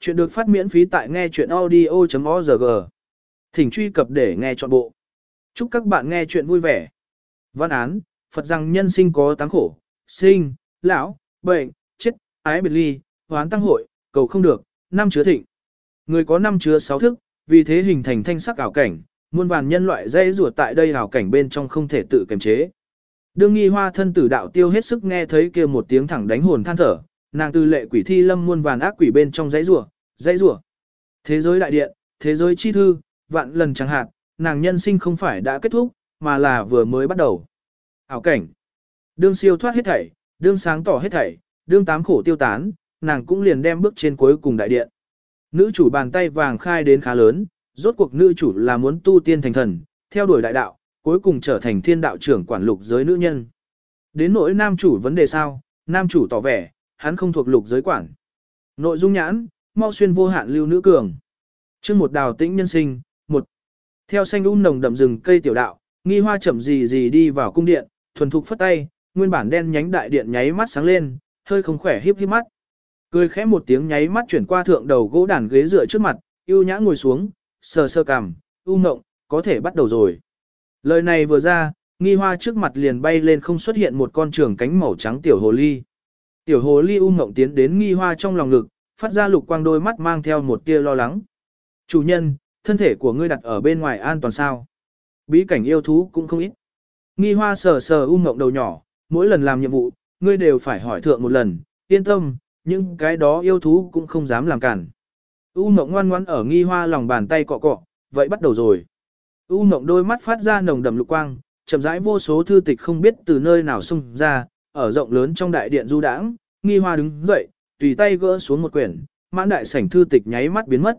Chuyện được phát miễn phí tại nghe chuyện audio.org. Thỉnh truy cập để nghe trọn bộ. Chúc các bạn nghe chuyện vui vẻ. Văn án, Phật rằng nhân sinh có tám khổ, sinh, lão, bệnh, chết, ái biệt ly, hoán tăng hội, cầu không được, năm chứa thịnh. Người có năm chứa sáu thức, vì thế hình thành thanh sắc ảo cảnh, muôn vàn nhân loại dây ruột tại đây ảo cảnh bên trong không thể tự kiềm chế. Đương nghi hoa thân tử đạo tiêu hết sức nghe thấy kia một tiếng thẳng đánh hồn than thở, nàng từ lệ quỷ thi lâm muôn vàn ác quỷ bên trong dãy rủa, dãy rủa. Thế giới đại điện, thế giới chi thư, vạn lần chẳng hạn, nàng nhân sinh không phải đã kết thúc, mà là vừa mới bắt đầu. Ảo cảnh. Đương siêu thoát hết thảy, đương sáng tỏ hết thảy, đương tám khổ tiêu tán, nàng cũng liền đem bước trên cuối cùng đại điện. Nữ chủ bàn tay vàng khai đến khá lớn, rốt cuộc nữ chủ là muốn tu tiên thành thần, theo đuổi đại đạo, cuối cùng trở thành thiên đạo trưởng quản lục giới nữ nhân. Đến nỗi nam chủ vấn đề sao, nam chủ tỏ vẻ, hắn không thuộc lục giới quản. Nội dung nhãn, mau xuyên vô hạn lưu nữ cường. chương một đào tĩnh nhân sinh, một. Theo xanh um nồng đậm rừng cây tiểu đạo, nghi hoa chậm gì gì đi vào cung điện, thuần thục phất tay, nguyên bản đen nhánh đại điện nháy mắt sáng lên, hơi không khỏe híp híp mắt. Cười khẽ một tiếng nháy mắt chuyển qua thượng đầu gỗ đàn ghế dựa trước mặt, yêu nhã ngồi xuống, sờ sơ cằm, u ngộng, có thể bắt đầu rồi. Lời này vừa ra, nghi hoa trước mặt liền bay lên không xuất hiện một con trường cánh màu trắng tiểu hồ ly. Tiểu hồ ly u ngộng tiến đến nghi hoa trong lòng lực, phát ra lục quang đôi mắt mang theo một tia lo lắng. Chủ nhân, thân thể của ngươi đặt ở bên ngoài an toàn sao? Bí cảnh yêu thú cũng không ít. Nghi hoa sờ sờ u ngộng đầu nhỏ, mỗi lần làm nhiệm vụ, ngươi đều phải hỏi thượng một lần, yên tâm, nhưng cái đó yêu thú cũng không dám làm cản. U ngộng ngoan ngoãn ở nghi hoa lòng bàn tay cọ cọ, vậy bắt đầu rồi. U ngộng đôi mắt phát ra nồng đậm lục quang, chậm rãi vô số thư tịch không biết từ nơi nào xung ra, ở rộng lớn trong đại điện du đãng, nghi hoa đứng dậy, tùy tay gỡ xuống một quyển, mãn đại sảnh thư tịch nháy mắt biến mất.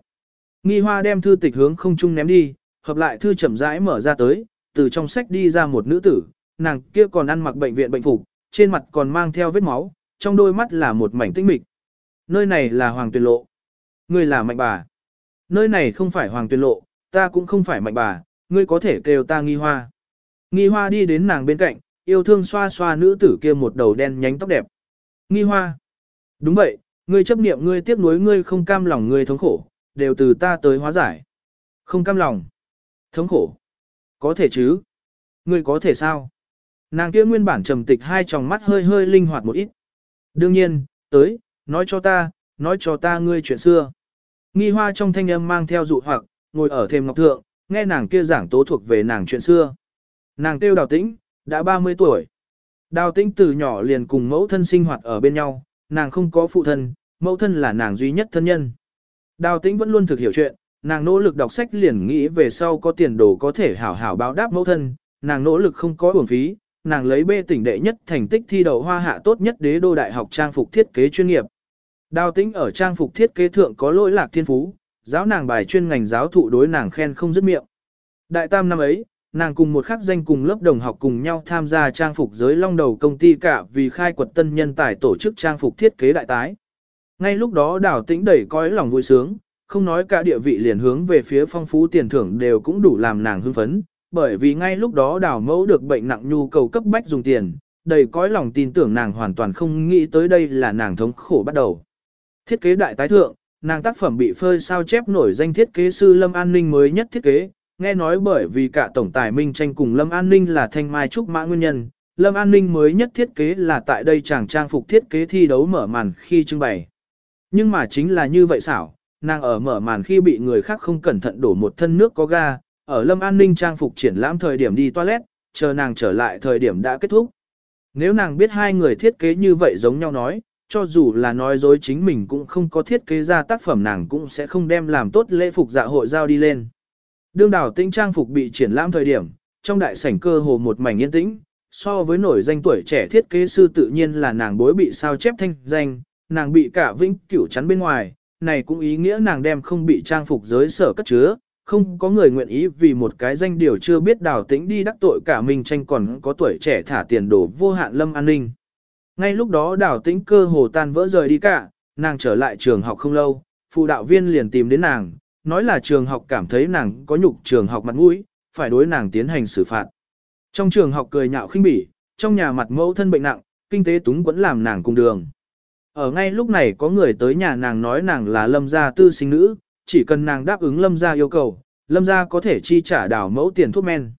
Nghi hoa đem thư tịch hướng không trung ném đi, hợp lại thư chậm rãi mở ra tới, từ trong sách đi ra một nữ tử, nàng kia còn ăn mặc bệnh viện bệnh phục, trên mặt còn mang theo vết máu, trong đôi mắt là một mảnh tinh mịch. Nơi này là Hoàng Tuyền Lộ. Ngươi là mạnh bà. Nơi này không phải Hoàng Tuyền Lộ, ta cũng không phải mạnh bà, ngươi có thể kêu ta nghi hoa. Nghi hoa đi đến nàng bên cạnh, yêu thương xoa xoa nữ tử kia một đầu đen nhánh tóc đẹp. Nghi hoa. Đúng vậy, ngươi chấp niệm ngươi tiếc nuối ngươi không cam lòng ngươi thống khổ, đều từ ta tới hóa giải. Không cam lòng. Thống khổ. Có thể chứ. Ngươi có thể sao? Nàng kia nguyên bản trầm tịch hai tròng mắt hơi hơi linh hoạt một ít. Đương nhiên, tới, nói cho ta, nói cho ta ngươi chuyện xưa. Nghi hoa trong thanh âm mang theo dụ hoặc, ngồi ở thềm ngọc thượng, nghe nàng kia giảng tố thuộc về nàng chuyện xưa. Nàng tiêu đào tĩnh, đã 30 tuổi. Đào tĩnh từ nhỏ liền cùng mẫu thân sinh hoạt ở bên nhau, nàng không có phụ thân, mẫu thân là nàng duy nhất thân nhân. Đào tĩnh vẫn luôn thực hiểu chuyện, nàng nỗ lực đọc sách liền nghĩ về sau có tiền đồ có thể hảo hảo báo đáp mẫu thân, nàng nỗ lực không có uổng phí, nàng lấy bê tỉnh đệ nhất thành tích thi đậu hoa hạ tốt nhất đế đô đại học trang phục thiết kế chuyên nghiệp. Đào tĩnh ở trang phục thiết kế thượng có lỗi lạc thiên phú, giáo nàng bài chuyên ngành giáo thụ đối nàng khen không dứt miệng. Đại tam năm ấy, nàng cùng một khắc danh cùng lớp đồng học cùng nhau tham gia trang phục giới long đầu công ty cả vì khai quật tân nhân tài tổ chức trang phục thiết kế đại tái. Ngay lúc đó đào tĩnh đẩy coi lòng vui sướng, không nói cả địa vị liền hướng về phía phong phú tiền thưởng đều cũng đủ làm nàng hưng phấn, bởi vì ngay lúc đó đào mẫu được bệnh nặng nhu cầu cấp bách dùng tiền, đầy cõi lòng tin tưởng nàng hoàn toàn không nghĩ tới đây là nàng thống khổ bắt đầu. Thiết kế đại tái thượng, nàng tác phẩm bị phơi sao chép nổi danh thiết kế sư Lâm An Ninh mới nhất thiết kế, nghe nói bởi vì cả tổng tài Minh tranh cùng Lâm An Ninh là thanh mai trúc mã nguyên nhân, Lâm An Ninh mới nhất thiết kế là tại đây chàng trang phục thiết kế thi đấu mở màn khi trưng bày. Nhưng mà chính là như vậy xảo, nàng ở mở màn khi bị người khác không cẩn thận đổ một thân nước có ga, ở Lâm An Ninh trang phục triển lãm thời điểm đi toilet, chờ nàng trở lại thời điểm đã kết thúc. Nếu nàng biết hai người thiết kế như vậy giống nhau nói, cho dù là nói dối chính mình cũng không có thiết kế ra tác phẩm nàng cũng sẽ không đem làm tốt lễ phục dạ hội giao đi lên. Đương đảo tĩnh trang phục bị triển lãm thời điểm, trong đại sảnh cơ hồ một mảnh yên tĩnh, so với nổi danh tuổi trẻ thiết kế sư tự nhiên là nàng bối bị sao chép thanh danh, nàng bị cả vĩnh cửu chắn bên ngoài, này cũng ý nghĩa nàng đem không bị trang phục giới sở cất chứa, không có người nguyện ý vì một cái danh điều chưa biết đào tĩnh đi đắc tội cả mình tranh còn có tuổi trẻ thả tiền đổ vô hạn lâm an ninh. Ngay lúc đó đào tĩnh cơ hồ tan vỡ rời đi cả, nàng trở lại trường học không lâu, phụ đạo viên liền tìm đến nàng, nói là trường học cảm thấy nàng có nhục trường học mặt mũi, phải đối nàng tiến hành xử phạt. Trong trường học cười nhạo khinh bỉ, trong nhà mặt mẫu thân bệnh nặng, kinh tế túng quẫn làm nàng cùng đường. Ở ngay lúc này có người tới nhà nàng nói nàng là lâm gia tư sinh nữ, chỉ cần nàng đáp ứng lâm gia yêu cầu, lâm gia có thể chi trả đảo mẫu tiền thuốc men.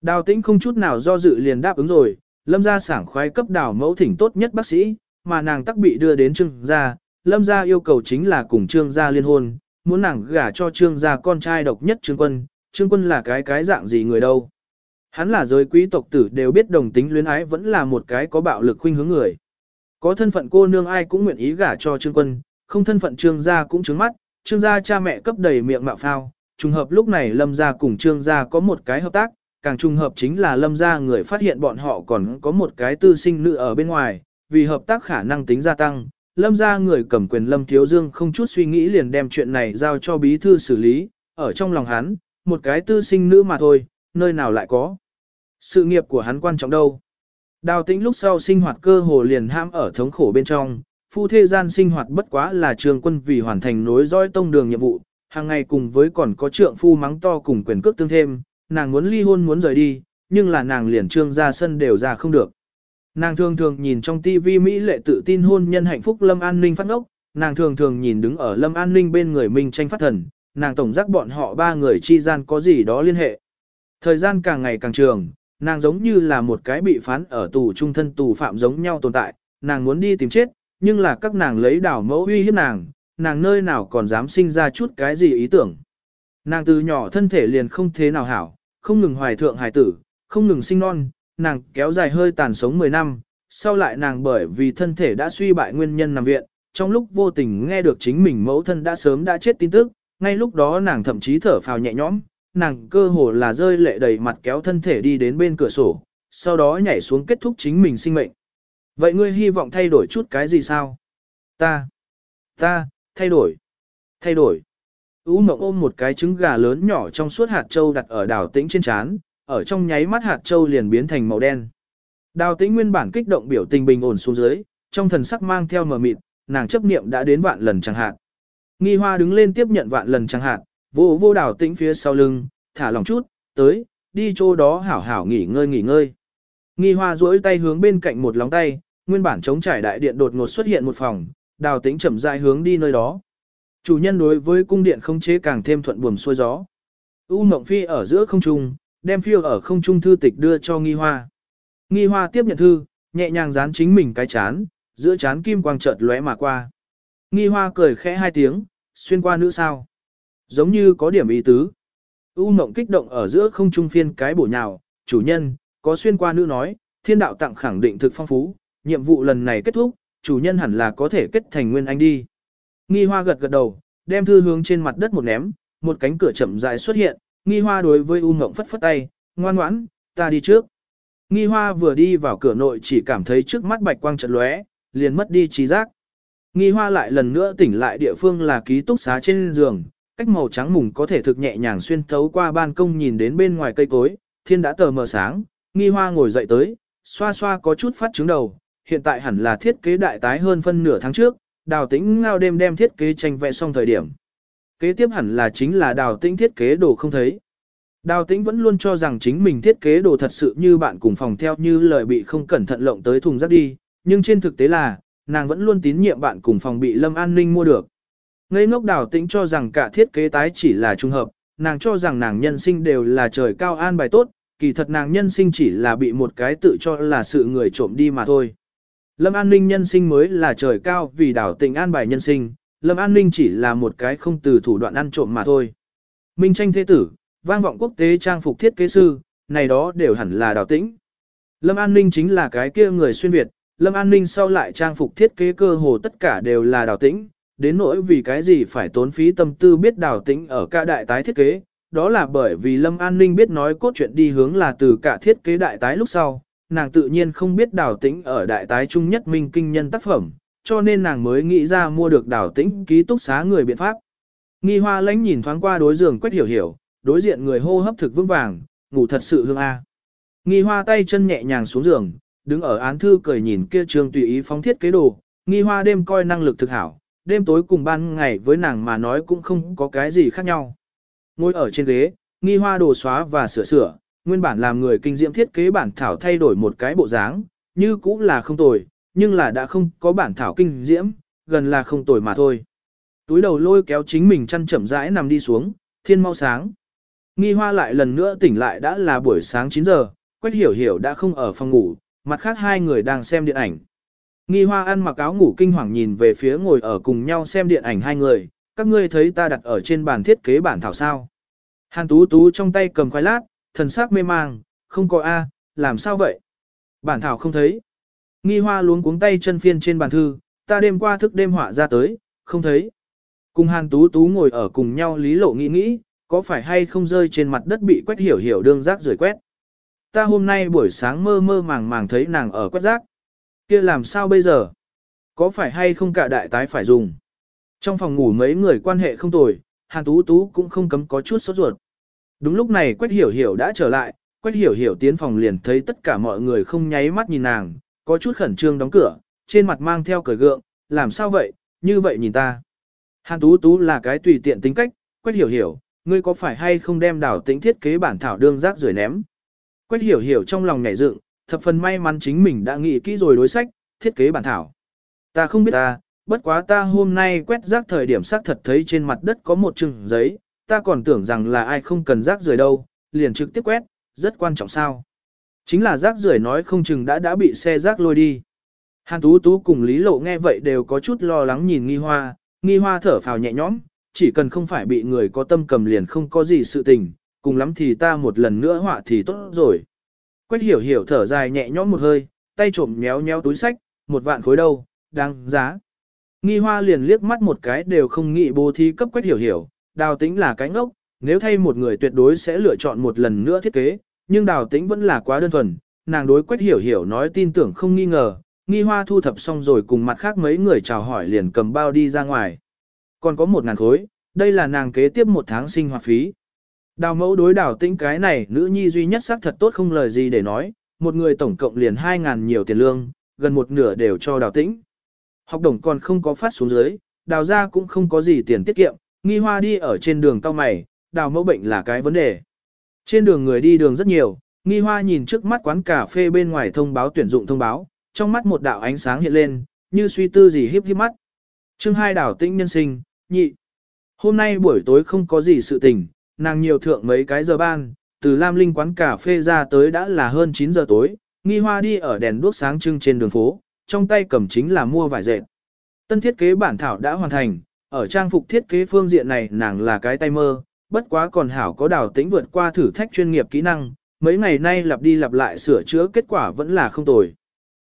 Đào tĩnh không chút nào do dự liền đáp ứng rồi, lâm gia sảng khoái cấp đảo mẫu thỉnh tốt nhất bác sĩ, mà nàng tắc bị đưa đến trương gia, lâm gia yêu cầu chính là cùng trương gia liên hôn, muốn nàng gả cho trương gia con trai độc nhất trương quân, trương quân là cái cái dạng gì người đâu. Hắn là giới quý tộc tử đều biết đồng tính luyến ái vẫn là một cái có bạo lực khuynh hướng người. Có thân phận cô nương ai cũng nguyện ý gả cho trương quân, không thân phận trương gia cũng trứng mắt, trương gia cha mẹ cấp đầy miệng mạo phao. Trùng hợp lúc này lâm gia cùng trương gia có một cái hợp tác, càng trùng hợp chính là lâm gia người phát hiện bọn họ còn có một cái tư sinh nữ ở bên ngoài, vì hợp tác khả năng tính gia tăng. Lâm gia người cầm quyền Lâm Thiếu Dương không chút suy nghĩ liền đem chuyện này giao cho bí thư xử lý, ở trong lòng hắn, một cái tư sinh nữ mà thôi, nơi nào lại có. Sự nghiệp của hắn quan trọng đâu. Đào tĩnh lúc sau sinh hoạt cơ hồ liền ham ở thống khổ bên trong, phu thê gian sinh hoạt bất quá là trường quân vì hoàn thành nối dõi tông đường nhiệm vụ, hàng ngày cùng với còn có trượng phu mắng to cùng quyền cước tương thêm, nàng muốn ly hôn muốn rời đi, nhưng là nàng liền trương ra sân đều ra không được. Nàng thường thường nhìn trong tivi Mỹ lệ tự tin hôn nhân hạnh phúc Lâm An Ninh phát ngốc, nàng thường thường nhìn đứng ở Lâm An Ninh bên người Minh tranh phát thần, nàng tổng giác bọn họ ba người chi gian có gì đó liên hệ. Thời gian càng ngày càng trường, nàng giống như là một cái bị phán ở tù trung thân tù phạm giống nhau tồn tại, nàng muốn đi tìm chết, nhưng là các nàng lấy đảo mẫu uy hiếp nàng, nàng nơi nào còn dám sinh ra chút cái gì ý tưởng. Nàng từ nhỏ thân thể liền không thế nào hảo, không ngừng hoài thượng hài tử, không ngừng sinh non, nàng kéo dài hơi tàn sống 10 năm, sau lại nàng bởi vì thân thể đã suy bại nguyên nhân nằm viện, trong lúc vô tình nghe được chính mình mẫu thân đã sớm đã chết tin tức, ngay lúc đó nàng thậm chí thở phào nhẹ nhõm, nàng cơ hồ là rơi lệ đầy mặt kéo thân thể đi đến bên cửa sổ, sau đó nhảy xuống kết thúc chính mình sinh mệnh. Vậy ngươi hy vọng thay đổi chút cái gì sao? Ta, ta, thay đổi, thay đổi. Ú mộng ôm một cái trứng gà lớn nhỏ trong suốt hạt châu đặt ở đảo tĩnh trên chán, ở trong nháy mắt hạt châu liền biến thành màu đen. Đào tĩnh nguyên bản kích động biểu tình bình ổn xuống dưới, trong thần sắc mang theo mờ mịt, nàng chấp niệm đã đến vạn lần chẳng hạn. Nghi hoa đứng lên tiếp nhận vạn lần chẳng hạn, vô vô đào tĩnh phía sau lưng, thả lòng chút, tới, đi chỗ đó hảo hảo nghỉ ngơi nghỉ ngơi. Nghi hoa duỗi tay hướng bên cạnh một lóng tay, nguyên bản chống trải đại điện đột ngột xuất hiện một phòng, đào tĩnh chậm rãi hướng đi nơi đó. Chủ nhân đối với cung điện không chế càng thêm thuận buồm xuôi gió. U Mộng Phi ở giữa không trung, đem phiêu ở không trung thư tịch đưa cho Nghi Hoa. Nghi Hoa tiếp nhận thư, nhẹ nhàng dán chính mình cái chán, giữa chán kim quang chợt lóe mà qua. Nghi Hoa cười khẽ hai tiếng, xuyên qua nữ sao. Giống như có điểm ý tứ. U Mộng kích động ở giữa không trung phiên cái bổ nhào, chủ nhân, có xuyên qua nữ nói, thiên đạo tặng khẳng định thực phong phú, nhiệm vụ lần này kết thúc, chủ nhân hẳn là có thể kết thành nguyên anh đi. Nghi hoa gật gật đầu, đem thư hướng trên mặt đất một ném, một cánh cửa chậm rãi xuất hiện, nghi hoa đối với U Ngộng phất phất tay, ngoan ngoãn, ta đi trước. Nghi hoa vừa đi vào cửa nội chỉ cảm thấy trước mắt bạch quang chợt lóe, liền mất đi trí giác. Nghi hoa lại lần nữa tỉnh lại địa phương là ký túc xá trên giường, cách màu trắng mùng có thể thực nhẹ nhàng xuyên thấu qua ban công nhìn đến bên ngoài cây cối, thiên đã tờ mờ sáng, nghi hoa ngồi dậy tới, xoa xoa có chút phát trứng đầu, hiện tại hẳn là thiết kế đại tái hơn phân nửa tháng trước, đào tĩnh ngao đêm đem thiết kế tranh vẽ xong thời điểm. Kế tiếp hẳn là chính là đào tĩnh thiết kế đồ không thấy. Đào tĩnh vẫn luôn cho rằng chính mình thiết kế đồ thật sự như bạn cùng phòng theo như lời bị không cẩn thận lộng tới thùng rác đi, nhưng trên thực tế là, nàng vẫn luôn tín nhiệm bạn cùng phòng bị lâm an ninh mua được. Ngây ngốc đào tĩnh cho rằng cả thiết kế tái chỉ là trung hợp, nàng cho rằng nàng nhân sinh đều là trời cao an bài tốt, kỳ thật nàng nhân sinh chỉ là bị một cái tự cho là sự người trộm đi mà thôi. Lâm An Ninh nhân sinh mới là trời cao vì đảo tình an bài nhân sinh, Lâm An Ninh chỉ là một cái không từ thủ đoạn ăn trộm mà thôi. Minh tranh thế tử, vang vọng quốc tế trang phục thiết kế sư, này đó đều hẳn là đào tĩnh. Lâm An Ninh chính là cái kia người xuyên Việt, Lâm An Ninh sau lại trang phục thiết kế cơ hồ tất cả đều là đào tĩnh, đến nỗi vì cái gì phải tốn phí tâm tư biết đào tĩnh ở cả đại tái thiết kế, đó là bởi vì Lâm An Ninh biết nói cốt truyện đi hướng là từ cả thiết kế đại tái lúc sau, nàng tự nhiên không biết đào tĩnh ở đại tái trung nhất minh kinh nhân tác phẩm, cho nên nàng mới nghĩ ra mua được đảo tĩnh ký túc xá người biện pháp. Nghi hoa lãnh nhìn thoáng qua đối giường quét hiểu hiểu, đối diện người hô hấp thực vững vàng, ngủ thật sự hương A. Nghi hoa tay chân nhẹ nhàng xuống giường, đứng ở án thư cười nhìn kia trường tùy ý phóng thiết kế đồ, nghi hoa đêm coi năng lực thực hảo, đêm tối cùng ban ngày với nàng mà nói cũng không có cái gì khác nhau. Ngồi ở trên ghế, nghi hoa đồ xóa và sửa sửa, nguyên bản làm người kinh diễm thiết kế bản thảo thay đổi một cái bộ dáng, như cũng là không tồi, nhưng là đã không có bản thảo kinh diễm, gần là không tồi mà thôi. Túi đầu lôi kéo chính mình chăn chậm rãi nằm đi xuống, thiên mau sáng. Nghi hoa lại lần nữa tỉnh lại đã là buổi sáng 9 giờ, Quách Hiểu Hiểu đã không ở phòng ngủ, mặt khác hai người đang xem điện ảnh. Nghi hoa ăn mặc áo ngủ kinh hoàng nhìn về phía ngồi ở cùng nhau xem điện ảnh hai người, các ngươi thấy ta đặt ở trên bàn thiết kế bản thảo sao. Hàn tú tú trong tay cầm khoai lát, thần sắc mê mang, không có A, làm sao vậy? Bản thảo không thấy. Nghi hoa luống cuống tay chân phiên trên bàn thư, ta đêm qua thức đêm họa ra tới, không thấy. Cùng hàn tú tú ngồi ở cùng nhau lý lộ nghĩ nghĩ, có phải hay không rơi trên mặt đất bị quét hiểu hiểu đương rác rời quét. Ta hôm nay buổi sáng mơ mơ màng màng thấy nàng ở quét rác. kia làm sao bây giờ? Có phải hay không cả đại tái phải dùng? Trong phòng ngủ mấy người quan hệ không tồi, hàn tú tú cũng không cấm có chút sốt ruột. Đúng lúc này quét hiểu hiểu đã trở lại, quét hiểu hiểu tiến phòng liền thấy tất cả mọi người không nháy mắt nhìn nàng, có chút khẩn trương đóng cửa, trên mặt mang theo cởi gượng, làm sao vậy, như vậy nhìn ta. Hàn Tú Tú là cái tùy tiện tính cách, Quách Hiểu Hiểu, ngươi có phải hay không đem đảo tính thiết kế bản thảo đương rác rưởi ném. Quách Hiểu Hiểu trong lòng nhảy dựng, thập phần may mắn chính mình đã nghĩ kỹ rồi đối sách, thiết kế bản thảo. Ta không biết ta, bất quá ta hôm nay quét rác thời điểm xác thật thấy trên mặt đất có một chừng giấy, ta còn tưởng rằng là ai không cần rác rưởi đâu, liền trực tiếp quét, rất quan trọng sao. Chính là rác rưởi nói không chừng đã đã bị xe rác lôi đi. Hàn Tú Tú cùng Lý Lộ nghe vậy đều có chút lo lắng nhìn nghi hoa, nghi hoa thở phào nhẹ nhõm, chỉ cần không phải bị người có tâm cầm liền không có gì sự tình, cùng lắm thì ta một lần nữa họa thì tốt rồi. Quách hiểu hiểu thở dài nhẹ nhõm một hơi, tay trộm méo méo túi sách, một vạn khối đâu, đáng giá. Nghi hoa liền liếc mắt một cái đều không nghĩ bố thí cấp quách hiểu hiểu, đào tính là cái ngốc, nếu thay một người tuyệt đối sẽ lựa chọn một lần nữa thiết kế, nhưng đào Tĩnh vẫn là quá đơn thuần, nàng đối quách hiểu hiểu nói tin tưởng không nghi ngờ, nghi hoa thu thập xong rồi cùng mặt khác mấy người chào hỏi liền cầm bao đi ra ngoài. Còn có một ngàn khối, đây là nàng kế tiếp một tháng sinh hoạt phí. Đào mẫu đối đào tĩnh cái này nữ nhi duy nhất xác thật tốt không lời gì để nói, một người tổng cộng liền hai ngàn nhiều tiền lương, gần một nửa đều cho đào tĩnh. Học đồng còn không có phát xuống dưới, đào ra cũng không có gì tiền tiết kiệm, nghi hoa đi ở trên đường cao mày, đào mẫu bệnh là cái vấn đề. Trên đường người đi đường rất nhiều, nghi hoa nhìn trước mắt quán cà phê bên ngoài thông báo tuyển dụng thông báo, trong mắt một đạo ánh sáng hiện lên, như suy tư gì hiếp hiếp mắt. Chương hai đảo tĩnh nhân sinh, nhị. Hôm nay buổi tối không có gì sự tình, nàng nhiều thượng mấy cái giờ ban, từ Lam Linh quán cà phê ra tới đã là hơn 9 giờ tối, nghi hoa đi ở đèn đuốc sáng trưng trên đường phố, trong tay cầm chính là mua vải dệt. Tân thiết kế bản thảo đã hoàn thành, ở trang phục thiết kế phương diện này nàng là cái tay mơ, bất quá còn hảo có đào tĩnh vượt qua thử thách chuyên nghiệp kỹ năng, mấy ngày nay lặp đi lặp lại sửa chữa kết quả vẫn là không tồi.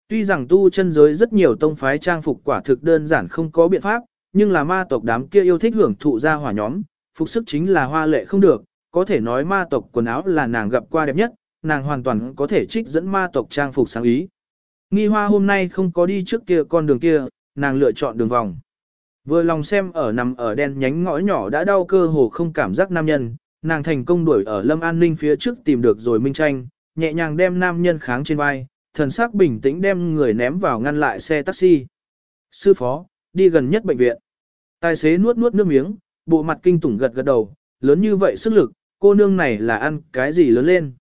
Tuy rằng tu chân giới rất nhiều tông phái trang phục quả thực đơn giản không có biện pháp, nhưng là ma tộc đám kia yêu thích hưởng thụ ra hỏa nhóm, phục sức chính là hoa lệ không được, có thể nói ma tộc quần áo là nàng gặp qua đẹp nhất, nàng hoàn toàn có thể trích dẫn ma tộc trang phục sáng ý. Nghi hoa hôm nay không có đi trước kia con đường kia, nàng lựa chọn đường vòng. Vừa lòng xem ở nằm ở đen nhánh ngõ nhỏ đã đau cơ hồ không cảm giác nam nhân, nàng thành công đuổi ở lâm an ninh phía trước tìm được rồi minh tranh, nhẹ nhàng đem nam nhân kháng trên vai, thần sắc bình tĩnh đem người ném vào ngăn lại xe taxi. Sư phó, đi gần nhất bệnh viện. Tài xế nuốt nuốt nước miếng, bộ mặt kinh tủng gật gật đầu, lớn như vậy sức lực, cô nương này là ăn cái gì lớn lên.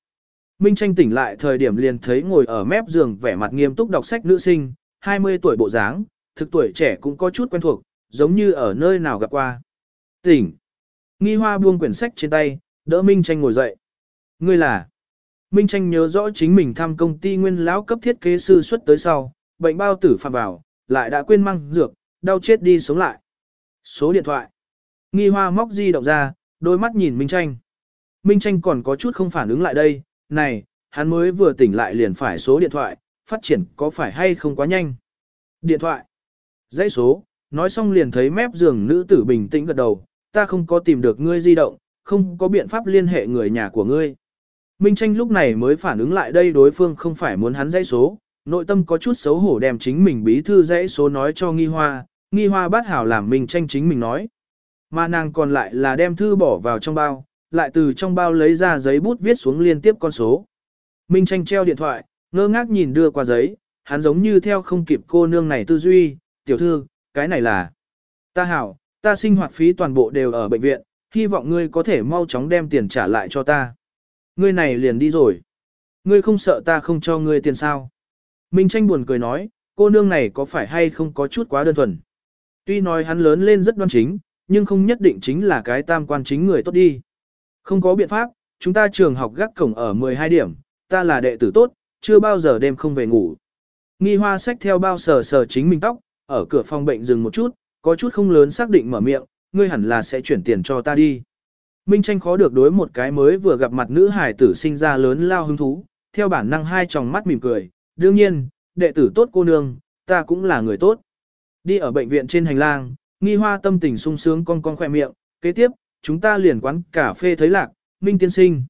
Minh tranh tỉnh lại thời điểm liền thấy ngồi ở mép giường vẻ mặt nghiêm túc đọc sách nữ sinh, 20 tuổi bộ dáng, thực tuổi trẻ cũng có chút quen thuộc, giống như ở nơi nào gặp qua. Tỉnh. Nghi hoa buông quyển sách trên tay, đỡ Minh tranh ngồi dậy. Ngươi là. Minh tranh nhớ rõ chính mình thăm công ty nguyên lão cấp thiết kế sư xuất tới sau, bệnh bao tử phạm vào, lại đã quên mang dược, đau chết đi sống lại. Số điện thoại. Nghi hoa móc di động ra, đôi mắt nhìn Minh tranh. Minh tranh còn có chút không phản ứng lại đây, này, hắn mới vừa tỉnh lại liền phải số điện thoại, phát triển có phải hay không quá nhanh. Điện thoại. Dãy số, nói xong liền thấy mép giường nữ tử bình tĩnh gật đầu, ta không có tìm được ngươi di động, không có biện pháp liên hệ người nhà của ngươi. Minh tranh lúc này mới phản ứng lại đây đối phương không phải muốn hắn dãy số, nội tâm có chút xấu hổ đem chính mình bí thư dãy số nói cho nghi hoa, nghi hoa bát hảo làm Minh tranh chính mình nói. Mà nàng còn lại là đem thư bỏ vào trong bao, lại từ trong bao lấy ra giấy bút viết xuống liên tiếp con số. Minh tranh treo điện thoại, ngơ ngác nhìn đưa qua giấy, hắn giống như theo không kịp cô nương này tư duy, tiểu thư, cái này là ta hảo, ta sinh hoạt phí toàn bộ đều ở bệnh viện, hy vọng ngươi có thể mau chóng đem tiền trả lại cho ta. Ngươi này liền đi rồi. Ngươi không sợ ta không cho ngươi tiền sao? Minh tranh buồn cười nói, cô nương này có phải hay không có chút quá đơn thuần. Tuy nói hắn lớn lên rất đoan chính, nhưng không nhất định chính là cái tam quan chính người tốt đi. Không có biện pháp, chúng ta trường học gác cổng ở 12 điểm, ta là đệ tử tốt, chưa bao giờ đêm không về ngủ. Nghi hoa sách theo bao sờ sờ chính mình tóc, ở cửa phòng bệnh dừng một chút, có chút không lớn xác định mở miệng, ngươi hẳn là sẽ chuyển tiền cho ta đi. Minh tranh khó được đối một cái mới vừa gặp mặt nữ hải tử sinh ra lớn lao hứng thú, theo bản năng hai tròng mắt mỉm cười, đương nhiên, đệ tử tốt cô nương, ta cũng là người tốt. Đi ở bệnh viện trên hành lang, nghi hoa tâm tình sung sướng con con khỏe miệng, kế tiếp, chúng ta liền quán cà phê thấy lạc, Minh tiên sinh.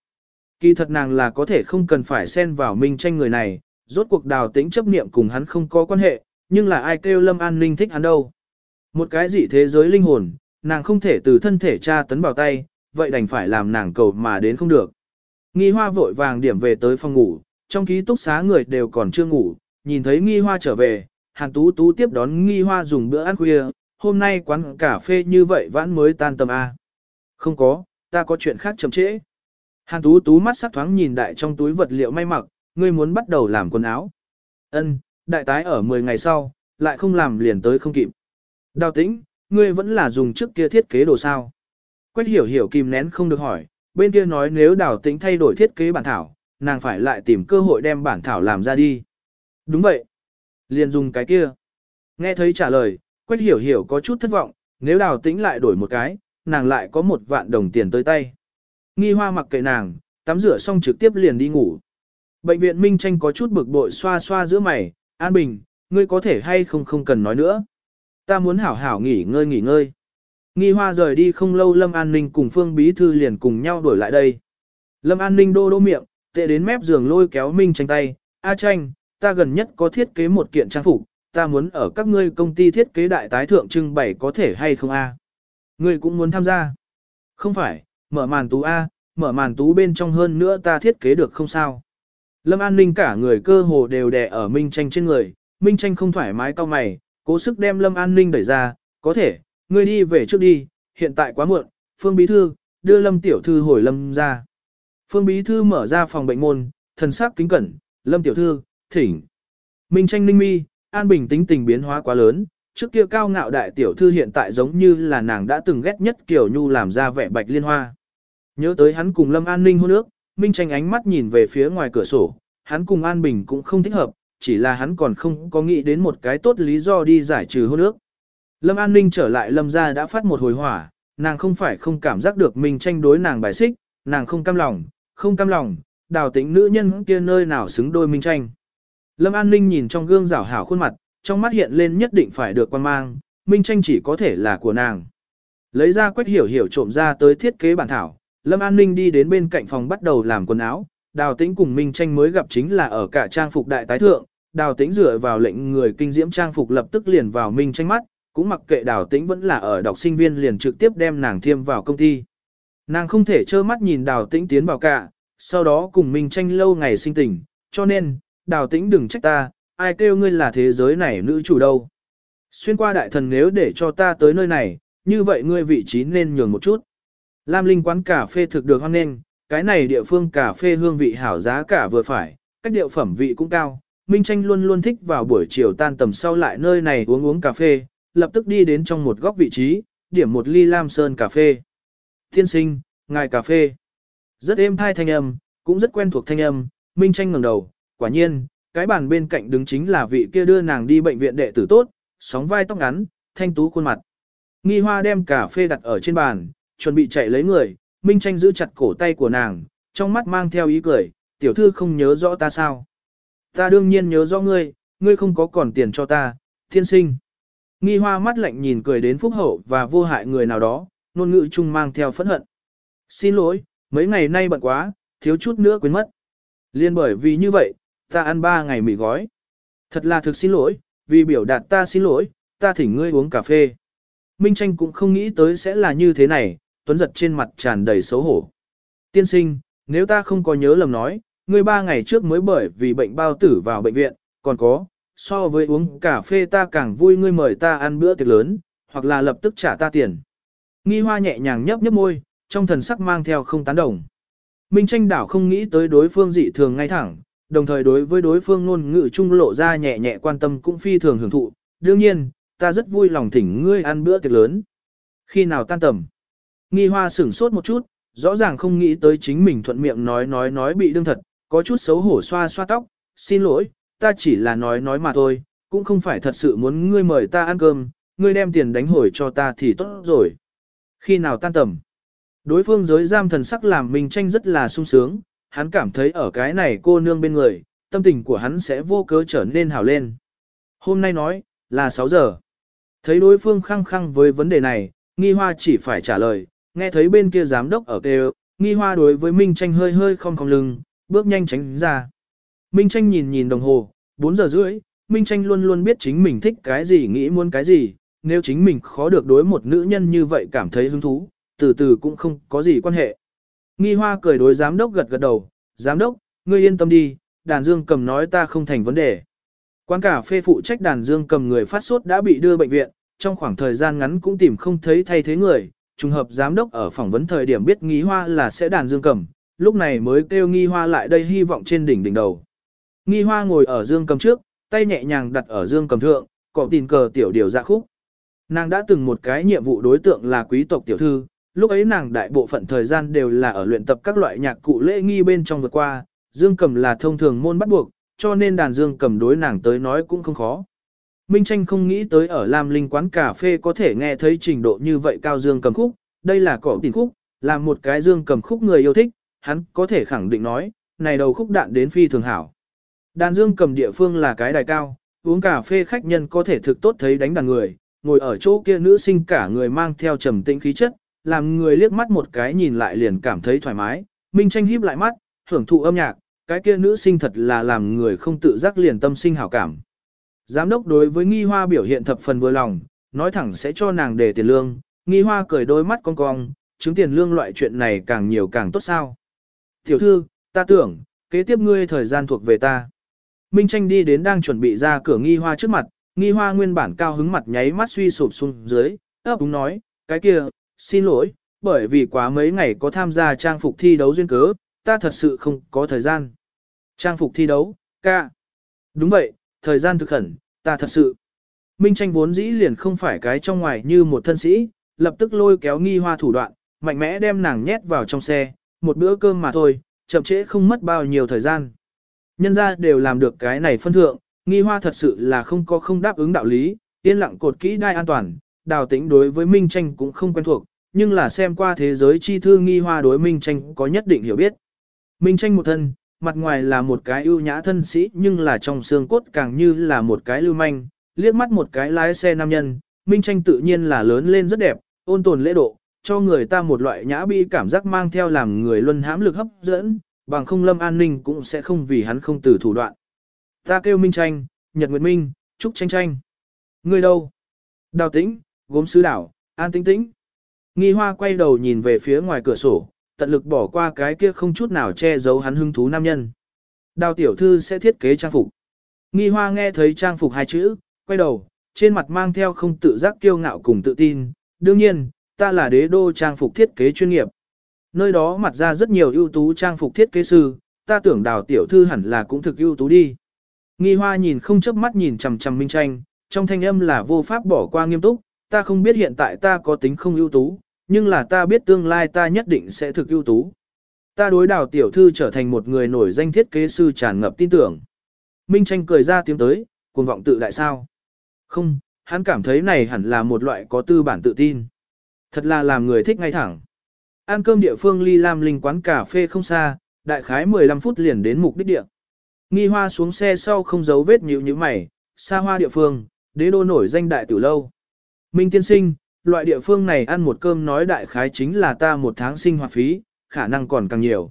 Kỳ thật nàng là có thể không cần phải xen vào Minh tranh người này, rốt cuộc đào tĩnh chấp niệm cùng hắn không có quan hệ, nhưng là ai kêu lâm an ninh thích hắn đâu. Một cái dị thế giới linh hồn, nàng không thể từ thân thể tra tấn vào tay, vậy đành phải làm nàng cầu mà đến không được. Nghi hoa vội vàng điểm về tới phòng ngủ, trong ký túc xá người đều còn chưa ngủ, nhìn thấy nghi hoa trở về, hàn tú tú tiếp đón nghi hoa dùng bữa ăn khuya, hôm nay quán cà phê như vậy vãn mới tan tầm A. Không có, ta có chuyện khác chậm trễ. Hàn tú tú mắt sắc thoáng nhìn đại trong túi vật liệu may mặc, ngươi muốn bắt đầu làm quần áo. Ân, đại tái ở 10 ngày sau, lại không làm liền tới không kịp. Đào tĩnh, ngươi vẫn là dùng trước kia thiết kế đồ sao. Quách hiểu hiểu kìm nén không được hỏi, bên kia nói nếu đào tĩnh thay đổi thiết kế bản thảo, nàng phải lại tìm cơ hội đem bản thảo làm ra đi. Đúng vậy. Liền dùng cái kia. Nghe thấy trả lời, Quách hiểu hiểu có chút thất vọng, nếu đào tĩnh lại đổi một cái, nàng lại có một vạn đồng tiền tới tay. Nghi hoa mặc kệ nàng, tắm rửa xong trực tiếp liền đi ngủ. Bệnh viện Minh Tranh có chút bực bội xoa xoa giữa mày, An Bình, ngươi có thể hay không không cần nói nữa. Ta muốn hảo hảo nghỉ ngơi nghỉ ngơi. Nghi hoa rời đi không lâu Lâm An Ninh cùng Phương Bí Thư liền cùng nhau đuổi lại đây. Lâm An Ninh đô đô miệng, tệ đến mép giường lôi kéo Minh Tranh tay, A Tranh, ta gần nhất có thiết kế một kiện trang phục, ta muốn ở các ngươi công ty thiết kế đại tái thượng trưng bày có thể hay không A. Ngươi cũng muốn tham gia. Không phải, mở màn tú A, mở màn tú bên trong hơn nữa ta thiết kế được không sao. Lâm An Ninh cả người cơ hồ đều đè ở Minh Tranh trên người, Minh Tranh không thoải mái cao mày, cố sức đem Lâm An Ninh đẩy ra, có thể, ngươi đi về trước đi, hiện tại quá muộn, Phương Bí Thư, đưa Lâm Tiểu Thư hồi Lâm ra. Phương Bí Thư mở ra phòng bệnh môn, thần sắc kính cẩn, Lâm Tiểu Thư, thỉnh. Minh Tranh ninh mi, An Bình tính tình biến hóa quá lớn, trước kia cao ngạo đại tiểu thư hiện tại giống như là nàng đã từng ghét nhất Kiều Nhu làm ra vẻ bạch liên hoa. Nhớ tới hắn cùng Lâm An Ninh hôn ước, Minh tranh ánh mắt nhìn về phía ngoài cửa sổ, hắn cùng An Bình cũng không thích hợp, chỉ là hắn còn không có nghĩ đến một cái tốt lý do đi giải trừ hôn ước. Lâm An Ninh trở lại Lâm ra đã phát một hồi hỏa, nàng không phải không cảm giác được Minh tranh đối nàng bài xích, nàng không cam lòng, không cam lòng, đào tĩnh nữ nhân kia nơi nào xứng đôi Minh tranh. Lâm An Ninh nhìn trong gương rảo hảo khuôn mặt, trong mắt hiện lên nhất định phải được quan mang, Minh tranh chỉ có thể là của nàng. Lấy ra quét hiểu hiểu trộm ra tới thiết kế bản thảo, Lâm An Ninh đi đến bên cạnh phòng bắt đầu làm quần áo, Đào Tĩnh cùng Minh Tranh mới gặp chính là ở cả trang phục đại tái thượng, Đào Tĩnh dựa vào lệnh người kinh diễm trang phục lập tức liền vào Minh Tranh mắt, cũng mặc kệ Đào Tĩnh vẫn là ở đọc sinh viên liền trực tiếp đem nàng thiêm vào công ty. Nàng không thể trơ mắt nhìn Đào Tĩnh tiến vào cả, sau đó cùng Minh Tranh lâu ngày sinh tình, cho nên, Đào Tĩnh đừng trách ta, ai kêu ngươi là thế giới này nữ chủ đâu. Xuyên qua đại thần nếu để cho ta tới nơi này, như vậy ngươi vị trí nên nhường một chút. Lam Linh quán cà phê thực được hoan nghênh, cái này địa phương cà phê hương vị hảo giá cả vừa phải, cách điệu phẩm vị cũng cao. Minh Tranh luôn luôn thích vào buổi chiều tan tầm sau lại nơi này uống uống cà phê, lập tức đi đến trong một góc vị trí, điểm một ly Lam Sơn cà phê. Thiên sinh, ngài cà phê. Rất êm thai thanh âm, cũng rất quen thuộc thanh âm, Minh Tranh ngẩng đầu, quả nhiên, cái bàn bên cạnh đứng chính là vị kia đưa nàng đi bệnh viện đệ tử tốt, sóng vai tóc ngắn, thanh tú khuôn mặt. Nghi hoa đem cà phê đặt ở trên bàn, chuẩn bị chạy lấy người, Minh Tranh giữ chặt cổ tay của nàng, trong mắt mang theo ý cười, tiểu thư không nhớ rõ ta sao. Ta đương nhiên nhớ rõ ngươi, ngươi không có còn tiền cho ta, thiên sinh. Nghi hoa mắt lạnh nhìn cười đến phúc hậu và vô hại người nào đó, ngôn ngữ chung mang theo phẫn hận. Xin lỗi, mấy ngày nay bận quá, thiếu chút nữa quên mất. Liên bởi vì như vậy, ta ăn ba ngày mì gói. Thật là thực xin lỗi, vì biểu đạt ta xin lỗi, ta thỉnh ngươi uống cà phê. Minh Tranh cũng không nghĩ tới sẽ là như thế này, tuấn giật trên mặt tràn đầy xấu hổ. Tiên sinh, nếu ta không có nhớ lầm nói, ngươi ba ngày trước mới bởi vì bệnh bao tử vào bệnh viện, còn có, so với uống cà phê ta càng vui ngươi mời ta ăn bữa tiệc lớn, hoặc là lập tức trả ta tiền. Nghi hoa nhẹ nhàng nhấp nhấp môi, trong thần sắc mang theo không tán đồng. Minh tranh đảo không nghĩ tới đối phương dị thường ngay thẳng, đồng thời đối với đối phương ngôn ngữ trung lộ ra nhẹ nhẹ quan tâm cũng phi thường hưởng thụ. Đương nhiên, ta rất vui lòng thỉnh ngươi ăn bữa tiệc lớn. Khi nào tan tầm? Nghi hoa sửng sốt một chút, rõ ràng không nghĩ tới chính mình thuận miệng nói nói nói bị đương thật, có chút xấu hổ xoa xoa tóc, xin lỗi, ta chỉ là nói nói mà thôi, cũng không phải thật sự muốn ngươi mời ta ăn cơm, ngươi đem tiền đánh hồi cho ta thì tốt rồi. Khi nào tan tầm? Đối phương giới giam thần sắc làm mình tranh rất là sung sướng, hắn cảm thấy ở cái này cô nương bên người, tâm tình của hắn sẽ vô cớ trở nên hào lên. Hôm nay nói, là 6 giờ. Thấy đối phương khăng khăng với vấn đề này, nghi hoa chỉ phải trả lời, nghe thấy bên kia giám đốc ở kêu, nghi hoa đối với Minh Tranh hơi hơi không không lưng, bước nhanh tránh ra. Minh Tranh nhìn nhìn đồng hồ, 4 giờ rưỡi, Minh Tranh luôn luôn biết chính mình thích cái gì nghĩ muốn cái gì, nếu chính mình khó được đối một nữ nhân như vậy cảm thấy hứng thú, từ từ cũng không có gì quan hệ. Nghi hoa cười đối giám đốc gật gật đầu, giám đốc, ngươi yên tâm đi, đàn dương cầm nói ta không thành vấn đề. Quán cà phê phụ trách đàn dương cầm người phát sốt đã bị đưa bệnh viện, trong khoảng thời gian ngắn cũng tìm không thấy thay thế người, trùng hợp giám đốc ở phỏng vấn thời điểm biết nghi hoa là sẽ đàn dương cầm, lúc này mới kêu nghi hoa lại đây hy vọng trên đỉnh đỉnh đầu. Nghi hoa ngồi ở dương cầm trước, tay nhẹ nhàng đặt ở dương cầm thượng, cọ tin cờ tiểu điều ra khúc. Nàng đã từng một cái nhiệm vụ đối tượng là quý tộc tiểu thư, lúc ấy nàng đại bộ phận thời gian đều là ở luyện tập các loại nhạc cụ lễ nghi bên trong vượt qua, dương cầm là thông thường môn bắt buộc, cho nên đàn dương cầm đối nàng tới nói cũng không khó. Minh Tranh không nghĩ tới ở Lam Linh quán cà phê có thể nghe thấy trình độ như vậy cao dương cầm khúc, đây là cỏ tình khúc, là một cái dương cầm khúc người yêu thích, hắn có thể khẳng định nói, này đầu khúc đạn đến phi thường hảo. Đàn dương cầm địa phương là cái đài cao, uống cà phê khách nhân có thể thực tốt thấy đánh đàn người, ngồi ở chỗ kia nữ sinh cả người mang theo trầm tĩnh khí chất, làm người liếc mắt một cái nhìn lại liền cảm thấy thoải mái, Minh Tranh híp lại mắt, hưởng thụ âm nhạc, cái kia nữ sinh thật là làm người không tự giác liền tâm sinh hảo cảm. Giám đốc đối với nghi hoa biểu hiện thập phần vừa lòng, nói thẳng sẽ cho nàng để tiền lương, nghi hoa cười đôi mắt cong cong, chứng tiền lương loại chuyện này càng nhiều càng tốt sao. Tiểu thư, ta tưởng, kế tiếp ngươi thời gian thuộc về ta. Minh tranh đi đến đang chuẩn bị ra cửa nghi hoa trước mặt, nghi hoa nguyên bản cao hứng mặt nháy mắt suy sụp xuống dưới, ấp úng nói, cái kia, xin lỗi, bởi vì quá mấy ngày có tham gia trang phục thi đấu duyên cớ, ta thật sự không có thời gian. Trang phục thi đấu, ca. Đúng vậy, thời gian thực khẩn, ta thật sự. Minh tranh vốn dĩ liền không phải cái trong ngoài như một thân sĩ, lập tức lôi kéo nghi hoa thủ đoạn, mạnh mẽ đem nàng nhét vào trong xe, một bữa cơm mà thôi, chậm trễ không mất bao nhiêu thời gian. Nhân ra đều làm được cái này phân thượng, nghi hoa thật sự là không có không đáp ứng đạo lý, yên lặng cột kỹ đai an toàn, đào tính đối với Minh tranh cũng không quen thuộc, nhưng là xem qua thế giới chi thư nghi hoa đối Minh tranh có nhất định hiểu biết. Minh tranh một thân, mặt ngoài là một cái ưu nhã thân sĩ nhưng là trong xương cốt càng như là một cái lưu manh, liếc mắt một cái lái xe nam nhân, Minh Tranh tự nhiên là lớn lên rất đẹp, ôn tồn lễ độ, cho người ta một loại nhã bi cảm giác mang theo làm người luân hãm lực hấp dẫn, bằng không lâm an ninh cũng sẽ không vì hắn không từ thủ đoạn. Ta kêu Minh Tranh, Nhật Nguyệt Minh, Trúc Tranh Tranh. Người đâu? Đào tĩnh, gốm sứ đảo, an tĩnh tĩnh. Nghi hoa quay đầu nhìn về phía ngoài cửa sổ, tận lực bỏ qua cái kia không chút nào che giấu hắn hứng thú nam nhân. Đào tiểu thư sẽ thiết kế trang phục. Nghi hoa nghe thấy trang phục hai chữ, quay đầu, trên mặt mang theo không tự giác kiêu ngạo cùng tự tin. Đương nhiên, ta là đế đô trang phục thiết kế chuyên nghiệp. Nơi đó mặt ra rất nhiều ưu tú trang phục thiết kế sư, ta tưởng đào tiểu thư hẳn là cũng thực ưu tú đi. Nghi hoa nhìn không chớp mắt nhìn chằm chằm minh tranh, trong thanh âm là vô pháp bỏ qua nghiêm túc, ta không biết hiện tại ta có tính không ưu tú, nhưng là ta biết tương lai ta nhất định sẽ thực ưu tú. Ta đối đào tiểu thư trở thành một người nổi danh thiết kế sư tràn ngập tin tưởng. Minh tranh cười ra tiếng tới, cuồng vọng tự đại sao. Không, hắn cảm thấy này hẳn là một loại có tư bản tự tin. Thật là làm người thích ngay thẳng. Ăn cơm địa phương ly lam linh quán cà phê không xa, đại khái 15 phút liền đến mục đích địa. Nghi hoa xuống xe sau không giấu vết nhịu như mày, xa hoa địa phương, đế đô nổi danh đại tiểu lâu. Minh tiên sinh, loại địa phương này ăn một cơm nói đại khái chính là ta một tháng sinh hoạt phí, khả năng còn càng nhiều.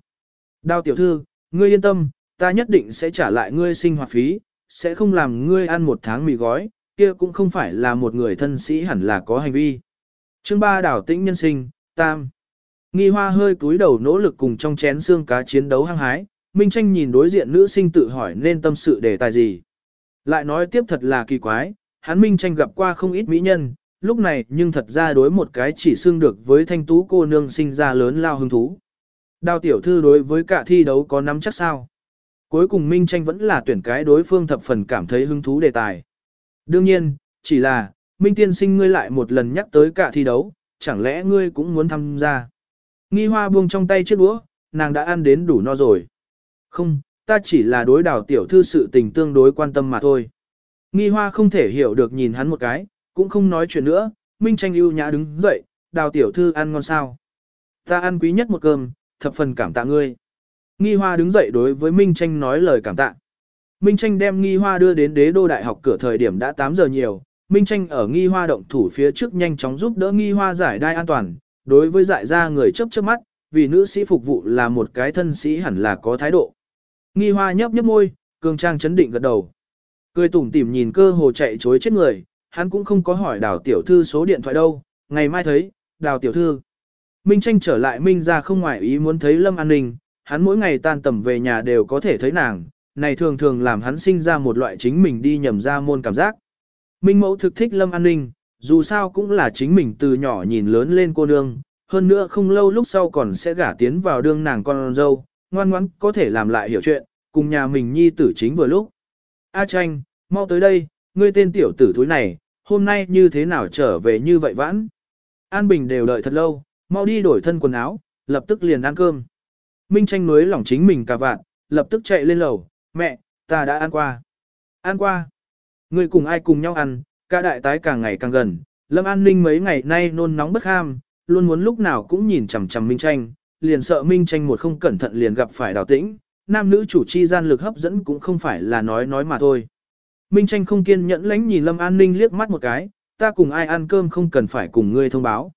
Đao tiểu thư, ngươi yên tâm, ta nhất định sẽ trả lại ngươi sinh hoạt phí, sẽ không làm ngươi ăn một tháng mì gói, kia cũng không phải là một người thân sĩ hẳn là có hành vi. Chương 3 đảo tĩnh nhân sinh, tam. Nghi hoa hơi cúi đầu nỗ lực cùng trong chén xương cá chiến đấu hăng hái, Minh Tranh nhìn đối diện nữ sinh tự hỏi nên tâm sự đề tài gì. Lại nói tiếp thật là kỳ quái, hắn Minh Tranh gặp qua không ít mỹ nhân, lúc này nhưng thật ra đối một cái chỉ xưng được với thanh tú cô nương sinh ra lớn lao hứng thú. Đào tiểu thư đối với cả thi đấu có nắm chắc sao? Cuối cùng Minh Tranh vẫn là tuyển cái đối phương thập phần cảm thấy hứng thú đề tài. Đương nhiên, chỉ là, Minh tiên sinh ngươi lại một lần nhắc tới cả thi đấu, chẳng lẽ ngươi cũng muốn tham gia. Nghi hoa buông trong tay chiếc đũa, nàng đã ăn đến đủ no rồi. Không, ta chỉ là đối đảo tiểu thư sự tình tương đối quan tâm mà thôi. Nghi hoa không thể hiểu được nhìn hắn một cái, cũng không nói chuyện nữa, Minh tranh ưu nhã đứng dậy, đào tiểu thư ăn ngon sao. Ta ăn quý nhất một cơm, thập phần cảm tạ ngươi. Nghi hoa đứng dậy đối với Minh tranh nói lời cảm tạ. Minh tranh đem nghi hoa đưa đến đế đô đại học cửa thời điểm đã 8 giờ nhiều, Minh tranh ở nghi hoa động thủ phía trước nhanh chóng giúp đỡ nghi hoa giải đai an toàn, đối với giải ra người chấp chớp mắt, vì nữ sĩ phục vụ là một cái thân sĩ hẳn là có thái độ. Nghi hoa nhấp nhấp môi, cường trang chấn định gật đầu. Cười tủm tỉm nhìn cơ hồ chạy chối chết người, hắn cũng không có hỏi đào tiểu thư số điện thoại đâu, ngày mai thấy, đào tiểu thư. Minh tranh trở lại Minh ra không ngoại ý muốn thấy Lâm An Ninh, hắn mỗi ngày tan tầm về nhà đều có thể thấy nàng, này thường thường làm hắn sinh ra một loại chính mình đi nhầm ra môn cảm giác. Minh mẫu thực thích Lâm An Ninh, dù sao cũng là chính mình từ nhỏ nhìn lớn lên cô nương, hơn nữa không lâu lúc sau còn sẽ gả tiến vào đương nàng con dâu, ngoan ngoãn có thể làm lại hiểu chuyện, cùng nhà mình nhi tử chính vừa lúc. A tranh, mau tới đây, ngươi tên tiểu tử thúi này, hôm nay như thế nào trở về như vậy vãn. An Bình đều đợi thật lâu, mau đi đổi thân quần áo, lập tức liền ăn cơm. Minh tranh nuối lỏng chính mình cả vạn, lập tức chạy lên lầu, mẹ, ta đã ăn qua. Ăn qua. Ngươi cùng ai cùng nhau ăn, ca đại tái càng ngày càng gần, Lâm An Ninh mấy ngày nay nôn nóng bất ham, luôn muốn lúc nào cũng nhìn chằm chằm Minh tranh, liền sợ Minh tranh một không cẩn thận liền gặp phải đào tĩnh, nam nữ chủ chi gian lực hấp dẫn cũng không phải là nói nói mà thôi. Minh tranh không kiên nhẫn lánh nhìn Lâm An Ninh liếc mắt một cái, ta cùng ai ăn cơm không cần phải cùng ngươi thông báo.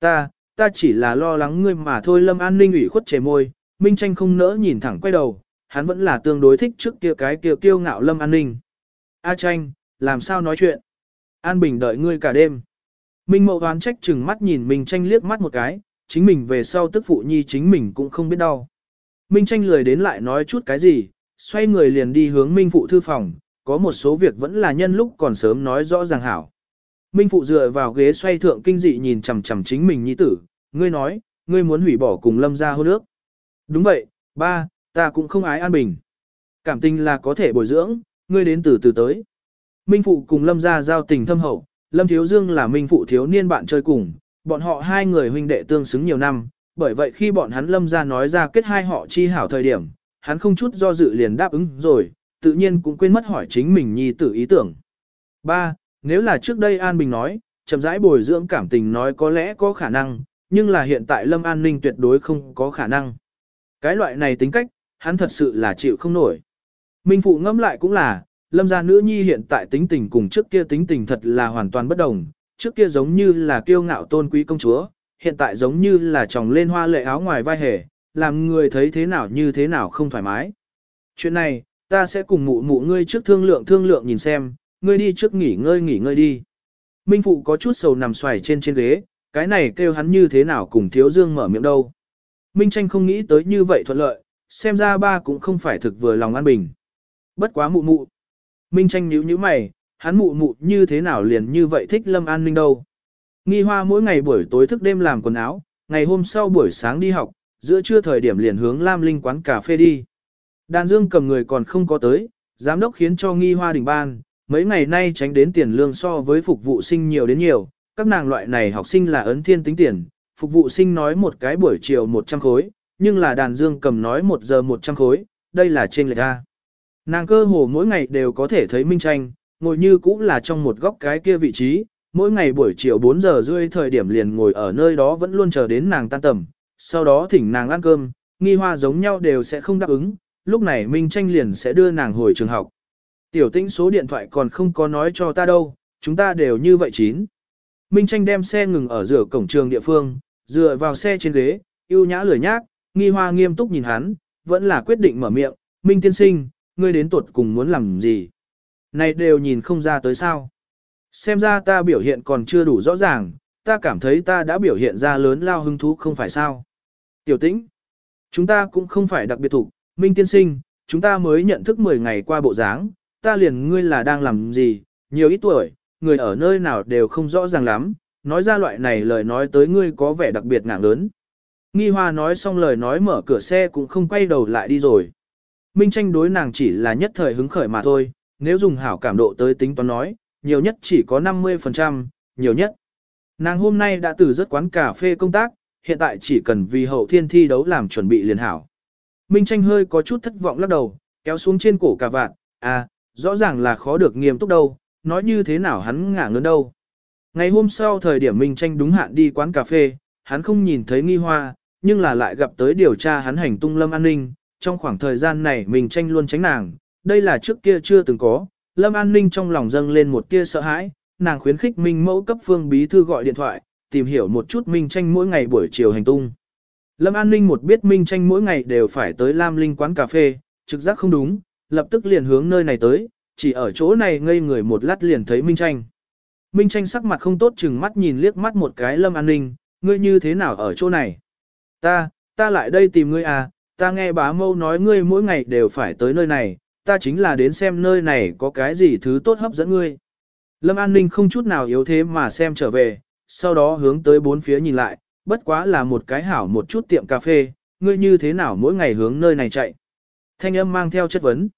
Ta, ta chỉ là lo lắng ngươi mà thôi Lâm An Ninh ủy khuất chề môi, Minh tranh không nỡ nhìn thẳng quay đầu, hắn vẫn là tương đối thích trước kia cái kia kiêu ngạo Lâm An Ninh. A tranh, làm sao nói chuyện? An Bình đợi ngươi cả đêm. Minh mậu đoán trách chừng mắt nhìn Minh tranh liếc mắt một cái, chính mình về sau tức phụ nhi chính mình cũng không biết đau. Minh tranh lười đến lại nói chút cái gì, xoay người liền đi hướng Minh phụ thư phòng, có một số việc vẫn là nhân lúc còn sớm nói rõ ràng hảo. Minh phụ dựa vào ghế xoay thượng kinh dị nhìn chằm chằm chính mình nhi tử, ngươi nói, ngươi muốn hủy bỏ cùng lâm gia hôn ước. Đúng vậy, ba, ta cũng không ái an bình. Cảm tình là có thể bồi dưỡng, ngươi đến từ từ tới. Minh phụ cùng lâm gia giao tình thâm hậu, lâm thiếu dương là minh phụ thiếu niên bạn chơi cùng, bọn họ hai người huynh đệ tương xứng nhiều năm, bởi vậy khi bọn hắn lâm gia nói ra kết hai họ chi hảo thời điểm, hắn không chút do dự liền đáp ứng rồi, tự nhiên cũng quên mất hỏi chính mình nhi tử ý tưởng. Ba, nếu là trước đây An Bình nói, chậm rãi bồi dưỡng cảm tình nói có lẽ có khả năng, nhưng là hiện tại Lâm An Ninh tuyệt đối không có khả năng. Cái loại này tính cách, hắn thật sự là chịu không nổi. Minh Phụ ngẫm lại cũng là, Lâm gia nữ nhi hiện tại tính tình cùng trước kia tính tình thật là hoàn toàn bất đồng, trước kia giống như là kiêu ngạo tôn quý công chúa, hiện tại giống như là tròng lên hoa lệ áo ngoài vai hề, làm người thấy thế nào như thế nào không thoải mái. Chuyện này, ta sẽ cùng mụ mụ ngươi trước thương lượng thương lượng nhìn xem, ngươi đi trước nghỉ ngơi nghỉ ngơi đi. Minh Phụ có chút sầu nằm xoài trên trên ghế, cái này kêu hắn như thế nào cùng Thiếu Dương mở miệng đâu. Minh Tranh không nghĩ tới như vậy thuận lợi, xem ra ba cũng không phải thực vừa lòng an bình. Bất quá mụ mụ. Minh Tranh nhíu nhíu mày, hắn mụ mụ như thế nào liền như vậy thích Lâm An Ninh đâu. Nghi hoa mỗi ngày buổi tối thức đêm làm quần áo, ngày hôm sau buổi sáng đi học, giữa trưa thời điểm liền hướng Lam Linh quán cà phê đi. Đàn dương cầm người còn không có tới, giám đốc khiến cho nghi hoa đình ban, mấy ngày nay tránh đến tiền lương so với phục vụ sinh nhiều đến nhiều, các nàng loại này học sinh là ấn thiên tính tiền, phục vụ sinh nói một cái buổi chiều 100 khối, nhưng là đàn dương cầm nói một giờ 100 khối, đây là trên lệch ra. Nàng cơ hồ mỗi ngày đều có thể thấy Minh Tranh, ngồi như cũng là trong một góc cái kia vị trí, mỗi ngày buổi chiều 4 giờ rưỡi thời điểm liền ngồi ở nơi đó vẫn luôn chờ đến nàng tan tầm, sau đó thỉnh nàng ăn cơm, nghi hoa giống nhau đều sẽ không đáp ứng, lúc này Minh Tranh liền sẽ đưa nàng hồi trường học. Tiểu tĩnh số điện thoại còn không có nói cho ta đâu, chúng ta đều như vậy chín. Minh Tranh đem xe ngừng ở giữa cổng trường địa phương, dựa vào xe trên ghế, yêu nhã lười nhác, nghi hoa nghiêm túc nhìn hắn, vẫn là quyết định mở miệng, Minh tiên sinh, ngươi đến tuột cùng muốn làm gì? Này đều nhìn không ra tới sao. Xem ra ta biểu hiện còn chưa đủ rõ ràng, ta cảm thấy ta đã biểu hiện ra lớn lao hứng thú không phải sao. Tiểu tĩnh, chúng ta cũng không phải đặc biệt thủ, Minh tiên sinh, chúng ta mới nhận thức 10 ngày qua bộ dáng, ta liền ngươi là đang làm gì, nhiều ít tuổi, người ở nơi nào đều không rõ ràng lắm, nói ra loại này lời nói tới ngươi có vẻ đặc biệt ngạng lớn. Nghi hoa nói xong lời nói mở cửa xe cũng không quay đầu lại đi rồi. Minh tranh đối nàng chỉ là nhất thời hứng khởi mà thôi, nếu dùng hảo cảm độ tới tính toán nói, nhiều nhất chỉ có 50%, nhiều nhất. Nàng hôm nay đã từ rất quán cà phê công tác, hiện tại chỉ cần vì hậu thiên thi đấu làm chuẩn bị liền hảo. Minh tranh hơi có chút thất vọng lắc đầu, kéo xuống trên cổ cà vạt, à, rõ ràng là khó được nghiêm túc đâu, nói như thế nào hắn ngả ngớn đâu. Ngày hôm sau thời điểm Minh tranh đúng hạn đi quán cà phê, hắn không nhìn thấy nghi hoa, nhưng là lại gặp tới điều tra hắn hành tung lâm an ninh, trong khoảng thời gian này Minh tranh luôn tránh nàng, đây là trước kia chưa từng có, lâm an ninh trong lòng dâng lên một tia sợ hãi, nàng khuyến khích Minh mẫu cấp phương bí thư gọi điện thoại, tìm hiểu một chút Minh tranh mỗi ngày buổi chiều hành tung. Lâm An Ninh một biết Minh tranh mỗi ngày đều phải tới Lam Linh quán cà phê, trực giác không đúng, lập tức liền hướng nơi này tới, chỉ ở chỗ này ngây người một lát liền thấy Minh tranh. Minh tranh sắc mặt không tốt chừng mắt nhìn liếc mắt một cái Lâm An Ninh, ngươi như thế nào ở chỗ này? Ta, ta lại đây tìm ngươi à, ta nghe bá mâu nói ngươi mỗi ngày đều phải tới nơi này, ta chính là đến xem nơi này có cái gì thứ tốt hấp dẫn ngươi. Lâm An Ninh không chút nào yếu thế mà xem trở về, sau đó hướng tới bốn phía nhìn lại, bất quá là một cái hảo một chút tiệm cà phê, ngươi như thế nào mỗi ngày hướng nơi này chạy. Thanh âm mang theo chất vấn.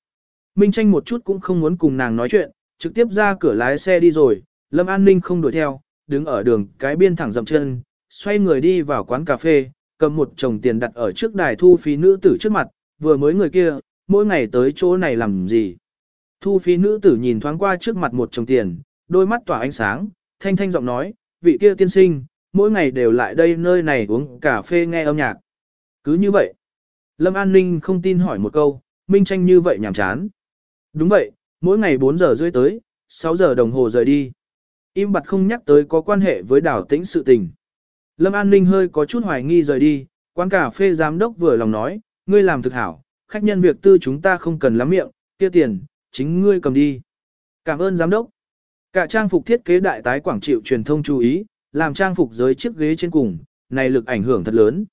Minh tranh một chút cũng không muốn cùng nàng nói chuyện, trực tiếp ra cửa lái xe đi rồi, Lâm An Ninh không đuổi theo, đứng ở đường cái biên thẳng dậm chân, xoay người đi vào quán cà phê, cầm một chồng tiền đặt ở trước đài thu phí nữ tử trước mặt, vừa mới người kia, mỗi ngày tới chỗ này làm gì. Thu phí nữ tử nhìn thoáng qua trước mặt một chồng tiền, đôi mắt tỏa ánh sáng, thanh thanh giọng nói, vị kia tiên sinh, mỗi ngày đều lại đây nơi này uống cà phê nghe âm nhạc. Cứ như vậy. Lâm An Ninh không tin hỏi một câu, Minh Tranh như vậy nhảm chán. Đúng vậy, mỗi ngày 4 giờ rưỡi tới, 6 giờ đồng hồ rời đi. Im bặt không nhắc tới có quan hệ với đảo tĩnh sự tình. Lâm An Ninh hơi có chút hoài nghi rời đi, quán cà phê giám đốc vừa lòng nói, ngươi làm thực hảo, khách nhân việc tư chúng ta không cần lắm miệng, kia tiền, chính ngươi cầm đi. Cảm ơn giám đốc. Cả trang phục thiết kế đại tái quảng chịu truyền thông chú ý, làm trang phục dưới chiếc ghế trên cùng, này lực ảnh hưởng thật lớn.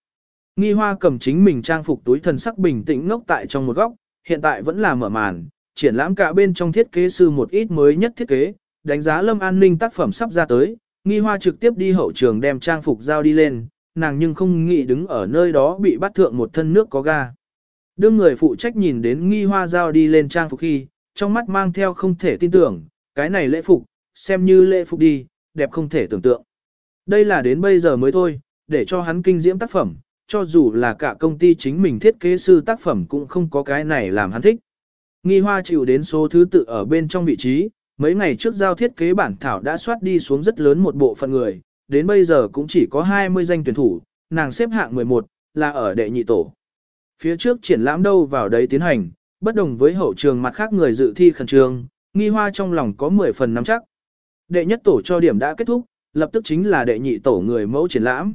Nghi hoa cầm chính mình trang phục túi thần sắc bình tĩnh ngốc tại trong một góc, hiện tại vẫn là mở màn, triển lãm cả bên trong thiết kế sư một ít mới nhất thiết kế, đánh giá lâm an ninh tác phẩm sắp ra tới, nghi hoa trực tiếp đi hậu trường đem trang phục giao đi lên, nàng nhưng không nghĩ đứng ở nơi đó bị bắt thượng một thân nước có ga. Đương người phụ trách nhìn đến nghi hoa giao đi lên trang phục khi, trong mắt mang theo không thể tin tưởng, cái này lễ phục, xem như lễ phục đi, đẹp không thể tưởng tượng. Đây là đến bây giờ mới thôi, để cho hắn kinh diễm tác phẩm, cho dù là cả công ty chính mình thiết kế sư tác phẩm cũng không có cái này làm hắn thích. Nghi hoa chịu đến số thứ tự ở bên trong vị trí, mấy ngày trước giao thiết kế bản thảo đã soát đi xuống rất lớn một bộ phận người, đến bây giờ cũng chỉ có 20 danh tuyển thủ, nàng xếp hạng 11, là ở đệ nhị tổ. Phía trước triển lãm đâu vào đấy tiến hành, bất đồng với hậu trường mặt khác người dự thi khẩn trương, nghi hoa trong lòng có 10 phần nắm chắc. Đệ nhất tổ cho điểm đã kết thúc, lập tức chính là đệ nhị tổ người mẫu triển lãm.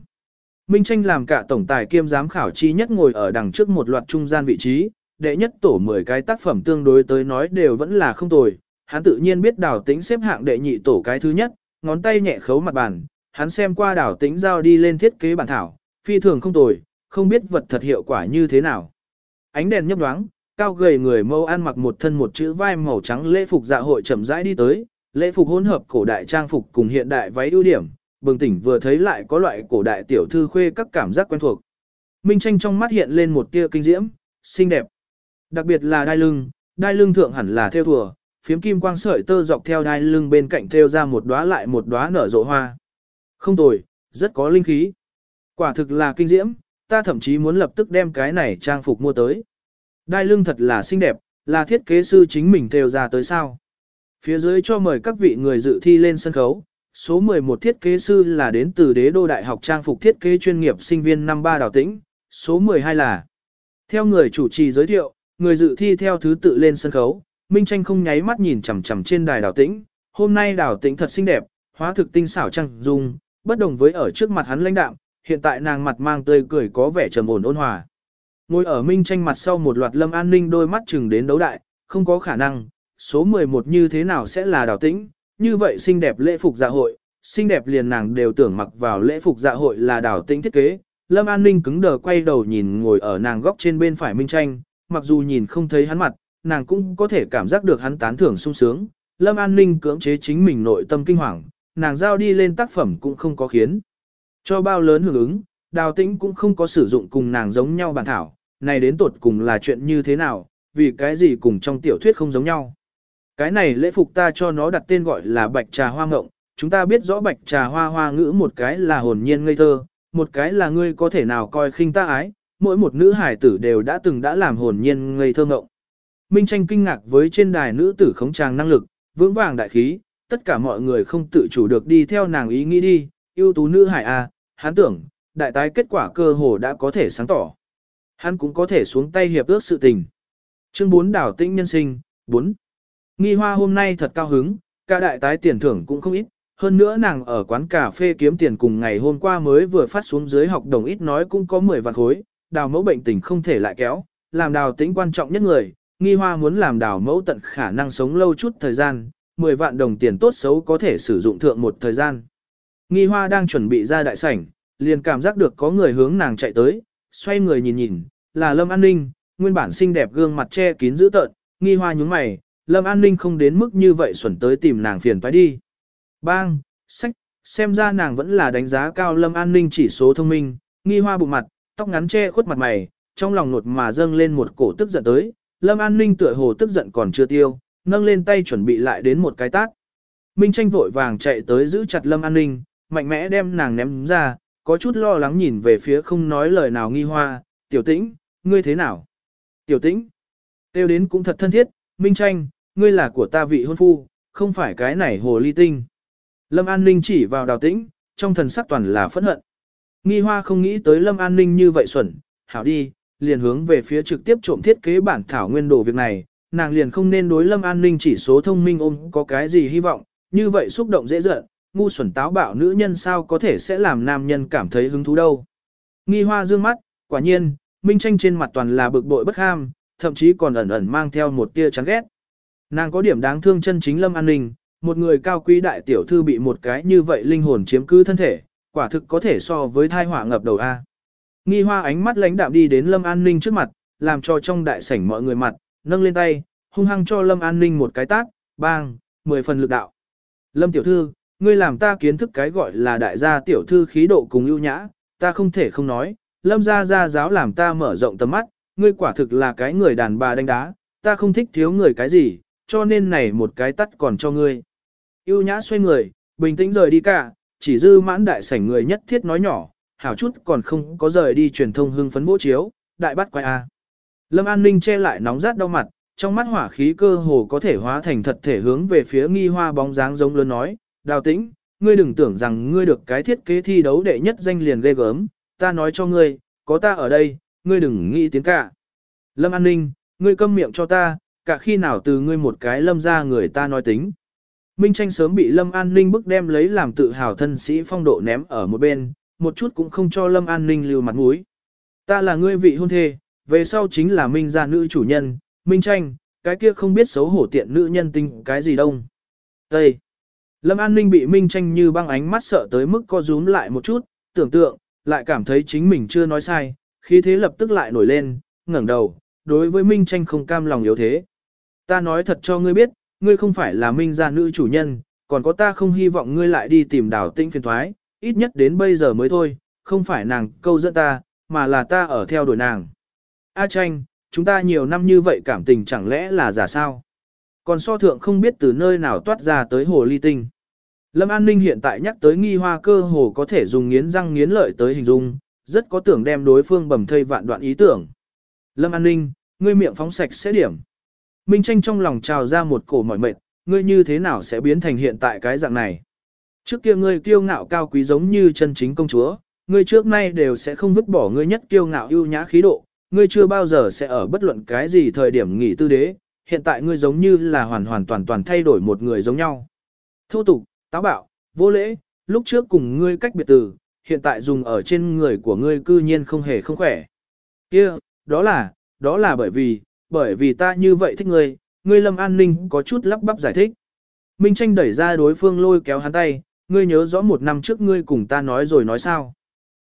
Minh Tranh làm cả tổng tài kiêm giám khảo chi nhất ngồi ở đằng trước một loạt trung gian vị trí, đệ nhất tổ 10 cái tác phẩm tương đối tới nói đều vẫn là không tồi, hắn tự nhiên biết đào tính xếp hạng đệ nhị tổ cái thứ nhất, ngón tay nhẹ khấu mặt bàn, hắn xem qua đào tính giao đi lên thiết kế bản thảo, phi thường không tồi, không biết vật thật hiệu quả như thế nào. Ánh đèn nhấp nhoáng, cao gầy người mâu ăn mặc một thân một chữ vai màu trắng lễ phục dạ hội chậm rãi đi tới, lễ phục hỗn hợp cổ đại trang phục cùng hiện đại váy ưu điểm, bừng tỉnh vừa thấy lại có loại cổ đại tiểu thư khuê các cảm giác quen thuộc. Minh tranh trong mắt hiện lên một tia kinh diễm, xinh đẹp. Đặc biệt là đai lưng, đai lưng thượng hẳn là theo thùa, phiếm kim quang sợi tơ dọc theo đai lưng bên cạnh theo ra một đóa lại một đóa nở rộ hoa. Không tồi, rất có linh khí. Quả thực là kinh diễm, ta thậm chí muốn lập tức đem cái này trang phục mua tới. Đai lưng thật là xinh đẹp, là thiết kế sư chính mình theo ra tới sao. Phía dưới cho mời các vị người dự thi lên sân khấu. Số 11 thiết kế sư là đến từ đế đô đại học trang phục thiết kế chuyên nghiệp sinh viên năm ba đào tĩnh. Số 12 là Theo người chủ trì giới thiệu, người dự thi theo thứ tự lên sân khấu. Minh tranh không nháy mắt nhìn chằm chằm trên đài đào tĩnh. Hôm nay đào tĩnh thật xinh đẹp, hóa thực tinh xảo trăng dung, bất đồng với ở trước mặt hắn lãnh đạm, hiện tại nàng mặt mang tươi cười có vẻ trầm ổn ôn hòa. Ngồi ở Minh tranh mặt sau một loạt lâm an ninh đôi mắt chừng đến đấu đại, không có khả năng, số 11 như thế nào sẽ là đào tĩnh, như vậy xinh đẹp lễ phục dạ hội, xinh đẹp liền nàng đều tưởng mặc vào lễ phục dạ hội là đào tĩnh thiết kế. Lâm An Ninh cứng đờ quay đầu nhìn ngồi ở nàng góc trên bên phải Minh Tranh, mặc dù nhìn không thấy hắn mặt, nàng cũng có thể cảm giác được hắn tán thưởng sung sướng. Lâm An Ninh cưỡng chế chính mình nội tâm kinh hoàng, nàng giao đi lên tác phẩm cũng không có khiến. Cho bao lớn hưởng ứng, đào tĩnh cũng không có sử dụng cùng nàng giống nhau bản thảo, này đến tột cùng là chuyện như thế nào, vì cái gì cùng trong tiểu thuyết không giống nhau. Cái này lễ phục ta cho nó đặt tên gọi là bạch trà hoa ngộng, chúng ta biết rõ bạch trà hoa hoa ngữ một cái là hồn nhiên ngây thơ, một cái là ngươi có thể nào coi khinh ta ái, mỗi một nữ hải tử đều đã từng đã làm hồn nhiên ngây thơ ngộng. Minh tranh kinh ngạc với trên đài nữ tử khống tràng năng lực, vững vàng đại khí, tất cả mọi người không tự chủ được đi theo nàng ý nghĩ đi, ưu tú nữ hải a, à, hắn tưởng, đại tái kết quả cơ hồ đã có thể sáng tỏ. Hắn cũng có thể xuống tay hiệp ước sự tình. Chương 4 đảo tĩnh nhân sinh, 4. Nghi hoa hôm nay thật cao hứng, cả đại tái tiền thưởng cũng không ít, hơn nữa nàng ở quán cà phê kiếm tiền cùng ngày hôm qua mới vừa phát xuống dưới học đồng ít nói cũng có 10 vạn khối, đào mẫu bệnh tình không thể lại kéo, làm đào tính quan trọng nhất người, nghi hoa muốn làm đào mẫu tận khả năng sống lâu chút thời gian, 10 vạn đồng tiền tốt xấu có thể sử dụng thượng một thời gian. Nghi hoa đang chuẩn bị ra đại sảnh, liền cảm giác được có người hướng nàng chạy tới, xoay người nhìn nhìn, là Lâm An Ninh, nguyên bản xinh đẹp gương mặt che kín dữ tợn, nghi hoa nhúng mày, Lâm An Ninh không đến mức như vậy xuẩn tới tìm nàng phiền phải đi. Bang, sách, xem ra nàng vẫn là đánh giá cao Lâm An Ninh chỉ số thông minh, nghi hoa bụng mặt, tóc ngắn che khuất mặt mày, trong lòng nột mà dâng lên một cổ tức giận tới, Lâm An Ninh tựa hồ tức giận còn chưa tiêu, nâng lên tay chuẩn bị lại đến một cái tát. Minh tranh vội vàng chạy tới giữ chặt Lâm An Ninh, mạnh mẽ đem nàng ném ra, có chút lo lắng nhìn về phía không nói lời nào nghi hoa, tiểu tĩnh, ngươi thế nào? Tiểu tĩnh, tiêu đến cũng thật thân thiết, Minh tranh, ngươi là của ta vị hôn phu, không phải cái này hồ ly tinh. Lâm An Ninh chỉ vào đào tĩnh, trong thần sắc toàn là phẫn hận. Nghi hoa không nghĩ tới Lâm An Ninh như vậy xuẩn, hảo đi, liền hướng về phía trực tiếp trộm thiết kế bản thảo nguyên đồ việc này, nàng liền không nên đối Lâm An Ninh chỉ số thông minh ôm có cái gì hy vọng, như vậy xúc động dễ giận, ngu xuẩn táo bạo nữ nhân sao có thể sẽ làm nam nhân cảm thấy hứng thú đâu. Nghi hoa dương mắt, quả nhiên, Minh Tranh trên mặt toàn là bực bội bất ham, thậm chí còn ẩn ẩn mang theo một tia chán ghét. Nàng có điểm đáng thương chân chính Lâm An Ninh, một người cao quý đại tiểu thư bị một cái như vậy linh hồn chiếm cứ thân thể, quả thực có thể so với thai họa ngập đầu A. Nghi hoa ánh mắt lãnh đạm đi đến Lâm An Ninh trước mặt, làm cho trong đại sảnh mọi người mặt, nâng lên tay, hung hăng cho Lâm An Ninh một cái tác, bang, mười phần lực đạo. Lâm tiểu thư, ngươi làm ta kiến thức cái gọi là đại gia tiểu thư khí độ cùng ưu nhã, ta không thể không nói, Lâm gia gia giáo làm ta mở rộng tầm mắt, ngươi quả thực là cái người đàn bà đánh đá, ta không thích thiếu người cái gì, cho nên này một cái tắt còn cho ngươi. Yêu nhã xoay người, bình tĩnh rời đi cả, chỉ dư mãn đại sảnh người nhất thiết nói nhỏ, hảo chút còn không có rời đi truyền thông hưng phấn bố chiếu, đại bắt quay a. Lâm An Ninh che lại nóng rát đau mặt, trong mắt hỏa khí cơ hồ có thể hóa thành thật thể hướng về phía nghi hoa bóng dáng giống lớn nói, đào tĩnh, ngươi đừng tưởng rằng ngươi được cái thiết kế thi đấu đệ nhất danh liền ghê gớm, ta nói cho ngươi, có ta ở đây, ngươi đừng nghĩ tiếng cả. Lâm An Ninh, ngươi câm miệng cho ta, cả khi nào từ ngươi một cái lâm ra người ta nói tính. Minh tranh sớm bị Lâm An Ninh bức đem lấy làm tự hào thân sĩ phong độ ném ở một bên, một chút cũng không cho Lâm An Ninh lưu mặt mũi. Ta là ngươi vị hôn thê, về sau chính là Minh gia nữ chủ nhân, Minh tranh, cái kia không biết xấu hổ tiện nữ nhân tinh cái gì đông. Tây. Lâm An Ninh bị Minh tranh như băng ánh mắt sợ tới mức co rúm lại một chút, tưởng tượng, lại cảm thấy chính mình chưa nói sai, khí thế lập tức lại nổi lên, ngẩng đầu, đối với Minh tranh không cam lòng yếu thế. Ta nói thật cho ngươi biết, ngươi không phải là Minh gia nữ chủ nhân, còn có ta không hy vọng ngươi lại đi tìm đào tĩnh phiền thoái, ít nhất đến bây giờ mới thôi, không phải nàng câu dẫn ta, mà là ta ở theo đuổi nàng. A tranh, chúng ta nhiều năm như vậy cảm tình chẳng lẽ là giả sao? Còn so thượng không biết từ nơi nào toát ra tới hồ ly tinh. Lâm An Ninh hiện tại nhắc tới nghi hoa cơ hồ có thể dùng nghiến răng nghiến lợi tới hình dung, rất có tưởng đem đối phương bầm thây vạn đoạn ý tưởng. Lâm An Ninh, ngươi miệng phóng sạch sẽ điểm. Minh tranh trong lòng trào ra một cổ mỏi mệt, ngươi như thế nào sẽ biến thành hiện tại cái dạng này. Trước kia ngươi kiêu ngạo cao quý giống như chân chính công chúa, ngươi trước nay đều sẽ không vứt bỏ ngươi nhất kiêu ngạo ưu nhã khí độ, ngươi chưa bao giờ sẽ ở bất luận cái gì thời điểm nghỉ tư đế, hiện tại ngươi giống như là hoàn hoàn toàn toàn thay đổi một người giống nhau. Thô tục, táo bạo, vô lễ, lúc trước cùng ngươi cách biệt từ, hiện tại dùng ở trên người của ngươi cư nhiên không hề không khỏe. Kia, đó là, đó là bởi vì, bởi vì ta như vậy thích ngươi, ngươi lâm an ninh có chút lắp bắp giải thích. Minh tranh đẩy ra đối phương lôi kéo hắn tay, ngươi nhớ rõ một năm trước ngươi cùng ta nói rồi nói sao.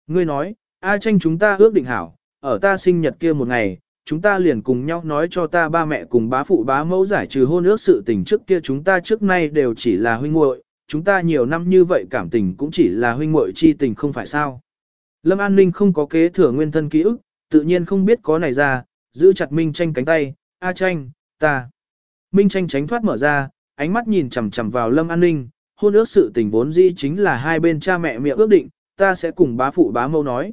Ngươi nói, A tranh chúng ta ước định hảo, ở ta sinh nhật kia một ngày, chúng ta liền cùng nhau nói cho ta ba mẹ cùng bá phụ bá mẫu giải trừ hôn ước sự tình trước kia chúng ta trước nay đều chỉ là huynh muội, chúng ta nhiều năm như vậy cảm tình cũng chỉ là huynh muội chi tình không phải sao. Lâm An Ninh không có kế thừa nguyên thân ký ức, tự nhiên không biết có này ra, giữ chặt Minh tranh cánh tay, A tranh, ta. Minh tranh tránh thoát mở ra, ánh mắt nhìn chằm chằm vào Lâm An Ninh, hôn ước sự tình vốn dĩ chính là hai bên cha mẹ miệng ước định, ta sẽ cùng bá phụ bá mâu nói.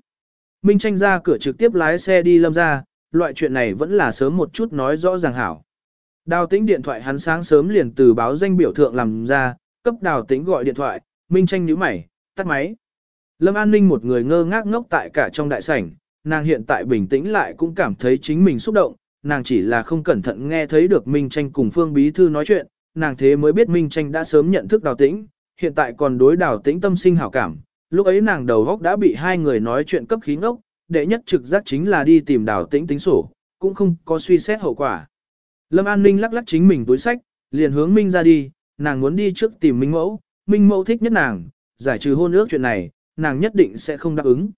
Minh tranh ra cửa trực tiếp lái xe đi Lâm ra, loại chuyện này vẫn là sớm một chút nói rõ ràng hảo. Đào tĩnh điện thoại hắn sáng sớm liền từ báo danh biểu thượng làm ra, cấp đào tĩnh gọi điện thoại, Minh tranh nhíu mày, tắt máy. Lâm An Ninh một người ngơ ngác ngốc tại cả trong đại sảnh, nàng hiện tại bình tĩnh lại cũng cảm thấy chính mình xúc động, nàng chỉ là không cẩn thận nghe thấy được Minh Tranh cùng Phương Bí Thư nói chuyện, nàng thế mới biết Minh Tranh đã sớm nhận thức đào tĩnh, hiện tại còn đối đào tĩnh tâm sinh hảo cảm, lúc ấy nàng đầu góc đã bị hai người nói chuyện cấp khí ngốc, đệ nhất trực giác chính là đi tìm đào tĩnh tính sổ, cũng không có suy xét hậu quả. Lâm An Ninh lắc lắc chính mình túi sách, liền hướng Minh ra đi, nàng muốn đi trước tìm Minh Mẫu, Minh Mẫu thích nhất nàng, giải trừ hôn ước chuyện này, nàng nhất định sẽ không đáp ứng.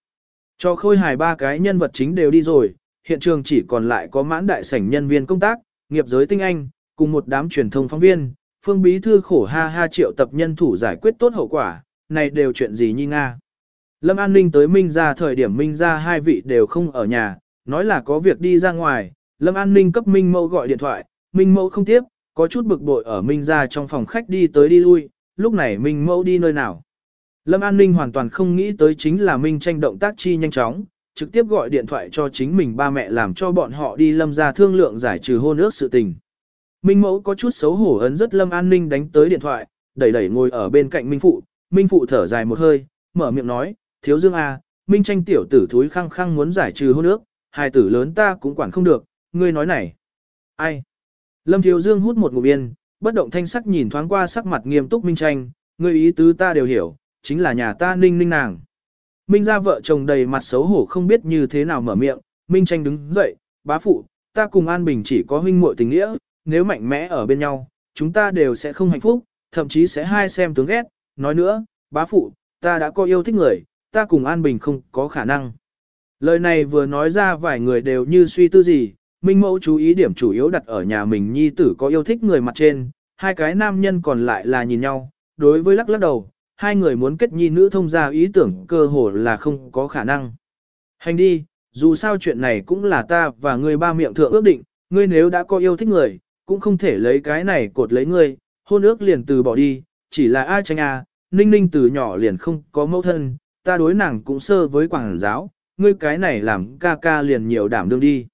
Cho khôi hài ba cái nhân vật chính đều đi rồi, hiện trường chỉ còn lại có mãn đại sảnh nhân viên công tác, nghiệp giới tinh anh, cùng một đám truyền thông phóng viên, phương bí thư khổ ha ha triệu tập nhân thủ giải quyết tốt hậu quả, này đều chuyện gì nhi Nga. Lâm An Ninh tới Minh ra thời điểm Minh ra hai vị đều không ở nhà, nói là có việc đi ra ngoài, Lâm An Ninh cấp Minh Mẫu gọi điện thoại, Minh Mẫu không tiếp, có chút bực bội ở Minh ra trong phòng khách đi tới đi lui, lúc này Minh Mẫu đi nơi nào. Lâm An Ninh hoàn toàn không nghĩ tới chính là Minh tranh động tác chi nhanh chóng, trực tiếp gọi điện thoại cho chính mình ba mẹ làm cho bọn họ đi lâm ra thương lượng giải trừ hôn ước sự tình. Minh mẫu có chút xấu hổ ấn rất Lâm An Ninh đánh tới điện thoại, đẩy đẩy ngồi ở bên cạnh Minh Phụ, Minh Phụ thở dài một hơi, mở miệng nói, thiếu dương a, à, Minh tranh tiểu tử thúi khăng khăng muốn giải trừ hôn ước, hai tử lớn ta cũng quản không được, ngươi nói này. Ai? Lâm thiếu dương hút một ngụm yên, bất động thanh sắc nhìn thoáng qua sắc mặt nghiêm túc Minh tranh, ngươi ý tứ ta đều hiểu, chính là nhà ta ninh ninh nàng. Minh ra vợ chồng đầy mặt xấu hổ không biết như thế nào mở miệng, Minh tranh đứng dậy, bá phụ, ta cùng An Bình chỉ có huynh muội tình nghĩa, nếu mạnh mẽ ở bên nhau, chúng ta đều sẽ không hạnh phúc, thậm chí sẽ hai xem tướng ghét, nói nữa, bá phụ, ta đã có yêu thích người, ta cùng An Bình không có khả năng. Lời này vừa nói ra vài người đều như suy tư gì, Minh Mẫu chú ý điểm chủ yếu đặt ở nhà mình nhi tử có yêu thích người mặt trên, hai cái nam nhân còn lại là nhìn nhau, đối với lắc lắc đầu, hai người muốn kết nhi nữ thông ra ý tưởng cơ hồ là không có khả năng. Hành đi, dù sao chuyện này cũng là ta và ngươi ba miệng thượng ước định, ngươi nếu đã có yêu thích người, cũng không thể lấy cái này cột lấy ngươi, hôn ước liền từ bỏ đi, chỉ là ai tranh à, ninh ninh từ nhỏ liền không có mẫu thân, ta đối nàng cũng sơ với quảng giáo, ngươi cái này làm ca ca liền nhiều đảm đương đi.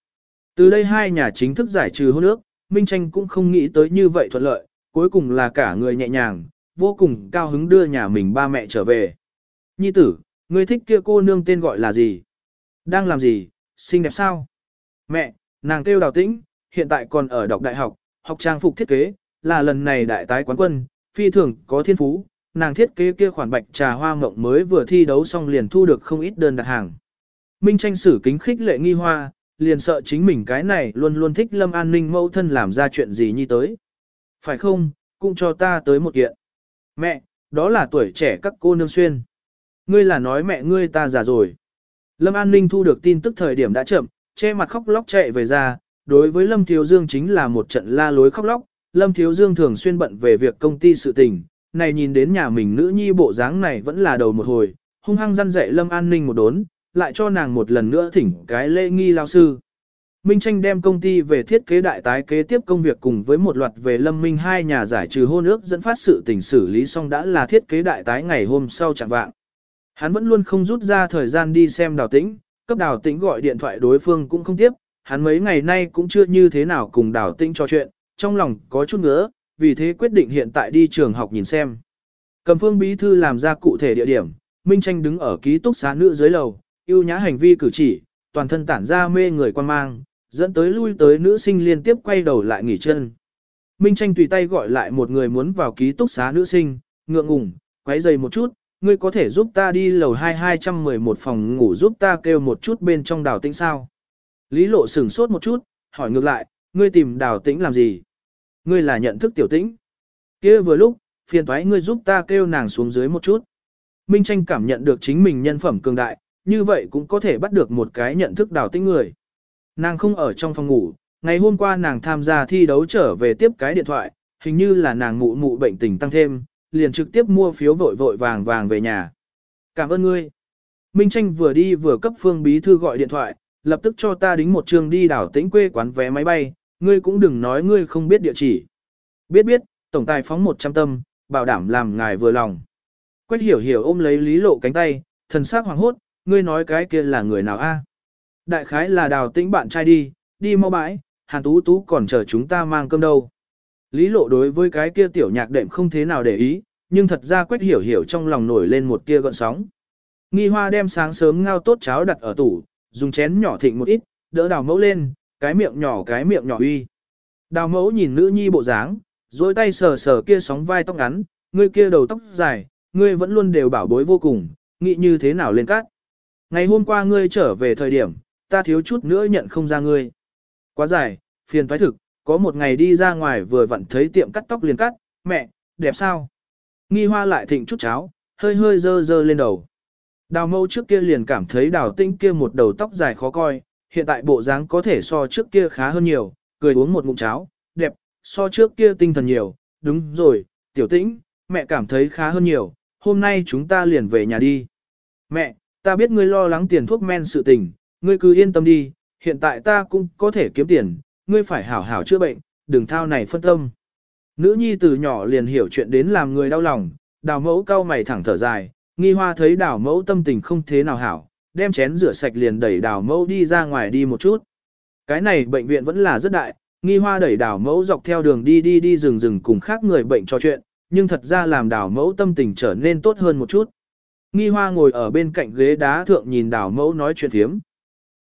Từ đây hai nhà chính thức giải trừ hôn ước, Minh Tranh cũng không nghĩ tới như vậy thuận lợi, cuối cùng là cả người nhẹ nhàng, vô cùng cao hứng đưa nhà mình ba mẹ trở về. Nhi tử, ngươi thích kia cô nương tên gọi là gì? Đang làm gì? Xinh đẹp sao? Mẹ, nàng kêu đào tĩnh, hiện tại còn ở đọc đại học, học trang phục thiết kế, là lần này đại tái quán quân, phi thường có thiên phú, nàng thiết kế kia khoản bạch trà hoa mộng mới vừa thi đấu xong liền thu được không ít đơn đặt hàng. Minh tranh sử kính khích lệ nghi hoa, liền sợ chính mình cái này luôn luôn thích lâm an ninh mẫu thân làm ra chuyện gì như tới. Phải không, cũng cho ta tới một kiện. Mẹ, đó là tuổi trẻ các cô nương xuyên. Ngươi là nói mẹ ngươi ta già rồi. Lâm An Ninh thu được tin tức thời điểm đã chậm, che mặt khóc lóc chạy về ra, đối với Lâm Thiếu Dương chính là một trận la lối khóc lóc, Lâm Thiếu Dương thường xuyên bận về việc công ty sự tình, này nhìn đến nhà mình nữ nhi bộ dáng này vẫn là đầu một hồi, hung hăng răn dạy Lâm An Ninh một đốn, lại cho nàng một lần nữa thỉnh cái lễ nghi lao sư. Minh Tranh đem công ty về thiết kế đại tái kế tiếp công việc cùng với một loạt về Lâm Minh hai nhà giải trừ hôn ước dẫn phát sự tình xử lý xong đã là thiết kế đại tái ngày hôm sau chẳng vạng. Hắn vẫn luôn không rút ra thời gian đi xem đào tĩnh, cấp đào tĩnh gọi điện thoại đối phương cũng không tiếp, hắn mấy ngày nay cũng chưa như thế nào cùng đào tĩnh trò chuyện, trong lòng có chút ngỡ, vì thế quyết định hiện tại đi trường học nhìn xem. Cầm phương bí thư làm ra cụ thể địa điểm, Minh Tranh đứng ở ký túc xá nữ dưới lầu, yêu nhã hành vi cử chỉ, toàn thân tản ra mê người quan mang, dẫn tới lui tới nữ sinh liên tiếp quay đầu lại nghỉ chân. Minh Tranh tùy tay gọi lại một người muốn vào ký túc xá nữ sinh, ngượng ngùng, quấy giày một chút, ngươi có thể giúp ta đi lầu 2211 phòng ngủ giúp ta kêu một chút bên trong đào tĩnh sao. Lý lộ sửng sốt một chút, hỏi ngược lại, ngươi tìm đào tĩnh làm gì? Ngươi là nhận thức tiểu tĩnh. kia vừa lúc, phiền thoái ngươi giúp ta kêu nàng xuống dưới một chút. Minh Tranh cảm nhận được chính mình nhân phẩm cường đại, như vậy cũng có thể bắt được một cái nhận thức đào tinh người. Nàng không ở trong phòng ngủ, ngày hôm qua nàng tham gia thi đấu trở về tiếp cái điện thoại, hình như là nàng mụ mụ bệnh tình tăng thêm, liền trực tiếp mua phiếu vội vội vàng vàng về nhà. Cảm ơn ngươi. Minh Tranh vừa đi vừa cấp phương bí thư gọi điện thoại, lập tức cho ta đính một trường đi đảo tĩnh quê quán vé máy bay, ngươi cũng đừng nói ngươi không biết địa chỉ. Biết biết, tổng tài phóng 100 tâm, bảo đảm làm ngài vừa lòng. Quách hiểu hiểu ôm lấy lý lộ cánh tay, thần sắc hoàng hốt, ngươi nói cái kia là người nào a? À? Đại khái là đào tĩnh bạn trai đi, đi mau bãi, hàn tú tú còn chờ chúng ta mang cơm đâu. Lý lộ đối với cái kia tiểu nhạc đệm không thế nào để ý, nhưng thật ra quét hiểu hiểu trong lòng nổi lên một tia gợn sóng. Nghi hoa đem sáng sớm ngao tốt cháo đặt ở tủ, dùng chén nhỏ thịnh một ít, đỡ đào mẫu lên, cái miệng nhỏ cái miệng nhỏ uy. Đào mẫu nhìn nữ nhi bộ dáng, dối tay sờ sờ kia sóng vai tóc ngắn, ngươi kia đầu tóc dài, ngươi vẫn luôn đều bảo bối vô cùng, nghĩ như thế nào lên cát. Ngày hôm qua ngươi trở về thời điểm, ta thiếu chút nữa nhận không ra ngươi. Quá dài, phiền thoái thực, có một ngày đi ra ngoài vừa vặn thấy tiệm cắt tóc liền cắt, mẹ, đẹp sao? Nghi hoa lại thịnh chút cháo, hơi hơi dơ dơ lên đầu. Đào mâu trước kia liền cảm thấy đào tinh kia một đầu tóc dài khó coi, hiện tại bộ dáng có thể so trước kia khá hơn nhiều, cười uống một ngụm cháo, đẹp, so trước kia tinh thần nhiều, đúng rồi, tiểu tĩnh, mẹ cảm thấy khá hơn nhiều, hôm nay chúng ta liền về nhà đi. Mẹ, ta biết ngươi lo lắng tiền thuốc men sự tình, ngươi cứ yên tâm đi, hiện tại ta cũng có thể kiếm tiền, ngươi phải hảo hảo chữa bệnh, đừng thao này phân tâm. Nữ nhi từ nhỏ liền hiểu chuyện đến làm người đau lòng, đào mẫu cao mày thẳng thở dài, nghi hoa thấy đào mẫu tâm tình không thế nào hảo, đem chén rửa sạch liền đẩy đào mẫu đi ra ngoài đi một chút. Cái này bệnh viện vẫn là rất đại, nghi hoa đẩy đào mẫu dọc theo đường đi đi đi rừng rừng cùng khác người bệnh trò chuyện, nhưng thật ra làm đào mẫu tâm tình trở nên tốt hơn một chút. Nghi hoa ngồi ở bên cạnh ghế đá thượng nhìn đào mẫu nói chuyện thiếm.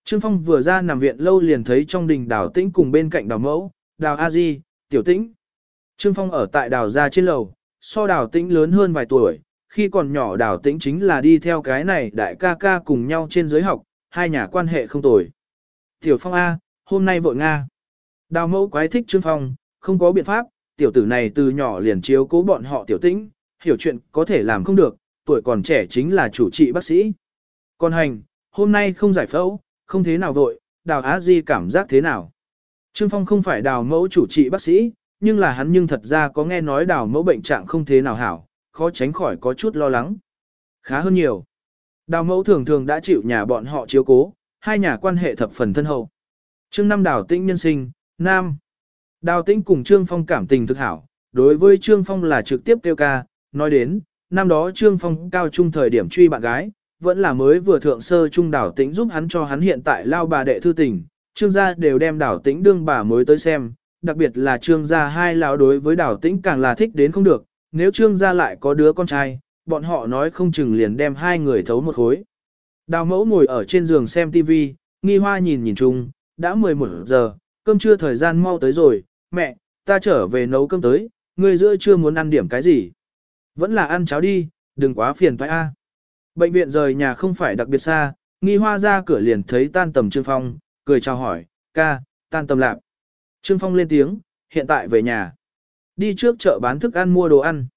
Trương Phong vừa ra nằm viện lâu liền thấy trong đình đào tĩnh cùng bên cạnh đào mẫu, đào A Di, tiểu tĩnh. Trương Phong ở tại đào gia trên lầu, so đào tĩnh lớn hơn vài tuổi, khi còn nhỏ đào tĩnh chính là đi theo cái này đại ca ca cùng nhau trên giới học, hai nhà quan hệ không tồi. Tiểu Phong A, hôm nay vội Nga. Đào mẫu quái thích Trương Phong, không có biện pháp, tiểu tử này từ nhỏ liền chiếu cố bọn họ tiểu tĩnh, hiểu chuyện có thể làm không được, tuổi còn trẻ chính là chủ trị bác sĩ. Còn hành, hôm nay không giải phẫu, không thế nào vội, đào á di cảm giác thế nào. Trương Phong không phải đào mẫu chủ trị bác sĩ, nhưng là hắn nhưng thật ra có nghe nói đào mẫu bệnh trạng không thế nào hảo, khó tránh khỏi có chút lo lắng. Khá hơn nhiều. Đào mẫu thường thường đã chịu nhà bọn họ chiếu cố, hai nhà quan hệ thập phần thân hậu. Trương năm đào tĩnh nhân sinh, nam. Đào tĩnh cùng Trương Phong cảm tình thực hảo, đối với Trương Phong là trực tiếp kêu ca, nói đến, năm đó Trương Phong cao trung thời điểm truy bạn gái, vẫn là mới vừa thượng sơ trung đảo tĩnh giúp hắn cho hắn hiện tại lao bà đệ thư tình, trương gia đều đem đảo tĩnh đương bà mới tới xem, đặc biệt là trương gia hai lão đối với đảo tĩnh càng là thích đến không được, nếu trương gia lại có đứa con trai, bọn họ nói không chừng liền đem hai người thấu một khối. Đào mẫu ngồi ở trên giường xem TV, nghi hoa nhìn nhìn chung, đã 11 giờ, cơm trưa thời gian mau tới rồi, mẹ, ta trở về nấu cơm tới, ngươi giữa chưa muốn ăn điểm cái gì. Vẫn là ăn cháo đi, đừng quá phiền toái a. Bệnh viện rời nhà không phải đặc biệt xa, nghi hoa ra cửa liền thấy tan tầm Trương Phong, cười chào hỏi, ca, tan tầm lạp. Trương Phong lên tiếng, hiện tại về nhà. Đi trước chợ bán thức ăn mua đồ ăn.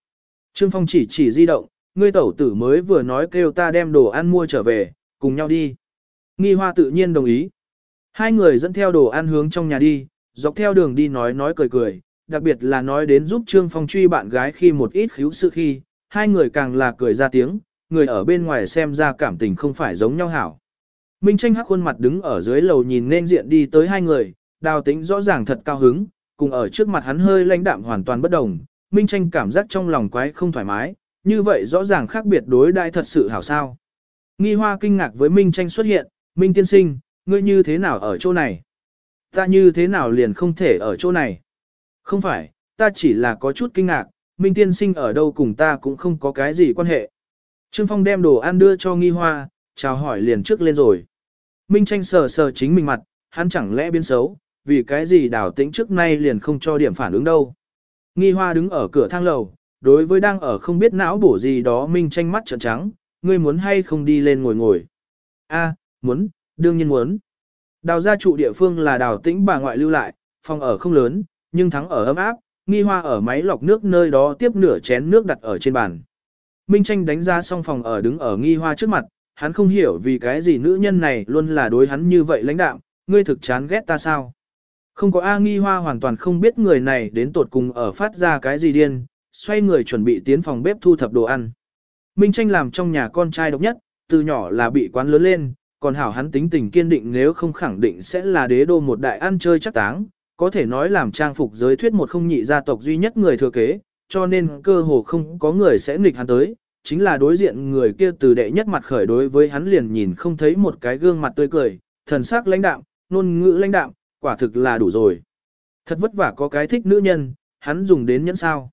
Trương Phong chỉ chỉ di động, ngươi tẩu tử mới vừa nói kêu ta đem đồ ăn mua trở về, cùng nhau đi. Nghi hoa tự nhiên đồng ý. Hai người dẫn theo đồ ăn hướng trong nhà đi, dọc theo đường đi nói nói cười cười, đặc biệt là nói đến giúp Trương Phong truy bạn gái khi một ít khíu sự khi, hai người càng là cười ra tiếng, người ở bên ngoài xem ra cảm tình không phải giống nhau hảo. Minh tranh hắc khuôn mặt đứng ở dưới lầu nhìn nên diện đi tới hai người, đào tính rõ ràng thật cao hứng, cùng ở trước mặt hắn hơi lãnh đạm hoàn toàn bất đồng. Minh tranh cảm giác trong lòng quái không thoải mái, như vậy rõ ràng khác biệt đối đại thật sự hảo sao. Nghi hoa kinh ngạc với Minh tranh xuất hiện, Minh tiên sinh, ngươi như thế nào ở chỗ này? Ta như thế nào liền không thể ở chỗ này? Không phải, ta chỉ là có chút kinh ngạc, Minh tiên sinh ở đâu cùng ta cũng không có cái gì quan hệ. Trương Phong đem đồ ăn đưa cho nghi hoa, chào hỏi liền trước lên rồi. Minh tranh sờ sờ chính mình mặt, hắn chẳng lẽ biến xấu, vì cái gì đảo tĩnh trước nay liền không cho điểm phản ứng đâu. Nghi hoa đứng ở cửa thang lầu, đối với đang ở không biết não bổ gì đó Minh tranh mắt trợn trắng, ngươi muốn hay không đi lên ngồi ngồi. A, muốn, đương nhiên muốn. Đào gia trụ địa phương là đào tĩnh bà ngoại lưu lại, phòng ở không lớn, nhưng thắng ở ấm áp, nghi hoa ở máy lọc nước nơi đó tiếp nửa chén nước đặt ở trên bàn. Minh tranh đánh ra xong phòng ở đứng ở nghi hoa trước mặt, hắn không hiểu vì cái gì nữ nhân này luôn là đối hắn như vậy lãnh đạm, ngươi thực chán ghét ta sao. Không có A nghi hoa hoàn toàn không biết người này đến tột cùng ở phát ra cái gì điên, xoay người chuẩn bị tiến phòng bếp thu thập đồ ăn. Minh tranh làm trong nhà con trai độc nhất, từ nhỏ là bị quán lớn lên, còn hảo hắn tính tình kiên định nếu không khẳng định sẽ là đế đô một đại ăn chơi chắc táng, có thể nói làm trang phục giới thuyết một không nhị gia tộc duy nhất người thừa kế, cho nên cơ hồ không có người sẽ nghịch hắn tới, chính là đối diện người kia từ đệ nhất mặt khởi đối với hắn liền nhìn không thấy một cái gương mặt tươi cười, thần sắc lãnh đạm, ngôn ngữ lãnh đạm, quả thực là đủ rồi. Thật vất vả có cái thích nữ nhân, hắn dùng đến nhẫn sao.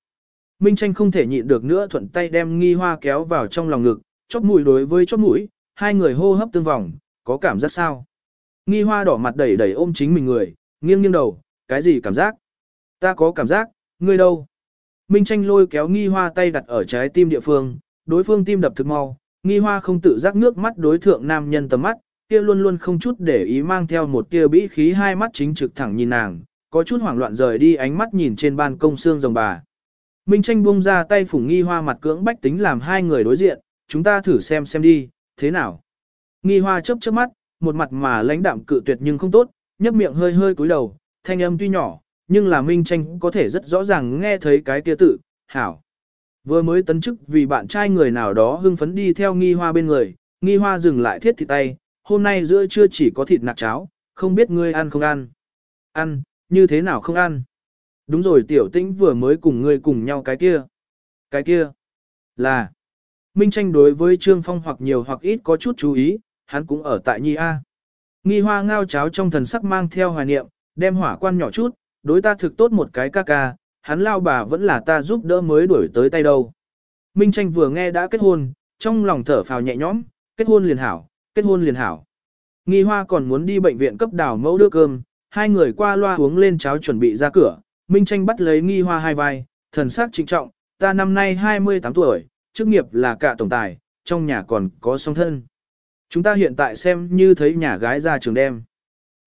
Minh tranh không thể nhịn được nữa thuận tay đem nghi hoa kéo vào trong lòng ngực, chóp mũi đối với chóp mũi, hai người hô hấp tương vòng, có cảm giác sao? Nghi hoa đỏ mặt đẩy đẩy ôm chính mình người, nghiêng nghiêng đầu, cái gì cảm giác? Ta có cảm giác, ngươi đâu? Minh tranh lôi kéo nghi hoa tay đặt ở trái tim địa phương, đối phương tim đập thực mau, nghi hoa không tự giác nước mắt đối thượng nam nhân tầm mắt, kia luôn luôn không chút để ý mang theo một tia bĩ khí hai mắt chính trực thẳng nhìn nàng, có chút hoảng loạn rời đi ánh mắt nhìn trên ban công xương rồng bà. Minh tranh buông ra tay phủng nghi hoa mặt cưỡng bách tính làm hai người đối diện, chúng ta thử xem xem đi, thế nào. Nghi hoa chớp chớp mắt, một mặt mà lãnh đạm cự tuyệt nhưng không tốt, nhấp miệng hơi hơi cúi đầu, thanh âm tuy nhỏ, nhưng là Minh tranh có thể rất rõ ràng nghe thấy cái kia tự, hảo. Vừa mới tấn chức vì bạn trai người nào đó hưng phấn đi theo nghi hoa bên người, nghi hoa dừng lại thiết thịt tay, hôm nay giữa trưa chỉ có thịt nạc cháo, không biết ngươi ăn không ăn. Ăn, như thế nào không ăn. Đúng rồi tiểu tĩnh vừa mới cùng ngươi cùng nhau cái kia. Cái kia là Minh tranh đối với Trương Phong hoặc nhiều hoặc ít có chút chú ý, hắn cũng ở tại Nhi A. Nghi hoa ngao cháo trong thần sắc mang theo hoài niệm, đem hỏa quan nhỏ chút, đối ta thực tốt một cái ca ca, hắn lao bà vẫn là ta giúp đỡ mới đuổi tới tay đâu. Minh tranh vừa nghe đã kết hôn, trong lòng thở phào nhẹ nhõm, kết hôn liền hảo, kết hôn liền hảo. Nghi hoa còn muốn đi bệnh viện cấp đào mẫu đưa cơm, hai người qua loa uống lên cháo chuẩn bị ra cửa, Minh tranh bắt lấy nghi hoa hai vai, thần sắc trịnh trọng, ta năm nay 28 tuổi, chức nghiệp là cả tổng tài, trong nhà còn có song thân. Chúng ta hiện tại xem như thấy nhà gái ra trường đem.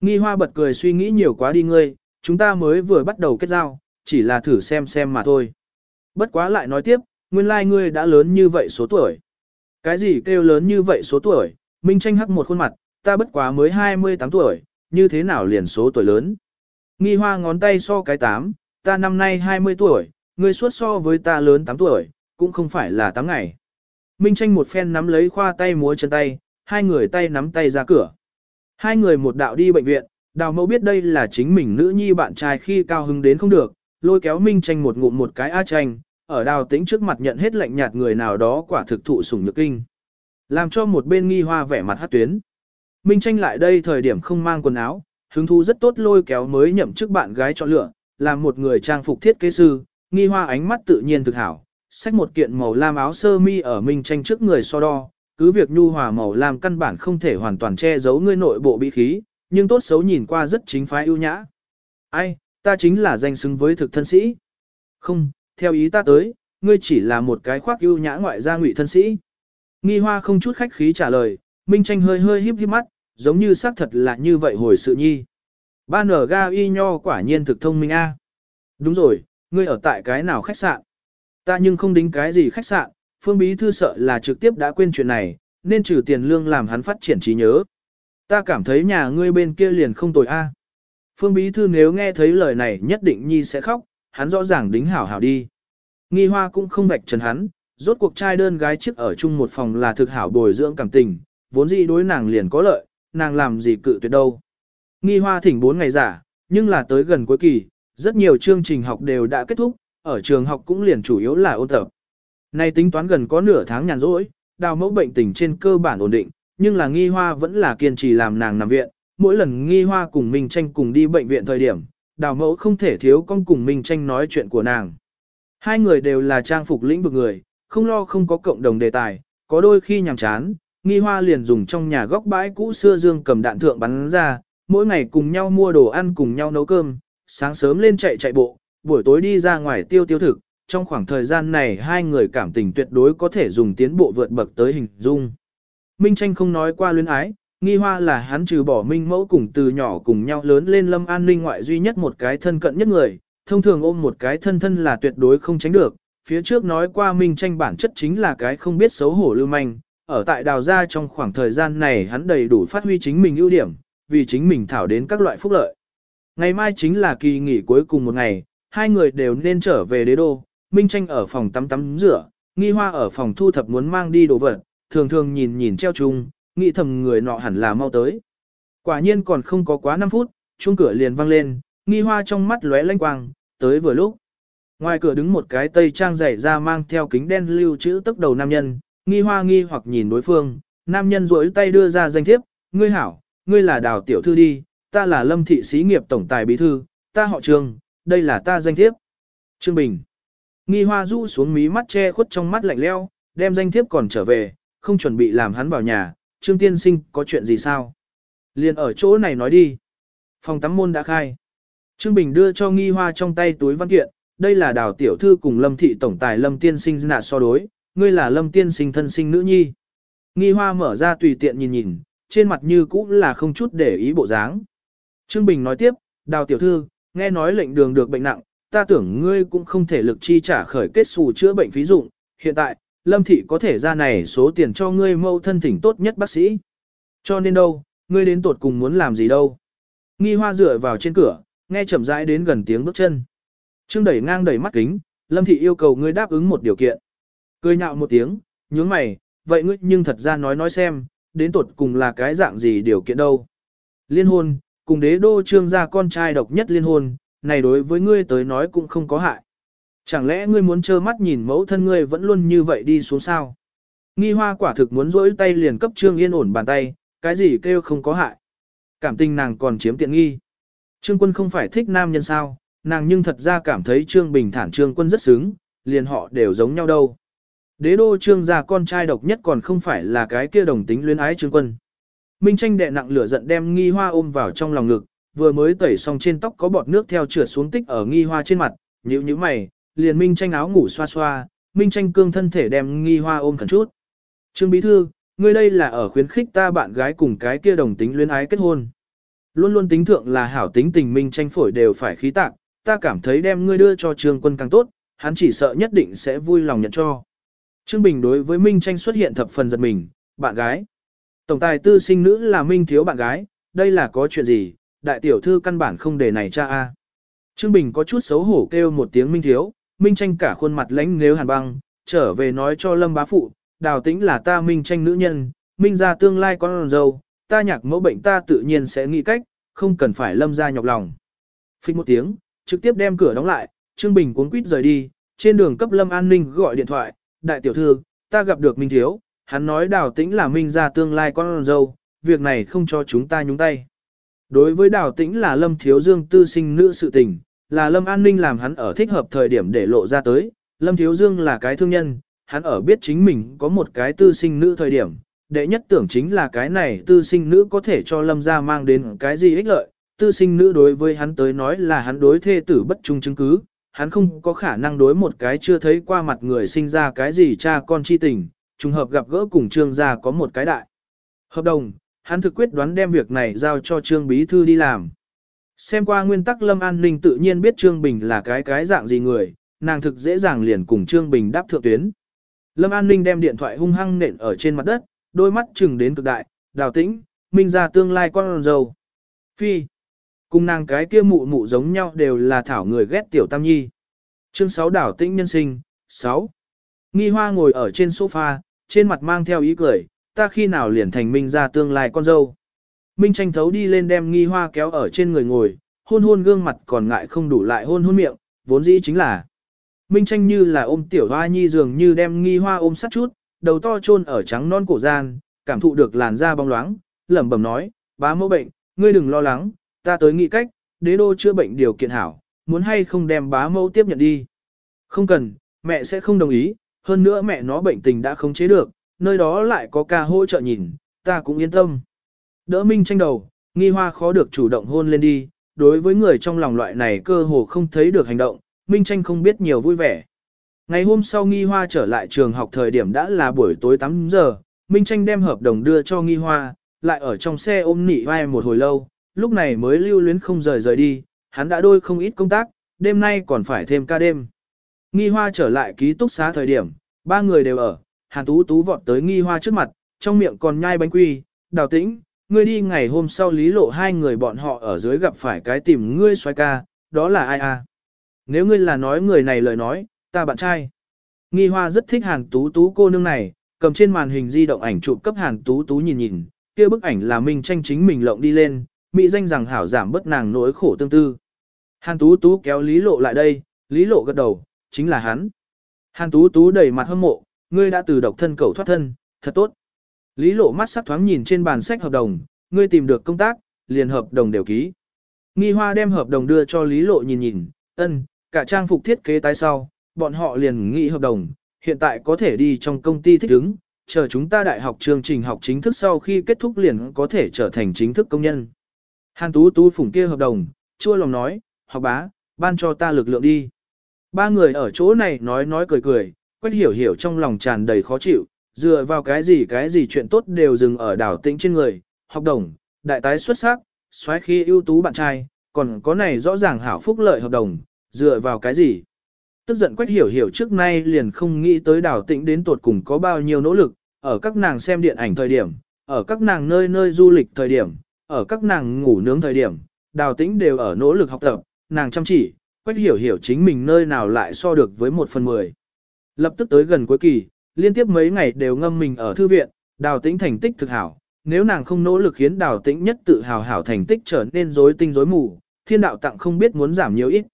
Nghi hoa bật cười suy nghĩ nhiều quá đi ngươi, chúng ta mới vừa bắt đầu kết giao, chỉ là thử xem xem mà thôi. Bất quá lại nói tiếp, nguyên lai like ngươi đã lớn như vậy số tuổi. Cái gì kêu lớn như vậy số tuổi, Minh tranh hắc một khuôn mặt, ta bất quá mới 28 tuổi, như thế nào liền số tuổi lớn. Nghi hoa ngón tay so cái 8, ta năm nay 20 tuổi, ngươi suốt so với ta lớn 8 tuổi, cũng không phải là 8 ngày. Minh tranh một phen nắm lấy khoa tay múa chân tay, hai người tay nắm tay ra cửa. Hai người một đạo đi bệnh viện, đào mẫu biết đây là chính mình nữ nhi bạn trai khi cao hứng đến không được, lôi kéo Minh tranh một ngụm một cái a tranh, ở đào tĩnh trước mặt nhận hết lạnh nhạt người nào đó quả thực thụ sủng nhược kinh. Làm cho một bên nghi hoa vẻ mặt hát tuyến. Minh tranh lại đây thời điểm không mang quần áo, hứng thú rất tốt lôi kéo mới nhậm chức bạn gái chọn lựa, làm một người trang phục thiết kế sư, nghi hoa ánh mắt tự nhiên thực hảo, xách một kiện màu lam áo sơ mi ở Minh tranh trước người so đo, cứ việc nhu hòa màu làm căn bản không thể hoàn toàn che giấu ngươi nội bộ bị khí, nhưng tốt xấu nhìn qua rất chính phái ưu nhã. Ai, ta chính là danh xứng với thực thân sĩ. Không, theo ý ta tới, ngươi chỉ là một cái khoác ưu nhã ngoại gia ngụy thân sĩ. Nghi hoa không chút khách khí trả lời, Minh tranh hơi hơi híp híp mắt, giống như xác thật là như vậy hồi sự nhi. Ba nở ga y nho quả nhiên thực thông minh a. Đúng rồi, ngươi ở tại cái nào khách sạn? Ta nhưng không đính cái gì khách sạn, Phương Bí Thư sợ là trực tiếp đã quên chuyện này, nên trừ tiền lương làm hắn phát triển trí nhớ. Ta cảm thấy nhà ngươi bên kia liền không tồi a. Phương Bí Thư nếu nghe thấy lời này nhất định nhi sẽ khóc, hắn rõ ràng đính hảo hảo đi. Nghi hoa cũng không vạch trần hắn, rốt cuộc trai đơn gái trước ở chung một phòng là thực hảo bồi dưỡng cảm tình, vốn dĩ đối nàng liền có lợi, nàng làm gì cự tuyệt đâu. Nghi hoa thỉnh 4 ngày giả, nhưng là tới gần cuối kỳ, rất nhiều chương trình học đều đã kết thúc, ở trường học cũng liền chủ yếu là ôn tập. Nay tính toán gần có nửa tháng nhàn rỗi, đào mẫu bệnh tình trên cơ bản ổn định, nhưng là nghi hoa vẫn là kiên trì làm nàng nằm viện. Mỗi lần nghi hoa cùng Minh Tranh cùng đi bệnh viện thời điểm, đào mẫu không thể thiếu con cùng Minh Tranh nói chuyện của nàng. Hai người đều là trang phục lĩnh vực người, không lo không có cộng đồng đề tài, có đôi khi nhàm chán, nghi hoa liền dùng trong nhà góc bãi cũ xưa dương cầm đạn thượng bắn ra, mỗi ngày cùng nhau mua đồ ăn cùng nhau nấu cơm, sáng sớm lên chạy chạy bộ, buổi tối đi ra ngoài tiêu tiêu thực, trong khoảng thời gian này hai người cảm tình tuyệt đối có thể dùng tiến bộ vượt bậc tới hình dung. Minh tranh không nói qua luyến ái, nghi hoa là hắn trừ bỏ minh mẫu cùng từ nhỏ cùng nhau lớn lên lâm an ninh ngoại duy nhất một cái thân cận nhất người, thông thường ôm một cái thân thân là tuyệt đối không tránh được. Phía trước nói qua minh tranh bản chất chính là cái không biết xấu hổ lưu manh, ở tại đào gia trong khoảng thời gian này hắn đầy đủ phát huy chính mình ưu điểm, vì chính mình thảo đến các loại phúc lợi. Ngày mai chính là kỳ nghỉ cuối cùng một ngày, hai người đều nên trở về đế đô, Minh Tranh ở phòng tắm tắm rửa, Nghi Hoa ở phòng thu thập muốn mang đi đồ vật, thường thường nhìn nhìn treo chung, nghĩ thầm người nọ hẳn là mau tới. Quả nhiên còn không có quá 5 phút, chuông cửa liền vang lên, nghi hoa trong mắt lóe lanh quang, tới vừa lúc. Ngoài cửa đứng một cái tây trang dày ra mang theo kính đen lưu chữ tức đầu nam nhân, nghi hoa nghi hoặc nhìn đối phương, nam nhân duỗi tay đưa ra danh thiếp, ngươi hảo, ngươi là đào tiểu thư đi, ta là lâm thị xí nghiệp tổng tài bí thư, ta họ trường, đây là ta danh thiếp. Trương Bình. Nghi hoa rũ xuống mí mắt che khuất trong mắt lạnh leo, đem danh thiếp còn trở về, không chuẩn bị làm hắn vào nhà, Trương Tiên Sinh có chuyện gì sao? Liền ở chỗ này nói đi. Phòng tắm môn đã khai. Trương Bình đưa cho nghi hoa trong tay túi văn kiện, đây là đào tiểu thư cùng lâm thị tổng tài lâm tiên sinh nạ so đối, ngươi là lâm tiên sinh thân sinh nữ nhi. Nghi hoa mở ra tùy tiện nhìn nhìn, trên mặt như cũ là không chút để ý bộ dáng. Trương Bình nói tiếp, đào tiểu thư, nghe nói lệnh đường được bệnh nặng, ta tưởng ngươi cũng không thể lực chi trả khởi kết xù chữa bệnh phí dụng, hiện tại, lâm thị có thể ra này số tiền cho ngươi mâu thân thỉnh tốt nhất bác sĩ. Cho nên đâu, ngươi đến tột cùng muốn làm gì đâu. Nghi hoa dựa vào trên cửa, nghe chậm rãi đến gần tiếng bước chân. Trương đẩy ngang đẩy mắt kính, Lâm Thị yêu cầu ngươi đáp ứng một điều kiện. Cười nhạo một tiếng, nhướng mày, vậy ngươi nhưng thật ra nói nói xem, đến tột cùng là cái dạng gì điều kiện đâu. Liên hôn, cùng đế đô trương gia con trai độc nhất liên hôn, này đối với ngươi tới nói cũng không có hại. Chẳng lẽ ngươi muốn trơ mắt nhìn mẫu thân ngươi vẫn luôn như vậy đi xuống sao? Nghi hoa quả thực muốn rỗi tay liền cấp trương yên ổn bàn tay, cái gì kêu không có hại. Cảm tình nàng còn chiếm tiện nghi. Trương quân không phải thích nam nhân sao, nàng nhưng thật ra cảm thấy Trương Bình thản Trương quân rất xứng, liền họ đều giống nhau đâu. Đế đô Trương gia con trai độc nhất còn không phải là cái kia đồng tính luyến ái Trương quân. Minh tranh đệ nặng lửa giận đem nghi hoa ôm vào trong lòng ngực, vừa mới tẩy xong trên tóc có bọt nước theo trượt xuống tích ở nghi hoa trên mặt, nhíu nhíu mày, liền Minh tranh áo ngủ xoa xoa, Minh tranh cương thân thể đem nghi hoa ôm khẩn chút. Trương Bí Thư, ngươi đây là ở khuyến khích ta bạn gái cùng cái kia đồng tính luyến ái kết hôn. Luôn luôn tính thượng là hảo tính tình Minh tranh phổi đều phải khí tạc, ta cảm thấy đem ngươi đưa cho Trương quân càng tốt, hắn chỉ sợ nhất định sẽ vui lòng nhận cho. Trương Bình đối với Minh tranh xuất hiện thập phần giật mình, bạn gái. Tổng tài tư sinh nữ là Minh thiếu bạn gái, đây là có chuyện gì, đại tiểu thư căn bản không để này cha a. Trương Bình có chút xấu hổ kêu một tiếng Minh thiếu, Minh tranh cả khuôn mặt lãnh nếu hàn băng, trở về nói cho Lâm bá phụ, đào tĩnh là ta Minh tranh nữ nhân, Minh ra tương lai con dâu, ta nhạc mẫu bệnh ta tự nhiên sẽ nghĩ cách, không cần phải Lâm ra nhọc lòng. Phích một tiếng, trực tiếp đem cửa đóng lại, Trương Bình cuốn quýt rời đi, trên đường cấp Lâm An Ninh gọi điện thoại, đại tiểu thư, ta gặp được Minh Thiếu, hắn nói đào tĩnh là Minh ra tương lai con dâu, việc này không cho chúng ta nhúng tay. Đối với đào tĩnh là Lâm Thiếu Dương tư sinh nữ sự tình, là Lâm An Ninh làm hắn ở thích hợp thời điểm để lộ ra tới, Lâm Thiếu Dương là cái thương nhân, hắn ở biết chính mình có một cái tư sinh nữ thời điểm, đệ nhất tưởng chính là cái này tư sinh nữ có thể cho Lâm ra mang đến cái gì ích lợi, tư sinh nữ đối với hắn tới nói là hắn đối thê tử bất trung chứng cứ, hắn không có khả năng đối một cái chưa thấy qua mặt người sinh ra cái gì cha con chi tình, trùng hợp gặp gỡ cùng trương gia có một cái đại. Hợp đồng, hắn thực quyết đoán đem việc này giao cho trương bí thư đi làm. Xem qua nguyên tắc Lâm An Ninh tự nhiên biết Trương Bình là cái cái dạng gì người, nàng thực dễ dàng liền cùng Trương Bình đáp thượng tuyến. Lâm An Ninh đem điện thoại hung hăng nện ở trên mặt đất, đôi mắt chừng đến cực đại, đào tĩnh, minh ra tương lai con dâu. Phi. Cùng nàng cái kia mụ mụ giống nhau đều là thảo người ghét tiểu tam nhi. Chương 6 đảo tĩnh nhân sinh, 6. Nghi hoa ngồi ở trên sofa, trên mặt mang theo ý cười, ta khi nào liền thành minh ra tương lai con dâu. Minh tranh thấu đi lên đem nghi hoa kéo ở trên người ngồi, hôn hôn gương mặt còn ngại không đủ lại hôn hôn miệng, vốn dĩ chính là. Minh tranh như là ôm tiểu hoa nhi dường như đem nghi hoa ôm sát chút, đầu to chôn ở trắng non cổ gian, cảm thụ được làn da bóng loáng, lẩm bẩm nói, bá mẫu bệnh, ngươi đừng lo lắng, ta tới nghĩ cách, đế đô chữa bệnh điều kiện hảo, muốn hay không đem bá mẫu tiếp nhận đi. Không cần, mẹ sẽ không đồng ý, hơn nữa mẹ nó bệnh tình đã không chế được, nơi đó lại có ca hỗ trợ nhìn, ta cũng yên tâm. Đỡ Minh tranh đầu, nghi hoa khó được chủ động hôn lên đi, đối với người trong lòng loại này cơ hồ không thấy được hành động, Minh tranh không biết nhiều vui vẻ. Ngày hôm sau nghi hoa trở lại trường học thời điểm đã là buổi tối 8 giờ, Minh tranh đem hợp đồng đưa cho nghi hoa, lại ở trong xe ôm nỉ vai một hồi lâu, lúc này mới lưu luyến không rời rời đi, hắn đã đôi không ít công tác, đêm nay còn phải thêm ca đêm. Nghi hoa trở lại ký túc xá thời điểm, ba người đều ở, Hàn Tú Tú vọt tới nghi hoa trước mặt, trong miệng còn nhai bánh quy, đào tĩnh, ngươi đi ngày hôm sau lý lộ hai người bọn họ ở dưới gặp phải cái tìm ngươi xoay ca, đó là ai à? Nếu ngươi là nói người này lời nói, ta bạn trai. Nghi hoa rất thích Hàn Tú Tú cô nương này, cầm trên màn hình di động ảnh chụp cấp Hàn Tú Tú nhìn nhìn, kia bức ảnh là mình tranh chính mình lộng đi lên, mỹ danh rằng hảo giảm bất nàng nỗi khổ tương tư. Hàn Tú Tú kéo Lý Lộ lại đây, Lý Lộ gật đầu, chính là hắn. Hàn Tú Tú đầy mặt hâm mộ, ngươi đã từ độc thân cầu thoát thân, thật tốt. Lý Lộ mắt sắc thoáng nhìn trên bàn sách hợp đồng, ngươi tìm được công tác, liền hợp đồng đều ký. Nghi Hoa đem hợp đồng đưa cho Lý Lộ nhìn nhìn, ân, cả trang phục thiết kế tái sau, bọn họ liền nghị hợp đồng, hiện tại có thể đi trong công ty thích ứng, chờ chúng ta đại học chương trình học chính thức sau khi kết thúc liền có thể trở thành chính thức công nhân. Hàn Tú Tú phủng kia hợp đồng, chua lòng nói, học bá, ban cho ta lực lượng đi. Ba người ở chỗ này nói nói cười cười, Quách hiểu hiểu trong lòng tràn đầy khó chịu, dựa vào cái gì cái gì chuyện tốt đều dừng ở đảo tĩnh trên người, học đồng, đại tái xuất sắc, xoáy khi ưu tú bạn trai, còn có này rõ ràng hảo phúc lợi hợp đồng, dựa vào cái gì. Tức giận Quách hiểu hiểu trước nay liền không nghĩ tới đảo tĩnh đến tột cùng có bao nhiêu nỗ lực, ở các nàng xem điện ảnh thời điểm, ở các nàng nơi nơi du lịch thời điểm, ở các nàng ngủ nướng thời điểm, đào tĩnh đều ở nỗ lực học tập, nàng chăm chỉ, Quách hiểu hiểu chính mình nơi nào lại so được với một phần mười. Lập tức tới gần cuối kỳ, liên tiếp mấy ngày đều ngâm mình ở thư viện, đào tĩnh thành tích thực hảo, nếu nàng không nỗ lực khiến đào tĩnh nhất tự hào hảo thành tích trở nên rối tinh rối mù, thiên đạo tặng không biết muốn giảm nhiều ít.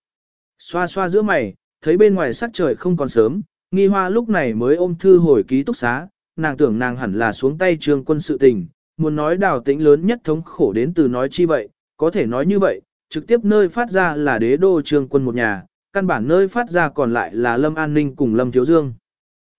Xoa xoa giữa mày, thấy bên ngoài sắc trời không còn sớm, nghi hoa lúc này mới ôm thư hồi ký túc xá, nàng tưởng nàng hẳn là xuống tay trương quân sự tình, muốn nói đào tĩnh lớn nhất thống khổ đến từ nói chi vậy, có thể nói như vậy, trực tiếp nơi phát ra là đế đô trương quân một nhà, căn bản nơi phát ra còn lại là Lâm An Ninh cùng Lâm Thiếu Dương.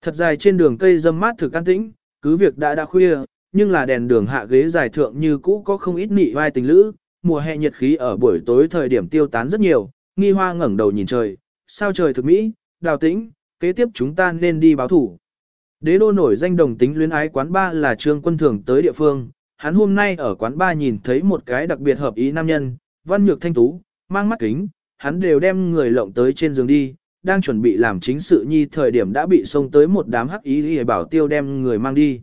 Thật dài trên đường cây dâm mát thực an tĩnh, cứ việc đã đã khuya, nhưng là đèn đường hạ ghế dài thượng như cũ có không ít nị vai tình lữ, mùa hè nhiệt khí ở buổi tối thời điểm tiêu tán rất nhiều, nghi hoa ngẩng đầu nhìn trời, sao trời thực mỹ, đào tĩnh, kế tiếp chúng ta nên đi báo thủ. Đế đô nổi danh đồng tính luyến ái quán ba là trương quân thường tới địa phương, hắn hôm nay ở quán ba nhìn thấy một cái đặc biệt hợp ý nam nhân, văn nhược thanh tú, mang mắt kính, hắn đều đem người lộng tới trên giường đi, đang chuẩn bị làm chính sự nhi thời điểm đã bị xông tới một đám hắc ý để bảo tiêu đem người mang đi.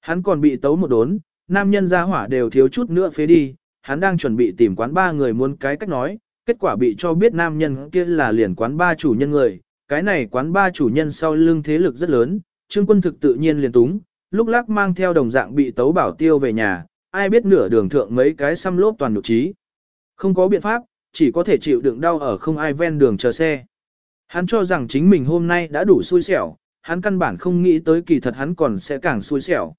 Hắn còn bị tấu một đốn, nam nhân ra hỏa đều thiếu chút nữa phế đi, hắn đang chuẩn bị tìm quán ba người muốn cái cách nói, kết quả bị cho biết nam nhân kia là liền quán ba chủ nhân người, cái này quán ba chủ nhân sau lưng thế lực rất lớn, trương quân thực tự nhiên liền túng, lúc lắc mang theo đồng dạng bị tấu bảo tiêu về nhà, ai biết nửa đường thượng mấy cái xăm lốp toàn nhục trí. Không có biện pháp, chỉ có thể chịu đựng đau ở không ai ven đường chờ xe. Hắn cho rằng chính mình hôm nay đã đủ xui xẻo, hắn căn bản không nghĩ tới kỳ thật hắn còn sẽ càng xui xẻo.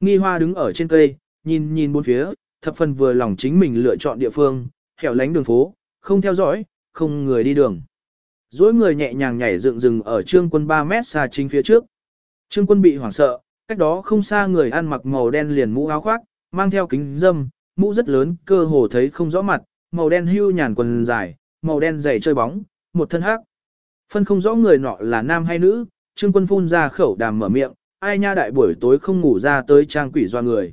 Nghi hoa đứng ở trên cây, nhìn nhìn bốn phía, thập phần vừa lòng chính mình lựa chọn địa phương, hẻo lánh đường phố, không theo dõi, không người đi đường. Dối người nhẹ nhàng nhảy dựng rừng ở trương quân 3 mét xa chính phía trước. Trương quân bị hoảng sợ, cách đó không xa người ăn mặc màu đen liền mũ áo khoác, mang theo kính dâm, mũ rất lớn, cơ hồ thấy không rõ mặt, màu đen hưu nhàn quần dài, màu đen giày chơi bóng, một thân hắc. Phân không rõ người nọ là nam hay nữ, Trương Quân phun ra khẩu đàm mở miệng, ai nha đại buổi tối không ngủ ra tới trang quỷ doa người.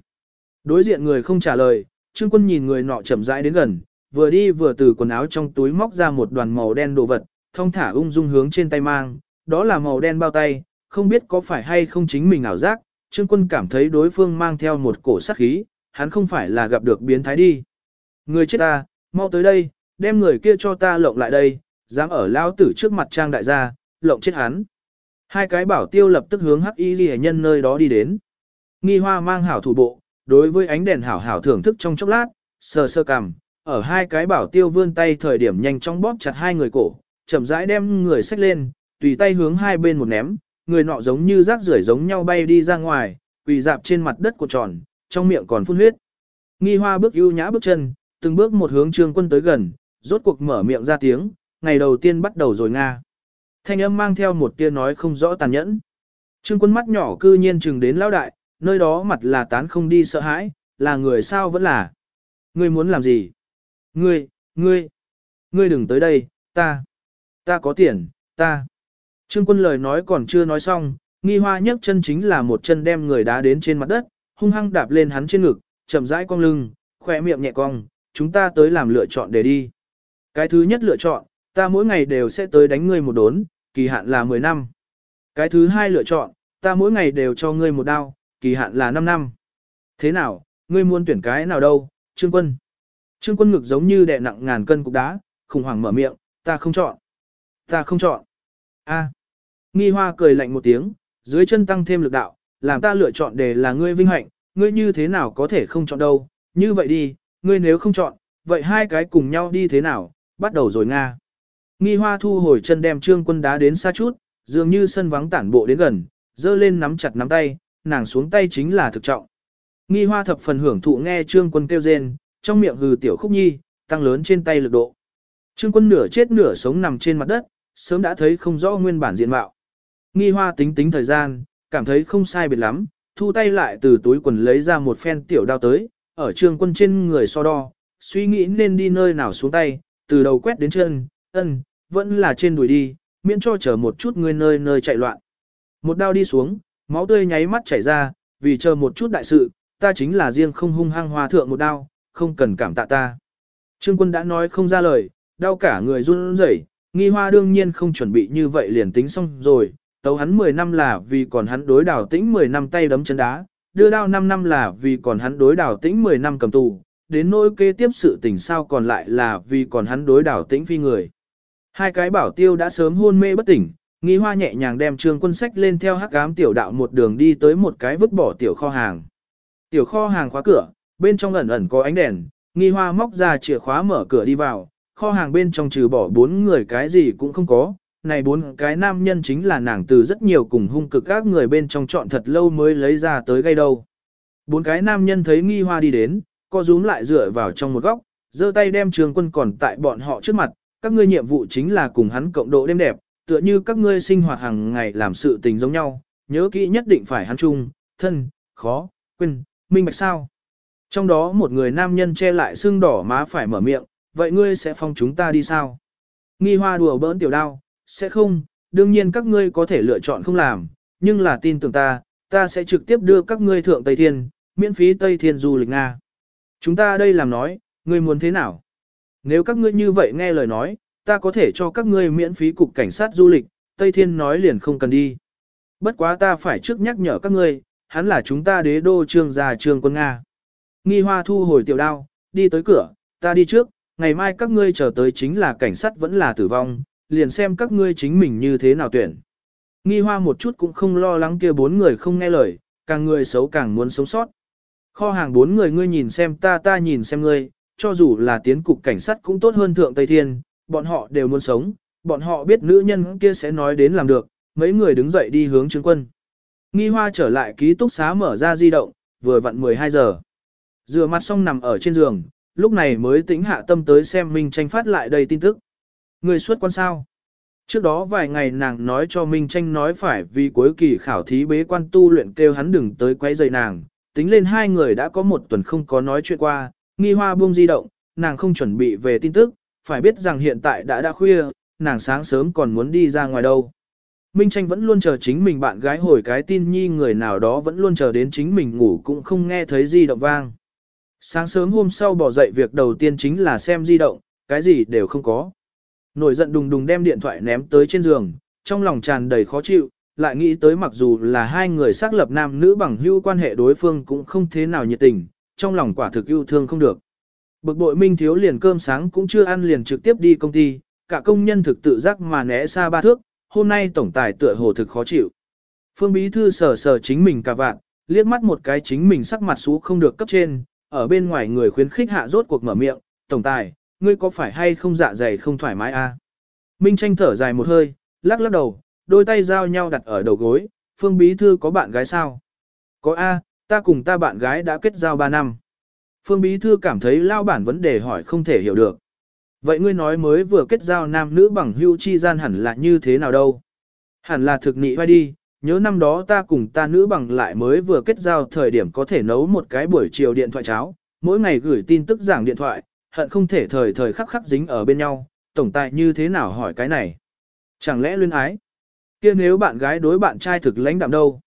Đối diện người không trả lời, Trương Quân nhìn người nọ chậm rãi đến gần, vừa đi vừa từ quần áo trong túi móc ra một đoàn màu đen đồ vật, thông thả ung dung hướng trên tay mang, đó là màu đen bao tay, không biết có phải hay không chính mình ảo giác, Trương Quân cảm thấy đối phương mang theo một cổ sát khí, hắn không phải là gặp được biến thái đi. Người chết ta, mau tới đây, đem người kia cho ta lộng lại đây, dám ở lao tử trước mặt trang đại gia, lộng chết hắn. Hai cái bảo tiêu lập tức hướng hắc y ghi nhân nơi đó đi đến. Nghi hoa mang hảo thủ bộ, đối với ánh đèn hảo hảo thưởng thức trong chốc lát, sờ sơ cằm, ở hai cái bảo tiêu vươn tay thời điểm nhanh chóng bóp chặt hai người cổ, chậm rãi đem người xách lên, tùy tay hướng hai bên một ném, người nọ giống như rác rưởi giống nhau bay đi ra ngoài, quỳ dạp trên mặt đất của tròn, trong miệng còn phun huyết. Nghi hoa bước ưu nhã bước chân, từng bước một hướng trương quân tới gần, rốt cuộc mở miệng ra tiếng, ngày đầu tiên bắt đầu rồi Nga. Thanh âm mang theo một tia nói không rõ tàn nhẫn. Trương quân mắt nhỏ cư nhiên chừng đến lão đại, nơi đó mặt là tán không đi sợ hãi, là người sao vẫn là. Ngươi muốn làm gì? Ngươi, ngươi, ngươi đừng tới đây, ta, ta có tiền, ta. Trương quân lời nói còn chưa nói xong, nghi hoa nhấc chân chính là một chân đem người đá đến trên mặt đất, hung hăng đạp lên hắn trên ngực, chậm rãi cong lưng, khỏe miệng nhẹ cong, chúng ta tới làm lựa chọn để đi. Cái thứ nhất lựa chọn, ta mỗi ngày đều sẽ tới đánh ngươi một đốn, kỳ hạn là 10 năm. Cái thứ hai lựa chọn, ta mỗi ngày đều cho ngươi một đao, kỳ hạn là 5 năm. Thế nào, ngươi muốn tuyển cái nào đâu, Trương Quân? Trương Quân ngực giống như đè nặng ngàn cân cục đá, khủng hoảng mở miệng, ta không chọn. Ta không chọn. A. Nghi Hoa cười lạnh một tiếng, dưới chân tăng thêm lực đạo, làm ta lựa chọn để là ngươi vinh hạnh, ngươi như thế nào có thể không chọn đâu, như vậy đi, ngươi nếu không chọn, vậy hai cái cùng nhau đi thế nào, bắt đầu rồi Nga. Nghi hoa thu hồi chân đem trương quân đá đến xa chút, dường như sân vắng tản bộ đến gần, dơ lên nắm chặt nắm tay, nàng xuống tay chính là thực trọng. Nghi hoa thập phần hưởng thụ nghe trương quân kêu rên, trong miệng hừ tiểu khúc nhi, tăng lớn trên tay lực độ. Trương quân nửa chết nửa sống nằm trên mặt đất, sớm đã thấy không rõ nguyên bản diện mạo. Nghi hoa tính tính thời gian, cảm thấy không sai biệt lắm, thu tay lại từ túi quần lấy ra một phen tiểu đao tới, ở trường quân trên người so đo, suy nghĩ nên đi nơi nào xuống tay, từ đầu quét đến chân, ân, vẫn là trên đùi đi, miễn cho chờ một chút người nơi nơi chạy loạn. Một đao đi xuống, máu tươi nháy mắt chảy ra, vì chờ một chút đại sự, ta chính là riêng không hung hăng hòa thượng một đao, không cần cảm tạ ta. Trương quân đã nói không ra lời, đau cả người run rẩy, nghi hoa đương nhiên không chuẩn bị như vậy liền tính xong rồi, tấu hắn 10 năm là vì còn hắn đối đảo tĩnh 10 năm tay đấm chân đá, đưa đao 5 năm là vì còn hắn đối đảo tĩnh 10 năm cầm tù, đến nỗi kế tiếp sự tình sao còn lại là vì còn hắn đối đảo tĩnh phi người. Hai cái bảo tiêu đã sớm hôn mê bất tỉnh, nghi hoa nhẹ nhàng đem trương quân sách lên theo hắc ám tiểu đạo một đường đi tới một cái vứt bỏ tiểu kho hàng. Tiểu kho hàng khóa cửa, bên trong ẩn ẩn có ánh đèn, nghi hoa móc ra chìa khóa mở cửa đi vào, kho hàng bên trong trừ bỏ bốn người cái gì cũng không có, này bốn cái nam nhân chính là nàng từ rất nhiều cùng hung cực các người bên trong chọn thật lâu mới lấy ra tới gây đâu. Bốn cái nam nhân thấy nghi hoa đi đến, co rúm lại dựa vào trong một góc, giơ tay đem trường quân còn tại bọn họ trước mặt, các ngươi nhiệm vụ chính là cùng hắn cộng độ đêm đẹp, tựa như các ngươi sinh hoạt hàng ngày làm sự tình giống nhau, nhớ kỹ nhất định phải hắn chung, thân, khó, quên, minh bạch sao. Trong đó một người nam nhân che lại xương đỏ má phải mở miệng, vậy ngươi sẽ phong chúng ta đi sao? Nghi hoa đùa bỡn tiểu đao, sẽ không, đương nhiên các ngươi có thể lựa chọn không làm, nhưng là tin tưởng ta, ta sẽ trực tiếp đưa các ngươi thượng Tây Thiên, miễn phí Tây Thiên du lịch Nga. Chúng ta đây làm nói, ngươi muốn thế nào? Nếu các ngươi như vậy nghe lời nói, ta có thể cho các ngươi miễn phí cục cảnh sát du lịch, Tây Thiên nói liền không cần đi. Bất quá ta phải trước nhắc nhở các ngươi, hắn là chúng ta đế đô trương gia trương quân Nga. Nghi hoa thu hồi tiểu đao, đi tới cửa, ta đi trước, ngày mai các ngươi chờ tới chính là cảnh sát vẫn là tử vong, liền xem các ngươi chính mình như thế nào tuyển. Nghi hoa một chút cũng không lo lắng kia bốn người không nghe lời, càng người xấu càng muốn sống sót. Kho hàng bốn người ngươi nhìn xem ta ta nhìn xem ngươi, cho dù là tiến cục cảnh sát cũng tốt hơn thượng Tây Thiên, bọn họ đều muốn sống, bọn họ biết nữ nhân kia sẽ nói đến làm được, mấy người đứng dậy đi hướng chứng quân. Nghi hoa trở lại ký túc xá mở ra di động, vừa vặn 12 giờ. Rửa mặt xong nằm ở trên giường, lúc này mới tĩnh hạ tâm tới xem Minh Tranh phát lại đây tin tức. Người xuất quan sao? Trước đó vài ngày nàng nói cho Minh Tranh nói phải vì cuối kỳ khảo thí bế quan tu luyện kêu hắn đừng tới quấy rầy nàng, tính lên hai người đã có một tuần không có nói chuyện qua, nghi hoa buông di động, nàng không chuẩn bị về tin tức, phải biết rằng hiện tại đã đã khuya, nàng sáng sớm còn muốn đi ra ngoài đâu. Minh Tranh vẫn luôn chờ chính mình bạn gái hồi cái tin nhi người nào đó vẫn luôn chờ đến chính mình ngủ cũng không nghe thấy di động vang. Sáng sớm hôm sau bỏ dậy việc đầu tiên chính là xem di động, cái gì đều không có. Nổi giận đùng đùng đem điện thoại ném tới trên giường, trong lòng tràn đầy khó chịu, lại nghĩ tới mặc dù là hai người xác lập nam nữ bằng hữu quan hệ đối phương cũng không thế nào nhiệt tình, trong lòng quả thực yêu thương không được. Bực bội Minh Thiếu liền cơm sáng cũng chưa ăn liền trực tiếp đi công ty, cả công nhân thực tự giác mà né xa ba thước, hôm nay tổng tài tựa hồ thực khó chịu. Phương Bí Thư sờ sờ chính mình cả vạn, liếc mắt một cái chính mình sắc mặt xú không được cấp trên, ở bên ngoài người khuyến khích hạ rốt cuộc mở miệng, tổng tài, ngươi có phải hay không dạ dày không thoải mái a? À? Minh tranh thở dài một hơi, lắc lắc đầu, đôi tay giao nhau đặt ở đầu gối, phương bí thư có bạn gái sao? Có a, ta cùng ta bạn gái đã kết giao 3 năm. Phương bí thư cảm thấy lao bản vấn đề hỏi không thể hiểu được. Vậy ngươi nói mới vừa kết giao nam nữ bằng hưu chi gian hẳn là như thế nào đâu? Hẳn là thực nị vai đi, nhớ năm đó ta cùng ta nữ bằng lại mới vừa kết giao thời điểm có thể nấu một cái buổi chiều điện thoại cháo, mỗi ngày gửi tin tức giảng điện thoại, hận không thể thời thời khắc khắc dính ở bên nhau, tổng tài như thế nào hỏi cái này? Chẳng lẽ luyến ái? kia nếu bạn gái đối bạn trai thực lãnh đạm đâu?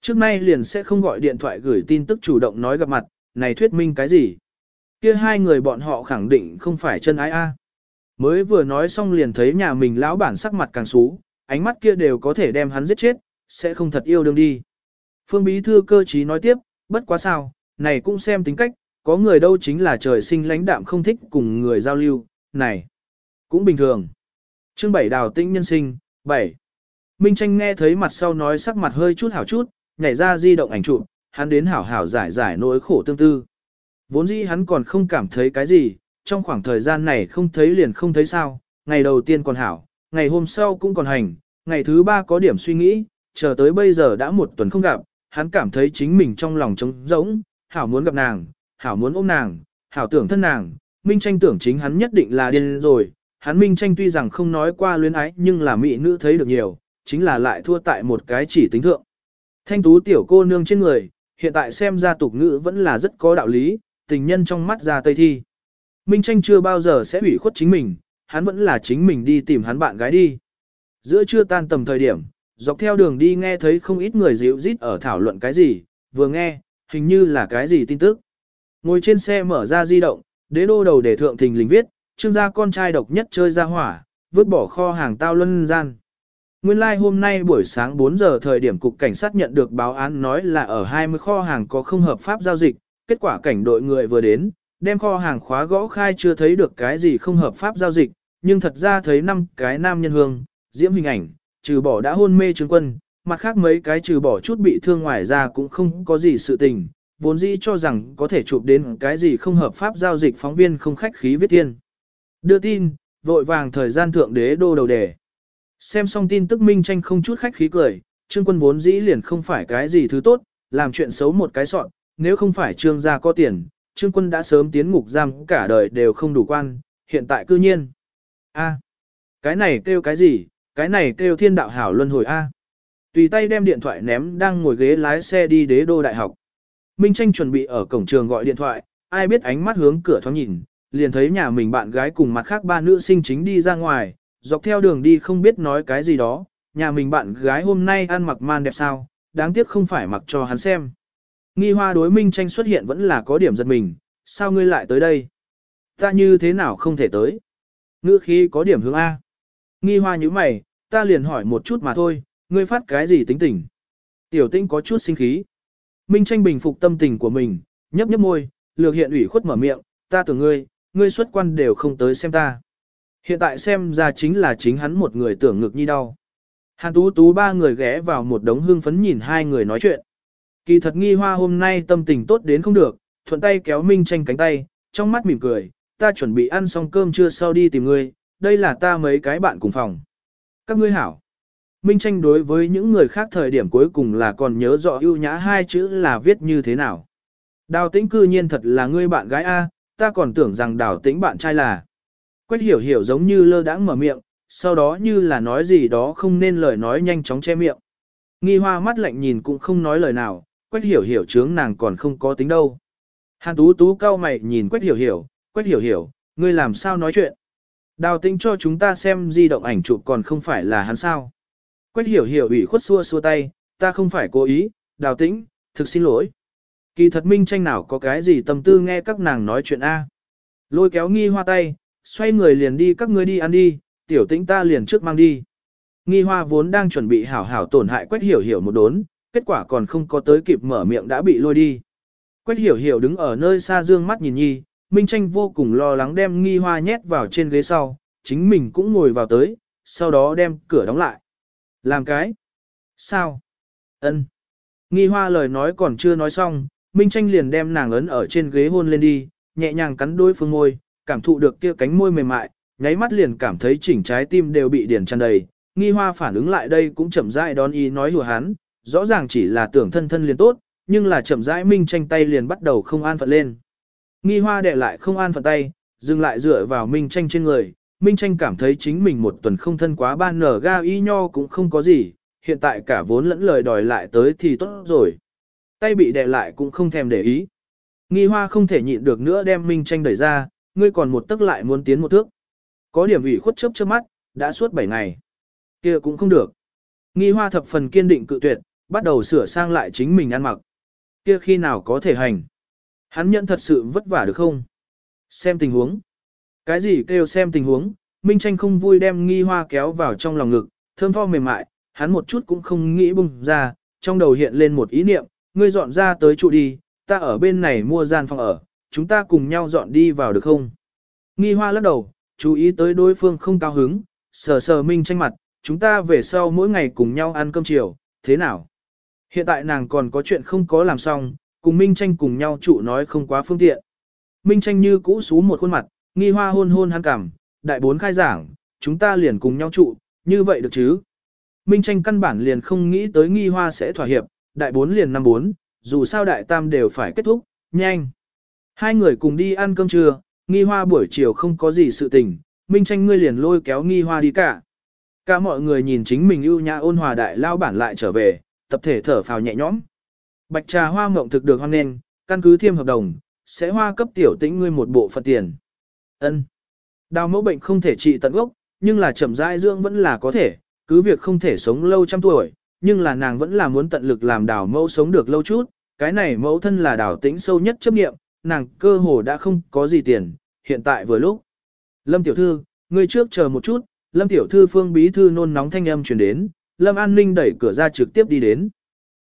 Trước nay liền sẽ không gọi điện thoại gửi tin tức chủ động nói gặp mặt, này thuyết minh cái gì? Kia hai người bọn họ khẳng định không phải chân ái a. Mới vừa nói xong liền thấy nhà mình lão bản sắc mặt càng xú, ánh mắt kia đều có thể đem hắn giết chết, sẽ không thật yêu đương đi. Phương Bí Thư cơ trí nói tiếp, bất quá sao, này cũng xem tính cách, có người đâu chính là trời sinh lãnh đạm không thích cùng người giao lưu, này, cũng bình thường. Chương 7 đào tĩnh nhân sinh, 7. Minh Tranh nghe thấy mặt sau nói sắc mặt hơi chút hảo chút, nhảy ra di động ảnh chụp, hắn đến hảo hảo giải giải nỗi khổ tương tư. Vốn dĩ hắn còn không cảm thấy cái gì, trong khoảng thời gian này không thấy liền không thấy sao, ngày đầu tiên còn hảo, ngày hôm sau cũng còn hành, ngày thứ ba có điểm suy nghĩ, chờ tới bây giờ đã một tuần không gặp, hắn cảm thấy chính mình trong lòng trống rỗng, hảo muốn gặp nàng, hảo muốn ôm nàng, hảo tưởng thân nàng, Minh Tranh tưởng chính hắn nhất định là điên rồi, hắn Minh Tranh tuy rằng không nói qua luyến ái nhưng là mỹ nữ thấy được nhiều, chính là lại thua tại một cái chỉ tính thượng. Thanh tú tiểu cô nương trên người, hiện tại xem ra tục ngữ vẫn là rất có đạo lý, tình nhân trong mắt ra tây thi. Minh Tranh chưa bao giờ sẽ ủy khuất chính mình, hắn vẫn là chính mình đi tìm hắn bạn gái đi. Giữa trưa tan tầm thời điểm, dọc theo đường đi nghe thấy không ít người dịu rít ở thảo luận cái gì, vừa nghe, hình như là cái gì tin tức. Ngồi trên xe mở ra di động, đế đô đầu để thượng thình lình viết, trương gia con trai độc nhất chơi ra hỏa, vứt bỏ kho hàng tao luân gian. Nguyên lai like hôm nay buổi sáng 4 giờ thời điểm cục cảnh sát nhận được báo án nói là ở 20 kho hàng có không hợp pháp giao dịch, kết quả cảnh đội người vừa đến, đem kho hàng khóa gõ khai chưa thấy được cái gì không hợp pháp giao dịch, nhưng thật ra thấy năm cái nam nhân hương, diễm hình ảnh, trừ bỏ đã hôn mê trương quân, mặt khác mấy cái trừ bỏ chút bị thương ngoài ra cũng không có gì sự tình, vốn dĩ cho rằng có thể chụp đến cái gì không hợp pháp giao dịch phóng viên không khách khí viết thiên. Đưa tin, vội vàng thời gian thượng đế đô đầu đề. Xem xong tin tức minh tranh không chút khách khí cười, trương quân vốn dĩ liền không phải cái gì thứ tốt, làm chuyện xấu một cái soạn, nếu không phải trương gia có tiền, trương quân đã sớm tiến ngục giam cả đời đều không đủ quan, hiện tại cư nhiên. a cái này kêu cái gì, cái này kêu thiên đạo hảo luân hồi A. Tùy tay đem điện thoại ném đang ngồi ghế lái xe đi đế đô đại học. Minh Tranh chuẩn bị ở cổng trường gọi điện thoại, ai biết ánh mắt hướng cửa thoáng nhìn, liền thấy nhà mình bạn gái cùng mặt khác ba nữ sinh chính đi ra ngoài, dọc theo đường đi không biết nói cái gì đó, nhà mình bạn gái hôm nay ăn mặc man đẹp sao, đáng tiếc không phải mặc cho hắn xem. Nghi hoa đối Minh Tranh xuất hiện vẫn là có điểm giật mình, sao ngươi lại tới đây? Ta như thế nào không thể tới? Ngữ khí có điểm hướng A. Nghi hoa như mày, ta liền hỏi một chút mà thôi, ngươi phát cái gì tính tình? Tiểu tinh có chút sinh khí. Minh tranh bình phục tâm tình của mình, nhấp nhấp môi, lược hiện ủy khuất mở miệng, ta tưởng ngươi, ngươi xuất quan đều không tới xem ta. Hiện tại xem ra chính là chính hắn một người tưởng ngực như đau. Hàn tú tú ba người ghé vào một đống hương phấn nhìn hai người nói chuyện. Kỳ thật nghi hoa hôm nay tâm tình tốt đến không được, thuận tay kéo Minh tranh cánh tay, trong mắt mỉm cười, ta chuẩn bị ăn xong cơm trưa sau đi tìm ngươi, đây là ta mấy cái bạn cùng phòng. Các ngươi hảo. Minh tranh đối với những người khác thời điểm cuối cùng là còn nhớ rõ ưu nhã hai chữ là viết như thế nào. Đào tĩnh cư nhiên thật là ngươi bạn gái A, ta còn tưởng rằng đào tĩnh bạn trai là. Quách hiểu hiểu giống như lơ đãng mở miệng, sau đó như là nói gì đó không nên lời nói nhanh chóng che miệng. Nghi hoa mắt lạnh nhìn cũng không nói lời nào, quách hiểu hiểu chướng nàng còn không có tính đâu. Hàn tú tú cao mày nhìn quách hiểu hiểu, quách hiểu hiểu, ngươi làm sao nói chuyện. Đào tĩnh cho chúng ta xem di động ảnh chụp còn không phải là hắn sao. Quách hiểu hiểu ủy khuất xua xua tay, ta không phải cố ý, đào tĩnh, thực xin lỗi. Kỳ thật minh tranh nào có cái gì tâm tư nghe các nàng nói chuyện A. Lôi kéo nghi hoa tay, xoay người liền đi các ngươi đi ăn đi, tiểu tĩnh ta liền trước mang đi. Nghi hoa vốn đang chuẩn bị hảo hảo tổn hại quách hiểu hiểu một đốn, kết quả còn không có tới kịp mở miệng đã bị lôi đi. Quách hiểu hiểu đứng ở nơi xa dương mắt nhìn nhi, Minh Tranh vô cùng lo lắng đem nghi hoa nhét vào trên ghế sau, chính mình cũng ngồi vào tới, sau đó đem cửa đóng lại. Làm cái? Sao? Ân. Nghi hoa lời nói còn chưa nói xong, Minh Tranh liền đem nàng ấn ở trên ghế hôn lên đi, nhẹ nhàng cắn đôi phương môi, cảm thụ được kia cánh môi mềm mại, nháy mắt liền cảm thấy chỉnh trái tim đều bị điển tràn đầy. Nghi hoa phản ứng lại đây cũng chậm rãi đón ý nói hùa hắn, rõ ràng chỉ là tưởng thân thân liền tốt, nhưng là chậm rãi Minh Tranh tay liền bắt đầu không an phận lên. Nghi hoa đệ lại không an phận tay, dừng lại dựa vào Minh Tranh trên người, Minh Tranh cảm thấy chính mình một tuần không thân quá ban nở ga y nho cũng không có gì, hiện tại cả vốn lẫn lời đòi lại tới thì tốt rồi. Tay bị đè lại cũng không thèm để ý. Nghi hoa không thể nhịn được nữa đem Minh Tranh đẩy ra, ngươi còn một tức lại muốn tiến một thước. Có điểm ủy khuất chớp chớp mắt, đã suốt 7 ngày. kia cũng không được. Nghi hoa thập phần kiên định cự tuyệt, bắt đầu sửa sang lại chính mình ăn mặc. kia khi nào có thể hành. Hắn nhận thật sự vất vả được không? Xem tình huống. Cái gì kêu xem tình huống, Minh Tranh không vui đem nghi hoa kéo vào trong lòng ngực, thơm tho mềm mại, hắn một chút cũng không nghĩ bung ra, trong đầu hiện lên một ý niệm, ngươi dọn ra tới trụ đi, ta ở bên này mua gian phòng ở, chúng ta cùng nhau dọn đi vào được không? Nghi hoa lắc đầu, chú ý tới đối phương không cao hứng, sờ sờ Minh Tranh mặt, chúng ta về sau mỗi ngày cùng nhau ăn cơm chiều, thế nào? Hiện tại nàng còn có chuyện không có làm xong, cùng Minh Tranh cùng nhau trụ nói không quá phương tiện. Minh Tranh như cũ xú một khuôn mặt, Nghi hoa hôn hôn hắn cảm, đại bốn khai giảng, chúng ta liền cùng nhau trụ, như vậy được chứ? Minh tranh căn bản liền không nghĩ tới nghi hoa sẽ thỏa hiệp, đại bốn liền năm bốn, dù sao đại tam đều phải kết thúc, nhanh. Hai người cùng đi ăn cơm trưa, nghi hoa buổi chiều không có gì sự tình, Minh tranh ngươi liền lôi kéo nghi hoa đi cả. Cả mọi người nhìn chính mình ưu nhã ôn hòa đại lao bản lại trở về, tập thể thở phào nhẹ nhõm. Bạch trà hoa mộng thực được hoan nghênh, căn cứ thiêm hợp đồng, sẽ hoa cấp tiểu tĩnh ngươi một bộ phận tiền. Ân. Đào mẫu bệnh không thể trị tận gốc, nhưng là chậm rãi dưỡng vẫn là có thể, cứ việc không thể sống lâu trăm tuổi, nhưng là nàng vẫn là muốn tận lực làm đào mẫu sống được lâu chút, cái này mẫu thân là đào tĩnh sâu nhất chấp nghiệm, nàng cơ hồ đã không có gì tiền, hiện tại vừa lúc. Lâm tiểu thư, ngươi trước chờ một chút, Lâm tiểu thư phương bí thư nôn nóng thanh âm truyền đến, Lâm An Ninh đẩy cửa ra trực tiếp đi đến.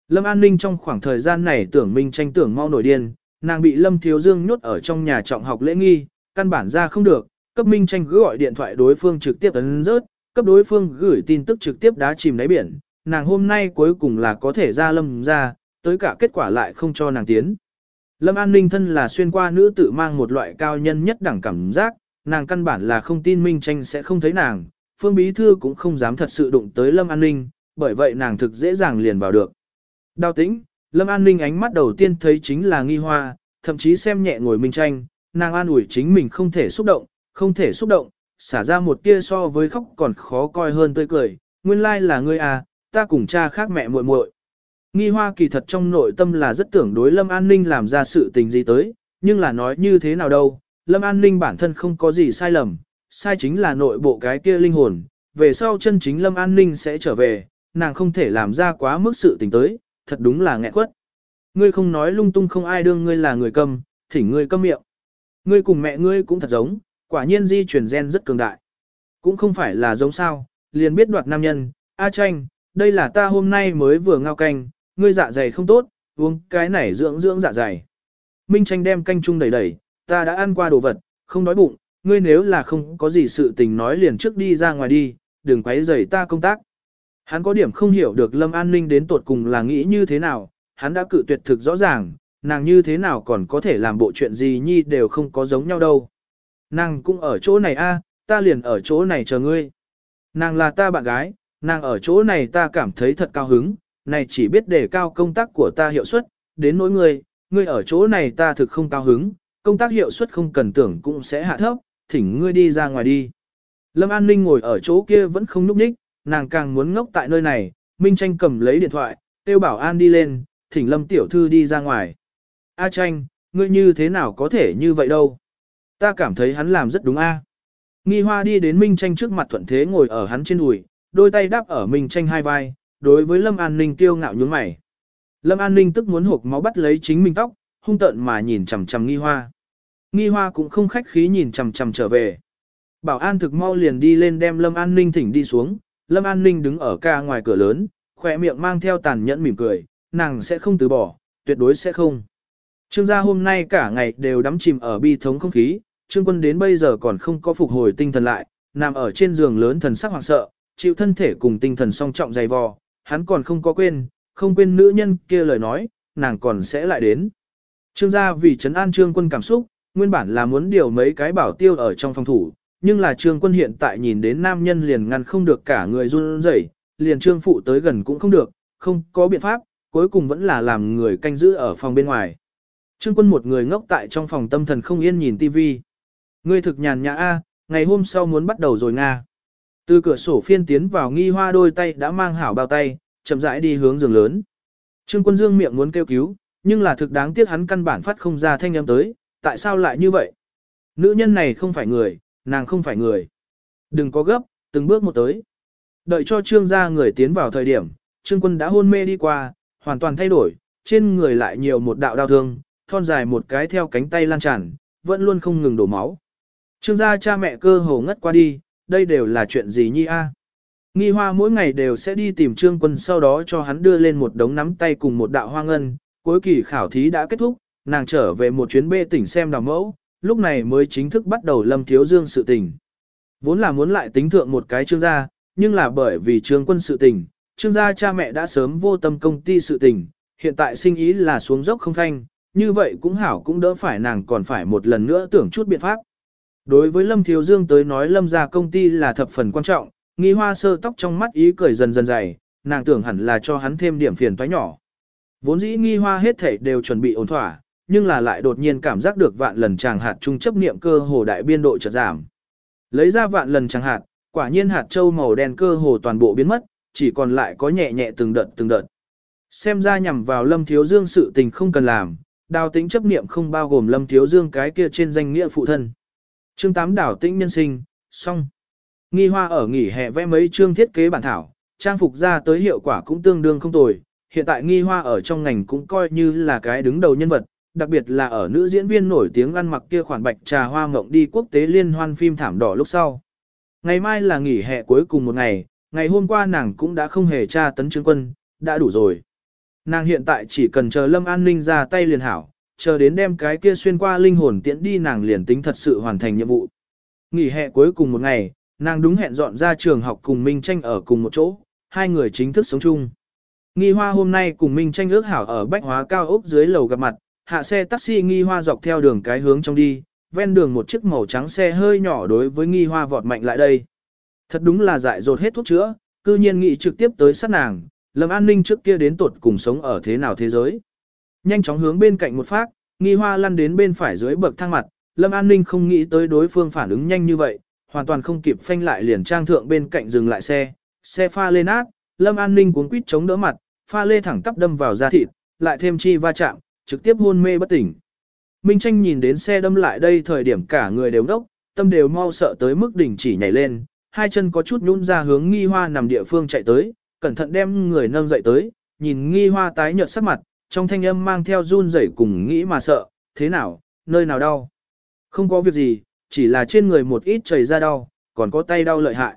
Lâm An Ninh trong khoảng thời gian này tưởng minh tranh tưởng mau nổi điên, nàng bị Lâm Thiếu Dương nhốt ở trong nhà trọng học lễ nghi, căn bản ra không được, cấp minh tranh cứ gọi điện thoại đối phương trực tiếp ấn rớt, cấp đối phương gửi tin tức trực tiếp đá chìm đáy biển, nàng hôm nay cuối cùng là có thể ra lâm ra, tới cả kết quả lại không cho nàng tiến. Lâm An Ninh thân là xuyên qua nữ tự mang một loại cao nhân nhất đẳng cảm giác, nàng căn bản là không tin Minh Tranh sẽ không thấy nàng, Phương Bí Thư cũng không dám thật sự đụng tới Lâm An Ninh, bởi vậy nàng thực dễ dàng liền vào được. Đào tĩnh, Lâm An Ninh ánh mắt đầu tiên thấy chính là nghi hoa, thậm chí xem nhẹ ngồi Minh Tranh, nàng an ủi chính mình không thể xúc động, không thể xúc động, xả ra một tia so với khóc còn khó coi hơn tươi cười, nguyên lai là ngươi à, ta cùng cha khác mẹ muội muội. Nghi hoa kỳ thật trong nội tâm là rất tưởng đối Lâm An Ninh làm ra sự tình gì tới, nhưng là nói như thế nào đâu, Lâm An Ninh bản thân không có gì sai lầm, sai chính là nội bộ cái kia linh hồn, về sau chân chính Lâm An Ninh sẽ trở về, nàng không thể làm ra quá mức sự tình tới, thật đúng là nghẹn quất. Ngươi không nói lung tung không ai đương ngươi là người cầm, thỉnh ngươi câm miệng. Ngươi cùng mẹ ngươi cũng thật giống, quả nhiên di truyền gen rất cường đại. Cũng không phải là giống sao, liền biết đoạt nam nhân, A tranh, đây là ta hôm nay mới vừa ngao canh, ngươi dạ dày không tốt, uống cái này dưỡng dưỡng dạ dày. Minh tranh đem canh chung đầy đầy, ta đã ăn qua đồ vật, không đói bụng, ngươi nếu là không có gì sự tình nói liền trước đi ra ngoài đi, đừng quấy rầy ta công tác. Hắn có điểm không hiểu được Lâm An Ninh đến tột cùng là nghĩ như thế nào, hắn đã cự tuyệt thực rõ ràng, nàng như thế nào còn có thể làm bộ chuyện gì nhi đều không có giống nhau đâu. Nàng cũng ở chỗ này a, ta liền ở chỗ này chờ ngươi. Nàng là ta bạn gái, nàng ở chỗ này ta cảm thấy thật cao hứng, này chỉ biết để cao công tác của ta hiệu suất, đến nỗi ngươi, ngươi ở chỗ này ta thực không cao hứng, công tác hiệu suất không cần tưởng cũng sẽ hạ thấp, thỉnh ngươi đi ra ngoài đi. Lâm An Ninh ngồi ở chỗ kia vẫn không núp ních, nàng càng muốn ngốc tại nơi này, Minh Tranh cầm lấy điện thoại, kêu bảo an đi lên, thỉnh Lâm Tiểu Thư đi ra ngoài. A Tranh, ngươi như thế nào có thể như vậy đâu? Ta cảm thấy hắn làm rất đúng a. Nghi Hoa đi đến Minh Tranh trước mặt thuận thế ngồi ở hắn trên đùi, đôi tay đáp ở Minh Tranh hai vai, đối với Lâm An Ninh tiêu ngạo nhướng mày. Lâm An Ninh tức muốn hộp máu bắt lấy chính mình tóc, hung tợn mà nhìn chằm chằm Nghi Hoa. Nghi Hoa cũng không khách khí nhìn chằm chằm trở về. Bảo an thực mau liền đi lên đem Lâm An Ninh thỉnh đi xuống, Lâm An Ninh đứng ở ca ngoài cửa lớn, khỏe miệng mang theo tàn nhẫn mỉm cười, nàng sẽ không từ bỏ, tuyệt đối sẽ không. Trương gia hôm nay cả ngày đều đắm chìm ở bi thống không khí, Trương quân đến bây giờ còn không có phục hồi tinh thần lại, nằm ở trên giường lớn thần sắc hoảng sợ, chịu thân thể cùng tinh thần song trọng dày vò, hắn còn không có quên, không quên nữ nhân kia lời nói, nàng còn sẽ lại đến. Trương gia vì trấn an trương quân cảm xúc, nguyên bản là muốn điều mấy cái bảo tiêu ở trong phòng thủ, nhưng là trương quân hiện tại nhìn đến nam nhân liền ngăn không được cả người run rẩy, liền trương phụ tới gần cũng không được, không có biện pháp, cuối cùng vẫn là làm người canh giữ ở phòng bên ngoài. Trương quân một người ngốc tại trong phòng tâm thần không yên nhìn tivi. Ngươi thực nhàn nhã A, ngày hôm sau muốn bắt đầu rồi Nga. Từ cửa sổ phiên tiến vào nghi hoa đôi tay đã mang hảo bao tay, chậm rãi đi hướng giường lớn. Trương quân dương miệng muốn kêu cứu, nhưng là thực đáng tiếc hắn căn bản phát không ra thanh âm tới, tại sao lại như vậy? Nữ nhân này không phải người, nàng không phải người. Đừng có gấp, từng bước một tới. Đợi cho trương gia người tiến vào thời điểm, trương quân đã hôn mê đi qua, hoàn toàn thay đổi, trên người lại nhiều một đạo đau thương, thon dài một cái theo cánh tay lan tràn, vẫn luôn không ngừng đổ máu. Trương gia cha mẹ cơ hồ ngất qua đi, đây đều là chuyện gì nhi a? Nghi hoa mỗi ngày đều sẽ đi tìm trương quân sau đó cho hắn đưa lên một đống nắm tay cùng một đạo hoa ngân, cuối kỳ khảo thí đã kết thúc, nàng trở về một chuyến bê tỉnh xem đào mẫu, lúc này mới chính thức bắt đầu lâm thiếu dương sự tình. Vốn là muốn lại tính thượng một cái trương gia, nhưng là bởi vì trương quân sự tình, trương gia cha mẹ đã sớm vô tâm công ty sự tình, hiện tại sinh ý là xuống dốc không thanh, như vậy cũng hảo cũng đỡ phải nàng còn phải một lần nữa tưởng chút biện pháp. Đối với Lâm Thiếu Dương tới nói Lâm gia công ty là thập phần quan trọng, nghi hoa sơ tóc trong mắt ý cười dần dần dày, nàng tưởng hẳn là cho hắn thêm điểm phiền toái nhỏ. Vốn dĩ nghi hoa hết thảy đều chuẩn bị ổn thỏa, nhưng là lại đột nhiên cảm giác được vạn lần chàng hạt trung chấp niệm cơ hồ đại biên độ chợt giảm. Lấy ra vạn lần chàng hạt, quả nhiên hạt châu màu đen cơ hồ toàn bộ biến mất, chỉ còn lại có nhẹ nhẹ từng đợt từng đợt. Xem ra nhằm vào Lâm Thiếu Dương sự tình không cần làm, đào tính chấp niệm không bao gồm Lâm Thiếu Dương cái kia trên danh nghĩa phụ thân. Chương 8 đảo tĩnh nhân sinh, xong. Nghi hoa ở nghỉ hè vẽ mấy chương thiết kế bản thảo, trang phục ra tới hiệu quả cũng tương đương không tồi. Hiện tại nghi hoa ở trong ngành cũng coi như là cái đứng đầu nhân vật, đặc biệt là ở nữ diễn viên nổi tiếng ăn mặc kia khoản bạch trà hoa ngộng đi quốc tế liên hoan phim thảm đỏ lúc sau. Ngày mai là nghỉ hè cuối cùng một ngày, ngày hôm qua nàng cũng đã không hề tra tấn trương quân, đã đủ rồi. Nàng hiện tại chỉ cần chờ Lâm An Ninh ra tay liền hảo, chờ đến đem cái kia xuyên qua linh hồn tiễn đi nàng liền tính thật sự hoàn thành nhiệm vụ. Nghỉ hè cuối cùng một ngày, nàng đúng hẹn dọn ra trường học cùng Minh Tranh ở cùng một chỗ, hai người chính thức sống chung. Nghi Hoa hôm nay cùng Minh Tranh ước hảo ở Bách Hóa cao ốc dưới lầu gặp mặt, hạ xe taxi Nghi Hoa dọc theo đường cái hướng trong đi, ven đường một chiếc màu trắng xe hơi nhỏ đối với Nghi Hoa vọt mạnh lại đây. Thật đúng là dại dột hết thuốc chữa, cư nhiên nghị trực tiếp tới sát nàng, Lâm An Ninh trước kia đến tột cùng sống ở thế nào thế giới. Nhanh chóng hướng bên cạnh một phát, nghi hoa lăn đến bên phải dưới bậc thang mặt, Lâm An Ninh không nghĩ tới đối phương phản ứng nhanh như vậy, hoàn toàn không kịp phanh lại liền trang thượng bên cạnh dừng lại xe, xe pha lên át, Lâm An Ninh cuốn quýt chống đỡ mặt, pha lê thẳng tắp đâm vào da thịt, lại thêm chi va chạm, trực tiếp hôn mê bất tỉnh. Minh Tranh nhìn đến xe đâm lại đây thời điểm cả người đều đốc, tâm đều mau sợ tới mức đỉnh chỉ nhảy lên, hai chân có chút nhún ra hướng nghi hoa nằm địa phương chạy tới, cẩn thận đem người nâng dậy tới, nhìn nghi hoa tái nhợt sắc mặt, trong thanh âm mang theo run rẩy cùng nghĩ mà sợ, thế nào, nơi nào đau. Không có việc gì, chỉ là trên người một ít chảy ra đau, còn có tay đau lợi hại.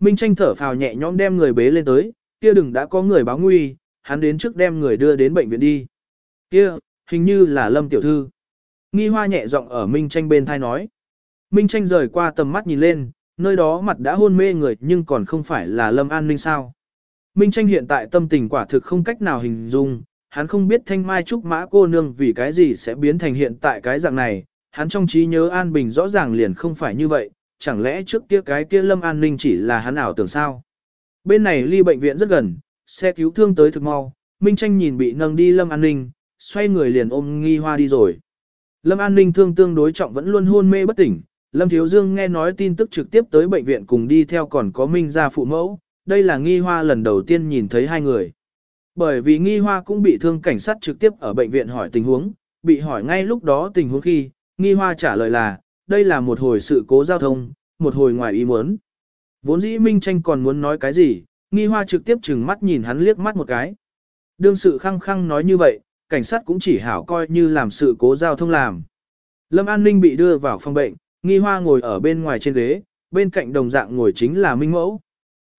Minh tranh thở phào nhẹ nhõm đem người bế lên tới, kia đừng đã có người báo nguy, hắn đến trước đem người đưa đến bệnh viện đi. Kia, hình như là Lâm tiểu thư. Nghi hoa nhẹ giọng ở Minh tranh bên thai nói. Minh tranh rời qua tầm mắt nhìn lên, nơi đó mặt đã hôn mê người nhưng còn không phải là Lâm An Ninh sao. Minh tranh hiện tại tâm tình quả thực không cách nào hình dung, hắn không biết thanh mai trúc mã cô nương vì cái gì sẽ biến thành hiện tại cái dạng này, hắn trong trí nhớ An Bình rõ ràng liền không phải như vậy, chẳng lẽ trước kia cái kia Lâm An Ninh chỉ là hắn ảo tưởng sao. Bên này ly bệnh viện rất gần, xe cứu thương tới thực mau, Minh tranh nhìn bị nâng đi Lâm An Ninh, xoay người liền ôm nghi hoa đi rồi. Lâm An Ninh thương tương đối trọng vẫn luôn hôn mê bất tỉnh, Lâm Thiếu Dương nghe nói tin tức trực tiếp tới bệnh viện cùng đi theo còn có Minh gia phụ mẫu, đây là nghi hoa lần đầu tiên nhìn thấy hai người. Bởi vì nghi hoa cũng bị thương cảnh sát trực tiếp ở bệnh viện hỏi tình huống, bị hỏi ngay lúc đó tình huống khi, nghi hoa trả lời là, đây là một hồi sự cố giao thông, một hồi ngoài ý muốn. Vốn dĩ Minh Tranh còn muốn nói cái gì, nghi hoa trực tiếp chừng mắt nhìn hắn liếc mắt một cái. Đương sự khăng khăng nói như vậy, cảnh sát cũng chỉ hảo coi như làm sự cố giao thông làm. Lâm An Ninh bị đưa vào phòng bệnh, nghi hoa ngồi ở bên ngoài trên ghế, bên cạnh đồng dạng ngồi chính là Minh Mẫu.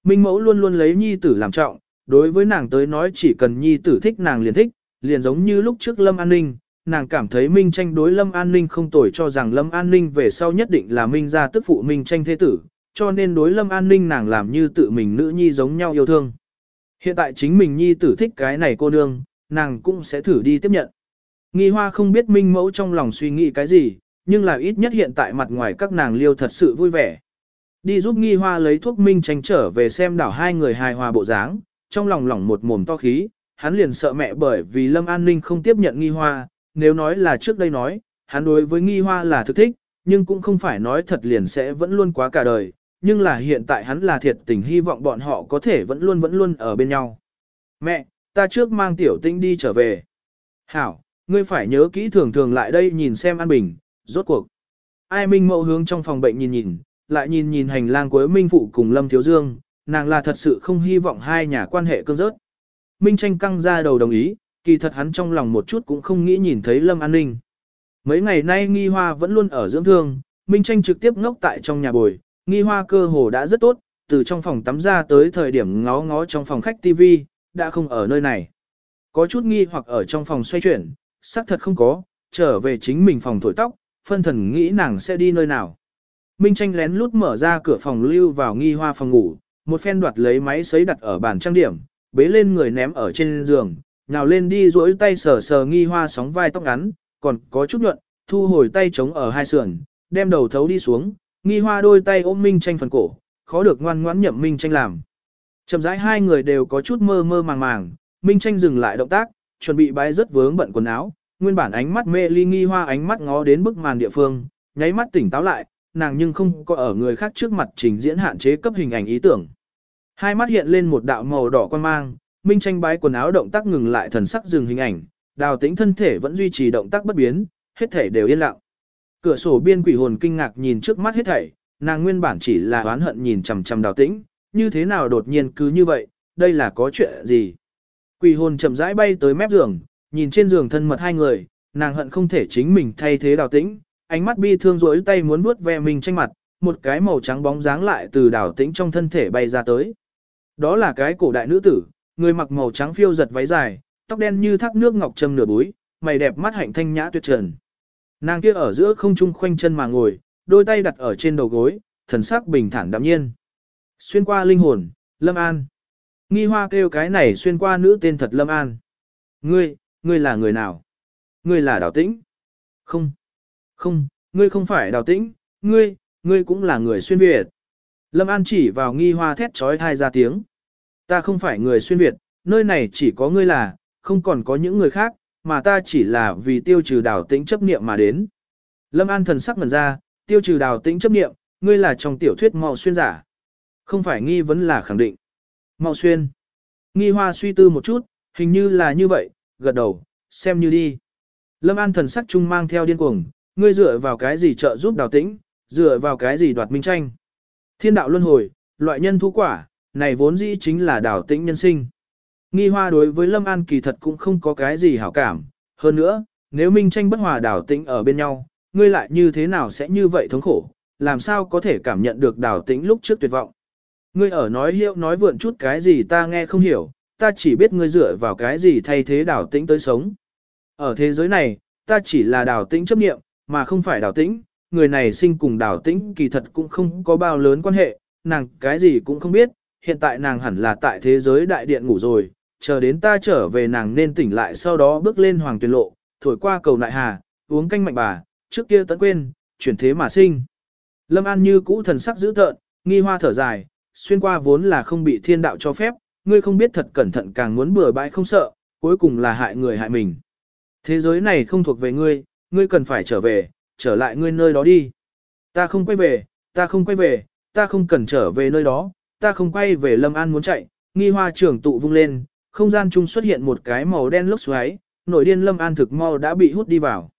Minh Mẫu luôn luôn lấy nhi tử làm trọng, đối với nàng tới nói chỉ cần nhi tử thích nàng liền thích, liền giống như lúc trước Lâm An Ninh, nàng cảm thấy Minh tranh đối Lâm An Ninh không tồi cho rằng Lâm An Ninh về sau nhất định là Minh gia tức phụ Minh tranh thế tử, cho nên đối Lâm An Ninh nàng làm như tự mình nữ nhi giống nhau yêu thương. Hiện tại chính mình nhi tử thích cái này cô nương, nàng cũng sẽ thử đi tiếp nhận. Nghi hoa không biết Minh mẫu trong lòng suy nghĩ cái gì, nhưng là ít nhất hiện tại mặt ngoài các nàng liêu thật sự vui vẻ. Đi giúp nghi hoa lấy thuốc Minh tranh trở về xem đảo hai người hài hòa bộ dáng, trong lòng lỏng một mồm to khí, hắn liền sợ mẹ bởi vì Lâm An Ninh không tiếp nhận nghi hoa, nếu nói là trước đây nói, hắn đối với nghi hoa là thực thích, nhưng cũng không phải nói thật liền sẽ vẫn luôn quá cả đời, nhưng là hiện tại hắn là thiệt tình hy vọng bọn họ có thể vẫn luôn vẫn luôn ở bên nhau. Mẹ, ta trước mang tiểu tinh đi trở về. Hảo, ngươi phải nhớ kỹ thường thường lại đây nhìn xem An Bình, rốt cuộc. Ai Minh mậu hướng trong phòng bệnh nhìn nhìn, lại nhìn nhìn hành lang cuối Minh Phụ cùng Lâm Thiếu Dương, nàng là thật sự không hy vọng hai nhà quan hệ cương rớt. Minh tranh căng ra đầu đồng ý, kỳ thật hắn trong lòng một chút cũng không nghĩ nhìn thấy Lâm An Ninh. Mấy ngày nay nghi hoa vẫn luôn ở dưỡng thương, Minh tranh trực tiếp ngốc tại trong nhà bồi, nghi hoa cơ hồ đã rất tốt, từ trong phòng tắm ra tới thời điểm ngó ngó trong phòng khách TV, đã không ở nơi này. Có chút nghi hoặc ở trong phòng xoay chuyển, xác thật không có, trở về chính mình phòng thổi tóc, phân thần nghĩ nàng sẽ đi nơi nào. Minh tranh lén lút mở ra cửa phòng lưu vào nghi hoa phòng ngủ, một phen đoạt lấy máy sấy đặt ở bàn trang điểm, bế lên người ném ở trên giường, nhào lên đi duỗi tay sờ sờ nghi hoa sóng vai tóc ngắn, còn có chút nhuận, thu hồi tay chống ở hai sườn, đem đầu thấu đi xuống, nghi hoa đôi tay ôm Minh tranh phần cổ, khó được ngoan ngoãn nhậm Minh tranh làm. Chậm rãi hai người đều có chút mơ mơ màng màng, Minh tranh dừng lại động tác, chuẩn bị bái rất vướng bận quần áo, nguyên bản ánh mắt mê ly nghi hoa ánh mắt ngó đến bức màn địa phương, nháy mắt tỉnh táo lại, nàng nhưng không có ở người khác trước mặt trình diễn hạn chế cấp hình ảnh ý tưởng. Hai mắt hiện lên một đạo màu đỏ quan mang, Minh tranh bái quần áo động tác ngừng lại thần sắc dừng hình ảnh, đào tĩnh thân thể vẫn duy trì động tác bất biến, hết thể đều yên lặng. Cửa sổ biên quỷ hồn kinh ngạc nhìn trước mắt hết thảy, nàng nguyên bản chỉ là oán hận nhìn chằm chằm đào tĩnh, như thế nào đột nhiên cứ như vậy, đây là có chuyện gì. Quỷ hồn chậm rãi bay tới mép giường, nhìn trên giường thân mật hai người, nàng hận không thể chính mình thay thế đào tĩnh, ánh mắt bi thương rỗi tay muốn vuốt ve mình tranh mặt, một cái màu trắng bóng dáng lại từ đảo tĩnh trong thân thể bay ra tới. Đó là cái cổ đại nữ tử, người mặc màu trắng phiêu giật váy dài, tóc đen như thác nước ngọc trâm nửa búi, mày đẹp mắt hạnh thanh nhã tuyệt trần. Nàng kia ở giữa không trung khoanh chân mà ngồi, đôi tay đặt ở trên đầu gối, thần sắc bình thản đạm nhiên. Xuyên qua linh hồn, Lâm An. Nghi hoa kêu cái này xuyên qua nữ tên thật Lâm An. Ngươi, ngươi là người nào? Ngươi là đảo tĩnh? Không, không, ngươi không phải đào tĩnh, ngươi, ngươi cũng là người xuyên Việt. Lâm An chỉ vào nghi hoa thét trói thai ra tiếng. Ta không phải người xuyên Việt, nơi này chỉ có ngươi là, không còn có những người khác, mà ta chỉ là vì tiêu trừ đào tĩnh chấp niệm mà đến. Lâm An thần sắc ngần ra, tiêu trừ đào tĩnh chấp niệm, ngươi là trong tiểu thuyết mạo xuyên giả. Không phải nghi vấn là khẳng định. Mạo xuyên. Nghi hoa suy tư một chút, hình như là như vậy, gật đầu, xem như đi. Lâm An thần sắc trung mang theo điên cuồng, ngươi dựa vào cái gì trợ giúp đào tĩnh, dựa vào cái gì đoạt minh tranh. Thiên đạo luân hồi, loại nhân thu quả, này vốn dĩ chính là đào tĩnh nhân sinh. Nghi hoa đối với Lâm An kỳ thật cũng không có cái gì hảo cảm. Hơn nữa, nếu Minh tranh bất hòa đào tĩnh ở bên nhau, ngươi lại như thế nào sẽ như vậy thống khổ, làm sao có thể cảm nhận được đào tĩnh lúc trước tuyệt vọng. Ngươi ở nói hiệu nói vượn chút cái gì ta nghe không hiểu, ta chỉ biết ngươi dựa vào cái gì thay thế đào tĩnh tới sống. Ở thế giới này, ta chỉ là đào tĩnh chấp nghiệm, mà không phải đào tĩnh, người này sinh cùng đào tĩnh kỳ thật cũng không có bao lớn quan hệ, nàng cái gì cũng không biết, hiện tại nàng hẳn là tại thế giới đại điện ngủ rồi, chờ đến ta trở về nàng nên tỉnh lại sau đó bước lên hoàng tuyên lộ, thổi qua cầu nại hà, uống canh mạnh bà, trước kia tận quên, chuyển thế mà sinh. Lâm An như cũ thần sắc dữ tợn, nghi hoa thở dài, xuyên qua vốn là không bị thiên đạo cho phép, ngươi không biết thật cẩn thận càng muốn bừa bãi không sợ, cuối cùng là hại người hại mình. Thế giới này không thuộc về ngươi, ngươi cần phải trở về, trở lại ngươi nơi đó đi. Ta không quay về, ta không quay về, ta không cần trở về nơi đó, ta không quay về Lâm An muốn chạy, nghi hoa trưởng tụ vung lên, không gian chung xuất hiện một cái màu đen lốc xoáy, nổi điên Lâm An thực mau đã bị hút đi vào.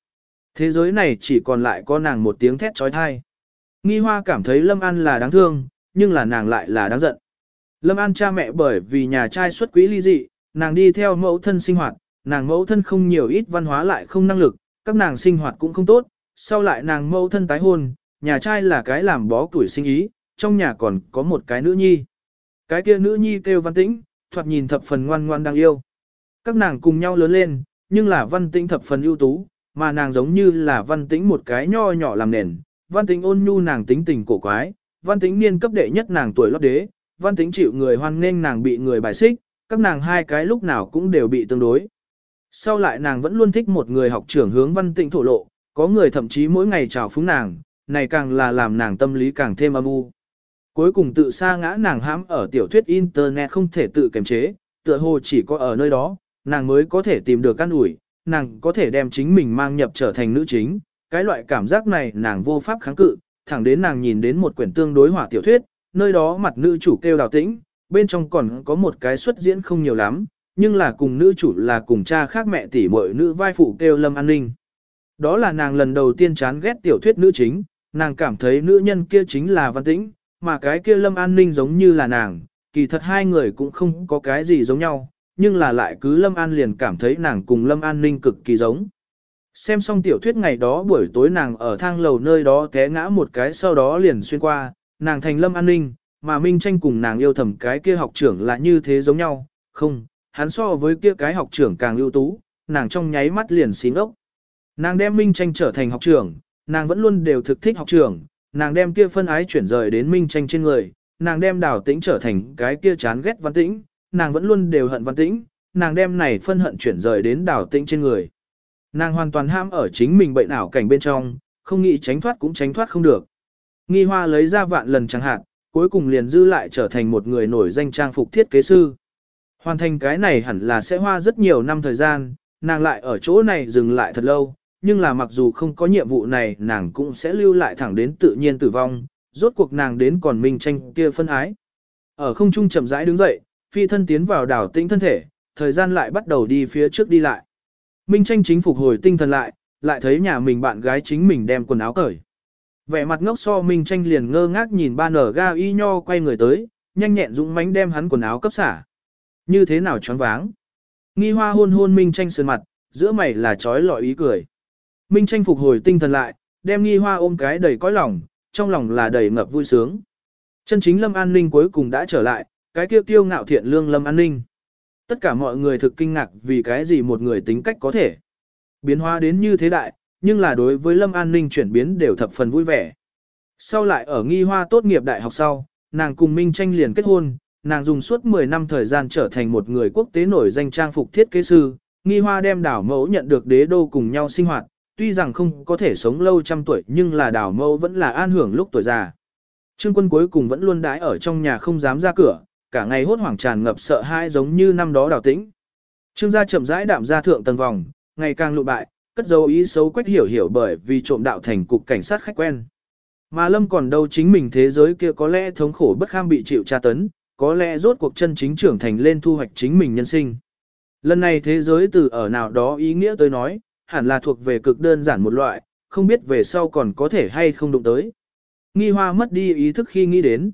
Thế giới này chỉ còn lại có nàng một tiếng thét trói thai. Nghi hoa cảm thấy Lâm An là đáng thương, nhưng là nàng lại là đáng giận. Lâm An cha mẹ bởi vì nhà trai xuất quỹ ly dị, nàng đi theo mẫu thân sinh hoạt, nàng mẫu thân không nhiều ít văn hóa lại không năng lực, các nàng sinh hoạt cũng không tốt, sau lại nàng mâu thân tái hôn, nhà trai là cái làm bó tuổi sinh ý, trong nhà còn có một cái nữ nhi. Cái kia nữ nhi kêu văn tĩnh, thoạt nhìn thập phần ngoan ngoan đang yêu. Các nàng cùng nhau lớn lên, nhưng là văn tĩnh thập phần ưu tú, mà nàng giống như là văn tĩnh một cái nho nhỏ làm nền, văn tĩnh ôn nhu nàng tính tình cổ quái, văn tĩnh niên cấp đệ nhất nàng tuổi lót đế, văn tĩnh chịu người hoan nghênh nàng bị người bài xích, các nàng hai cái lúc nào cũng đều bị tương đối. Sau lại nàng vẫn luôn thích một người học trưởng hướng văn tịnh thổ lộ, có người thậm chí mỗi ngày chào phúng nàng, này càng là làm nàng tâm lý càng thêm âm u. Cuối cùng tự sa ngã nàng hãm ở tiểu thuyết internet không thể tự kiềm chế, tựa hồ chỉ có ở nơi đó, nàng mới có thể tìm được căn ủi, nàng có thể đem chính mình mang nhập trở thành nữ chính. Cái loại cảm giác này nàng vô pháp kháng cự, thẳng đến nàng nhìn đến một quyển tương đối hỏa tiểu thuyết, nơi đó mặt nữ chủ kêu đào tĩnh, bên trong còn có một cái xuất diễn không nhiều lắm, nhưng là cùng nữ chủ là cùng cha khác mẹ tỷ muội nữ vai phụ kêu lâm an ninh. Đó là nàng lần đầu tiên chán ghét tiểu thuyết nữ chính, nàng cảm thấy nữ nhân kia chính là văn tĩnh, mà cái kia Lâm An Ninh giống như là nàng, kỳ thật hai người cũng không có cái gì giống nhau, nhưng là lại cứ Lâm An liền cảm thấy nàng cùng Lâm An Ninh cực kỳ giống. Xem xong tiểu thuyết ngày đó buổi tối nàng ở thang lầu nơi đó té ngã một cái sau đó liền xuyên qua, nàng thành Lâm An Ninh, mà Minh Tranh cùng nàng yêu thầm cái kia học trưởng là như thế giống nhau, không, hắn so với kia cái học trưởng càng ưu tú, nàng trong nháy mắt liền xí ngốc. Nàng đem Minh Tranh trở thành học trưởng, nàng vẫn luôn đều thực thích học trưởng, nàng đem kia phân ái chuyển rời đến Minh Tranh trên người, nàng đem đào tĩnh trở thành cái kia chán ghét văn tĩnh, nàng vẫn luôn đều hận văn tĩnh, nàng đem này phân hận chuyển rời đến đào tĩnh trên người. Nàng hoàn toàn ham ở chính mình bệnh ảo cảnh bên trong, không nghĩ tránh thoát cũng tránh thoát không được. Nghi hoa lấy ra vạn lần chẳng hạn, cuối cùng liền dư lại trở thành một người nổi danh trang phục thiết kế sư. Hoàn thành cái này hẳn là sẽ hoa rất nhiều năm thời gian, nàng lại ở chỗ này dừng lại thật lâu, nhưng là mặc dù không có nhiệm vụ này nàng cũng sẽ lưu lại thẳng đến tự nhiên tử vong, rốt cuộc nàng đến còn minh tranh kia phân ái. Ở không trung chậm rãi đứng dậy, phi thân tiến vào đảo tĩnh thân thể, thời gian lại bắt đầu đi phía trước đi lại. Minh tranh chính phục hồi tinh thần lại, lại thấy nhà mình bạn gái chính mình đem quần áo cởi. Vẻ mặt ngốc so Minh tranh liền ngơ ngác nhìn ba nở ga y nho quay người tới, nhanh nhẹn dũng mánh đem hắn quần áo cấp xả. Như thế nào choáng váng. Nghi hoa hôn hôn Minh tranh sườn mặt, giữa mày là trói lọi ý cười. Minh tranh phục hồi tinh thần lại, đem nghi hoa ôm cái đầy cõi lòng, trong lòng là đầy ngập vui sướng. Chân chính Lâm An Ninh cuối cùng đã trở lại, cái kia tiêu ngạo thiện lương Lâm An Ninh. Tất cả mọi người thực kinh ngạc vì cái gì một người tính cách có thể biến hóa đến như thế đại, nhưng là đối với Lâm An Ninh chuyển biến đều thập phần vui vẻ. Sau lại ở nghi hoa tốt nghiệp đại học sau, nàng cùng Minh Tranh liền kết hôn, nàng dùng suốt 10 năm thời gian trở thành một người quốc tế nổi danh trang phục thiết kế sư, nghi hoa đem đảo mẫu nhận được đế đô cùng nhau sinh hoạt, tuy rằng không có thể sống lâu trăm tuổi nhưng là đảo mẫu vẫn là an hưởng lúc tuổi già. Trương quân cuối cùng vẫn luôn đãi ở trong nhà không dám ra cửa, cả ngày hốt hoảng tràn ngập sợ hãi giống như năm đó đảo tĩnh. Trương gia chậm rãi đạm ra thượng tầng vòng, ngày càng lụ bại, cất dấu ý xấu quách hiểu hiểu bởi vì trộm đạo thành cục cảnh sát khách quen. Mà lâm còn đâu chính mình thế giới kia có lẽ thống khổ bất kham bị chịu tra tấn, có lẽ rốt cuộc chân chính trưởng thành lên thu hoạch chính mình nhân sinh. Lần này thế giới từ ở nào đó ý nghĩa tới nói, hẳn là thuộc về cực đơn giản một loại, không biết về sau còn có thể hay không đụng tới. Nghi hoa mất đi ý thức khi nghĩ đến.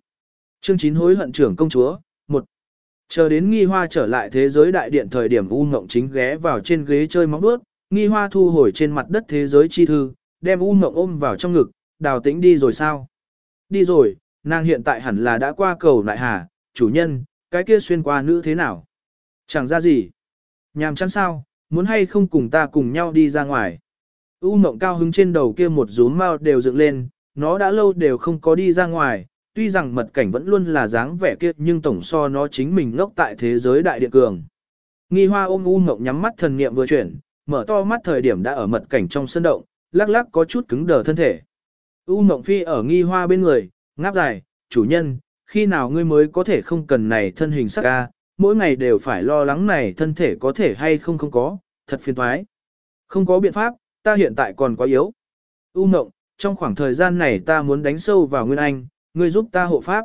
Chương 9 hối hận trưởng công chúa, một Chờ đến nghi hoa trở lại thế giới đại điện thời điểm U Ngộng chính ghé vào trên ghế chơi móng bước, nghi hoa thu hồi trên mặt đất thế giới chi thư, đem U Ngộng ôm vào trong ngực, đào tĩnh đi rồi sao? Đi rồi, nàng hiện tại hẳn là đã qua cầu lại hà, chủ nhân, cái kia xuyên qua nữ thế nào? Chẳng ra gì. Nhàm chán sao, muốn hay không cùng ta cùng nhau đi ra ngoài. U mộng cao hứng trên đầu kia một rúm mao đều dựng lên, nó đã lâu đều không có đi ra ngoài, tuy rằng mật cảnh vẫn luôn là dáng vẻ kia nhưng tổng so nó chính mình ngốc tại thế giới đại địa cường. Nghi hoa ôm U mộng nhắm mắt thần niệm vừa chuyển, mở to mắt thời điểm đã ở mật cảnh trong sân động, lắc lắc có chút cứng đờ thân thể. U mộng phi ở nghi hoa bên người, ngáp dài, chủ nhân, khi nào ngươi mới có thể không cần này thân hình sắc ca, mỗi ngày đều phải lo lắng này thân thể có thể hay không không có, thật phiền toái. Không có biện pháp, ta hiện tại còn quá yếu. U mộng, trong khoảng thời gian này ta muốn đánh sâu vào Nguyên Anh, ngươi giúp ta hộ pháp.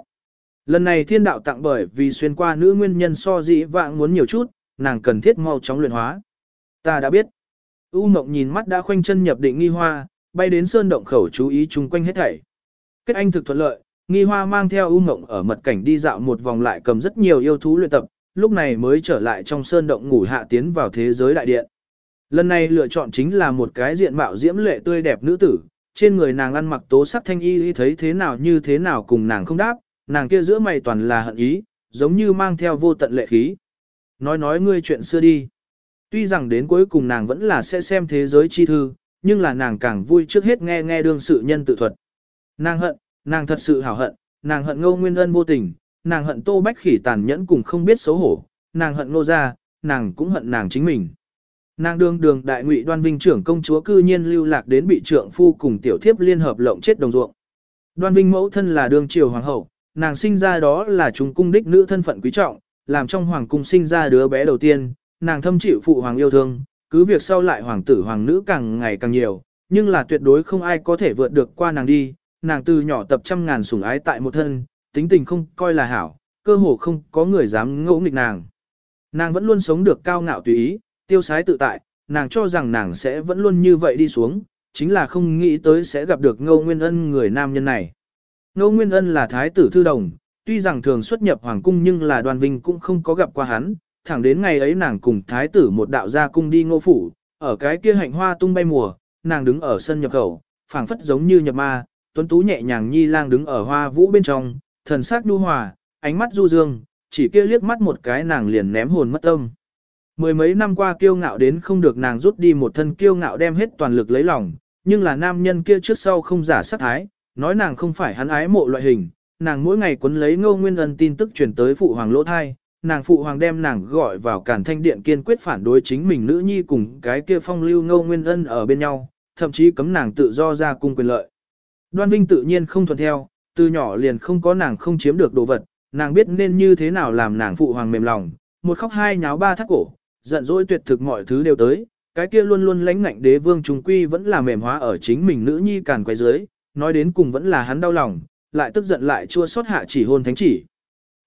Lần này thiên đạo tặng bởi vì xuyên qua nữ nguyên nhân so dĩ vạng muốn nhiều chút, nàng cần thiết mau chóng luyện hóa. Ta đã biết. U mộng nhìn mắt đã khoanh chân nhập định nghi hoa, bay đến sơn động khẩu chú ý chung quanh hết thảy. Kết anh thực thuận lợi, nghi hoa mang theo U mộng ở mật cảnh đi dạo một vòng lại cầm rất nhiều yêu thú luyện tập, lúc này mới trở lại trong sơn động ngủ hạ tiến vào thế giới đại điện. Lần này lựa chọn chính là một cái diện mạo diễm lệ tươi đẹp nữ tử, trên người nàng ăn mặc tố sắc thanh y thấy thế nào như thế nào cùng nàng không đáp, nàng kia giữa mày toàn là hận ý, giống như mang theo vô tận lệ khí. Nói nói ngươi chuyện xưa đi. Tuy rằng đến cuối cùng nàng vẫn là sẽ xem thế giới chi thư, nhưng là nàng càng vui trước hết nghe nghe đương sự nhân tự thuật. Nàng hận, nàng thật sự hảo hận, nàng hận ngô nguyên ân vô tình, nàng hận tô bách khỉ tàn nhẫn cùng không biết xấu hổ, nàng hận ngô gia, nàng cũng hận nàng chính mình. Nàng đương đường đại ngụy đoan vinh trưởng công chúa cư nhiên lưu lạc đến bị trượng phu cùng tiểu thiếp liên hợp lộng chết đồng ruộng. Đoan vinh mẫu thân là đương triều hoàng hậu, nàng sinh ra đó là chúng cung đích nữ thân phận quý trọng, làm trong hoàng cung sinh ra đứa bé đầu tiên, nàng thâm chịu phụ hoàng yêu thương, cứ việc sau lại hoàng tử hoàng nữ càng ngày càng nhiều, nhưng là tuyệt đối không ai có thể vượt được qua nàng đi, nàng từ nhỏ tập trăm ngàn sủng ái tại một thân, tính tình không coi là hảo, cơ hồ không có người dám ngỗ nghịch nàng. Nàng vẫn luôn sống được cao ngạo tùy ý, tiêu sái tự tại, nàng cho rằng nàng sẽ vẫn luôn như vậy đi xuống, chính là không nghĩ tới sẽ gặp được Ngô Nguyên Ân người nam nhân này. Ngô Nguyên Ân là thái tử thư đồng, tuy rằng thường xuất nhập hoàng cung nhưng là đoàn vinh cũng không có gặp qua hắn, thẳng đến ngày ấy nàng cùng thái tử một đạo gia cung đi ngô phủ, ở cái kia hạnh hoa tung bay mùa, nàng đứng ở sân nhập khẩu, phảng phất giống như nhập ma, tuấn tú nhẹ nhàng nhi lang đứng ở hoa vũ bên trong, thần sắc nhu hòa, ánh mắt du dương, chỉ kia liếc mắt một cái nàng liền ném hồn mất tâm. Mười mấy năm qua kiêu ngạo đến không được nàng rút đi một thân kiêu ngạo đem hết toàn lực lấy lòng, nhưng là nam nhân kia trước sau không giả sát thái, nói nàng không phải hắn ái mộ loại hình, nàng mỗi ngày quấn lấy ngô nguyên ân tin tức truyền tới phụ hoàng lỗ thai, nàng phụ hoàng đem nàng gọi vào cản thanh điện kiên quyết phản đối chính mình nữ nhi cùng cái kia phong lưu ngô nguyên ân ở bên nhau, thậm chí cấm nàng tự do ra cung quyền lợi. Đoan Vinh tự nhiên không thuận theo, từ nhỏ liền không có nàng không chiếm được đồ vật, nàng biết nên như thế nào làm nàng phụ hoàng mềm lòng, một khóc hai nháo ba thắt cổ, giận dỗi tuyệt thực mọi thứ đều tới, cái kia luôn luôn lãnh ngạnh đế vương trung quy vẫn là mềm hóa ở chính mình nữ nhi càn quay dưới, nói đến cùng vẫn là hắn đau lòng, lại tức giận lại chua xót hạ chỉ hôn thánh chỉ.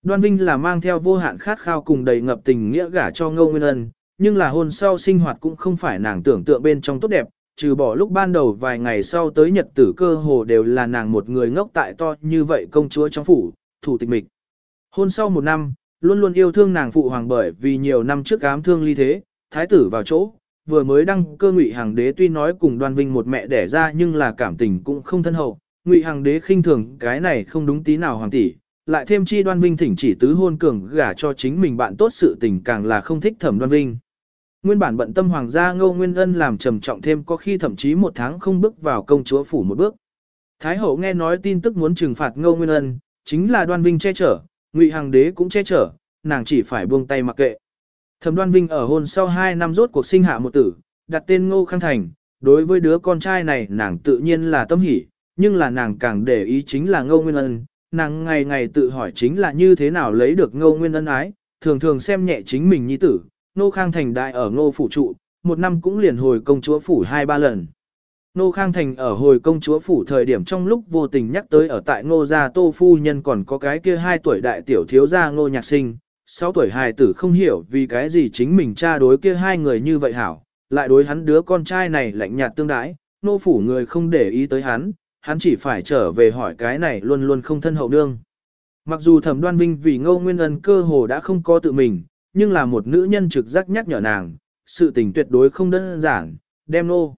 Đoan Vinh là mang theo vô hạn khát khao cùng đầy ngập tình nghĩa gả cho Ngô Nguyên Ân, nhưng là hôn sau sinh hoạt cũng không phải nàng tưởng tượng bên trong tốt đẹp, trừ bỏ lúc ban đầu vài ngày sau tới nhật tử cơ hồ đều là nàng một người ngốc tại to như vậy công chúa trong phủ, thủ tịch mịch. Hôn sau một năm, luôn luôn yêu thương nàng phụ hoàng bởi vì nhiều năm trước ám thương ly thế, thái tử vào chỗ, vừa mới đăng cơ ngụy hàng đế tuy nói cùng đoan vinh một mẹ đẻ ra nhưng là cảm tình cũng không thân hậu, ngụy hàng đế khinh thường cái này không đúng tí nào hoàng tỷ, lại thêm chi đoan vinh thỉnh chỉ tứ hôn cường gả cho chính mình bạn tốt sự tình càng là không thích thẩm đoan vinh. Nguyên bản bận tâm hoàng gia ngô nguyên ân làm trầm trọng thêm có khi thậm chí một tháng không bước vào công chúa phủ một bước. Thái hậu nghe nói tin tức muốn trừng phạt ngô nguyên ân, chính là đoan vinh che chở, ngụy Hằng đế cũng che chở, nàng chỉ phải buông tay mặc kệ. Thẩm đoan vinh ở hôn sau 2 năm rốt cuộc sinh hạ một tử, đặt tên ngô khang thành, đối với đứa con trai này nàng tự nhiên là tâm hỉ, nhưng là nàng càng để ý chính là ngô nguyên ân, nàng ngày ngày tự hỏi chính là như thế nào lấy được ngô nguyên ân ái, thường thường xem nhẹ chính mình nhi tử, Nô Khang Thành đại ở Ngô Phủ Trụ, một năm cũng liền hồi công chúa Phủ hai ba lần. Nô Khang Thành ở hồi công chúa Phủ thời điểm trong lúc vô tình nhắc tới ở tại Ngô Gia Tô Phu Nhân còn có cái kia hai tuổi đại tiểu thiếu gia Ngô Nhạc Sinh, sáu tuổi hài tử không hiểu vì cái gì chính mình cha đối kia hai người như vậy hảo, lại đối hắn đứa con trai này lạnh nhạt tương đái, nô phủ người không để ý tới hắn, hắn chỉ phải trở về hỏi cái này luôn luôn không thân hậu đương. Mặc dù thẩm đoan vinh vì ngô nguyên ân cơ hồ đã không có tự mình, nhưng là một nữ nhân trực giác nhắc nhở nàng, sự tình tuyệt đối không đơn giản, đem nô.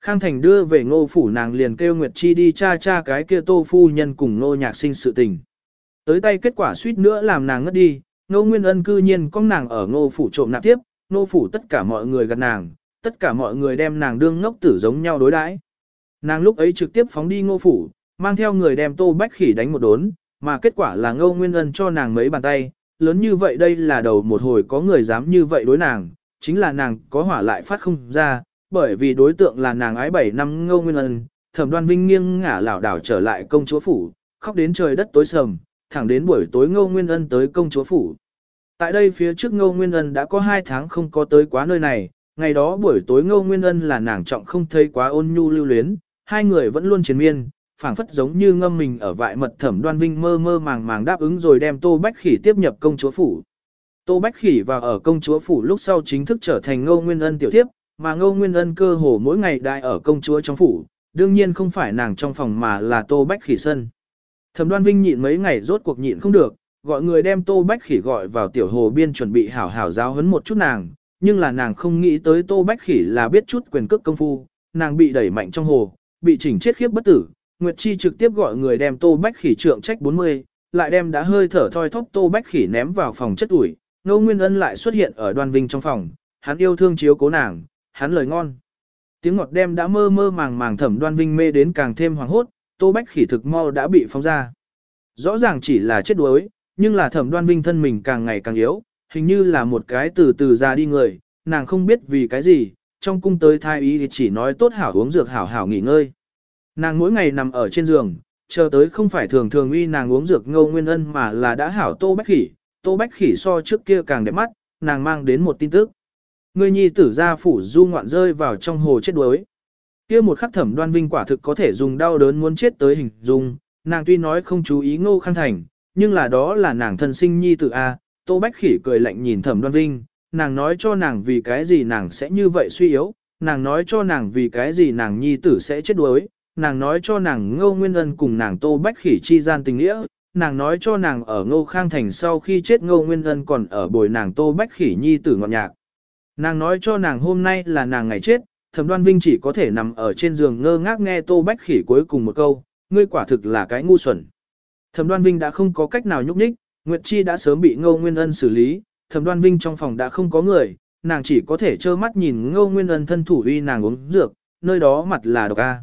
Khang Thành đưa về ngô phủ nàng liền kêu Nguyệt Chi đi cha cha cái kia tô phu nhân cùng ngô nhạc sinh sự tình. Tới tay kết quả suýt nữa làm nàng ngất đi, ngô nguyên ân cư nhiên có nàng ở ngô phủ trộm nạp tiếp, ngô phủ tất cả mọi người gặt nàng, tất cả mọi người đem nàng đương ngốc tử giống nhau đối đãi. Nàng lúc ấy trực tiếp phóng đi ngô phủ, mang theo người đem tô bách khỉ đánh một đốn, mà kết quả là ngô nguyên ân cho nàng mấy bàn tay, lớn như vậy đây là đầu một hồi có người dám như vậy đối nàng, chính là nàng có hỏa lại phát không ra, bởi vì đối tượng là nàng ái bảy năm ngô nguyên ân, thẩm đoan vinh nghiêng ngả lảo đảo trở lại công chúa phủ, khóc đến trời đất tối sầm, thẳng đến buổi tối ngô nguyên ân tới công chúa phủ. Tại đây phía trước ngô nguyên ân đã có hai tháng không có tới quá nơi này, ngày đó buổi tối ngô nguyên ân là nàng trọng không thấy quá ôn nhu lưu luyến, hai người vẫn luôn chiến miên, phảng phất giống như ngâm mình ở vại mật thẩm đoan vinh mơ mơ màng màng đáp ứng rồi đem Tô Bách Khỉ tiếp nhập công chúa phủ. Tô Bách Khỉ vào ở công chúa phủ lúc sau chính thức trở thành Ngô Nguyên Ân tiểu thiếp, mà Ngô Nguyên Ân cơ hồ mỗi ngày đại ở công chúa trong phủ, đương nhiên không phải nàng trong phòng mà là Tô Bách Khỉ sân. Thẩm Đoan Vinh nhịn mấy ngày rốt cuộc nhịn không được, gọi người đem Tô Bách Khỉ gọi vào tiểu hồ biên chuẩn bị hảo hảo giáo huấn một chút nàng, nhưng là nàng không nghĩ tới Tô Bách Khỉ là biết chút quyền cước công phu, nàng bị đẩy mạnh trong hồ, bị chỉnh chết khiếp bất tử, Nguyệt Chi trực tiếp gọi người đem Tô Bách Khỉ trượng trách 40, lại đem đã hơi thở thoi thóp Tô Bách Khỉ ném vào phòng chất ủi. Ngô Nguyên Ân lại xuất hiện ở Đoan Vinh trong phòng, hắn yêu thương chiếu cố nàng, hắn lời ngon. Tiếng ngọt đem đã mơ mơ màng màng thẩm Đoan Vinh mê đến càng thêm hoàng hốt, Tô Bách Khỉ thực mau đã bị phóng ra. Rõ ràng chỉ là chết đuối, nhưng là thẩm Đoan Vinh thân mình càng ngày càng yếu, hình như là một cái từ từ ra đi người, nàng không biết vì cái gì, trong cung tới thai ý thì chỉ nói tốt hảo uống dược hảo hảo nghỉ ngơi. Nàng mỗi ngày nằm ở trên giường, chờ tới không phải thường thường uy nàng uống dược ngâu nguyên ân mà là đã hảo tô bách khỉ, tô bách khỉ so trước kia càng đẹp mắt, nàng mang đến một tin tức. Người nhi tử gia phủ du ngoạn rơi vào trong hồ chết đuối. Kia một khắc thẩm đoan vinh quả thực có thể dùng đau đớn muốn chết tới hình dung, nàng tuy nói không chú ý ngô khang thành, nhưng là đó là nàng thân sinh nhi tử A, tô bách khỉ cười lạnh nhìn thẩm đoan vinh, nàng nói cho nàng vì cái gì nàng sẽ như vậy suy yếu, nàng nói cho nàng vì cái gì nàng nhi tử sẽ chết đuối, nàng nói cho nàng ngô nguyên ân cùng nàng tô bách khỉ chi gian tình nghĩa, nàng nói cho nàng ở ngô khang thành sau khi chết ngô nguyên ân còn ở bồi nàng tô bách khỉ nhi tử ngọn nhạc. Nàng nói cho nàng hôm nay là nàng ngày chết, thẩm đoan vinh chỉ có thể nằm ở trên giường ngơ ngác nghe tô bách khỉ cuối cùng một câu, ngươi quả thực là cái ngu xuẩn. Thẩm đoan vinh đã không có cách nào nhúc nhích, Nguyệt Chi đã sớm bị ngô nguyên ân xử lý, thẩm đoan vinh trong phòng đã không có người, nàng chỉ có thể trơ mắt nhìn ngô nguyên ân thân thủ uy nàng uống dược, nơi đó mặt là độc a.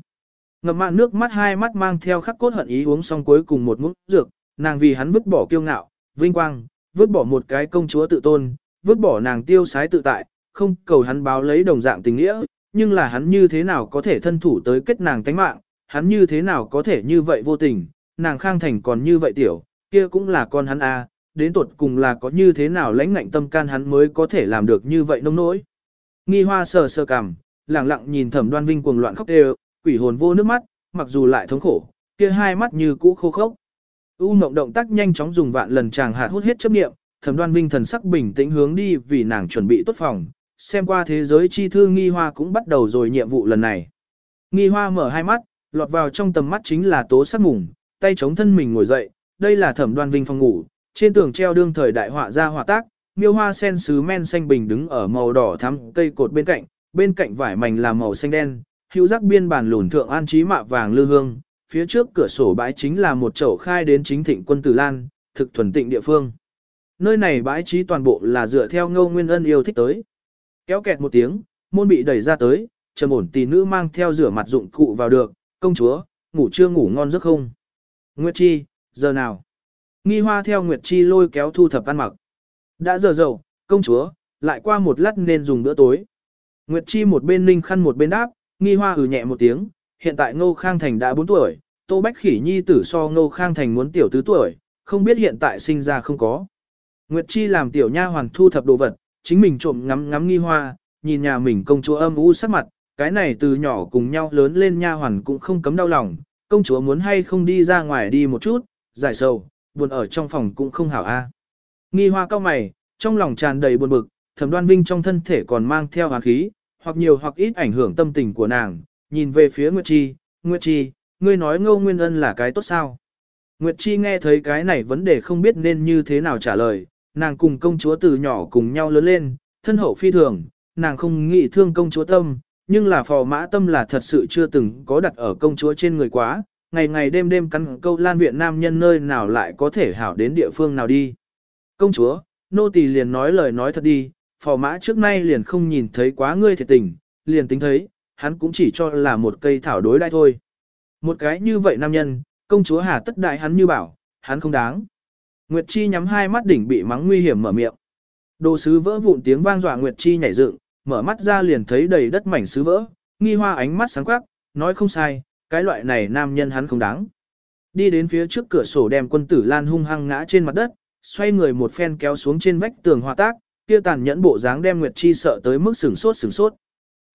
Ngậm mạn nước mắt hai mắt mang theo khắc cốt hận ý uống xong cuối cùng một ngụm dược, nàng vì hắn vứt bỏ kiêu ngạo, vinh quang, vứt bỏ một cái công chúa tự tôn, vứt bỏ nàng tiêu sái tự tại, không cầu hắn báo lấy đồng dạng tình nghĩa, nhưng là hắn như thế nào có thể thân thủ tới kết nàng tánh mạng, hắn như thế nào có thể như vậy vô tình, nàng khang thành còn như vậy tiểu, kia cũng là con hắn a, đến tuột cùng là có như thế nào lãnh ngạnh tâm can hắn mới có thể làm được như vậy nông nỗi. Nghi hoa sờ sờ cằm, lặng lặng nhìn thẩm đoan vinh cuồng loạn khóc đều, quỷ hồn vô nước mắt, mặc dù lại thống khổ, kia hai mắt như cũ khô khốc. U mộng động tác nhanh chóng dùng vạn lần chàng hạt hút hết chấp niệm, thẩm đoan vinh thần sắc bình tĩnh hướng đi vì nàng chuẩn bị tốt phòng, xem qua thế giới chi thư nghi hoa cũng bắt đầu rồi nhiệm vụ lần này. Nghi hoa mở hai mắt, lọt vào trong tầm mắt chính là tố sắc mùng, tay chống thân mình ngồi dậy, đây là thẩm đoan vinh phòng ngủ, trên tường treo đương thời đại họa ra họa tác, miêu hoa sen sứ men xanh bình đứng ở màu đỏ thắm cây cột bên cạnh, bên cạnh vải mảnh là màu xanh đen, hữu giác biên bản lùn thượng an trí mạ vàng lư hương, phía trước cửa sổ bãi chính là một chậu khai đến chính thịnh quân tử lan, thực thuần tịnh địa phương. Nơi này bãi trí toàn bộ là dựa theo ngâu nguyên ân yêu thích tới. Kéo kẹt một tiếng, môn bị đẩy ra tới, trầm ổn tỷ nữ mang theo rửa mặt dụng cụ vào được, công chúa, ngủ chưa ngủ ngon giấc không? Nguyệt Chi, giờ nào? Nghi hoa theo Nguyệt Chi lôi kéo thu thập ăn mặc. Đã giờ dậu, công chúa, lại qua một lát nên dùng bữa tối. Nguyệt Chi một bên ninh khăn một bên đáp, nghi hoa ừ nhẹ một tiếng, hiện tại Ngô Khang Thành đã 4 tuổi, Tô Bách Khỉ Nhi tử so Ngô Khang Thành muốn tiểu tứ tuổi, không biết hiện tại sinh ra không có. Nguyệt Chi làm tiểu nha hoàn thu thập đồ vật, chính mình trộm ngắm ngắm nghi hoa, nhìn nhà mình công chúa âm u sắc mặt, cái này từ nhỏ cùng nhau lớn lên nha hoàn cũng không cấm đau lòng, công chúa muốn hay không đi ra ngoài đi một chút, giải sầu, buồn ở trong phòng cũng không hảo a. À. Nghi hoa cao mày, trong lòng tràn đầy buồn bực, thẩm đoan vinh trong thân thể còn mang theo hàn khí, hoặc nhiều hoặc ít ảnh hưởng tâm tình của nàng, nhìn về phía Nguyệt Chi, Nguyệt Chi, ngươi nói ngô nguyên ân là cái tốt sao? Nguyệt Chi nghe thấy cái này vấn đề không biết nên như thế nào trả lời, nàng cùng công chúa từ nhỏ cùng nhau lớn lên, thân hậu phi thường, nàng không nghĩ thương công chúa tâm, nhưng là phò mã tâm là thật sự chưa từng có đặt ở công chúa trên người quá, ngày ngày đêm đêm cắn câu lan viện nam nhân nơi nào lại có thể hảo đến địa phương nào đi. Công chúa, nô tỳ liền nói lời nói thật đi, phò mã trước nay liền không nhìn thấy quá ngươi thiệt tình, liền tính thấy, hắn cũng chỉ cho là một cây thảo đối đai thôi. Một cái như vậy nam nhân, công chúa hà tất đại hắn như bảo, hắn không đáng. Nguyệt Chi nhắm hai mắt đỉnh bị mắng nguy hiểm mở miệng. Đồ sứ vỡ vụn tiếng vang dọa Nguyệt Chi nhảy dựng, mở mắt ra liền thấy đầy đất mảnh sứ vỡ, nghi hoa ánh mắt sáng quắc, nói không sai, cái loại này nam nhân hắn không đáng. Đi đến phía trước cửa sổ đem quân tử Lan hung hăng ngã trên mặt đất, xoay người một phen kéo xuống trên vách tường hòa tác, kia tàn nhẫn bộ dáng đem Nguyệt Chi sợ tới mức sửng sốt sửng sốt.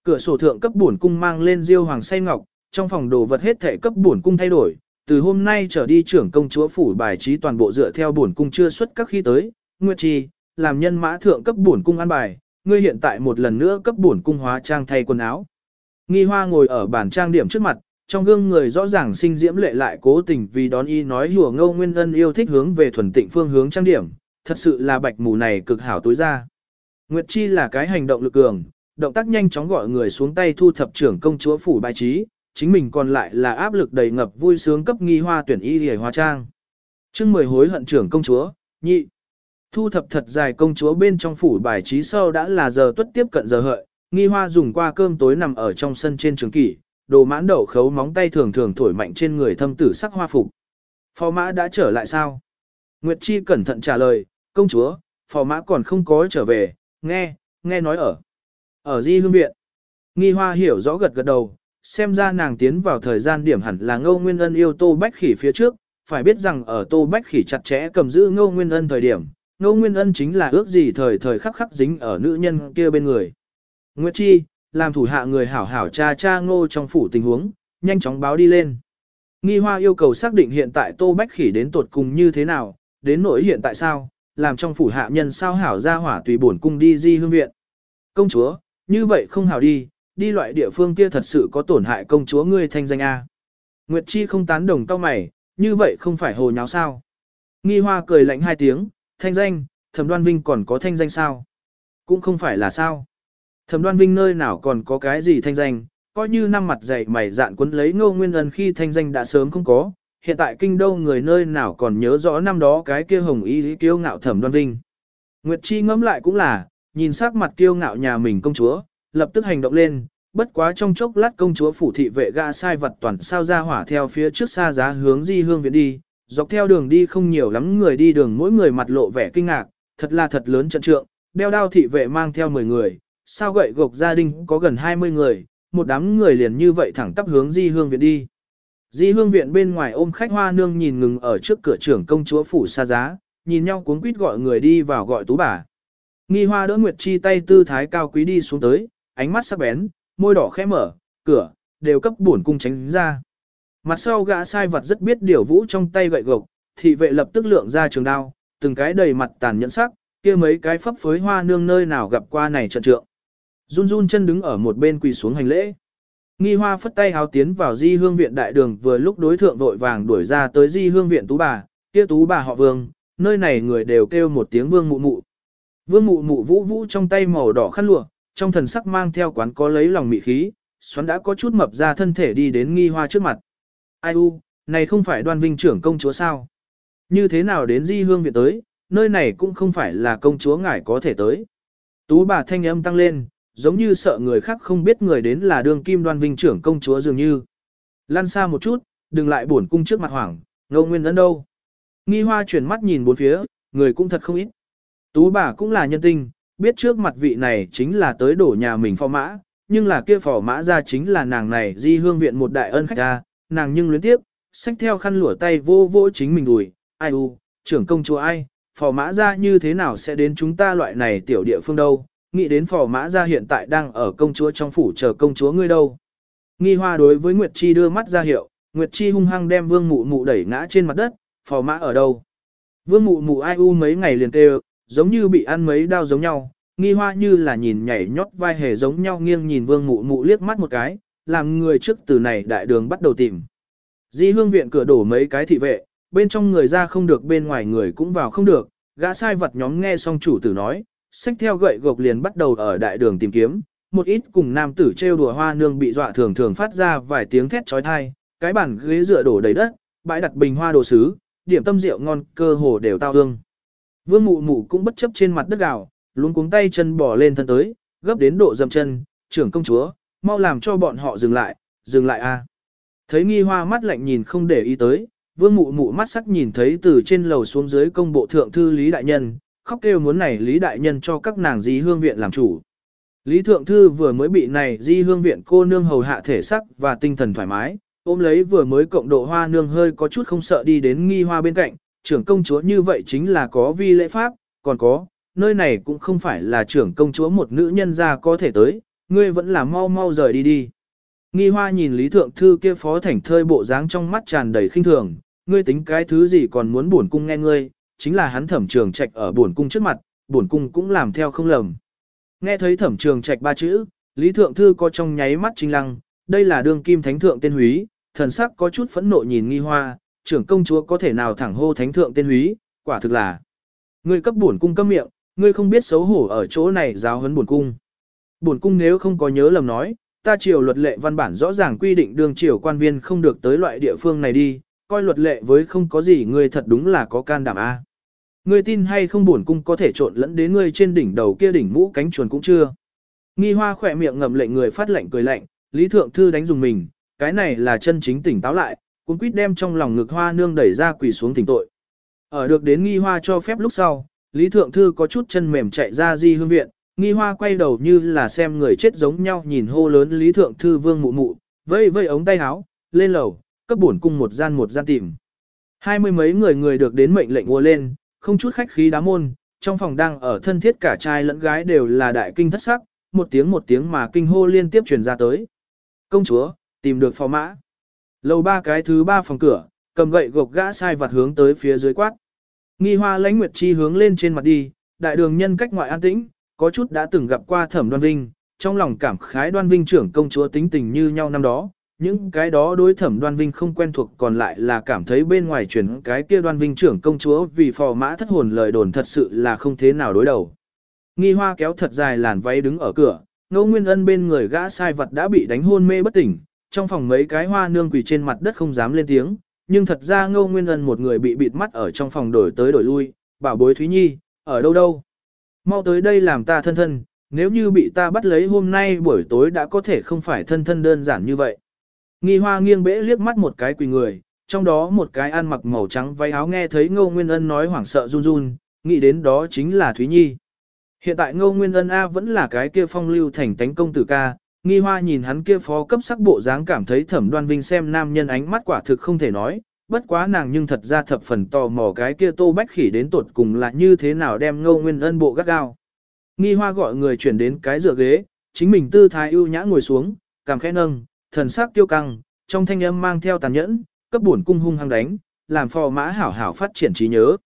Cửa sổ thượng cấp bổn cung mang lên diêu hoàng say ngọc, trong phòng đồ vật hết thể cấp bổn cung thay đổi, từ hôm nay trở đi trưởng công chúa phủ bài trí toàn bộ dựa theo bổn cung chưa xuất các khi tới, Nguyệt Chi, làm nhân mã thượng cấp bổn cung an bài, ngươi hiện tại một lần nữa cấp bổn cung hóa trang thay quần áo. Nghi Hoa ngồi ở bàn trang điểm trước mặt, trong gương người rõ ràng sinh diễm lệ lại cố tình vì đón y nói hùa ngâu nguyên ân yêu thích hướng về thuần tịnh phương hướng trang điểm, thật sự là bạch mù này cực hảo tối ra. Nguyệt Chi là cái hành động lực cường, động tác nhanh chóng gọi người xuống tay thu thập trưởng công chúa phủ bài trí, chính mình còn lại là áp lực đầy ngập vui sướng cấp nghi hoa tuyển y hề hóa trang. chương mười hối hận trưởng công chúa, nhị. Thu thập thật dài công chúa bên trong phủ bài trí sau đã là giờ tuất tiếp cận giờ hợi, nghi hoa dùng qua cơm tối nằm ở trong sân trên trường kỷ, đồ mãn đậu khấu móng tay thường thường thổi mạnh trên người thâm tử sắc hoa phục. Phó mã đã trở lại sao? Nguyệt Chi cẩn thận trả lời, công chúa, phò mã còn không có trở về, nghe, nghe nói ở. Ở di hương viện. Nghi hoa hiểu rõ gật gật đầu, xem ra nàng tiến vào thời gian điểm hẳn là ngô nguyên ân yêu tô bách khỉ phía trước, phải biết rằng ở tô bách khỉ chặt chẽ cầm giữ ngô nguyên ân thời điểm, ngô nguyên ân chính là ước gì thời thời khắc khắc dính ở nữ nhân kia bên người. Nguyệt Chi, làm thủ hạ người hảo hảo cha cha ngô trong phủ tình huống, nhanh chóng báo đi lên. Nghi hoa yêu cầu xác định hiện tại tô bách khỉ đến tột cùng như thế nào, đến nỗi hiện tại sao, làm trong phủ hạ nhân sao hảo ra hỏa tùy bổn cung đi di hương viện. Công chúa, như vậy không hảo đi, đi loại địa phương kia thật sự có tổn hại công chúa ngươi thanh danh A. Nguyệt Chi không tán đồng tao mày, như vậy không phải hồ nháo sao. Nghi hoa cười lạnh hai tiếng, thanh danh, thẩm đoan vinh còn có thanh danh sao? Cũng không phải là sao. Thẩm đoan vinh nơi nào còn có cái gì thanh danh, coi như năm mặt dày mày dạn quấn lấy ngô nguyên ân khi thanh danh đã sớm không có, hiện tại kinh đô người nơi nào còn nhớ rõ năm đó cái kia hồng y kiêu ngạo thẩm đoan vinh. Nguyệt Chi ngẫm lại cũng là, nhìn sắc mặt kiêu ngạo nhà mình công chúa, lập tức hành động lên, bất quá trong chốc lát công chúa phủ thị vệ gã sai vật toàn sao ra hỏa theo phía trước xa giá hướng di hương viện đi, dọc theo đường đi không nhiều lắm người đi đường mỗi người mặt lộ vẻ kinh ngạc, thật là thật lớn trận trượng, đeo đao thị vệ mang theo 10 người, sao gậy gộc gia đình có gần 20 người, một đám người liền như vậy thẳng tắp hướng di hương viện đi. Di hương viện bên ngoài ôm khách hoa nương nhìn ngừng ở trước cửa trưởng công chúa phủ xa giá, nhìn nhau cuốn quýt gọi người đi vào gọi tú bà. Nghi hoa đỡ Nguyệt Chi tay tư thái cao quý đi xuống tới, ánh mắt sắc bén, môi đỏ khẽ mở, cửa, đều cấp bổn cung tránh ra. Mặt sau gã sai vật rất biết điều vũ trong tay gậy gộc, thị vệ lập tức lượng ra trường đao, từng cái đầy mặt tàn nhẫn sắc, kia mấy cái phấp phới hoa nương nơi nào gặp qua này trận trượng. Run run chân đứng ở một bên quỳ xuống hành lễ. Nghi hoa phất tay háo tiến vào di hương viện đại đường vừa lúc đối thượng vội vàng đuổi ra tới di hương viện tú bà, kia tú bà họ vương, nơi này người đều kêu một tiếng vương mụ mụ. Vương mụ mụ vũ vũ trong tay màu đỏ khăn lụa, trong thần sắc mang theo quán có lấy lòng mị khí, xoắn đã có chút mập ra thân thể đi đến nghi hoa trước mặt. Ai u, này không phải đoan vinh trưởng công chúa sao? Như thế nào đến di hương viện tới, nơi này cũng không phải là công chúa ngài có thể tới. Tú bà thanh âm tăng lên, giống như sợ người khác không biết người đến là đường kim đoan vinh trưởng công chúa dường như. Lăn xa một chút, đừng lại buồn cung trước mặt hoảng, ngâu nguyên ấn đâu. Nghi hoa chuyển mắt nhìn bốn phía, người cũng thật không ít. Tú bà cũng là nhân tinh, biết trước mặt vị này chính là tới đổ nhà mình phò mã, nhưng là kia phò mã ra chính là nàng này di hương viện một đại ân khách ra, nàng nhưng luyến tiếp, xách theo khăn lụa tay vô vô chính mình đùi, ai u, trưởng công chúa ai, phò mã ra như thế nào sẽ đến chúng ta loại này tiểu địa phương đâu, nghĩ đến phò mã ra hiện tại đang ở công chúa trong phủ chờ công chúa ngươi đâu. Nghi hoa đối với Nguyệt Chi đưa mắt ra hiệu, Nguyệt Chi hung hăng đem vương mụ mụ đẩy ngã trên mặt đất, phò mã ở đâu. Vương mụ mụ ai u mấy ngày liền kêu, giống như bị ăn mấy đau giống nhau, nghi hoa như là nhìn nhảy nhót vai hề giống nhau nghiêng nhìn vương mụ mụ liếc mắt một cái, làm người trước từ này đại đường bắt đầu tìm. Di hương viện cửa đổ mấy cái thị vệ, bên trong người ra không được bên ngoài người cũng vào không được, gã sai vật nhóm nghe xong chủ tử nói, xách theo gậy gộc liền bắt đầu ở đại đường tìm kiếm, một ít cùng nam tử trêu đùa hoa nương bị dọa thường thường phát ra vài tiếng thét trói thai, cái bàn ghế dựa đổ đầy đất, bãi đặt bình hoa đồ sứ, điểm tâm rượu ngon cơ hồ đều tao hương. Vương mụ mụ cũng bất chấp trên mặt đất gạo, luôn cuống tay chân bỏ lên thân tới, gấp đến độ dầm chân, trưởng công chúa, mau làm cho bọn họ dừng lại, dừng lại a. À. Thấy nghi hoa mắt lạnh nhìn không để ý tới, vương mụ mụ mắt sắc nhìn thấy từ trên lầu xuống dưới công bộ thượng thư Lý Đại Nhân, khóc kêu muốn này Lý Đại Nhân cho các nàng di hương viện làm chủ. Lý Thượng Thư vừa mới bị này di hương viện cô nương hầu hạ thể sắc và tinh thần thoải mái, ôm lấy vừa mới cộng độ hoa nương hơi có chút không sợ đi đến nghi hoa bên cạnh, trưởng công chúa như vậy chính là có vi lễ pháp, còn có, nơi này cũng không phải là trưởng công chúa một nữ nhân ra có thể tới, ngươi vẫn là mau mau rời đi đi. Nghi hoa nhìn Lý Thượng Thư kia phó thảnh thơi bộ dáng trong mắt tràn đầy khinh thường, ngươi tính cái thứ gì còn muốn buồn cung nghe ngươi, chính là hắn thẩm trường trạch ở buồn cung trước mặt, buồn cung cũng làm theo không lầm. Nghe thấy thẩm trường trạch ba chữ, Lý Thượng Thư có trong nháy mắt trinh lăng, đây là đương kim thánh thượng tên húy, thần sắc có chút phẫn nộ nhìn nghi hoa, trưởng công chúa có thể nào thẳng hô thánh thượng tên húy, quả thực là. Ngươi cấp buồn cung câm miệng, ngươi không biết xấu hổ ở chỗ này giáo huấn buồn cung. Buồn cung nếu không có nhớ lầm nói, ta triều luật lệ văn bản rõ ràng quy định đường triều quan viên không được tới loại địa phương này đi, coi luật lệ với không có gì ngươi thật đúng là có can đảm a. Ngươi tin hay không buồn cung có thể trộn lẫn đến ngươi trên đỉnh đầu kia đỉnh mũ cánh chuồn cũng chưa. Nghi hoa khỏe miệng ngậm lệnh người phát lệnh cười lạnh, Lý Thượng Thư đánh dùng mình, cái này là chân chính tỉnh táo lại, cũng quýt đem trong lòng ngực hoa nương đẩy ra quỳ xuống tỉnh tội. Ở được đến nghi hoa cho phép lúc sau, Lý Thượng Thư có chút chân mềm chạy ra di hương viện, nghi hoa quay đầu như là xem người chết giống nhau nhìn hô lớn Lý Thượng Thư vương mụ mụ, vây vây ống tay áo, lên lầu, cấp bổn cung một gian một gian tìm. Hai mươi mấy người người được đến mệnh lệnh ua lên, không chút khách khí đá môn, trong phòng đang ở thân thiết cả trai lẫn gái đều là đại kinh thất sắc, một tiếng một tiếng mà kinh hô liên tiếp truyền ra tới. Công chúa, tìm được phò mã. Lầu ba cái thứ ba phòng cửa, cầm gậy gộc gã sai vặt hướng tới phía dưới quát. Nghi hoa lãnh nguyệt chi hướng lên trên mặt đi, đại đường nhân cách ngoại an tĩnh, có chút đã từng gặp qua thẩm đoan vinh, trong lòng cảm khái đoan vinh trưởng công chúa tính tình như nhau năm đó. Những cái đó đối thẩm đoan vinh không quen thuộc còn lại là cảm thấy bên ngoài chuyển cái kia đoan vinh trưởng công chúa vì phò mã thất hồn lời đồn thật sự là không thế nào đối đầu. Nghi hoa kéo thật dài làn váy đứng ở cửa, ngô nguyên ân bên người gã sai vật đã bị đánh hôn mê bất tỉnh, trong phòng mấy cái hoa nương quỳ trên mặt đất không dám lên tiếng, nhưng thật ra ngô nguyên ân một người bị bịt mắt ở trong phòng đổi tới đổi lui, bảo bối Thúy Nhi, ở đâu đâu. Mau tới đây làm ta thân thân, nếu như bị ta bắt lấy hôm nay buổi tối đã có thể không phải thân thân đơn giản như vậy. Nghi hoa nghiêng bẽ liếc mắt một cái quỳ người, trong đó một cái ăn mặc màu trắng váy áo nghe thấy ngô nguyên ân nói hoảng sợ run run, nghĩ đến đó chính là Thúy Nhi. Hiện tại ngô nguyên ân A vẫn là cái kia phong lưu thành tánh công tử ca, nghi hoa nhìn hắn kia phó cấp sắc bộ dáng cảm thấy thẩm đoan vinh xem nam nhân ánh mắt quả thực không thể nói, bất quá nàng nhưng thật ra thập phần tò mò cái kia tô bách khỉ đến tột cùng là như thế nào đem ngô nguyên ân bộ gắt gao. Nghi hoa gọi người chuyển đến cái dựa ghế, chính mình tư thái ưu nhã ngồi xuống, cảm khẽ nâng, thần sắc tiêu căng, trong thanh âm mang theo tàn nhẫn, cấp bổn cung hung hăng đánh, làm phò mã hảo hảo phát triển trí nhớ.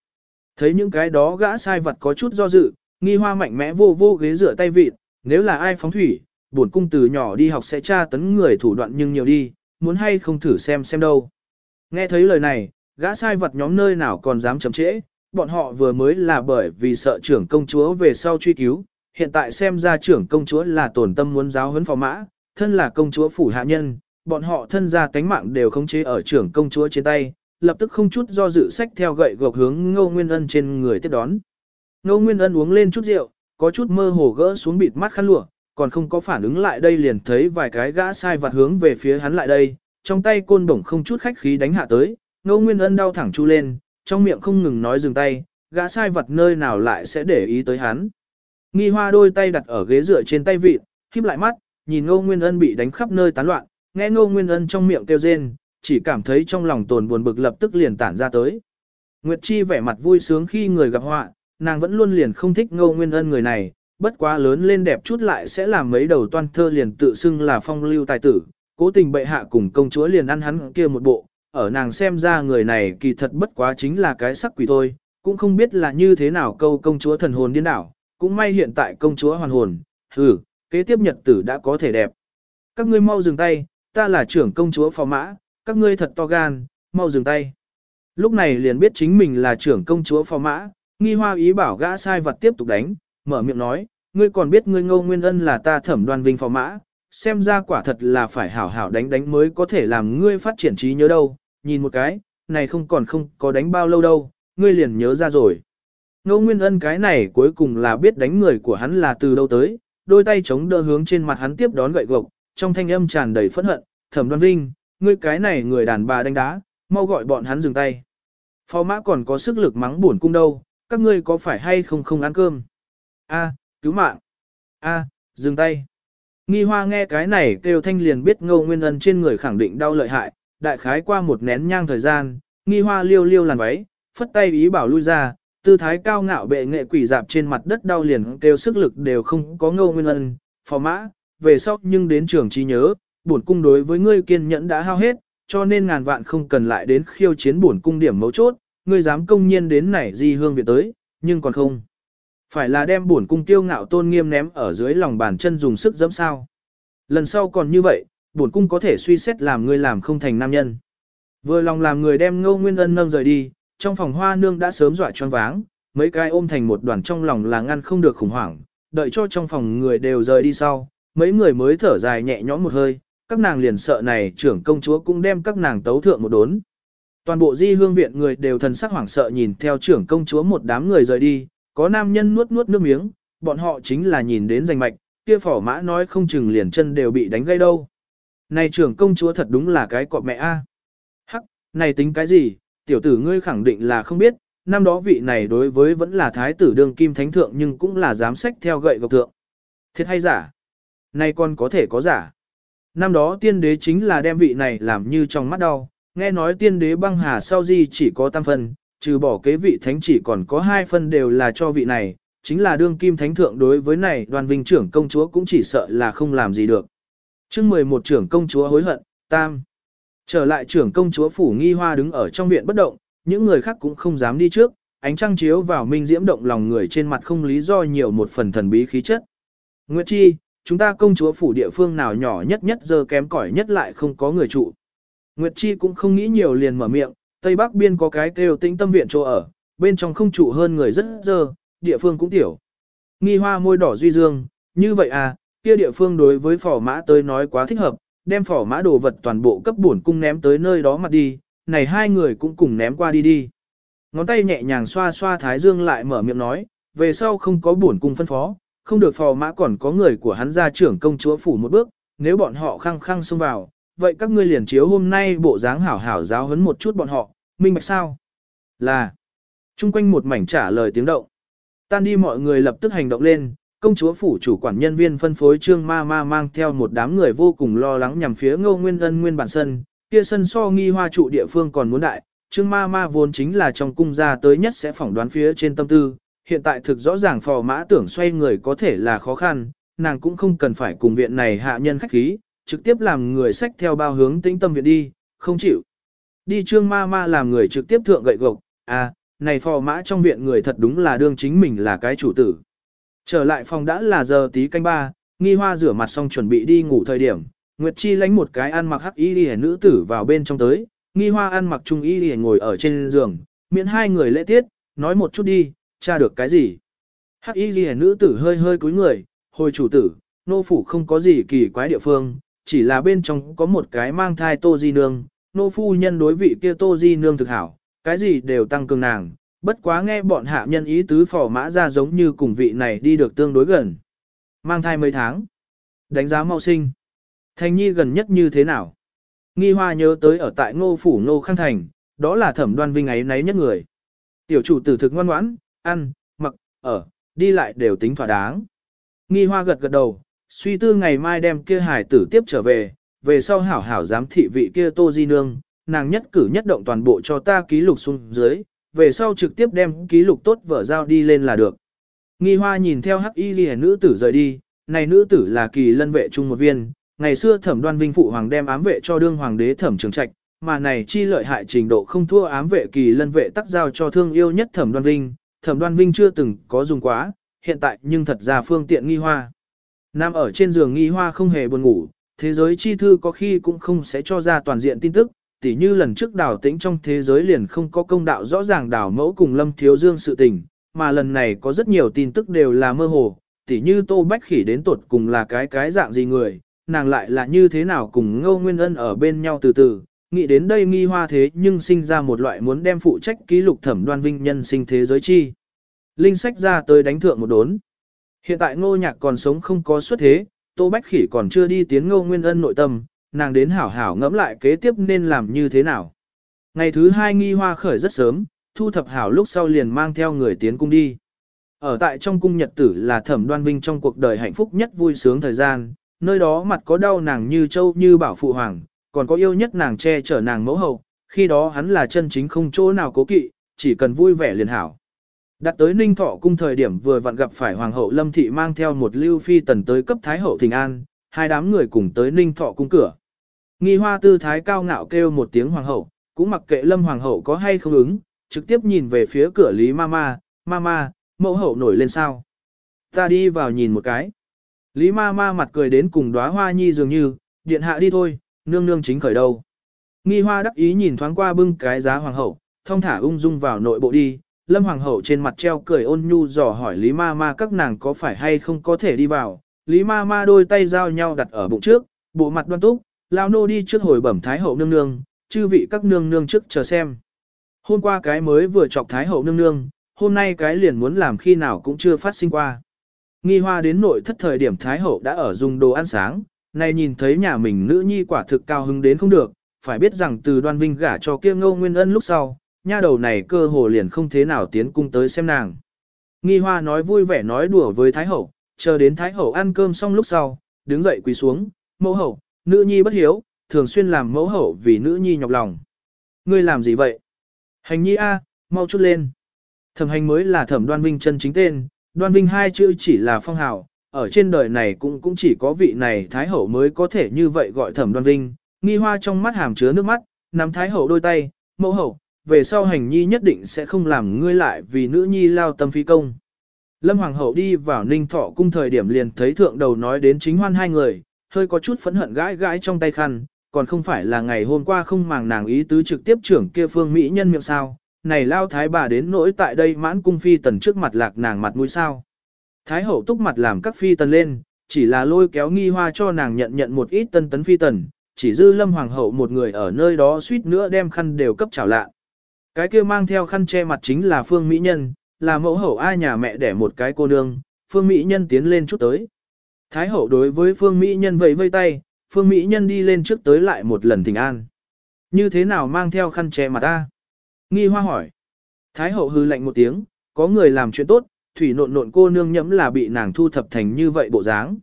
Thấy những cái đó gã sai vật có chút do dự, nghi hoa mạnh mẽ vô vô ghế rửa tay vịt, nếu là ai phóng thủy, bổn cung từ nhỏ đi học sẽ tra tấn người thủ đoạn nhưng nhiều đi, muốn hay không thử xem xem đâu. Nghe thấy lời này, gã sai vật nhóm nơi nào còn dám chậm trễ, bọn họ vừa mới là bởi vì sợ trưởng công chúa về sau truy cứu, hiện tại xem ra trưởng công chúa là tổn tâm muốn giáo huấn phò mã, thân là công chúa phủ hạ nhân, bọn họ thân ra tánh mạng đều khống chế ở trưởng công chúa trên tay, lập tức không chút do dự sách theo gậy gộc hướng Ngô Nguyên Ân trên người tiếp đón. Ngô Nguyên Ân uống lên chút rượu, có chút mơ hồ gỡ xuống bịt mắt khăn lụa, còn không có phản ứng lại đây liền thấy vài cái gã sai vặt hướng về phía hắn lại đây, trong tay côn bổng không chút khách khí đánh hạ tới, Ngô Nguyên Ân đau thẳng chu lên, trong miệng không ngừng nói dừng tay, gã sai vật nơi nào lại sẽ để ý tới hắn. Nghi hoa đôi tay đặt ở ghế dựa trên tay vịt, khép lại mắt, nhìn Ngô Nguyên Ân bị đánh khắp nơi tán loạn, nghe Ngô Nguyên Ân trong miệng kêu rên, chỉ cảm thấy trong lòng tồn buồn bực lập tức liền tản ra tới. Nguyệt Chi vẻ mặt vui sướng khi người gặp họa, nàng vẫn luôn liền không thích Ngô Nguyên Ân người này, bất quá lớn lên đẹp chút lại sẽ làm mấy đầu toan thơ liền tự xưng là phong lưu tài tử, cố tình bệ hạ cùng công chúa liền ăn hắn kia một bộ, ở nàng xem ra người này kỳ thật bất quá chính là cái sắc quỷ thôi, cũng không biết là như thế nào câu công chúa thần hồn điên đảo, cũng may hiện tại công chúa hoàn hồn, hừ, kế tiếp nhật tử đã có thể đẹp. Các ngươi mau dừng tay, ta là trưởng công chúa phò mã, các ngươi thật to gan, mau dừng tay. Lúc này liền biết chính mình là trưởng công chúa phò mã, nghi hoa ý bảo gã sai vật tiếp tục đánh, mở miệng nói, ngươi còn biết ngươi ngô nguyên ân là ta thẩm đoàn vinh phò mã, xem ra quả thật là phải hảo hảo đánh đánh mới có thể làm ngươi phát triển trí nhớ đâu, nhìn một cái, này không còn không có đánh bao lâu đâu, ngươi liền nhớ ra rồi. Ngô Nguyên Ân cái này cuối cùng là biết đánh người của hắn là từ đâu tới, đôi tay chống đỡ hướng trên mặt hắn tiếp đón gậy gộc, trong thanh âm tràn đầy phẫn hận, thẩm đoan vinh, ngươi cái này người đàn bà đánh đá, mau gọi bọn hắn dừng tay. Phó mã còn có sức lực mắng buồn cung đâu, các ngươi có phải hay không không ăn cơm? A, cứu mạng. A, dừng tay. Nghi hoa nghe cái này kêu thanh liền biết ngô nguyên ân trên người khẳng định đau lợi hại, đại khái qua một nén nhang thời gian, nghi hoa liêu liêu làn váy, phất tay ý bảo lui ra, tư thái cao ngạo bệ nghệ quỷ dạp trên mặt đất đau liền kêu sức lực đều không có ngô nguyên ân, phò mã, về sau nhưng đến trường trí nhớ, bổn cung đối với ngươi kiên nhẫn đã hao hết, cho nên ngàn vạn không cần lại đến khiêu chiến bổn cung điểm mấu chốt, ngươi dám công nhiên đến này di hương viện tới, nhưng còn không. Phải là đem bổn cung tiêu ngạo tôn nghiêm ném ở dưới lòng bàn chân dùng sức dẫm sao. Lần sau còn như vậy, bổn cung có thể suy xét làm ngươi làm không thành nam nhân. Vừa lòng làm người đem ngô nguyên ân nâng rời đi, trong phòng hoa nương đã sớm dọa choáng váng, mấy cái ôm thành một đoàn trong lòng là ngăn không được khủng hoảng, đợi cho trong phòng người đều rời đi sau, mấy người mới thở dài nhẹ nhõm một hơi, các nàng liền sợ này trưởng công chúa cũng đem các nàng tấu thượng một đốn. Toàn bộ di hương viện người đều thần sắc hoảng sợ nhìn theo trưởng công chúa một đám người rời đi, có nam nhân nuốt nuốt nước miếng, bọn họ chính là nhìn đến danh mạch, kia phỏ mã nói không chừng liền chân đều bị đánh gây đâu. Này trưởng công chúa thật đúng là cái cọp mẹ a. Hắc, này tính cái gì, tiểu tử ngươi khẳng định là không biết, năm đó vị này đối với vẫn là thái tử đương kim thánh thượng nhưng cũng là giám sách theo gậy gộc thượng. Thiệt hay giả? Nay còn có thể có giả. Năm đó tiên đế chính là đem vị này làm như trong mắt đau, nghe nói tiên đế băng hà sau di chỉ có tam phân, trừ bỏ kế vị thánh chỉ còn có hai phân đều là cho vị này, chính là đương kim thánh thượng đối với này đoàn vinh trưởng công chúa cũng chỉ sợ là không làm gì được. chương 11 trưởng công chúa hối hận, tam. Trở lại trưởng công chúa phủ nghi hoa đứng ở trong viện bất động, những người khác cũng không dám đi trước, ánh trăng chiếu vào minh diễm động lòng người trên mặt không lý do nhiều một phần thần bí khí chất. Nguyệt Chi, chúng ta công chúa phủ địa phương nào nhỏ nhất nhất giờ kém cỏi nhất lại không có người trụ. Nguyệt Chi cũng không nghĩ nhiều liền mở miệng, Tây Bắc biên có cái kêu tĩnh tâm viện chỗ ở, bên trong không trụ hơn người rất dơ, địa phương cũng tiểu. Nghi hoa môi đỏ duy dương, như vậy à, kia địa phương đối với phỏ mã tới nói quá thích hợp, đem phỏ mã đồ vật toàn bộ cấp bổn cung ném tới nơi đó mặt đi, này hai người cũng cùng ném qua đi đi. Ngón tay nhẹ nhàng xoa xoa thái dương lại mở miệng nói, về sau không có bổn cung phân phó, không được phò mã còn có người của hắn ra trưởng công chúa phủ một bước, nếu bọn họ khăng khăng xông vào, vậy các ngươi liền chiếu hôm nay bộ dáng hảo hảo giáo huấn một chút bọn họ, minh bạch sao? Là. Trung quanh một mảnh trả lời tiếng động. Tan đi mọi người lập tức hành động lên, công chúa phủ chủ quản nhân viên phân phối trương ma ma mang theo một đám người vô cùng lo lắng nhằm phía ngô nguyên ân nguyên bản sân, kia sân so nghi hoa trụ địa phương còn muốn đại, trương ma ma vốn chính là trong cung gia tới nhất sẽ phỏng đoán phía trên tâm tư, hiện tại thực rõ ràng phò mã tưởng xoay người có thể là khó khăn, nàng cũng không cần phải cùng viện này hạ nhân khách khí, trực tiếp làm người sách theo bao hướng tĩnh tâm viện đi, không chịu. Đi trương ma ma làm người trực tiếp thượng gậy gộc, à, này phò mã trong viện người thật đúng là đương chính mình là cái chủ tử. Trở lại phòng đã là giờ tí canh ba, nghi hoa rửa mặt xong chuẩn bị đi ngủ thời điểm, Nguyệt Chi lánh một cái ăn mặc hắc y liễu nữ tử vào bên trong tới, nghi hoa ăn mặc trung y liễu ngồi ở trên giường, miễn hai người lễ tiết, nói một chút đi, tra được cái gì. Hắc y liễu nữ tử hơi hơi cúi người, hồi chủ tử, nô phủ không có gì kỳ quái địa phương, chỉ là bên trong có một cái mang thai tô di nương, nô phu nhân đối vị kia tô di nương thực hảo, cái gì đều tăng cường nàng, bất quá nghe bọn hạ nhân ý tứ phò mã ra giống như cùng vị này đi được tương đối gần. Mang thai mấy tháng, đánh giá mau sinh, thành nhi gần nhất như thế nào? Nghi hoa nhớ tới ở tại ngô phủ ngô khang thành, đó là thẩm đoan vinh ấy nấy nhất người. Tiểu chủ tử thực ngoan ngoãn, ăn, mặc, ở, đi lại đều tính thỏa đáng. Nghi hoa gật gật đầu, suy tư ngày mai đem kia hải tử tiếp trở về, về sau hảo hảo giám thị vị kia tô di nương, nàng nhất cử nhất động toàn bộ cho ta ký lục xuống dưới, về sau trực tiếp đem ký lục tốt vở giao đi lên là được. Nghi hoa nhìn theo hắc y ghi nữ tử rời đi, này nữ tử là kỳ lân vệ trung một viên, ngày xưa thẩm đoan vinh phụ hoàng đem ám vệ cho đương hoàng đế thẩm trường trạch, mà này chi lợi hại trình độ không thua ám vệ kỳ lân vệ tắc giao cho thương yêu nhất thẩm đoan vinh, thẩm đoan vinh chưa từng có dùng quá, hiện tại nhưng thật ra phương tiện nghi hoa. Nam ở trên giường nghi hoa không hề buồn ngủ, thế giới chi thư có khi cũng không sẽ cho ra toàn diện tin tức, tỉ như lần trước đào tĩnh trong thế giới liền không có công đạo rõ ràng đào mẫu cùng lâm thiếu dương sự tình, mà lần này có rất nhiều tin tức đều là mơ hồ, tỉ như tô bách khỉ đến tuột cùng là cái cái dạng gì người, nàng lại là như thế nào cùng ngô nguyên ân ở bên nhau từ từ, nghĩ đến đây nghi hoa thế nhưng sinh ra một loại muốn đem phụ trách ký lục thẩm đoan vinh nhân sinh thế giới chi. Linh sách ra tới đánh thượng một đốn. Hiện tại ngô nhạc còn sống không có xuất thế, tô bách khỉ còn chưa đi tiến ngô nguyên ân nội tâm, nàng đến hảo hảo ngẫm lại kế tiếp nên làm như thế nào. Ngày thứ hai nghi hoa khởi rất sớm, thu thập hảo lúc sau liền mang theo người tiến cung đi. Ở tại trong cung nhật tử là thẩm đoan vinh trong cuộc đời hạnh phúc nhất vui sướng thời gian, nơi đó mặt có đau nàng như châu như bảo phụ hoàng, còn có yêu nhất nàng che chở nàng mẫu hậu, khi đó hắn là chân chính không chỗ nào cố kỵ, chỉ cần vui vẻ liền hảo. Đặt tới Ninh Thọ cung thời điểm vừa vặn gặp phải Hoàng hậu Lâm Thị mang theo một lưu phi tần tới cấp Thái hậu Thịnh An, hai đám người cùng tới Ninh Thọ cung cửa. Nghi hoa tư thái cao ngạo kêu một tiếng hoàng hậu, cũng mặc kệ lâm hoàng hậu có hay không ứng, trực tiếp nhìn về phía cửa Lý Mama, Mama, mẫu hậu nổi lên sao. Ta đi vào nhìn một cái. Lý Mama mặt cười đến cùng đóa hoa nhi dường như, điện hạ đi thôi, nương nương chính khởi đầu. Nghi hoa đắc ý nhìn thoáng qua bưng cái giá hoàng hậu, thông thả ung dung vào nội bộ đi. Lâm hoàng hậu trên mặt treo cười ôn nhu dò hỏi Lý Mama các nàng có phải hay không có thể đi vào. Lý Mama đôi tay giao nhau đặt ở bụng trước, bộ mặt đoan túc, Lao nô đi trước hồi bẩm Thái hậu nương nương, chư vị các nương nương trước chờ xem. Hôm qua cái mới vừa chọc Thái hậu nương nương, hôm nay cái liền muốn làm khi nào cũng chưa phát sinh qua. Nghi hoa đến nội thất thời điểm Thái hậu đã ở dùng đồ ăn sáng, nay nhìn thấy nhà mình nữ nhi quả thực cao hứng đến không được, phải biết rằng từ đoan vinh gả cho kia ngô nguyên ân lúc sau, nha đầu này cơ hồ liền không thế nào tiến cung tới xem nàng. Nghi hoa nói vui vẻ nói đùa với Thái hậu, chờ đến Thái hậu ăn cơm xong lúc sau, đứng dậy quỳ xuống, mẫu hậu, nữ nhi bất hiếu, thường xuyên làm mẫu hậu vì nữ nhi nhọc lòng. Ngươi làm gì vậy? Hành nhi A, mau chút lên. Thẩm hành mới là thẩm đoan vinh chân chính tên, đoan vinh hai chữ chỉ là phong hào, ở trên đời này cũng cũng chỉ có vị này thái hậu mới có thể như vậy gọi thẩm đoan vinh, nghi hoa trong mắt hàm chứa nước mắt, nắm thái hậu đôi tay, mẫu hậu, về sau hành nhi nhất định sẽ không làm ngươi lại vì nữ nhi lao tâm phi công. Lâm Hoàng hậu đi vào ninh thọ cung thời điểm liền thấy thượng đầu nói đến chính hoan hai người, hơi có chút phẫn hận gãi gãi trong tay khăn, còn không phải là ngày hôm qua không màng nàng ý tứ trực tiếp trưởng kia phương Mỹ nhân miệng sao, này lao thái bà đến nỗi tại đây mãn cung phi tần trước mặt lạc nàng mặt mũi sao. Thái hậu túc mặt làm các phi tần lên, chỉ là lôi kéo nghi hoa cho nàng nhận nhận một ít tân tấn phi tần, chỉ dư lâm hoàng hậu một người ở nơi đó suýt nữa đem khăn đều cấp chảo lạ. Cái kia mang theo khăn che mặt chính là phương Mỹ nhân, là mẫu hậu ai nhà mẹ đẻ một cái cô nương, phương Mỹ nhân tiến lên chút tới. Thái hậu đối với Phương Mỹ Nhân vẫy vây tay, Phương Mỹ Nhân đi lên trước tới lại một lần thỉnh an. Như thế nào mang theo khăn che mặt ta? Nghi hoa hỏi. Thái hậu hư lạnh một tiếng, có người làm chuyện tốt, thủy nộn nộn cô nương nhẫm là bị nàng thu thập thành như vậy bộ dáng.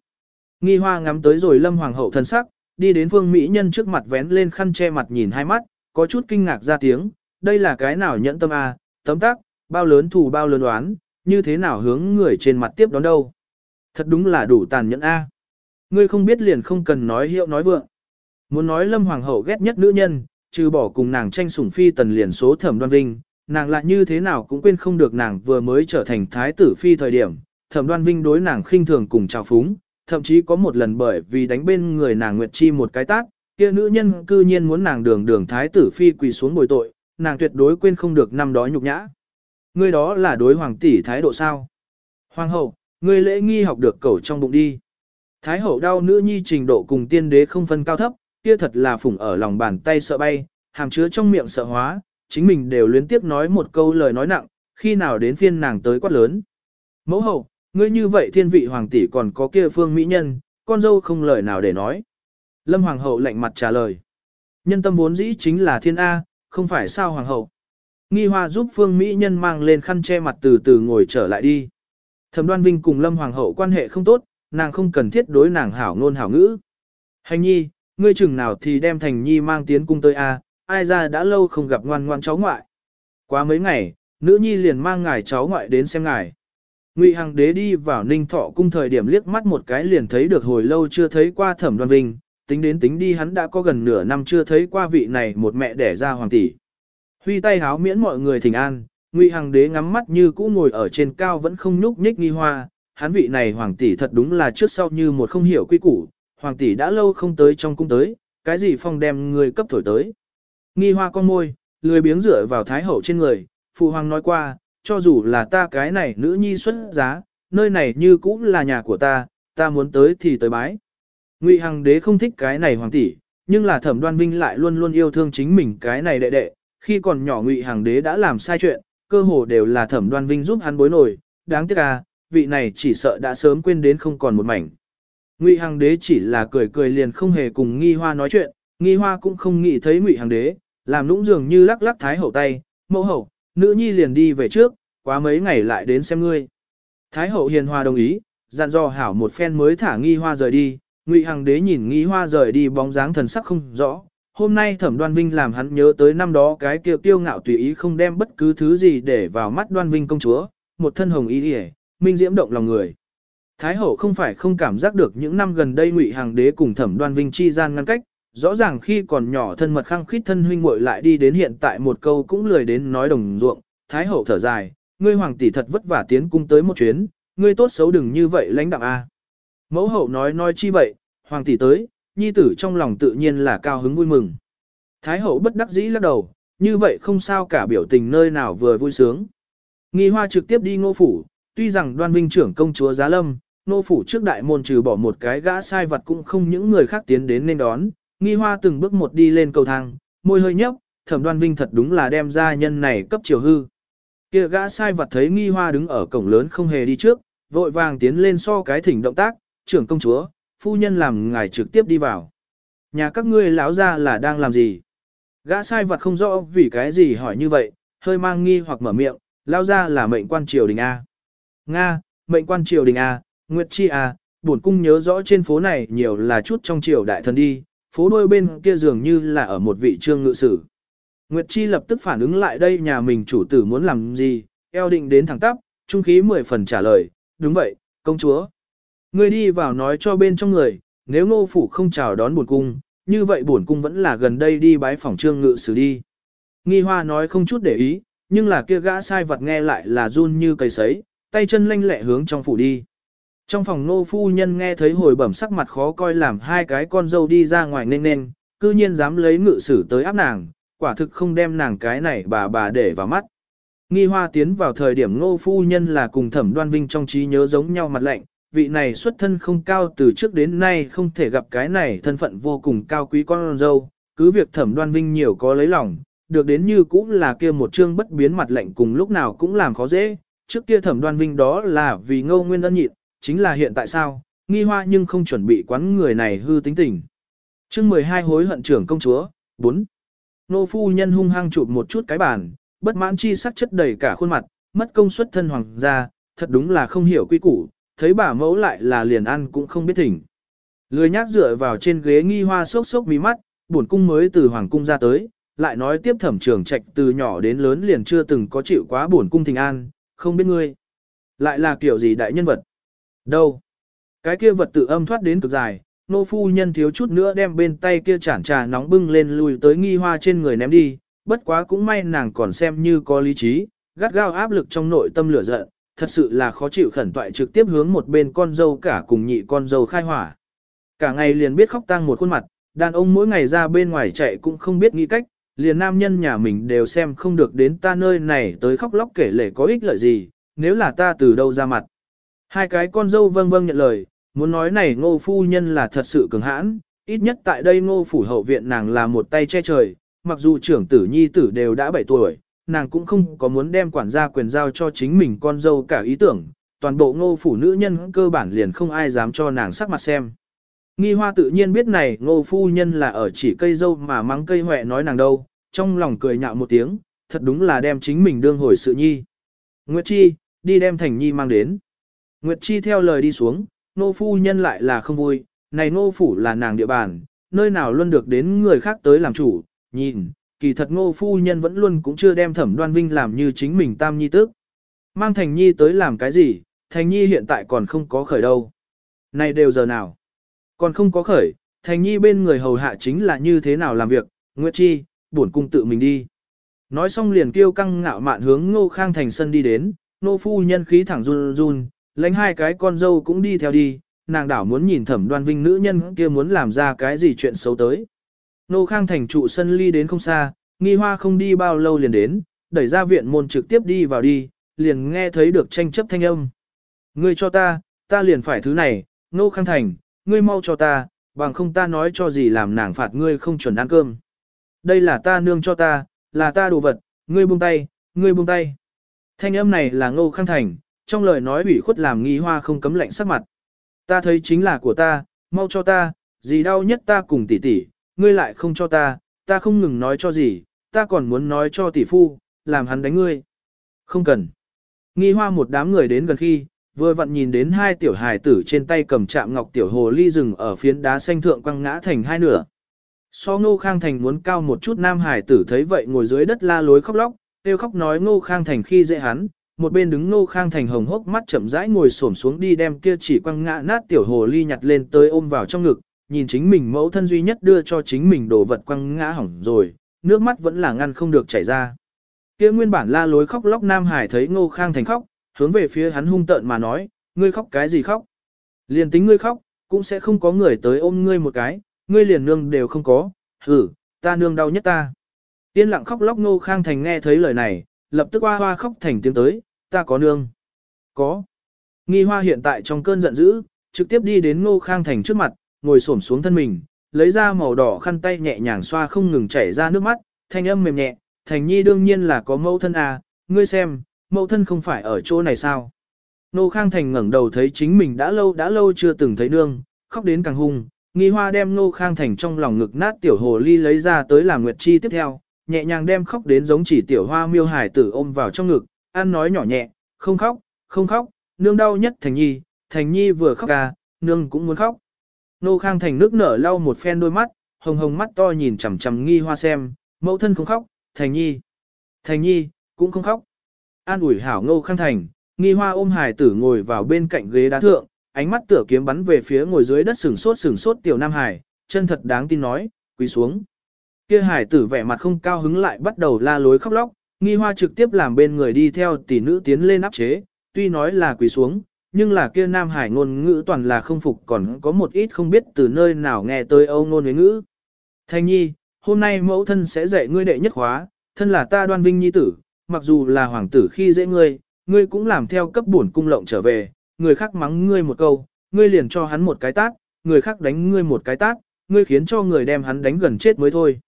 Nghi hoa ngắm tới rồi lâm hoàng hậu thân sắc, đi đến phương mỹ nhân trước mặt vén lên khăn che mặt nhìn hai mắt, có chút kinh ngạc ra tiếng, đây là cái nào nhẫn tâm a, tấm tắc, bao lớn thù bao lớn đoán, như thế nào hướng người trên mặt tiếp đón đâu. Thật đúng là đủ tàn nhẫn a. Ngươi không biết liền không cần nói hiệu nói vượng. Muốn nói lâm hoàng hậu ghét nhất nữ nhân, trừ bỏ cùng nàng tranh sủng phi tần liền số thẩm đoan vinh, nàng lại như thế nào cũng quên không được nàng vừa mới trở thành thái tử phi thời điểm, thẩm đoan vinh đối nàng khinh thường cùng chào phúng, thậm chí có một lần bởi vì đánh bên người nàng Nguyệt Chi một cái tác, kia nữ nhân cư nhiên muốn nàng đường đường thái tử phi quỳ xuống bồi tội, nàng tuyệt đối quên không được năm đó nhục nhã. Ngươi đó là đối hoàng tỷ thái độ sao? Hoàng hậu, ngươi lễ nghi học được cẩu trong bụng đi. Thái hậu đau nữ nhi trình độ cùng tiên đế không phân cao thấp, kia thật là phủng ở lòng bàn tay sợ bay, hàm chứa trong miệng sợ hóa, chính mình đều liên tiếp nói một câu lời nói nặng, khi nào đến phiên nàng tới quát lớn. Mẫu hậu, ngươi như vậy thiên vị hoàng tỷ còn có kia phương mỹ nhân, con dâu không lời nào để nói. Lâm hoàng hậu lạnh mặt trả lời. Nhân tâm vốn dĩ chính là thiên A, không phải sao hoàng hậu. Nghi hoa giúp phương mỹ nhân mang lên khăn che mặt từ từ ngồi trở lại đi. Thẩm đoan vinh cùng lâm hoàng hậu quan hệ không tốt, nàng không cần thiết đối nàng hảo ngôn hảo ngữ. Hành nhi, ngươi chừng nào thì đem thành nhi mang tiến cung tới A, ai ra đã lâu không gặp ngoan ngoan cháu ngoại. Quá mấy ngày, nữ nhi liền mang ngài cháu ngoại đến xem ngài. Ngụy Hằng Đế đi vào Ninh Thọ cung thời điểm liếc mắt một cái liền thấy được hồi lâu chưa thấy qua Thẩm Đoan Vinh, tính đến tính đi hắn đã có gần nửa năm chưa thấy qua vị này một mẹ đẻ ra hoàng tỷ. Huy tay háo miễn mọi người thỉnh an, Ngụy Hằng Đế ngắm mắt như cũ ngồi ở trên cao vẫn không nhúc nhích nghi hoa, hắn vị này hoàng tỷ thật đúng là trước sau như một không hiểu quy củ, hoàng tỷ đã lâu không tới trong cung tới, cái gì phong đem người cấp thổi tới. Nghi hoa con môi, lười biếng dựa vào thái hậu trên người, phụ hoàng nói qua, cho dù là ta cái này nữ nhi xuất giá, nơi này như cũng là nhà của ta, ta muốn tới thì tới bái. Ngụy Hằng đế không thích cái này hoàng tỷ, nhưng là Thẩm Đoan Vinh lại luôn luôn yêu thương chính mình cái này đệ đệ, khi còn nhỏ Ngụy Hằng đế đã làm sai chuyện, cơ hồ đều là Thẩm Đoan Vinh giúp hắn bối nổi, đáng tiếc à, vị này chỉ sợ đã sớm quên đến không còn một mảnh. Ngụy Hằng đế chỉ là cười cười liền không hề cùng Nghi Hoa nói chuyện, Nghi Hoa cũng không nghĩ thấy Ngụy Hằng đế, làm nũng dường như lắc lắc thái hậu tay, mẫu hậu, nữ nhi liền đi về trước, quá mấy ngày lại đến xem ngươi. Thái hậu hiền hòa đồng ý, dặn dò hảo một phen mới thả nghi hoa rời đi, ngụy hằng đế nhìn nghi hoa rời đi bóng dáng thần sắc không rõ. Hôm nay thẩm đoan vinh làm hắn nhớ tới năm đó cái kiêu tiêu ngạo tùy ý không đem bất cứ thứ gì để vào mắt đoan vinh công chúa, một thân hồng y hề, minh diễm động lòng người. Thái hậu không phải không cảm giác được những năm gần đây ngụy hàng đế cùng thẩm đoan vinh chi gian ngăn cách, rõ ràng khi còn nhỏ thân mật khăng khít thân huynh muội lại đi đến hiện tại một câu cũng lười đến nói đồng ruộng, thái hậu thở dài, ngươi hoàng tỷ thật vất vả tiến cung tới một chuyến, ngươi tốt xấu đừng như vậy lãnh đạm a. Mẫu hậu nói nói chi vậy, hoàng tỷ tới, nhi tử trong lòng tự nhiên là cao hứng vui mừng. Thái hậu bất đắc dĩ lắc đầu, như vậy không sao cả biểu tình nơi nào vừa vui sướng. Nghi hoa trực tiếp đi ngô phủ, tuy rằng đoan vinh trưởng công chúa giá lâm, ngô phủ trước đại môn trừ bỏ một cái gã sai vật cũng không những người khác tiến đến nên đón, nghi hoa từng bước một đi lên cầu thang, môi hơi nhấp, thẩm đoan vinh thật đúng là đem ra nhân này cấp chiều hư. Kia gã sai vật thấy nghi hoa đứng ở cổng lớn không hề đi trước, vội vàng tiến lên so cái thỉnh động tác, trưởng công chúa, phu nhân làm ngài trực tiếp đi vào. Nhà các ngươi lão ra là đang làm gì? Gã sai vật không rõ vì cái gì hỏi như vậy, hơi mang nghi hoặc mở miệng, lão ra là mệnh quan triều đình A. Nga, mệnh quan triều đình A, Nguyệt Chi A, bổn cung nhớ rõ trên phố này nhiều là chút trong triều đại thần đi, phố đôi bên kia dường như là ở một vị trương ngự sử. Nguyệt Chi lập tức phản ứng lại đây nhà mình chủ tử muốn làm gì, eo định đến thẳng tắp, trung khí mười phần trả lời, đúng vậy, công chúa. Ngươi đi vào nói cho bên trong người, nếu ngô phủ không chào đón buồn cung, như vậy buồn cung vẫn là gần đây đi bái phòng trương ngự sử đi. Nghi hoa nói không chút để ý, nhưng là kia gã sai vật nghe lại là run như cây sấy, tay chân lanh lẹ hướng trong phủ đi. Trong phòng nô phu nhân nghe thấy hồi bẩm sắc mặt khó coi làm hai cái con dâu đi ra ngoài nên nên, cư nhiên dám lấy ngự sử tới áp nàng, quả thực không đem nàng cái này bà bà để vào mắt. Nghi hoa tiến vào thời điểm ngô phu nhân là cùng thẩm đoan vinh trong trí nhớ giống nhau mặt lạnh, vị này xuất thân không cao từ trước đến nay không thể gặp cái này thân phận vô cùng cao quý con dâu, cứ việc thẩm đoan vinh nhiều có lấy lòng, được đến như cũng là kia một chương bất biến mặt lạnh cùng lúc nào cũng làm khó dễ, trước kia thẩm đoan vinh đó là vì ngô nguyên ân nhịn, chính là hiện tại sao, nghi hoa nhưng không chuẩn bị quán người này hư tính tình. chương 12 hối hận trưởng công chúa, 4. Nô phu nhân hung hăng chụp một chút cái bàn, bất mãn chi sắc chất đầy cả khuôn mặt, mất công suất thân hoàng gia, thật đúng là không hiểu quy củ, thấy bà mẫu lại là liền ăn cũng không biết thỉnh. Lười nhác dựa vào trên ghế nghi hoa sốc sốc mí mắt, buồn cung mới từ hoàng cung ra tới, lại nói tiếp thẩm trưởng trạch từ nhỏ đến lớn liền chưa từng có chịu quá buồn cung thình an, không biết ngươi. Lại là kiểu gì đại nhân vật? Đâu? Cái kia vật tự âm thoát đến cực dài, nô phu nhân thiếu chút nữa đem bên tay kia chản trà nóng bưng lên lùi tới nghi hoa trên người ném đi, bất quá cũng may nàng còn xem như có lý trí, gắt gao áp lực trong nội tâm lửa giận, thật sự là khó chịu khẩn toại trực tiếp hướng một bên con dâu cả cùng nhị con dâu khai hỏa. Cả ngày liền biết khóc tang một khuôn mặt, đàn ông mỗi ngày ra bên ngoài chạy cũng không biết nghĩ cách, liền nam nhân nhà mình đều xem không được đến ta nơi này tới khóc lóc kể lể có ích lợi gì, nếu là ta từ đâu ra mặt. Hai cái con dâu vâng vâng nhận lời, muốn nói này ngô phu nhân là thật sự cường hãn, ít nhất tại đây ngô phủ hậu viện nàng là một tay che trời, mặc dù trưởng tử nhi tử đều đã 7 tuổi, nàng cũng không có muốn đem quản gia quyền giao cho chính mình con dâu cả ý tưởng, toàn bộ ngô phủ nữ nhân cơ bản liền không ai dám cho nàng sắc mặt xem. Nghi hoa tự nhiên biết này ngô phu nhân là ở chỉ cây dâu mà mắng cây huệ nói nàng đâu, trong lòng cười nhạo một tiếng, thật đúng là đem chính mình đương hồi sự nhi. Nguyệt Chi, đi đem Thành Nhi mang đến. Nguyệt Chi theo lời đi xuống, nô phu nhân lại là không vui, này nô phủ là nàng địa bàn, nơi nào luôn được đến người khác tới làm chủ, nhìn, kỳ thật ngô phu nhân vẫn luôn cũng chưa đem thẩm đoan vinh làm như chính mình tam nhi tức. Mang Thành Nhi tới làm cái gì, Thành Nhi hiện tại còn không có khởi đâu. Này đều giờ nào? Còn không có khởi, Thành Nhi bên người hầu hạ chính là như thế nào làm việc, Nguyệt Chi, buồn cung tự mình đi. Nói xong liền kêu căng ngạo mạn hướng Ngô Khang thành sân đi đến, nô phu nhân khí thẳng run run, lãnh hai cái con dâu cũng đi theo đi, nàng đảo muốn nhìn thẩm đoan vinh nữ nhân kia muốn làm ra cái gì chuyện xấu tới. Nô Khang thành trụ sân ly đến không xa, nghi hoa không đi bao lâu liền đến, đẩy ra viện môn trực tiếp đi vào đi, liền nghe thấy được tranh chấp thanh âm. Ngươi cho ta, ta liền phải thứ này, Nô Khang thành, ngươi mau cho ta, bằng không ta nói cho gì làm nàng phạt ngươi không chuẩn ăn cơm. Đây là ta nương cho ta, là ta đồ vật, ngươi buông tay, ngươi buông tay. Thanh âm này là ngô khang thành, trong lời nói ủy khuất làm nghi hoa không cấm lạnh sắc mặt. Ta thấy chính là của ta, mau cho ta, gì đau nhất ta cùng tỷ tỷ, ngươi lại không cho ta, ta không ngừng nói cho gì, ta còn muốn nói cho tỷ phu, làm hắn đánh ngươi. Không cần. Nghi hoa một đám người đến gần khi, vừa vặn nhìn đến hai tiểu hài tử trên tay cầm chạm ngọc tiểu hồ ly rừng ở phiến đá xanh thượng quăng ngã thành hai nửa. So ngô khang thành muốn cao một chút nam hải tử thấy vậy ngồi dưới đất la lối khóc lóc, tiêu khóc nói ngô khang thành khi dễ hắn, một bên đứng ngô khang thành hồng hốc mắt chậm rãi ngồi xổm xuống đi đem kia chỉ quăng ngã nát tiểu hồ ly nhặt lên tới ôm vào trong ngực, nhìn chính mình mẫu thân duy nhất đưa cho chính mình đồ vật quăng ngã hỏng rồi, nước mắt vẫn là ngăn không được chảy ra. Kia nguyên bản la lối khóc lóc nam hải thấy ngô khang thành khóc, hướng về phía hắn hung tợn mà nói, ngươi khóc cái gì khóc? Liền tính ngươi khóc, cũng sẽ không có người tới ôm ngươi một cái, ngươi liền nương đều không có, hử, ta nương đau nhất ta. tiên lặng khóc lóc ngô khang thành nghe thấy lời này, lập tức hoa hoa khóc thành tiếng tới, ta có nương. Có. Nghi hoa hiện tại trong cơn giận dữ, trực tiếp đi đến ngô khang thành trước mặt, ngồi xổm xuống thân mình, lấy ra màu đỏ khăn tay nhẹ nhàng xoa không ngừng chảy ra nước mắt, thanh âm mềm nhẹ, thành nhi đương nhiên là có mẫu thân à, ngươi xem, mẫu thân không phải ở chỗ này sao. Nô khang thành ngẩng đầu thấy chính mình đã lâu đã lâu chưa từng thấy nương, khóc đến càng hung, Nghi hoa đem Nô Khang Thành trong lòng ngực nát tiểu hồ ly lấy ra tới làm nguyệt chi tiếp theo, nhẹ nhàng đem khóc đến giống chỉ tiểu hoa miêu hải tử ôm vào trong ngực, ăn nói nhỏ nhẹ, không khóc, không khóc, nương đau nhất Thành Nhi, Thành Nhi vừa khóc ca, nương cũng muốn khóc. Nô Khang Thành nước nở lau một phen đôi mắt, hồng hồng mắt to nhìn chằm chằm nghi hoa xem, mẫu thân không khóc, Thành Nhi. Thành Nhi, cũng không khóc. An ủi hảo Ngô Khang Thành, nghi hoa ôm hải tử ngồi vào bên cạnh ghế đá thượng, ánh mắt tựa kiếm bắn về phía ngồi dưới đất sừng sốt sừng sốt tiểu Nam Hải, chân thật đáng tin nói, quỳ xuống. Kia hải tử vẻ mặt không cao hứng lại bắt đầu la lối khóc lóc, nghi hoa trực tiếp làm bên người đi theo tỷ nữ tiến lên áp chế, tuy nói là quỳ xuống, nhưng là kia Nam Hải ngôn ngữ toàn là không phục còn có một ít không biết từ nơi nào nghe tới âu ngôn với ngữ. Thanh nhi, hôm nay mẫu thân sẽ dạy ngươi đệ nhất khóa, thân là ta đoan vinh nhi tử, mặc dù là hoàng tử khi dễ ngươi, ngươi cũng làm theo cấp bổn cung lộng trở về, người khác mắng ngươi một câu, ngươi liền cho hắn một cái tát, người khác đánh ngươi một cái tát, ngươi khiến cho người đem hắn đánh gần chết mới thôi.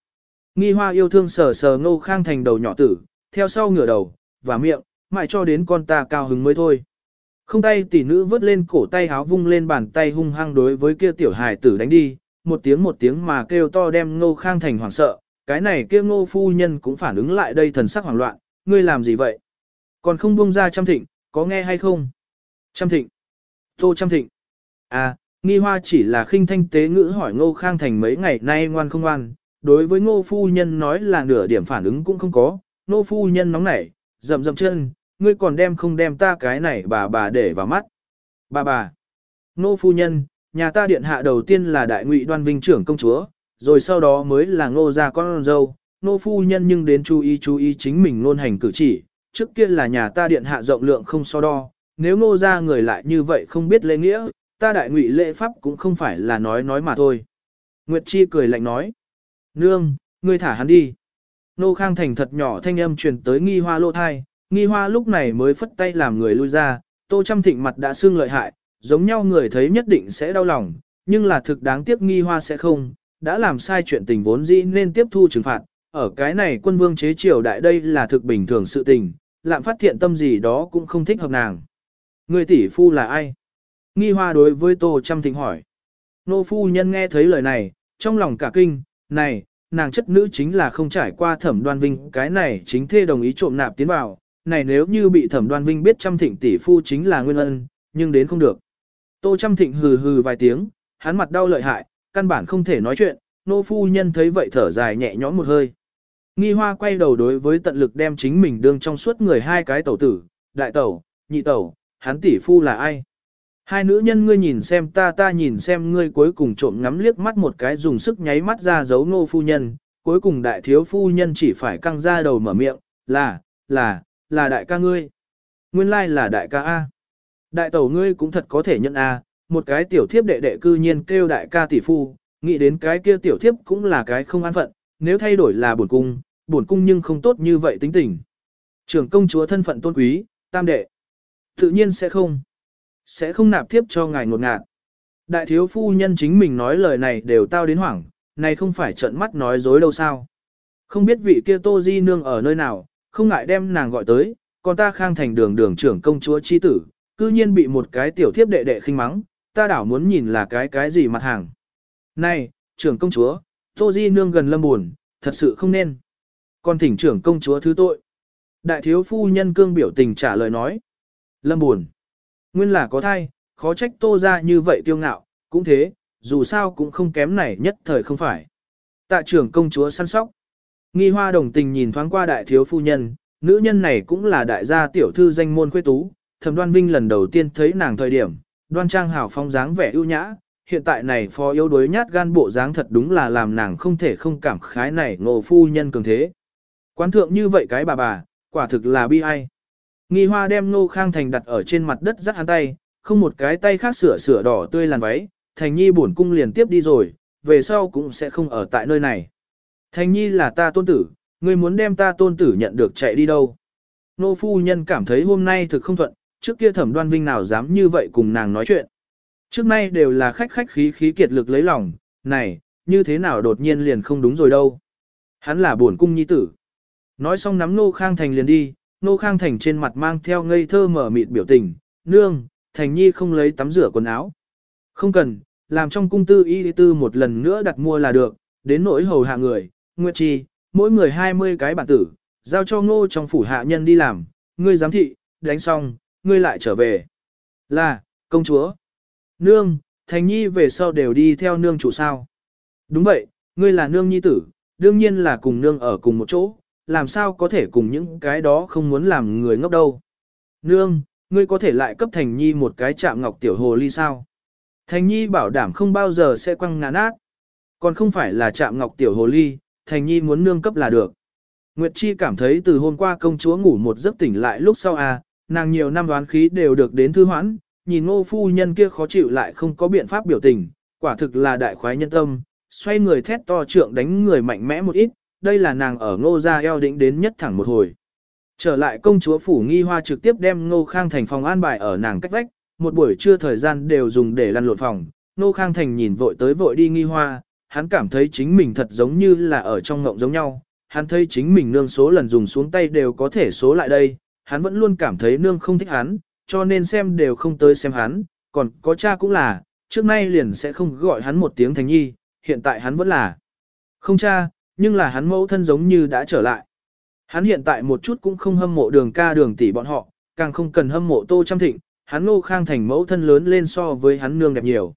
Nghi hoa yêu thương sờ sờ ngô khang thành đầu nhỏ tử, theo sau ngửa đầu, và miệng, mãi cho đến con ta cao hứng mới thôi. Không tay tỷ nữ vớt lên cổ tay háo vung lên bàn tay hung hăng đối với kia tiểu hài tử đánh đi, một tiếng một tiếng mà kêu to đem ngô khang thành hoảng sợ, cái này kia ngô phu nhân cũng phản ứng lại đây thần sắc hoảng loạn, ngươi làm gì vậy? Còn không buông ra trăm thịnh, có nghe hay không? Trăm thịnh. Tô Trăm thịnh. À, nghi hoa chỉ là khinh thanh tế ngữ hỏi ngô khang thành mấy ngày nay ngoan không ngoan, đối với ngô phu nhân nói là nửa điểm phản ứng cũng không có, ngô phu nhân nóng nảy, rậm rậm chân, ngươi còn đem không đem ta cái này bà bà để vào mắt. Bà bà. nô phu nhân, nhà ta điện hạ đầu tiên là đại ngụy đoan vinh trưởng công chúa, rồi sau đó mới là ngô gia con dâu, nô phu nhân nhưng đến chú ý chú ý chính mình luôn hành cử chỉ, trước kia là nhà ta điện hạ rộng lượng không so đo, nếu ngô gia người lại như vậy không biết lễ nghĩa, ta đại ngụy lễ pháp cũng không phải là nói nói mà thôi. Nguyệt Chi cười lạnh nói, nương, ngươi thả hắn đi. Nô Khang Thành thật nhỏ thanh âm truyền tới nghi hoa lô thai, nghi hoa lúc này mới phất tay làm người lui ra, tô trăm thịnh mặt đã xương lợi hại, giống nhau người thấy nhất định sẽ đau lòng, nhưng là thực đáng tiếc nghi hoa sẽ không, đã làm sai chuyện tình vốn dĩ nên tiếp thu trừng phạt, ở cái này quân vương chế triều đại đây là thực bình thường sự tình, lạm phát thiện tâm gì đó cũng không thích hợp nàng. Người tỷ phu là ai? Nghi hoa đối với tô trăm thịnh hỏi. Nô phu nhân nghe thấy lời này, trong lòng cả kinh, này, nàng chất nữ chính là không trải qua thẩm đoan vinh, cái này chính thê đồng ý trộm nạp tiến vào, này nếu như bị thẩm đoan vinh biết trăm thịnh tỷ phu chính là nguyên ân, nhưng đến không được. Tô trăm thịnh hừ hừ vài tiếng, hắn mặt đau lợi hại, căn bản không thể nói chuyện, nô phu nhân thấy vậy thở dài nhẹ nhõm một hơi. Nghi hoa quay đầu đối với tận lực đem chính mình đương trong suốt người hai cái tẩu tử, đại tẩu, nhị tẩu, hắn tỷ phu là ai? Hai nữ nhân ngươi nhìn xem ta ta nhìn xem ngươi cuối cùng trộm ngắm liếc mắt một cái dùng sức nháy mắt ra giấu nô phu nhân, cuối cùng đại thiếu phu nhân chỉ phải căng ra đầu mở miệng, là, là, là đại ca ngươi. Nguyên lai là đại ca A. Đại tẩu ngươi cũng thật có thể nhận A, một cái tiểu thiếp đệ đệ cư nhiên kêu đại ca tỷ phu, nghĩ đến cái kia tiểu thiếp cũng là cái không an phận, nếu thay đổi là bổn cung, bổn cung nhưng không tốt như vậy tính tình. Trưởng công chúa thân phận tôn quý, tam đệ. Tự nhiên sẽ không. Sẽ không nạp thiếp cho ngài ngột ngạt. Đại thiếu phu nhân chính mình nói lời này đều tao đến hoảng, này không phải trận mắt nói dối đâu sao. Không biết vị kia tô di nương ở nơi nào, không ngại đem nàng gọi tới, còn ta khang thành đường đường trưởng công chúa chi tử, cư nhiên bị một cái tiểu thiếp đệ đệ khinh mắng, ta đảo muốn nhìn là cái cái gì mặt hàng. Này, trưởng công chúa, tô di nương gần lâm buồn, thật sự không nên. Còn thỉnh trưởng công chúa thứ tội. Đại thiếu phu nhân cương biểu tình trả lời nói. Lâm buồn. Nguyên là có thai, khó trách tô ra như vậy kiêu ngạo, cũng thế, dù sao cũng không kém này nhất thời không phải. Tạ trưởng công chúa săn sóc. Nghi hoa đồng tình nhìn thoáng qua đại thiếu phu nhân, nữ nhân này cũng là đại gia tiểu thư danh môn khuê tú, thẩm đoan vinh lần đầu tiên thấy nàng thời điểm, đoan trang hào phong dáng vẻ ưu nhã, hiện tại này phó yếu đuối nhát gan bộ dáng thật đúng là làm nàng không thể không cảm khái này ngộ phu nhân cường thế. Quán thượng như vậy cái bà bà, quả thực là bi ai. Nghi hoa đem Nô Khang Thành đặt ở trên mặt đất dắt hắn tay, không một cái tay khác sửa sửa đỏ tươi làn váy, Thành Nhi bổn cung liền tiếp đi rồi, về sau cũng sẽ không ở tại nơi này. Thành Nhi là ta tôn tử, ngươi muốn đem ta tôn tử nhận được chạy đi đâu. Nô phu nhân cảm thấy hôm nay thực không thuận, trước kia thẩm đoan vinh nào dám như vậy cùng nàng nói chuyện. Trước nay đều là khách khách khí khí kiệt lực lấy lòng, này, như thế nào đột nhiên liền không đúng rồi đâu. Hắn là buồn cung nhi tử. Nói xong nắm Nô Khang Thành liền đi, Nô Khang Thành trên mặt mang theo ngây thơ mở mịt biểu tình, nương, Thành Nhi không lấy tắm rửa quần áo. Không cần, làm trong cung tư y tư một lần nữa đặt mua là được, đến nỗi hầu hạ người, Nguyệt Chi, mỗi người 20 cái bản tử, giao cho ngô trong phủ hạ nhân đi làm, ngươi giám thị, đánh xong, ngươi lại trở về. Là, công chúa. Nương, Thành Nhi về sau đều đi theo nương chủ sao. Đúng vậy, ngươi là nương nhi tử, đương nhiên là cùng nương ở cùng một chỗ, làm sao có thể cùng những cái đó không muốn làm người ngốc đâu. Nương, ngươi có thể lại cấp Thành Nhi một cái chạm ngọc tiểu hồ ly sao? Thành Nhi bảo đảm không bao giờ sẽ quăng ngã nát. Còn không phải là chạm ngọc tiểu hồ ly, Thành Nhi muốn nương cấp là được. Nguyệt Chi cảm thấy từ hôm qua công chúa ngủ một giấc tỉnh lại lúc sau à, nàng nhiều năm đoán khí đều được đến thư hoãn, nhìn ngô phu nhân kia khó chịu lại không có biện pháp biểu tình, quả thực là đại khoái nhân tâm, xoay người thét to trượng đánh người mạnh mẽ một ít, đây là nàng ở ngô gia eo định đến nhất thẳng một hồi. Trở lại công chúa phủ nghi hoa trực tiếp đem ngô khang thành phòng an bài ở nàng cách vách, một buổi trưa thời gian đều dùng để lăn lộn phòng, ngô khang thành nhìn vội tới vội đi nghi hoa, hắn cảm thấy chính mình thật giống như là ở trong ngộng giống nhau, hắn thấy chính mình nương số lần dùng xuống tay đều có thể số lại đây, hắn vẫn luôn cảm thấy nương không thích hắn, cho nên xem đều không tới xem hắn, còn có cha cũng là, trước nay liền sẽ không gọi hắn một tiếng thành nhi, hiện tại hắn vẫn là. Không cha, nhưng là hắn mẫu thân giống như đã trở lại. Hắn hiện tại một chút cũng không hâm mộ đường ca đường tỷ bọn họ, càng không cần hâm mộ tô trăm thịnh, hắn ngô khang thành mẫu thân lớn lên so với hắn nương đẹp nhiều.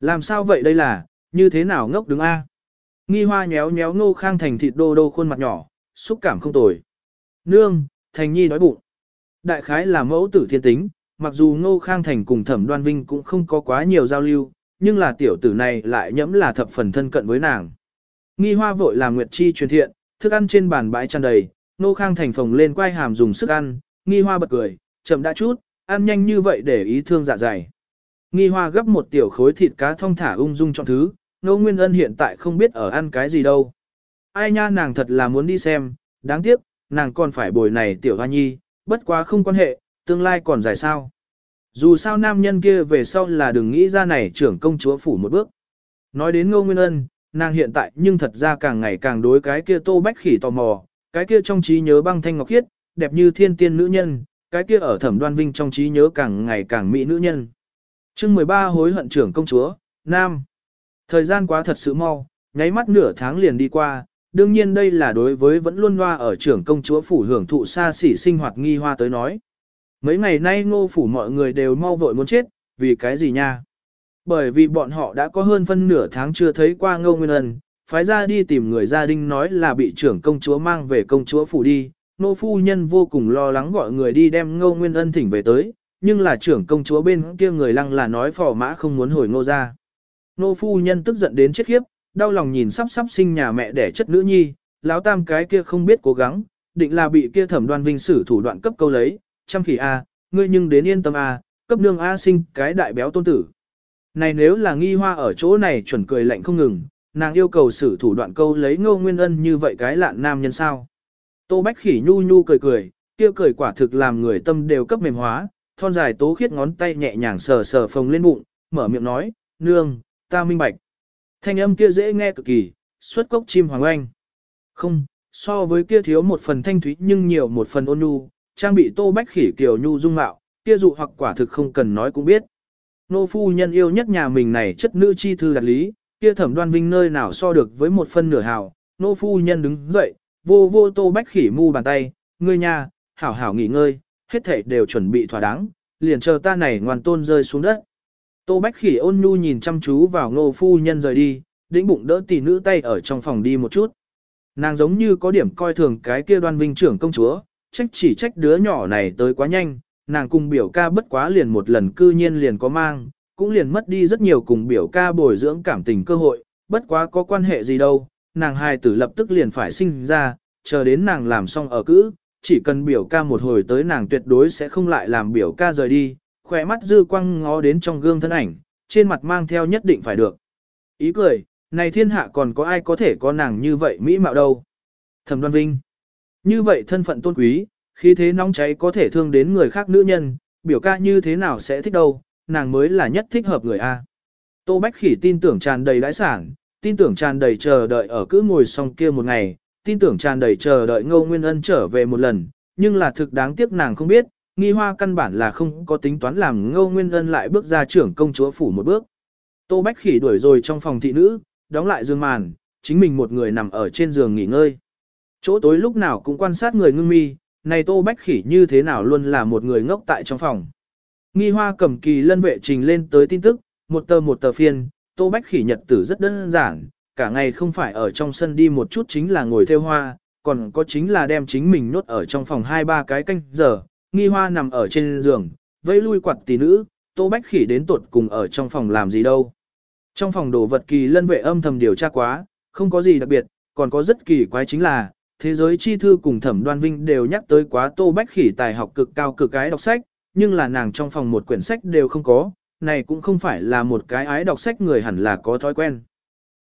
Làm sao vậy đây là, như thế nào ngốc đứng A? Nghi hoa nhéo nhéo ngô khang thành thịt đô đô khuôn mặt nhỏ, xúc cảm không tồi. Nương, thành nhi đói bụng. Đại khái là mẫu tử thiên tính, mặc dù ngô khang thành cùng thẩm đoan vinh cũng không có quá nhiều giao lưu, nhưng là tiểu tử này lại nhẫm là thập phần thân cận với nàng. Nghi hoa vội làm nguyệt chi truyền thiện, thức ăn trên bàn bãi tràn đầy, ngô khang thành phồng lên quay hàm dùng sức ăn, nghi hoa bật cười, chậm đã chút, ăn nhanh như vậy để ý thương dạ dày. Nghi hoa gấp một tiểu khối thịt cá thông thả ung dung chọn thứ, ngô nguyên ân hiện tại không biết ở ăn cái gì đâu. Ai nha nàng thật là muốn đi xem, đáng tiếc, nàng còn phải bồi này tiểu hoa nhi, bất quá không quan hệ, tương lai còn dài sao. Dù sao nam nhân kia về sau là đừng nghĩ ra này trưởng công chúa phủ một bước. Nói đến ngô nguyên ân, nàng hiện tại nhưng thật ra càng ngày càng đối cái kia tô bách khỉ tò mò, cái kia trong trí nhớ băng thanh ngọc khiết, đẹp như thiên tiên nữ nhân, cái kia ở thẩm đoan vinh trong trí nhớ càng ngày càng mỹ nữ nhân. chương 13 hối hận trưởng công chúa, Nam. Thời gian quá thật sự mau, nháy mắt nửa tháng liền đi qua, đương nhiên đây là đối với vẫn luôn loa ở trưởng công chúa phủ hưởng thụ xa xỉ sinh hoạt nghi hoa tới nói. Mấy ngày nay ngô phủ mọi người đều mau vội muốn chết, vì cái gì nha? Bởi vì bọn họ đã có hơn phân nửa tháng chưa thấy qua ngô nguyên ân, phái ra đi tìm người gia đình nói là bị trưởng công chúa mang về công chúa phủ đi, nô phu nhân vô cùng lo lắng gọi người đi đem ngô nguyên ân thỉnh về tới, nhưng là trưởng công chúa bên kia người lăng là nói phò mã không muốn hồi ngô ra. Nô phu nhân tức giận đến chết khiếp, đau lòng nhìn sắp sắp sinh nhà mẹ đẻ chất nữ nhi, lão tam cái kia không biết cố gắng, định là bị kia thẩm đoan vinh sử thủ đoạn cấp câu lấy, chăm khỉ A, ngươi nhưng đến yên tâm A, cấp nương A sinh cái đại béo tôn tử. Này nếu là nghi hoa ở chỗ này chuẩn cười lạnh không ngừng, nàng yêu cầu sử thủ đoạn câu lấy ngô nguyên ân như vậy cái lạn nam nhân sao. Tô Bách Khỉ nhu nhu cười cười, kia cười quả thực làm người tâm đều cấp mềm hóa, thon dài tố khiết ngón tay nhẹ nhàng sờ sờ phồng lên bụng, mở miệng nói, nương, ta minh bạch. Thanh âm kia dễ nghe cực kỳ, xuất cốc chim hoàng oanh. Không, so với kia thiếu một phần thanh thúy nhưng nhiều một phần ôn nhu, trang bị Tô Bách Khỉ kiều nhu dung mạo, kia dụ hoặc quả thực không cần nói cũng biết. Nô phu nhân yêu nhất nhà mình này chất nữ chi thư đặt lý, kia thẩm đoan vinh nơi nào so được với một phân nửa hào. Nô phu nhân đứng dậy, vô vô tô bách khỉ mu bàn tay, ngươi nhà, hảo hảo nghỉ ngơi, hết thảy đều chuẩn bị thỏa đáng, liền chờ ta này ngoan tôn rơi xuống đất. Tô bách khỉ ôn nhu nhìn chăm chú vào nô phu nhân rời đi, đĩnh bụng đỡ tỷ nữ tay ở trong phòng đi một chút. Nàng giống như có điểm coi thường cái kia đoan vinh trưởng công chúa, trách chỉ trách đứa nhỏ này tới quá nhanh, nàng cùng biểu ca bất quá liền một lần cư nhiên liền có mang, cũng liền mất đi rất nhiều cùng biểu ca bồi dưỡng cảm tình cơ hội, bất quá có quan hệ gì đâu, nàng hài tử lập tức liền phải sinh ra, chờ đến nàng làm xong ở cữ, chỉ cần biểu ca một hồi tới nàng tuyệt đối sẽ không lại làm biểu ca rời đi, khỏe mắt dư quăng ngó đến trong gương thân ảnh, trên mặt mang theo nhất định phải được. Ý cười, này thiên hạ còn có ai có thể có nàng như vậy mỹ mạo đâu. Thẩm đoan vinh. Như vậy thân phận tôn quý, khi thế nóng cháy có thể thương đến người khác nữ nhân, biểu ca như thế nào sẽ thích đâu, nàng mới là nhất thích hợp người A. Tô Bách Khỉ tin tưởng tràn đầy đãi sản, tin tưởng tràn đầy chờ đợi ở cứ ngồi xong kia một ngày, tin tưởng tràn đầy chờ đợi Ngô Nguyên Ân trở về một lần, nhưng là thực đáng tiếc nàng không biết, nghi hoa căn bản là không có tính toán làm Ngô Nguyên Ân lại bước ra trưởng công chúa phủ một bước. Tô Bách Khỉ đuổi rồi trong phòng thị nữ, đóng lại giường màn, chính mình một người nằm ở trên giường nghỉ ngơi. Chỗ tối lúc nào cũng quan sát người ngưng mi, này Tô Bách Khỉ như thế nào luôn là một người ngốc tại trong phòng. Nghi hoa cầm kỳ lân vệ trình lên tới tin tức, một tờ một tờ phiên, Tô Bách Khỉ nhật tử rất đơn giản, cả ngày không phải ở trong sân đi một chút chính là ngồi theo hoa, còn có chính là đem chính mình nốt ở trong phòng hai ba cái canh giờ, nghi hoa nằm ở trên giường, vây lui quạt tỷ nữ, Tô Bách Khỉ đến tuột cùng ở trong phòng làm gì đâu. Trong phòng đồ vật kỳ lân vệ âm thầm điều tra quá, không có gì đặc biệt, còn có rất kỳ quái chính là, thế giới chi thư cùng thẩm đoan vinh đều nhắc tới quá Tô Bách Khỉ tài học cực cao cực cái đọc sách, nhưng là nàng trong phòng một quyển sách đều không có, này cũng không phải là một cái ái đọc sách người hẳn là có thói quen.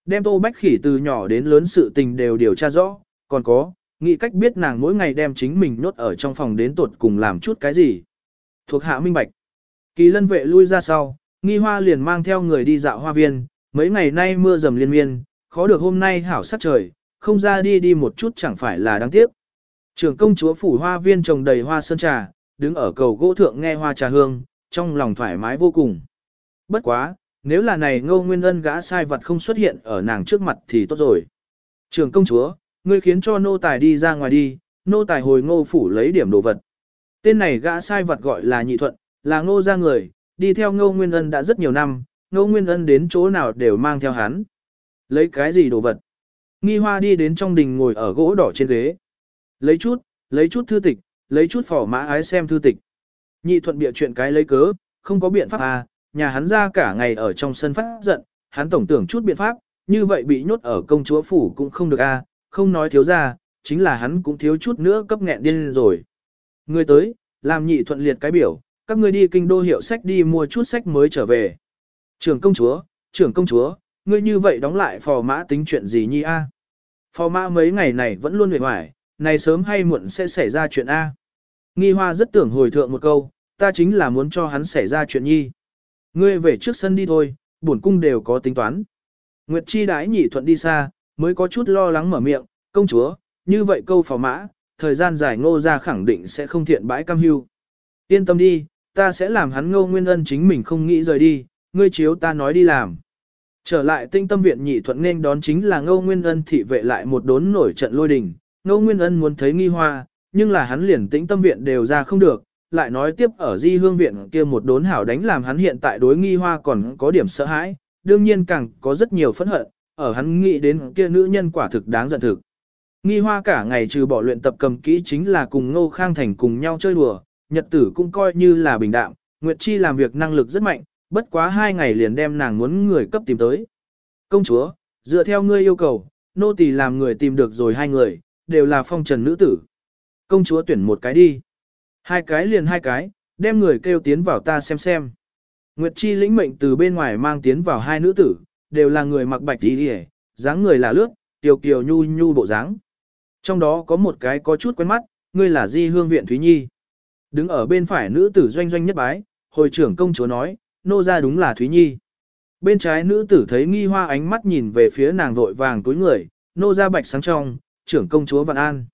Đem Tô Bách Khỉ từ nhỏ đến lớn sự tình đều điều tra rõ, còn có, nghĩ cách biết nàng mỗi ngày đem chính mình nhốt ở trong phòng đến tột cùng làm chút cái gì. Thuộc hạ minh bạch. Kỳ lân vệ lui ra sau, nghi hoa liền mang theo người đi dạo hoa viên, mấy ngày nay mưa dầm liên miên, khó được hôm nay hảo sắc trời, không ra đi đi một chút chẳng phải là đáng tiếc. trường công chúa phủ hoa viên trồng đầy hoa sơn trà, đứng ở cầu gỗ thượng nghe hoa trà hương, trong lòng thoải mái vô cùng. Bất quá, nếu là này ngô nguyên ân gã sai vật không xuất hiện ở nàng trước mặt thì tốt rồi. Trường công chúa, ngươi khiến cho nô tài đi ra ngoài đi, nô tài hồi ngô phủ lấy điểm đồ vật. Tên này gã sai vật gọi là nhị thuận, là ngô gia người, đi theo ngô nguyên ân đã rất nhiều năm, ngô nguyên ân đến chỗ nào đều mang theo hắn. Lấy cái gì đồ vật? Nghi hoa đi đến trong đình ngồi ở gỗ đỏ trên ghế. Lấy chút, lấy chút thư tịch, lấy chút phỏ mã ái xem thư tịch. Nhị thuận bịa chuyện cái lấy cớ, không có biện pháp à, nhà hắn ra cả ngày ở trong sân phát giận, hắn tổng tưởng chút biện pháp, như vậy bị nhốt ở công chúa phủ cũng không được a, à, không nói thiếu ra, chính là hắn cũng thiếu chút nữa cấp nghẹn điên rồi. Người tới, làm nhị thuận liệt cái biểu, các ngươi đi kinh đô hiệu sách đi mua chút sách mới trở về. Trưởng công chúa, trưởng công chúa, ngươi như vậy đóng lại phò mã tính chuyện gì nhi a? Phò mã mấy ngày này vẫn luôn hề hoài, này sớm hay muộn sẽ xảy ra chuyện a. Nghi hoa rất tưởng hồi thượng một câu, ta chính là muốn cho hắn xảy ra chuyện nhi. Ngươi về trước sân đi thôi, bổn cung đều có tính toán. Nguyệt chi đái nhị thuận đi xa, mới có chút lo lắng mở miệng, công chúa, như vậy câu phò mã, thời gian dài ngô ra khẳng định sẽ không thiện bãi cam hưu. Yên tâm đi, ta sẽ làm hắn ngô nguyên ân chính mình không nghĩ rời đi, ngươi chiếu ta nói đi làm. Trở lại tinh tâm viện nhị thuận nên đón chính là ngô nguyên ân thị vệ lại một đốn nổi trận lôi đình. Ngô nguyên ân muốn thấy nghi hoa, nhưng là hắn liền tĩnh tâm viện đều ra không được, lại nói tiếp ở di hương viện kia một đốn hảo đánh làm hắn hiện tại đối nghi hoa còn có điểm sợ hãi, đương nhiên càng có rất nhiều phẫn hận, ở hắn nghĩ đến kia nữ nhân quả thực đáng giận thực. Nghi hoa cả ngày trừ bỏ luyện tập cầm kỹ chính là cùng Ngô Khang Thành cùng nhau chơi đùa, nhật tử cũng coi như là bình đạm, Nguyệt Chi làm việc năng lực rất mạnh, bất quá hai ngày liền đem nàng muốn người cấp tìm tới. Công chúa, dựa theo ngươi yêu cầu, nô tỳ làm người tìm được rồi hai người, đều là phong trần nữ tử. Công chúa tuyển một cái đi. Hai cái liền hai cái, đem người kêu tiến vào ta xem xem. Nguyệt Chi lĩnh mệnh từ bên ngoài mang tiến vào hai nữ tử, đều là người mặc bạch đi đi dáng người là lướt, tiểu kiều nhu nhu bộ dáng. Trong đó có một cái có chút quen mắt, ngươi là di hương viện Thúy Nhi. Đứng ở bên phải nữ tử doanh doanh nhất bái, hồi trưởng công chúa nói, nô ra đúng là Thúy Nhi. Bên trái nữ tử thấy nghi hoa ánh mắt nhìn về phía nàng vội vàng túi người, nô ra bạch sáng trong, trưởng công chúa Vạn An.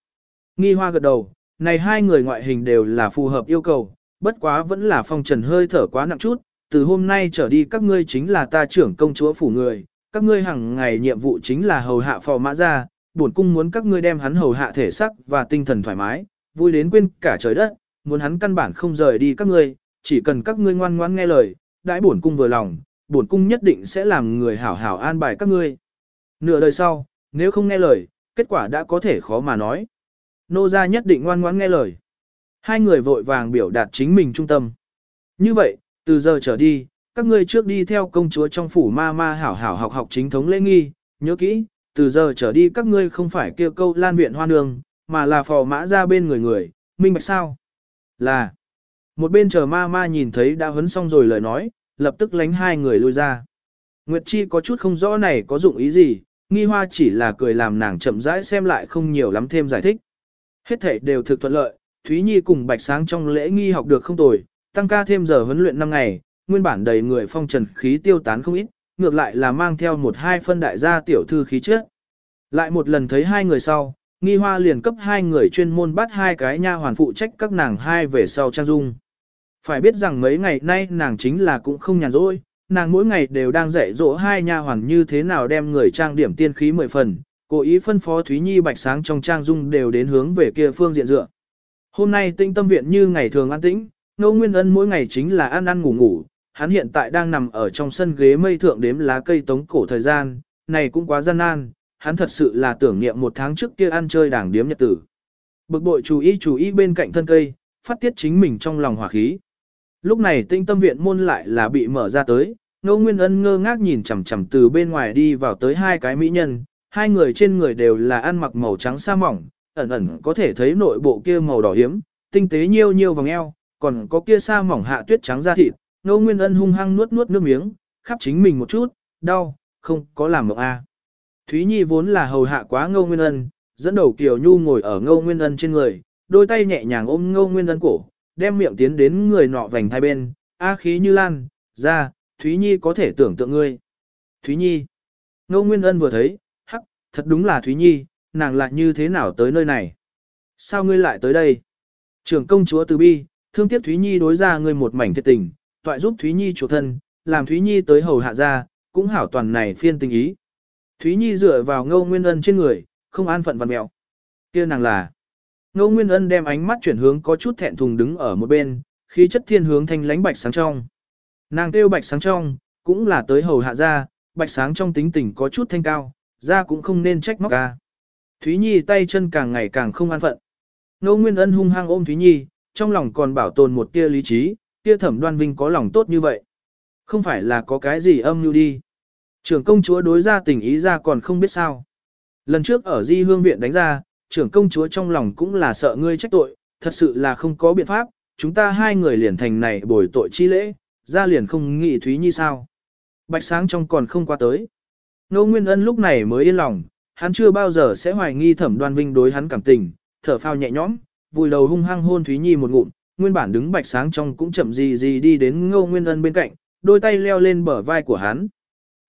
Nghi hoa gật đầu, này hai người ngoại hình đều là phù hợp yêu cầu, bất quá vẫn là phong trần hơi thở quá nặng chút, từ hôm nay trở đi các ngươi chính là ta trưởng công chúa phủ người, các ngươi hàng ngày nhiệm vụ chính là hầu hạ phò mã ra, bổn cung muốn các ngươi đem hắn hầu hạ thể sắc và tinh thần thoải mái, vui đến quên cả trời đất, muốn hắn căn bản không rời đi các ngươi, chỉ cần các ngươi ngoan ngoãn nghe lời, đãi bổn cung vừa lòng, bổn cung nhất định sẽ làm người hảo hảo an bài các ngươi. Nửa đời sau, nếu không nghe lời, kết quả đã có thể khó mà nói. Nô gia nhất định ngoan ngoãn nghe lời. Hai người vội vàng biểu đạt chính mình trung tâm. Như vậy, từ giờ trở đi, các ngươi trước đi theo công chúa trong phủ ma ma hảo hảo học học chính thống lễ nghi, nhớ kỹ, từ giờ trở đi các ngươi không phải kêu câu lan viện hoa nương, mà là phò mã ra bên người người, minh bạch sao? Là, một bên chờ ma ma nhìn thấy đã huấn xong rồi lời nói, lập tức lánh hai người lui ra. Nguyệt Chi có chút không rõ này có dụng ý gì, nghi hoa chỉ là cười làm nàng chậm rãi xem lại không nhiều lắm thêm giải thích. Hết thể đều thực thuận lợi, Thúy Nhi cùng Bạch Sáng trong lễ nghi học được không tồi, tăng ca thêm giờ huấn luyện 5 ngày, nguyên bản đầy người phong trần khí tiêu tán không ít, ngược lại là mang theo một hai phân đại gia tiểu thư khí trước. Lại một lần thấy hai người sau, nghi hoa liền cấp hai người chuyên môn bắt hai cái nha hoàn phụ trách các nàng hai về sau trang dung. Phải biết rằng mấy ngày nay nàng chính là cũng không nhàn rỗi, nàng mỗi ngày đều đang dạy dỗ hai nha hoàn như thế nào đem người trang điểm tiên khí mười phần, cố ý phân phó Thúy Nhi bạch sáng trong trang dung đều đến hướng về kia phương diện dựa. Hôm nay tinh tâm viện như ngày thường an tĩnh, Ngô Nguyên Ân mỗi ngày chính là ăn ăn ngủ ngủ, hắn hiện tại đang nằm ở trong sân ghế mây thượng đếm lá cây tống cổ thời gian, này cũng quá gian nan, hắn thật sự là tưởng niệm một tháng trước kia ăn chơi đảng điếm nhật tử. Bực bội chú ý chú ý bên cạnh thân cây, phát tiết chính mình trong lòng hỏa khí. Lúc này tinh tâm viện môn lại là bị mở ra tới, Ngô Nguyên Ân ngơ ngác nhìn chằm chằm từ bên ngoài đi vào tới hai cái mỹ nhân, hai người trên người đều là ăn mặc màu trắng sa mỏng, ẩn ẩn có thể thấy nội bộ kia màu đỏ hiếm, tinh tế nhiêu nhiêu vòng eo, còn có kia sa mỏng hạ tuyết trắng da thịt, Ngô Nguyên Ân hung hăng nuốt nuốt nước miếng, khắp chính mình một chút, đau, không có làm mộng a. Thúy Nhi vốn là hầu hạ quá Ngô Nguyên Ân, dẫn đầu Kiều Nhu ngồi ở Ngô Nguyên Ân trên người, đôi tay nhẹ nhàng ôm Ngô Nguyên Ân cổ, đem miệng tiến đến người nọ vành hai bên, a khí như lan, ra, Thúy Nhi có thể tưởng tượng ngươi. Thúy Nhi. Ngô Nguyên Ân vừa thấy, hắc, thật đúng là Thúy Nhi, nàng lại như thế nào tới nơi này? Sao ngươi lại tới đây? Trưởng công chúa Từ Bi, thương tiếc Thúy Nhi đối ra ngươi một mảnh thiệt tình, toại giúp Thúy Nhi chủ thân, làm Thúy Nhi tới hầu hạ ra, cũng hảo toàn này phiên tình ý. Thúy Nhi dựa vào ngâu nguyên ân trên người, không an phận văn mẹo. kia nàng là. Ngô Nguyên Ân đem ánh mắt chuyển hướng có chút thẹn thùng đứng ở một bên, khí chất thiên hướng thanh lánh bạch sáng trong. Nàng kêu bạch sáng trong, cũng là tới hầu hạ ra, bạch sáng trong tính tình có chút thanh cao, ra cũng không nên trách móc ca. Thúy Nhi tay chân càng ngày càng không an phận. Ngô Nguyên Ân hung hăng ôm Thúy Nhi, trong lòng còn bảo tồn một tia lý trí, tia thẩm đoan vinh có lòng tốt như vậy. Không phải là có cái gì âm mưu đi. Trưởng công chúa đối ra tình ý ra còn không biết sao. Lần trước ở di hương viện đánh ra, trưởng công chúa trong lòng cũng là sợ ngươi trách tội, thật sự là không có biện pháp, chúng ta hai người liền thành này bồi tội chi lễ, ra liền không nghĩ Thúy Nhi sao. Bạch sáng trong còn không qua tới. Ngô Nguyên Ân lúc này mới yên lòng, hắn chưa bao giờ sẽ hoài nghi thẩm đoan vinh đối hắn cảm tình, thở phao nhẹ nhõm, vùi đầu hung hăng hôn Thúy Nhi một ngụm, nguyên bản đứng bạch sáng trong cũng chậm gì gì đi đến Ngô Nguyên Ân bên cạnh, đôi tay leo lên bờ vai của hắn.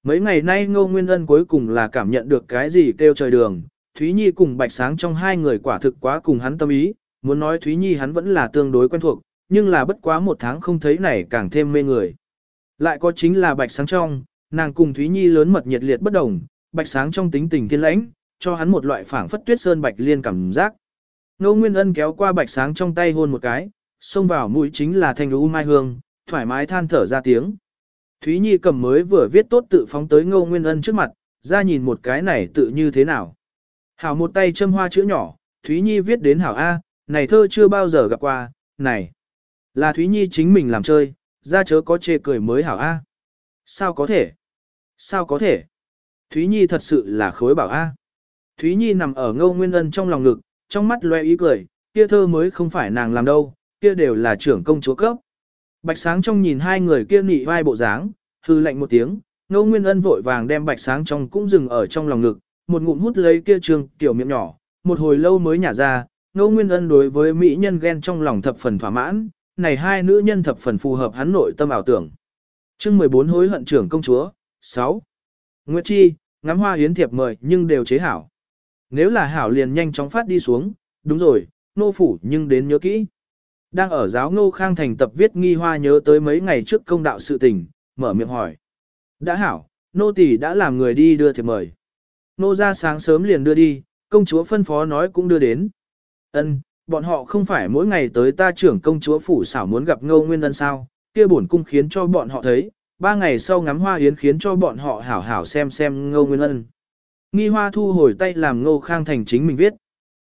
Mấy ngày nay Ngô Nguyên Ân cuối cùng là cảm nhận được cái gì kêu trời đường, Thúy Nhi cùng bạch sáng trong hai người quả thực quá cùng hắn tâm ý, muốn nói Thúy Nhi hắn vẫn là tương đối quen thuộc, nhưng là bất quá một tháng không thấy này càng thêm mê người. Lại có chính là bạch sáng trong, nàng cùng Thúy Nhi lớn mật nhiệt liệt bất đồng, bạch sáng trong tính tình thiên lãnh, cho hắn một loại phảng phất tuyết sơn bạch liên cảm giác. Ngô Nguyên Ân kéo qua bạch sáng trong tay hôn một cái, xông vào mũi chính là thanh lưu mai hương, thoải mái than thở ra tiếng. Thúy Nhi cầm mới vừa viết tốt tự phóng tới Ngô Nguyên Ân trước mặt, ra nhìn một cái này tự như thế nào. Hảo một tay châm hoa chữ nhỏ, Thúy Nhi viết đến Hảo A, này thơ chưa bao giờ gặp qua, này. Là Thúy Nhi chính mình làm chơi, ra chớ có chê cười mới Hảo A. Sao có thể? Sao có thể? Thúy Nhi thật sự là khối bảo A. Thúy Nhi nằm ở Ngô nguyên ân trong lòng ngực, trong mắt loe ý cười, kia thơ mới không phải nàng làm đâu, kia đều là trưởng công chúa cấp. Bạch sáng trong nhìn hai người kia nị vai bộ dáng, hư lạnh một tiếng, ngô nguyên ân vội vàng đem bạch sáng trong cũng dừng ở trong lòng ngực, một ngụm hút lấy kia trường tiểu miệng nhỏ, một hồi lâu mới nhả ra, ngô nguyên ân đối với mỹ nhân ghen trong lòng thập phần thỏa mãn, này hai nữ nhân thập phần phù hợp hắn nội tâm ảo tưởng. chương 14 hối hận trưởng công chúa, 6. Nguyệt Chi, ngắm hoa hiến thiệp mời nhưng đều chế hảo. Nếu là hảo liền nhanh chóng phát đi xuống, đúng rồi, nô phủ nhưng đến nhớ kỹ. Đang ở giáo ngô khang thành tập viết nghi hoa nhớ tới mấy ngày trước công đạo sự tình, mở miệng hỏi. Đã hảo, nô tỳ đã làm người đi đưa thiệp mời. Nô ra sáng sớm liền đưa đi, công chúa phân phó nói cũng đưa đến. Ân, bọn họ không phải mỗi ngày tới ta trưởng công chúa phủ xảo muốn gặp ngô nguyên ân sao, kia bổn cung khiến cho bọn họ thấy, ba ngày sau ngắm hoa yến khiến cho bọn họ hảo hảo xem xem ngô nguyên ân. Nghi hoa thu hồi tay làm ngô khang thành chính mình viết.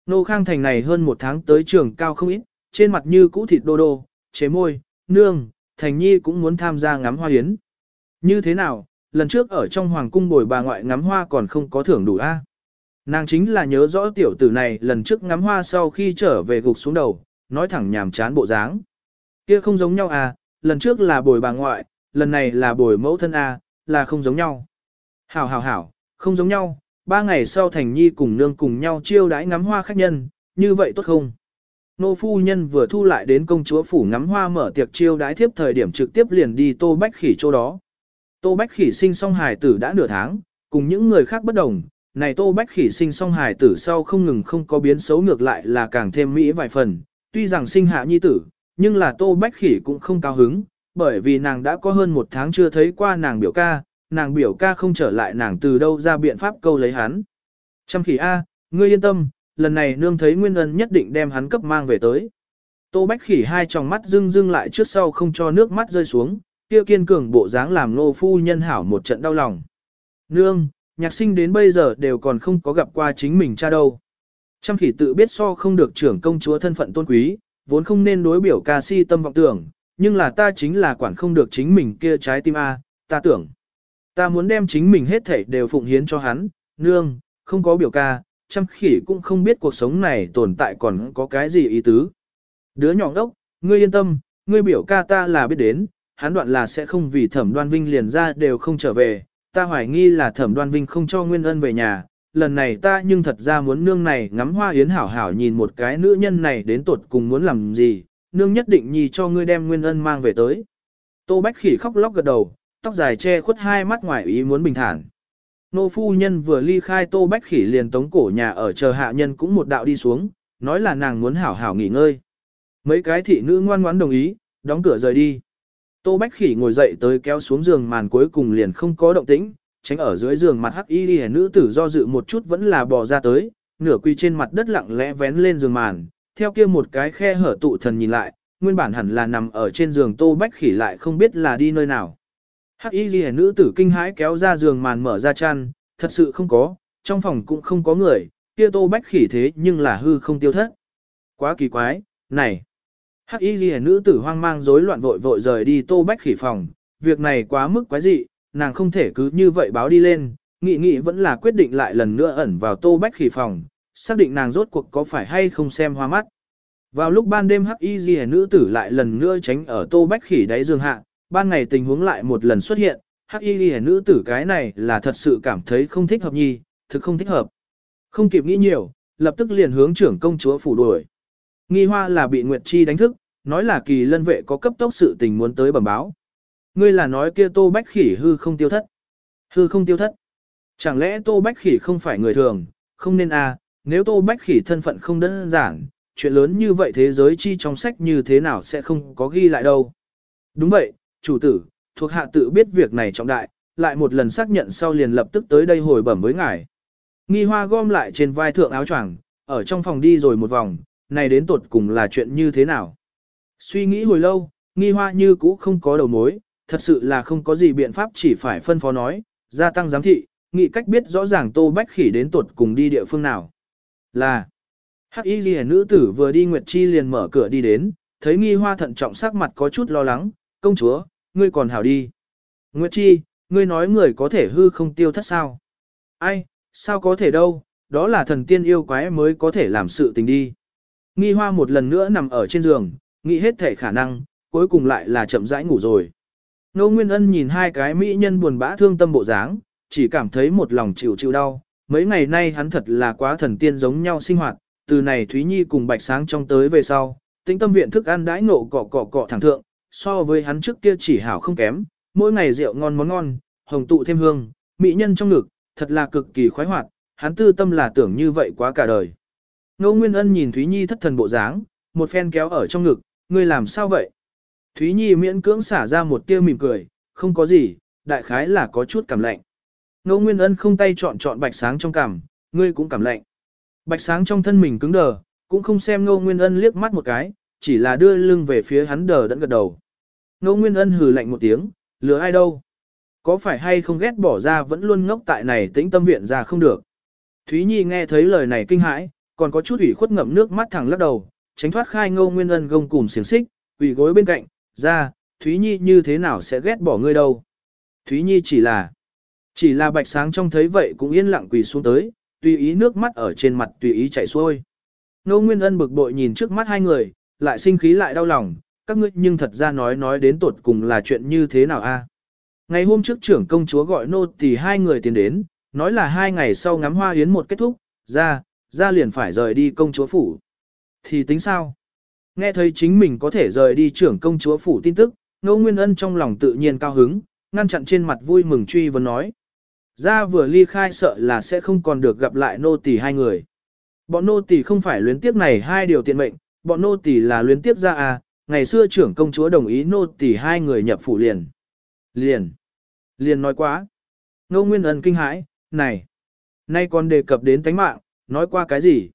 Ngô khang thành này hơn một tháng tới trường cao không ít, trên mặt như cũ thịt đô đô, chế môi, nương, thành nhi cũng muốn tham gia ngắm hoa yến. Như thế nào, lần trước ở trong hoàng cung bồi bà ngoại ngắm hoa còn không có thưởng đủ a à? Nàng chính là nhớ rõ tiểu tử này lần trước ngắm hoa sau khi trở về gục xuống đầu, nói thẳng nhàm chán bộ dáng. Kia không giống nhau à, lần trước là bồi bà ngoại, lần này là bồi mẫu thân à, là không giống nhau. Hảo hảo hảo, không giống nhau, ba ngày sau Thành Nhi cùng nương cùng nhau chiêu đãi ngắm hoa khách nhân, như vậy tốt không? Nô phu nhân vừa thu lại đến công chúa phủ ngắm hoa mở tiệc chiêu đãi tiếp thời điểm trực tiếp liền đi Tô Bách Khỉ chỗ đó. Tô Bách Khỉ sinh song hài tử đã nửa tháng, cùng những người khác bất đồng, này Tô Bách Khỉ sinh song hài tử sau không ngừng không có biến xấu ngược lại là càng thêm mỹ vài phần, tuy rằng sinh hạ nhi tử, nhưng là Tô Bách Khỉ cũng không cao hứng, bởi vì nàng đã có hơn một tháng chưa thấy qua nàng biểu ca, nàng biểu ca không trở lại nàng từ đâu ra biện pháp câu lấy hắn. Trăm khỉ A, ngươi yên tâm, lần này nương thấy Nguyên Ân nhất định đem hắn cấp mang về tới. Tô Bách Khỉ hai tròng mắt dưng dưng lại trước sau không cho nước mắt rơi xuống, kia kiên cường bộ dáng làm nô phu nhân hảo một trận đau lòng. Nương, nhạc sinh đến bây giờ đều còn không có gặp qua chính mình cha đâu. Trăm khỉ tự biết so không được trưởng công chúa thân phận tôn quý, vốn không nên đối biểu ca si tâm vọng tưởng, nhưng là ta chính là quản không được chính mình kia trái tim A, ta tưởng. Ta muốn đem chính mình hết thảy đều phụng hiến cho hắn, nương, không có biểu ca, chăm khỉ cũng không biết cuộc sống này tồn tại còn có cái gì ý tứ. Đứa nhỏ đốc, ngươi yên tâm, ngươi biểu ca ta là biết đến, hắn đoạn là sẽ không vì thẩm đoan vinh liền ra đều không trở về, ta hoài nghi là thẩm đoan vinh không cho nguyên ân về nhà, lần này ta nhưng thật ra muốn nương này ngắm hoa yến hảo hảo nhìn một cái nữ nhân này đến tột cùng muốn làm gì, nương nhất định nhì cho ngươi đem nguyên ân mang về tới. Tô Bách Khỉ khóc lóc gật đầu, tóc dài che khuất hai mắt ngoài ý muốn bình thản. Nô phu nhân vừa ly khai Tô Bách Khỉ liền tống cổ nhà ở chờ hạ nhân cũng một đạo đi xuống, nói là nàng muốn hảo hảo nghỉ ngơi. Mấy cái thị nữ ngoan ngoãn đồng ý, đóng cửa rời đi. Tô Bách Khỉ ngồi dậy tới kéo xuống giường màn cuối cùng liền không có động tĩnh, tránh ở dưới giường mặt hắc y đi nữ tử do dự một chút vẫn là bò ra tới, nửa quy trên mặt đất lặng lẽ vén lên giường màn, theo kia một cái khe hở tụ thần nhìn lại, nguyên bản hẳn là nằm ở trên giường Tô Bách Khỉ lại không biết là đi nơi nào. Hắc y ghi nữ tử kinh hãi kéo ra giường màn mở ra chăn, thật sự không có, trong phòng cũng không có người, kia Tô Bách Khỉ thế nhưng là hư không tiêu thất. Quá kỳ quái, này. Hắc y ghi nữ tử hoang mang rối loạn vội vội rời đi Tô Bách Khỉ phòng, việc này quá mức quái dị, nàng không thể cứ như vậy báo đi lên, nghị nghị vẫn là quyết định lại lần nữa ẩn vào Tô Bách Khỉ phòng, xác định nàng rốt cuộc có phải hay không xem hoa mắt. Vào lúc ban đêm hắc y ghi nữ tử lại lần nữa tránh ở tô bách khỉ đáy giường hạ, ban ngày tình huống lại một lần xuất hiện, hắc y ghi nữ tử cái này là thật sự cảm thấy không thích hợp nhi, thực không thích hợp. Không kịp nghĩ nhiều, lập tức liền hướng trưởng công chúa phủ đuổi. Nghi hoa là bị Nguyệt Chi đánh thức, nói là kỳ lân vệ có cấp tốc sự tình muốn tới bẩm báo. Ngươi là nói kia tô bách khỉ hư không tiêu thất. Hư không tiêu thất. Chẳng lẽ tô bách khỉ không phải người thường, không nên à, nếu tô bách khỉ thân phận không đơn giản, chuyện lớn như vậy thế giới chi trong sách như thế nào sẽ không có ghi lại đâu. Đúng vậy, chủ tử, thuộc hạ tự biết việc này trọng đại, lại một lần xác nhận sau liền lập tức tới đây hồi bẩm với ngài. Nghi hoa gom lại trên vai thượng áo choàng, ở trong phòng đi rồi một vòng, này đến tột cùng là chuyện như thế nào. Suy nghĩ hồi lâu, nghi hoa như cũ không có đầu mối, thật sự là không có gì biện pháp chỉ phải phân phó nói, gia tăng giám thị, nghị cách biết rõ ràng tô bách khỉ đến tột cùng đi địa phương nào. Là, Hắc y ghi nữ tử vừa đi Nguyệt Chi liền mở cửa đi đến, thấy nghi hoa thận trọng sắc mặt có chút lo lắng, công chúa, ngươi còn hảo đi. Nguyệt Chi, ngươi nói người có thể hư không tiêu thất sao? Ai, sao có thể đâu, đó là thần tiên yêu quái mới có thể làm sự tình đi. Nghi hoa một lần nữa nằm ở trên giường, nghĩ hết thể khả năng, cuối cùng lại là chậm rãi ngủ rồi. Ngô Nguyên Ân nhìn hai cái mỹ nhân buồn bã thương tâm bộ dáng, chỉ cảm thấy một lòng chịu chịu đau. Mấy ngày nay hắn thật là quá thần tiên giống nhau sinh hoạt, từ này Thúy Nhi cùng Bạch Sáng trong tới về sau, tĩnh tâm viện thức ăn đãi ngộ cọ cọ cọ thẳng thượng, so với hắn trước kia chỉ hảo không kém, mỗi ngày rượu ngon món ngon, hồng tụ thêm hương, mỹ nhân trong ngực, thật là cực kỳ khoái hoạt, hắn tư tâm là tưởng như vậy quá cả đời. Ngô Nguyên Ân nhìn Thúy Nhi thất thần bộ dáng, một phen kéo ở trong ngực, ngươi làm sao vậy? Thúy Nhi miễn cưỡng xả ra một tia mỉm cười, không có gì, đại khái là có chút cảm lạnh. Ngô Nguyên Ân không tay chọn chọn bạch sáng trong cảm, ngươi cũng cảm lạnh. Bạch sáng trong thân mình cứng đờ, cũng không xem Ngô Nguyên Ân liếc mắt một cái, chỉ là đưa lưng về phía hắn đờ đẫn gật đầu. Ngô Nguyên Ân hừ lạnh một tiếng, lừa ai đâu? Có phải hay không ghét bỏ ra vẫn luôn ngốc tại này tĩnh tâm viện ra không được? Thúy Nhi nghe thấy lời này kinh hãi, còn có chút ủy khuất ngậm nước mắt thẳng lắc đầu, tránh thoát khai Ngô Nguyên Ân gông cùm xiềng xích, ủy gối bên cạnh, ra, Thúy Nhi như thế nào sẽ ghét bỏ ngươi đâu? Thúy Nhi chỉ là, chỉ là bạch sáng trong thấy vậy cũng yên lặng quỳ xuống tới, tùy ý nước mắt ở trên mặt tùy ý chảy xuôi. Ngô Nguyên Ân bực bội nhìn trước mắt hai người, lại sinh khí lại đau lòng, các ngươi nhưng thật ra nói nói đến tột cùng là chuyện như thế nào a? Ngày hôm trước trưởng công chúa gọi nô tỳ hai người tiến đến, nói là hai ngày sau ngắm hoa yến một kết thúc, ra, ra liền phải rời đi công chúa phủ. Thì tính sao? Nghe thấy chính mình có thể rời đi trưởng công chúa phủ tin tức, Ngô Nguyên Ân trong lòng tự nhiên cao hứng, ngăn chặn trên mặt vui mừng truy vấn nói, ra vừa ly khai sợ là sẽ không còn được gặp lại nô tỳ hai người. Bọn nô tỳ không phải luyến tiếc này hai điều tiện mệnh, bọn nô tỳ là luyến tiếp ra à, ngày xưa trưởng công chúa đồng ý nô tỳ hai người nhập phủ liền. Liền. Liền nói quá. Ngô Nguyên Ân kinh hãi, này. Nay còn đề cập đến tánh mạng, nói qua cái gì?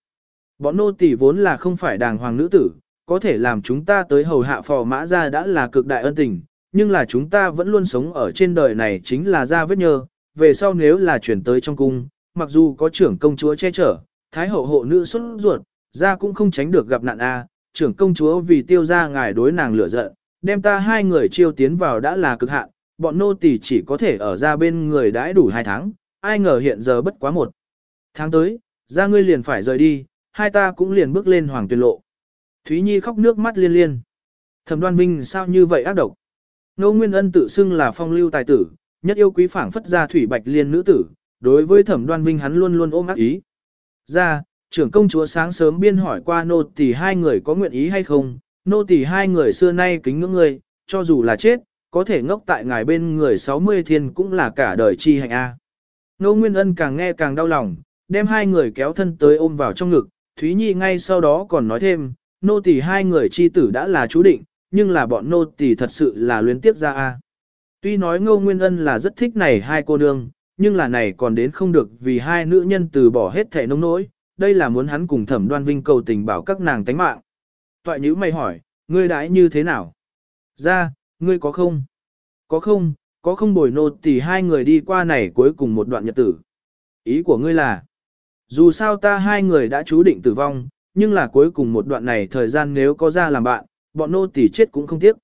Bọn nô tỳ vốn là không phải đàng hoàng nữ tử, có thể làm chúng ta tới hầu hạ phò mã ra đã là cực đại ân tình, nhưng là chúng ta vẫn luôn sống ở trên đời này chính là ra vết nhơ, về sau nếu là chuyển tới trong cung, mặc dù có trưởng công chúa che chở, thái hậu hộ nữ xuất ruột, ra cũng không tránh được gặp nạn a. trưởng công chúa vì tiêu ra ngài đối nàng lửa giận, đem ta hai người chiêu tiến vào đã là cực hạn, bọn nô tỳ chỉ có thể ở ra bên người đãi đủ hai tháng, ai ngờ hiện giờ bất quá một. Tháng tới, ra ngươi liền phải rời đi, hai ta cũng liền bước lên hoàng tuyên lộ. Thúy Nhi khóc nước mắt liên liên. Thẩm đoan minh sao như vậy ác độc? Ngô Nguyên Ân tự xưng là phong lưu tài tử, nhất yêu quý phảng phất ra thủy bạch liên nữ tử, đối với thẩm đoan minh hắn luôn luôn ôm ác ý. Ra, trưởng công chúa sáng sớm biên hỏi qua nô tỳ hai người có nguyện ý hay không, nô tỳ hai người xưa nay kính ngưỡng người, cho dù là chết, có thể ngốc tại ngài bên người 60 thiên cũng là cả đời chi hạnh A. Nô Nguyên Ân càng nghe càng đau lòng, đem hai người kéo thân tới ôm vào trong ngực, Thúy Nhi ngay sau đó còn nói thêm, nô tỳ hai người chi tử đã là chú định, nhưng là bọn nô tỳ thật sự là luyến tiếp ra A. Tuy nói Ngô Nguyên Ân là rất thích này hai cô nương, nhưng là này còn đến không được vì hai nữ nhân từ bỏ hết thể nông nỗi, đây là muốn hắn cùng thẩm đoan vinh cầu tình bảo các nàng tánh mạng. Toại nhữ mày hỏi, ngươi đãi như thế nào? Ra, ngươi có không? Có không, có không bồi nô thì hai người đi qua này cuối cùng một đoạn nhật tử. Ý của ngươi là, dù sao ta hai người đã chú định tử vong, nhưng là cuối cùng một đoạn này thời gian nếu có ra làm bạn, bọn nô tỳ chết cũng không tiếc.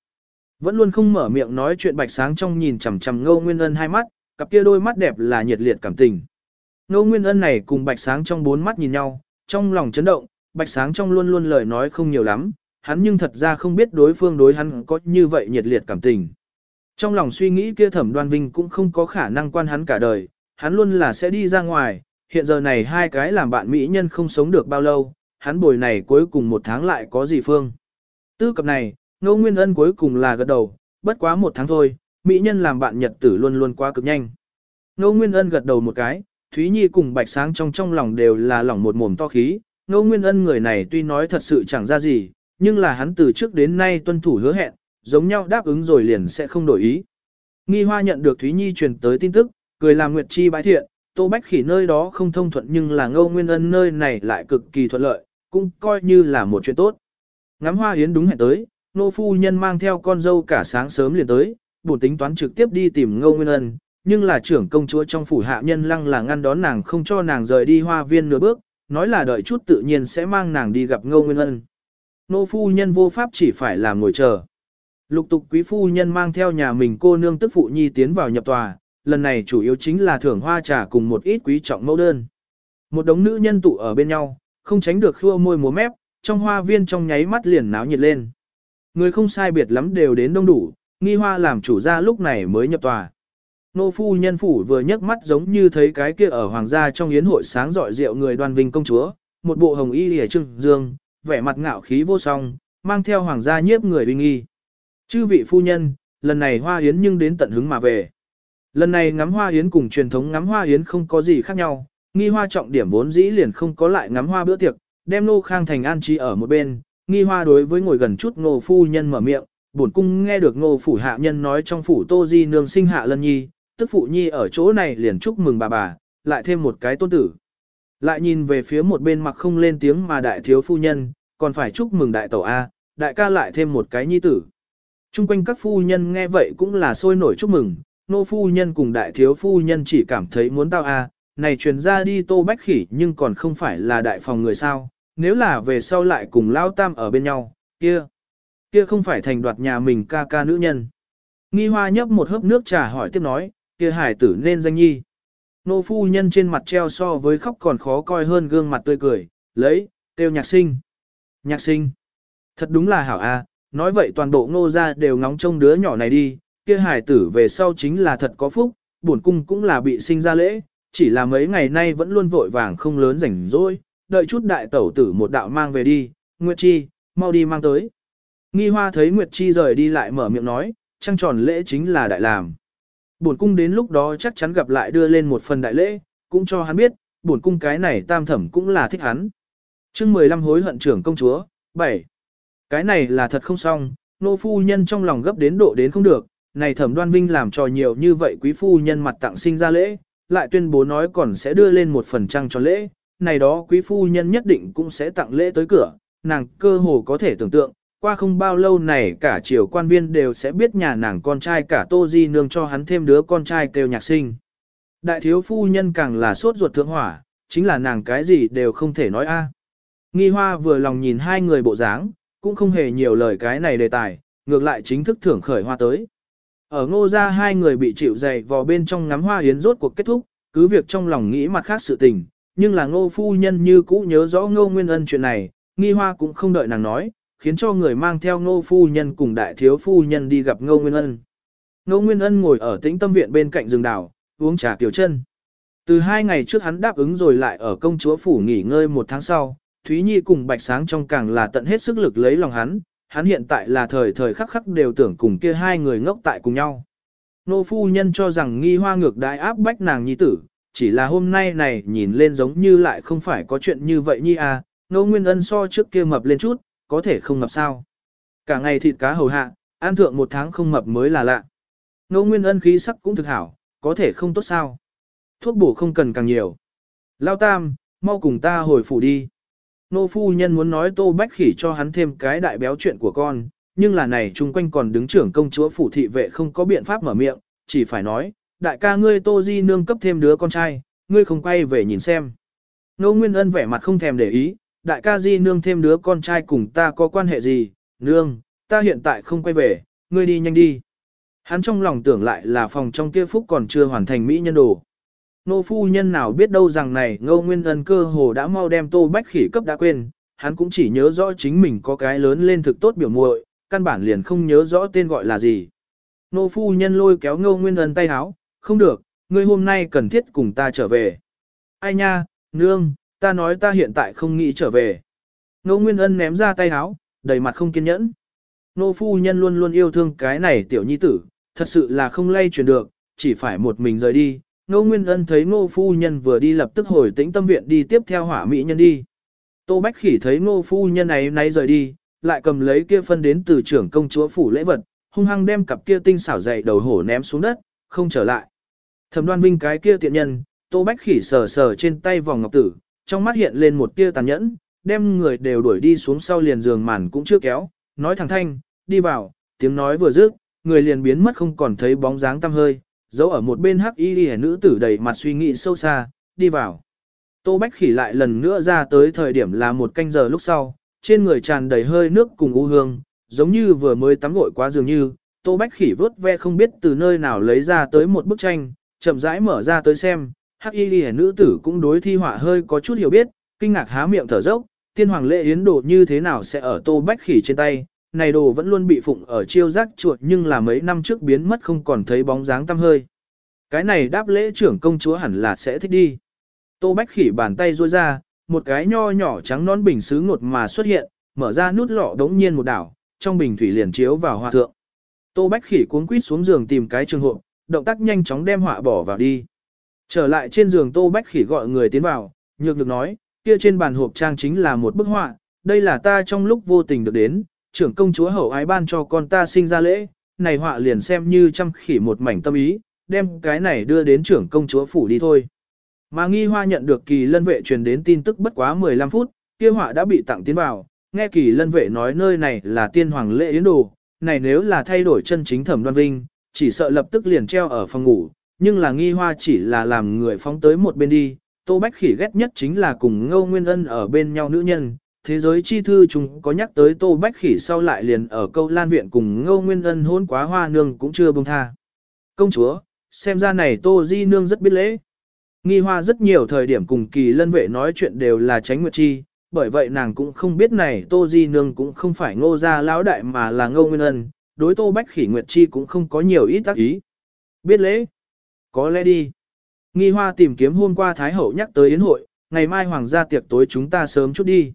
Vẫn luôn không mở miệng nói chuyện bạch sáng trong nhìn chằm chằm ngô nguyên ân hai mắt, cặp kia đôi mắt đẹp là nhiệt liệt cảm tình. Ngô nguyên ân này cùng bạch sáng trong bốn mắt nhìn nhau, trong lòng chấn động, bạch sáng trong luôn luôn lời nói không nhiều lắm, hắn nhưng thật ra không biết đối phương đối hắn có như vậy nhiệt liệt cảm tình. Trong lòng suy nghĩ kia thẩm đoan vinh cũng không có khả năng quan hắn cả đời, hắn luôn là sẽ đi ra ngoài, hiện giờ này hai cái làm bạn mỹ nhân không sống được bao lâu, hắn bồi này cuối cùng một tháng lại có gì phương. Tư cập này, Ngô Nguyên Ân cuối cùng là gật đầu, bất quá một tháng thôi, mỹ nhân làm bạn nhật tử luôn luôn quá cực nhanh. Ngô Nguyên Ân gật đầu một cái, Thúy Nhi cùng Bạch Sáng trong trong lòng đều là lòng một mồm to khí. Ngô Nguyên Ân người này tuy nói thật sự chẳng ra gì, nhưng là hắn từ trước đến nay tuân thủ hứa hẹn, giống nhau đáp ứng rồi liền sẽ không đổi ý. Nghi Hoa nhận được Thúy Nhi truyền tới tin tức, cười làm Nguyệt Chi bái thiện, Tô Bách Khỉ nơi đó không thông thuận nhưng là Ngô Nguyên Ân nơi này lại cực kỳ thuận lợi, cũng coi như là một chuyện tốt. Ngắm hoa yến đúng hẹn tới, nô phu nhân mang theo con dâu cả sáng sớm liền tới, buồn tính toán trực tiếp đi tìm Ngô Nguyên Ân, nhưng là trưởng công chúa trong phủ hạ nhân lăng là ngăn đón nàng không cho nàng rời đi hoa viên nửa bước, nói là đợi chút tự nhiên sẽ mang nàng đi gặp Ngô Nguyên Ân. Nô phu nhân vô pháp chỉ phải làm ngồi chờ. Lục tục quý phu nhân mang theo nhà mình cô nương tức phụ nhi tiến vào nhập tòa, lần này chủ yếu chính là thưởng hoa trà cùng một ít quý trọng mẫu đơn. Một đống nữ nhân tụ ở bên nhau, không tránh được khua môi múa mép, trong hoa viên trong nháy mắt liền náo nhiệt lên. Người không sai biệt lắm đều đến đông đủ, nghi hoa làm chủ gia lúc này mới nhập tòa. Nô phu nhân phủ vừa nhấc mắt giống như thấy cái kia ở hoàng gia trong yến hội sáng rọi rượu người đoan vinh công chúa, một bộ hồng y lìa trưng dương, vẻ mặt ngạo khí vô song, mang theo hoàng gia nhiếp người uy nghi. Chư vị phu nhân, lần này hoa yến nhưng đến tận hứng mà về. Lần này ngắm hoa yến cùng truyền thống ngắm hoa yến không có gì khác nhau, nghi hoa trọng điểm vốn dĩ liền không có lại ngắm hoa bữa tiệc, đem nô khang thành an trí ở một bên, nghi hoa đối với ngồi gần chút ngô phu nhân mở miệng, bổn cung nghe được ngô phủ hạ nhân nói trong phủ tô di nương sinh hạ lân nhi, tức phụ nhi ở chỗ này liền chúc mừng bà bà, lại thêm một cái tôn tử. Lại nhìn về phía một bên mặt không lên tiếng mà đại thiếu phu nhân, còn phải chúc mừng đại tẩu A, đại ca lại thêm một cái nhi tử. Trung quanh các phu nhân nghe vậy cũng là sôi nổi chúc mừng, nô phu nhân cùng đại thiếu phu nhân chỉ cảm thấy muốn tao A, này truyền ra đi tô bách khỉ nhưng còn không phải là đại phòng người sao, nếu là về sau lại cùng lao tam ở bên nhau, kia, kia không phải thành đoạt nhà mình ca ca nữ nhân. Nghi hoa nhấp một hớp nước trà hỏi tiếp nói, kia hải tử nên danh nhi. Nô phu nhân trên mặt treo so với khóc còn khó coi hơn gương mặt tươi cười, lấy, tiêu nhạc sinh. Nhạc sinh. Thật đúng là hảo a, nói vậy toàn bộ ngô gia đều ngóng trông đứa nhỏ này đi, kia hải tử về sau chính là thật có phúc, bổn cung cũng là bị sinh ra lễ, chỉ là mấy ngày nay vẫn luôn vội vàng không lớn rảnh rỗi, đợi chút đại tẩu tử một đạo mang về đi, Nguyệt Chi, mau đi mang tới. Nghi hoa thấy Nguyệt Chi rời đi lại mở miệng nói, trăng tròn lễ chính là đại làm. Bổn cung đến lúc đó chắc chắn gặp lại đưa lên một phần đại lễ, cũng cho hắn biết, bổn cung cái này tam thẩm cũng là thích hắn. chương 15 hối hận trưởng công chúa, 7. Cái này là thật không xong, nô phu nhân trong lòng gấp đến độ đến không được, này thẩm đoan vinh làm trò nhiều như vậy quý phu nhân mặt tặng sinh ra lễ, lại tuyên bố nói còn sẽ đưa lên một phần trăng cho lễ, này đó quý phu nhân nhất định cũng sẽ tặng lễ tới cửa, nàng cơ hồ có thể tưởng tượng, qua không bao lâu này cả triều quan viên đều sẽ biết nhà nàng con trai cả Tô Di nương cho hắn thêm đứa con trai kêu nhạc sinh. Đại thiếu phu nhân càng là sốt ruột thượng hỏa, chính là nàng cái gì đều không thể nói a. Nghi hoa vừa lòng nhìn hai người bộ dáng, cũng không hề nhiều lời cái này đề tài, ngược lại chính thức thưởng khởi hoa tới. Ở ngô ra hai người bị chịu dày vào bên trong ngắm hoa yến rốt cuộc kết thúc, cứ việc trong lòng nghĩ mặt khác sự tình, nhưng là ngô phu nhân như cũ nhớ rõ ngô nguyên ân chuyện này, nghi hoa cũng không đợi nàng nói, khiến cho người mang theo ngô phu nhân cùng đại thiếu phu nhân đi gặp ngô nguyên ân. Ngô nguyên ân ngồi ở tĩnh tâm viện bên cạnh rừng đảo, uống trà tiểu chân. Từ hai ngày trước hắn đáp ứng rồi lại ở công chúa phủ nghỉ ngơi một tháng sau, Thúy Nhi cùng Bạch Sáng trong càng là tận hết sức lực lấy lòng hắn, hắn hiện tại là thời thời khắc khắc đều tưởng cùng kia hai người ngốc tại cùng nhau. Nô phu nhân cho rằng nghi hoa ngược đại áp bách nàng nhi tử, chỉ là hôm nay này nhìn lên giống như lại không phải có chuyện như vậy nhi à, ngô nguyên ân so trước kia mập lên chút, có thể không ngập sao. Cả ngày thịt cá hầu hạ, ăn thượng một tháng không mập mới là lạ. Ngô nguyên ân khí sắc cũng thực hảo, có thể không tốt sao. Thuốc bổ không cần càng nhiều. Lao tam, mau cùng ta hồi phủ đi. Nô phu nhân muốn nói Tô Bách Khỉ cho hắn thêm cái đại béo chuyện của con, nhưng là này chung quanh còn đứng trưởng công chúa phủ thị vệ không có biện pháp mở miệng, chỉ phải nói, đại ca ngươi Tô Di nương cấp thêm đứa con trai, ngươi không quay về nhìn xem. Nô Nguyên Ân vẻ mặt không thèm để ý, đại ca Di nương thêm đứa con trai cùng ta có quan hệ gì, nương, ta hiện tại không quay về, ngươi đi nhanh đi. Hắn trong lòng tưởng lại là phòng trong kia phúc còn chưa hoàn thành mỹ nhân đồ. Nô phu nhân nào biết đâu rằng này ngô nguyên ân cơ hồ đã mau đem tô bách khỉ cấp đã quên, hắn cũng chỉ nhớ rõ chính mình có cái lớn lên thực tốt biểu muội, căn bản liền không nhớ rõ tên gọi là gì. Nô phu nhân lôi kéo ngô nguyên ân tay háo, không được, ngươi hôm nay cần thiết cùng ta trở về. Ai nha, nương, ta nói ta hiện tại không nghĩ trở về. Ngô nguyên ân ném ra tay áo, đầy mặt không kiên nhẫn. Nô phu nhân luôn luôn yêu thương cái này tiểu nhi tử, thật sự là không lay chuyển được, chỉ phải một mình rời đi. Ngô Nguyên Ân thấy Ngô phu nhân vừa đi lập tức hồi tĩnh tâm viện đi tiếp theo hỏa mỹ nhân đi. Tô Bách Khỉ thấy Ngô phu nhân này nay rời đi, lại cầm lấy kia phân đến từ trưởng công chúa phủ lễ vật, hung hăng đem cặp kia tinh xảo dày đầu hổ ném xuống đất, không trở lại. Thẩm Đoan Vinh cái kia tiện nhân, Tô Bách Khỉ sờ sờ trên tay vòng ngọc tử, trong mắt hiện lên một tia tàn nhẫn, đem người đều đuổi đi xuống sau liền giường màn cũng chưa kéo, nói thẳng thanh, đi vào, tiếng nói vừa dứt, người liền biến mất không còn thấy bóng dáng tăm hơi, giấu ở một bên hắc y liễu nữ tử đầy mặt suy nghĩ sâu xa, đi vào. Tô Bách Khỉ lại lần nữa ra tới thời điểm là một canh giờ lúc sau, trên người tràn đầy hơi nước cùng u hương, giống như vừa mới tắm gội quá dường như, Tô Bách Khỉ vớt ve không biết từ nơi nào lấy ra tới một bức tranh, chậm rãi mở ra tới xem, hắc y lìa nữ tử cũng đối thi họa hơi có chút hiểu biết, kinh ngạc há miệng thở dốc, tiên hoàng lệ yến đồ như thế nào sẽ ở Tô Bách Khỉ trên tay, này đồ vẫn luôn bị phụng ở chiêu giác chuột nhưng là mấy năm trước biến mất không còn thấy bóng dáng tăm hơi. Cái này đáp lễ trưởng công chúa hẳn là sẽ thích đi. Tô Bách Khỉ bàn tay ruôi ra, một cái nho nhỏ trắng nón bình sứ ngột mà xuất hiện, mở ra nút lọ đống nhiên một đảo, trong bình thủy liền chiếu vào hòa thượng. Tô Bách Khỉ cuống quýt xuống giường tìm cái trường hộp, động tác nhanh chóng đem họa bỏ vào đi. Trở lại trên giường Tô Bách Khỉ gọi người tiến vào, nhược được nói, kia trên bàn hộp trang chính là một bức họa, đây là ta trong lúc vô tình được đến, trưởng công chúa hậu ái ban cho con ta sinh ra lễ, này họa liền xem như trăm khỉ một mảnh tâm ý, đem cái này đưa đến trưởng công chúa phủ đi thôi. Mà nghi hoa nhận được kỳ lân vệ truyền đến tin tức bất quá 15 phút, kia họa đã bị tặng tiến vào, nghe kỳ lân vệ nói nơi này là tiên hoàng lễ yến đồ, này nếu là thay đổi chân chính thẩm đoan vinh, chỉ sợ lập tức liền treo ở phòng ngủ, nhưng là nghi hoa chỉ là làm người phóng tới một bên đi, tô bách khỉ ghét nhất chính là cùng ngô nguyên ân ở bên nhau nữ nhân, thế giới chi thư chúng có nhắc tới Tô Bách Khỉ sau lại liền ở câu lan viện cùng Ngô Nguyên Ân hôn quá hoa nương cũng chưa buông tha. Công chúa, xem ra này Tô Di nương rất biết lễ. Nghi hoa rất nhiều thời điểm cùng kỳ lân vệ nói chuyện đều là tránh nguyệt chi, bởi vậy nàng cũng không biết này Tô Di nương cũng không phải ngô gia lão đại mà là ngô nguyên ân, đối Tô Bách Khỉ Nguyệt Chi cũng không có nhiều ít tác ý. Biết lễ? Có lẽ đi. Nghi hoa tìm kiếm hôm qua Thái Hậu nhắc tới yến hội, ngày mai hoàng gia tiệc tối chúng ta sớm chút đi.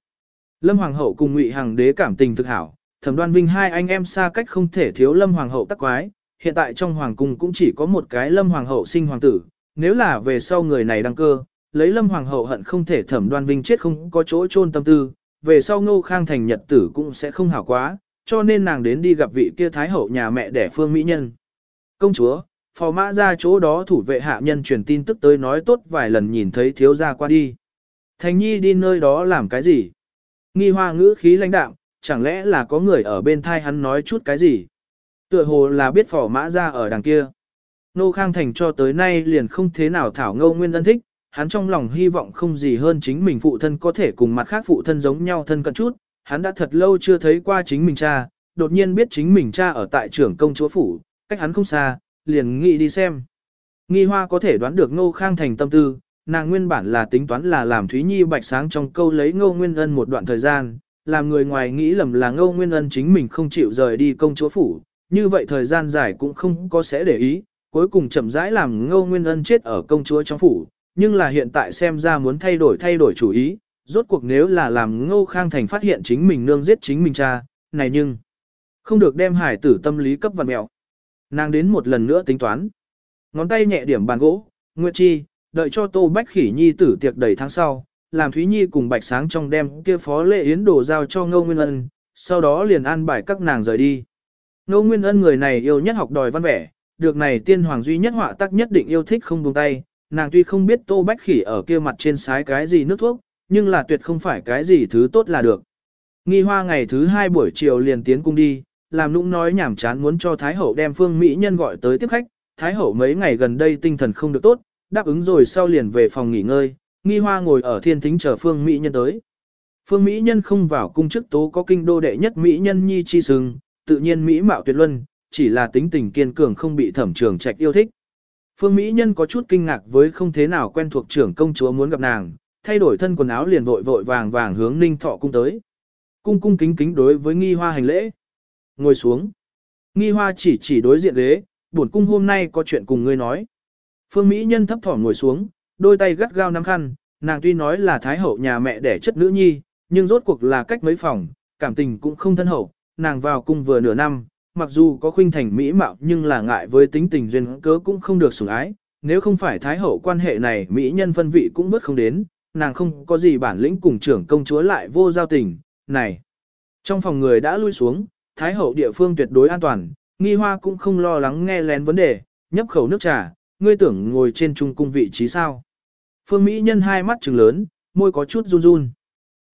Lâm Hoàng hậu cùng Ngụy Hằng đế cảm tình thực hảo, Thẩm Đoan Vinh hai anh em xa cách không thể thiếu Lâm Hoàng hậu tắc quái, hiện tại trong hoàng cung cũng chỉ có một cái Lâm Hoàng hậu sinh hoàng tử, nếu là về sau người này đăng cơ, lấy Lâm Hoàng hậu hận không thể Thẩm Đoan Vinh chết không có chỗ chôn tâm tư, về sau Ngô Khang thành nhật tử cũng sẽ không hảo quá, cho nên nàng đến đi gặp vị kia thái hậu nhà mẹ đẻ Phương mỹ nhân. Công chúa, phò mã ra chỗ đó thủ vệ hạ nhân truyền tin tức tới nói tốt vài lần nhìn thấy thiếu gia qua đi. Thành Nhi đi nơi đó làm cái gì? Nghi hoa ngữ khí lãnh đạm, chẳng lẽ là có người ở bên thai hắn nói chút cái gì? Tựa hồ là biết phò mã ra ở đằng kia. Nô Khang Thành cho tới nay liền không thế nào thảo ngâu nguyên ân thích, hắn trong lòng hy vọng không gì hơn chính mình phụ thân có thể cùng mặt khác phụ thân giống nhau thân cận chút, hắn đã thật lâu chưa thấy qua chính mình cha, đột nhiên biết chính mình cha ở tại trưởng công chúa phủ, cách hắn không xa, liền nghĩ đi xem. Nghi hoa có thể đoán được Ngô Khang Thành tâm tư, nàng nguyên bản là tính toán là làm Thúy Nhi bạch sáng trong câu lấy Ngô Nguyên Ân một đoạn thời gian, làm người ngoài nghĩ lầm là Ngô Nguyên Ân chính mình không chịu rời đi công chúa phủ, như vậy thời gian dài cũng không có sẽ để ý, cuối cùng chậm rãi làm Ngô Nguyên Ân chết ở công chúa trong phủ, nhưng là hiện tại xem ra muốn thay đổi thay đổi chủ ý, rốt cuộc nếu là làm Ngô Khang Thành phát hiện chính mình nương giết chính mình cha, này nhưng không được đem hải tử tâm lý cấp văn mẹo. Nàng đến một lần nữa tính toán. Ngón tay nhẹ điểm bàn gỗ, Nguyệt Chi, đợi cho Tô Bách Khỉ Nhi tử tiệc đầy tháng sau, làm Thúy Nhi cùng Bạch Sáng trong đêm kia phó lệ yến đồ giao cho Ngô Nguyên Ân, sau đó liền an bài các nàng rời đi. Ngô Nguyên Ân người này yêu nhất học đòi văn vẻ, được này tiên hoàng duy nhất họa tác nhất định yêu thích không buông tay, nàng tuy không biết Tô Bách Khỉ ở kia mặt trên sái cái gì nước thuốc, nhưng là tuyệt không phải cái gì thứ tốt là được. Nghi hoa ngày thứ hai buổi chiều liền tiến cung đi, làm nũng nói nhảm chán muốn cho Thái Hậu đem Phương Mỹ Nhân gọi tới tiếp khách. Thái Hậu mấy ngày gần đây tinh thần không được tốt, đáp ứng rồi sau liền về phòng nghỉ ngơi, nghi hoa ngồi ở thiên thính chờ Phương Mỹ Nhân tới. Phương Mỹ Nhân không vào cung chức tố có kinh đô đệ nhất Mỹ Nhân nhi chi sừng, tự nhiên Mỹ mạo tuyệt luân, chỉ là tính tình kiên cường không bị thẩm trường trạch yêu thích. Phương Mỹ Nhân có chút kinh ngạc với không thế nào quen thuộc trưởng công chúa muốn gặp nàng, thay đổi thân quần áo liền vội vội vàng vàng hướng ninh thọ cung tới. Cung cung kính kính đối với nghi hoa hành lễ. Ngồi xuống. Nghi hoa chỉ chỉ đối diện ghế, buồn cung hôm nay có chuyện cùng ngươi nói. Phương Mỹ Nhân thấp thỏm ngồi xuống, đôi tay gắt gao nắm khăn, nàng tuy nói là thái hậu nhà mẹ đẻ chất nữ nhi, nhưng rốt cuộc là cách mấy phòng, cảm tình cũng không thân hậu, nàng vào cung vừa nửa năm, mặc dù có khuynh thành mỹ mạo nhưng là ngại với tính tình duyên cớ cũng không được sủng ái, nếu không phải thái hậu quan hệ này mỹ nhân phân vị cũng bất không đến, nàng không có gì bản lĩnh cùng trưởng công chúa lại vô giao tình, này. Trong phòng người đã lui xuống, thái hậu địa phương tuyệt đối an toàn, nghi hoa cũng không lo lắng nghe lén vấn đề, nhấp khẩu nước trà, ngươi tưởng ngồi trên trung cung vị trí sao. Phương Mỹ nhân hai mắt trừng lớn, môi có chút run run.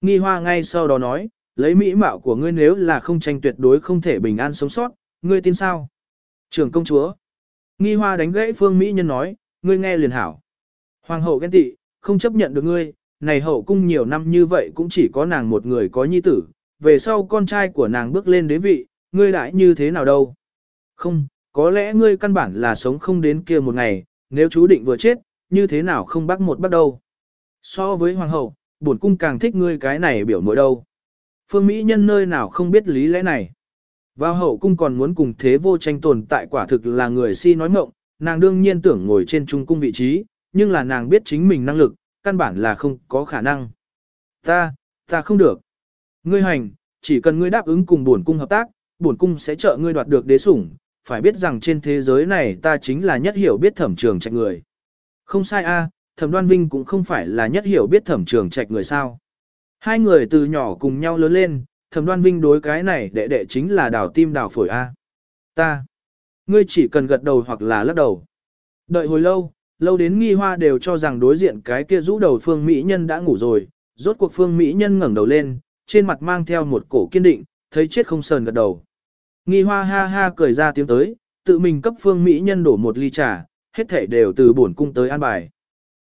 Nghi hoa ngay sau đó nói, lấy mỹ mạo của ngươi nếu là không tranh tuyệt đối không thể bình an sống sót, ngươi tin sao? Trưởng công chúa. Nghi hoa đánh gãy phương Mỹ nhân nói, ngươi nghe liền hảo. Hoàng hậu ghen tị, không chấp nhận được ngươi, này hậu cung nhiều năm như vậy cũng chỉ có nàng một người có nhi tử, về sau con trai của nàng bước lên đế vị, ngươi lại như thế nào đâu? Không, có lẽ ngươi căn bản là sống không đến kia một ngày, nếu chú định vừa chết, như thế nào không bắt một bắt đâu. So với hoàng hậu, bổn cung càng thích ngươi cái này biểu mỗi đâu. Phương Mỹ nhân nơi nào không biết lý lẽ này. Vào hậu cung còn muốn cùng thế vô tranh tồn tại quả thực là người si nói mộng, nàng đương nhiên tưởng ngồi trên trung cung vị trí, nhưng là nàng biết chính mình năng lực, căn bản là không có khả năng. Ta, ta không được. Ngươi hành, chỉ cần ngươi đáp ứng cùng bổn cung hợp tác, bổn cung sẽ trợ ngươi đoạt được đế sủng, phải biết rằng trên thế giới này ta chính là nhất hiểu biết thẩm trường trạch người. Không sai a, thẩm đoan vinh cũng không phải là nhất hiểu biết thẩm trường trạch người sao. Hai người từ nhỏ cùng nhau lớn lên, thẩm đoan vinh đối cái này đệ đệ chính là đào tim đào phổi A. Ta. Ngươi chỉ cần gật đầu hoặc là lắc đầu. Đợi hồi lâu, lâu đến nghi hoa đều cho rằng đối diện cái kia rũ đầu phương Mỹ nhân đã ngủ rồi, rốt cuộc phương Mỹ nhân ngẩng đầu lên, trên mặt mang theo một cổ kiên định, thấy chết không sờn gật đầu. Nghi hoa ha ha cười ra tiếng tới, tự mình cấp phương Mỹ nhân đổ một ly trà, hết thể đều từ bổn cung tới an bài.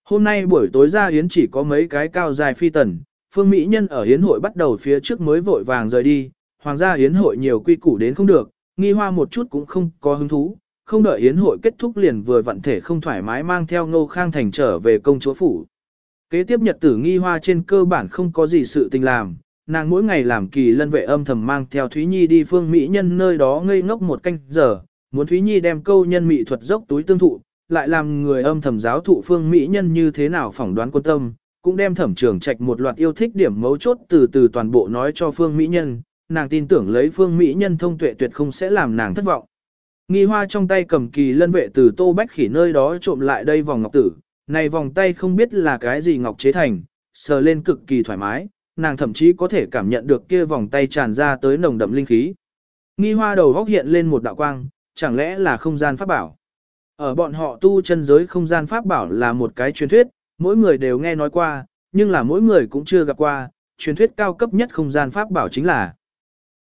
Hôm nay buổi tối ra yến chỉ có mấy cái cao dài phi tần, phương Mỹ nhân ở yến hội bắt đầu phía trước mới vội vàng rời đi, hoàng gia yến hội nhiều quy củ đến không được, nghi hoa một chút cũng không có hứng thú, không đợi yến hội kết thúc liền vừa vận thể không thoải mái mang theo ngô khang thành trở về công chúa phủ. Kế tiếp nhật tử nghi hoa trên cơ bản không có gì sự tình làm, nàng mỗi ngày làm kỳ lân vệ âm thầm mang theo Thúy Nhi đi phương Mỹ nhân nơi đó ngây ngốc một canh giờ, muốn Thúy Nhi đem câu nhân mỹ thuật dốc túi tương thụ, lại làm người âm thầm giáo thụ phương Mỹ nhân như thế nào phỏng đoán quân tâm, cũng đem thẩm trường trạch một loạt yêu thích điểm mấu chốt từ từ toàn bộ nói cho phương Mỹ nhân, nàng tin tưởng lấy phương Mỹ nhân thông tuệ tuyệt không sẽ làm nàng thất vọng. Nghi hoa trong tay cầm kỳ lân vệ từ tô bách khỉ nơi đó trộm lại đây vòng ngọc tử, này vòng tay không biết là cái gì ngọc chế thành, sờ lên cực kỳ thoải mái, nàng thậm chí có thể cảm nhận được kia vòng tay tràn ra tới nồng đậm linh khí. Nghi hoa đầu góc hiện lên một đạo quang, chẳng lẽ là không gian pháp bảo. Ở bọn họ tu chân giới không gian pháp bảo là một cái truyền thuyết, mỗi người đều nghe nói qua, nhưng là mỗi người cũng chưa gặp qua, truyền thuyết cao cấp nhất không gian pháp bảo chính là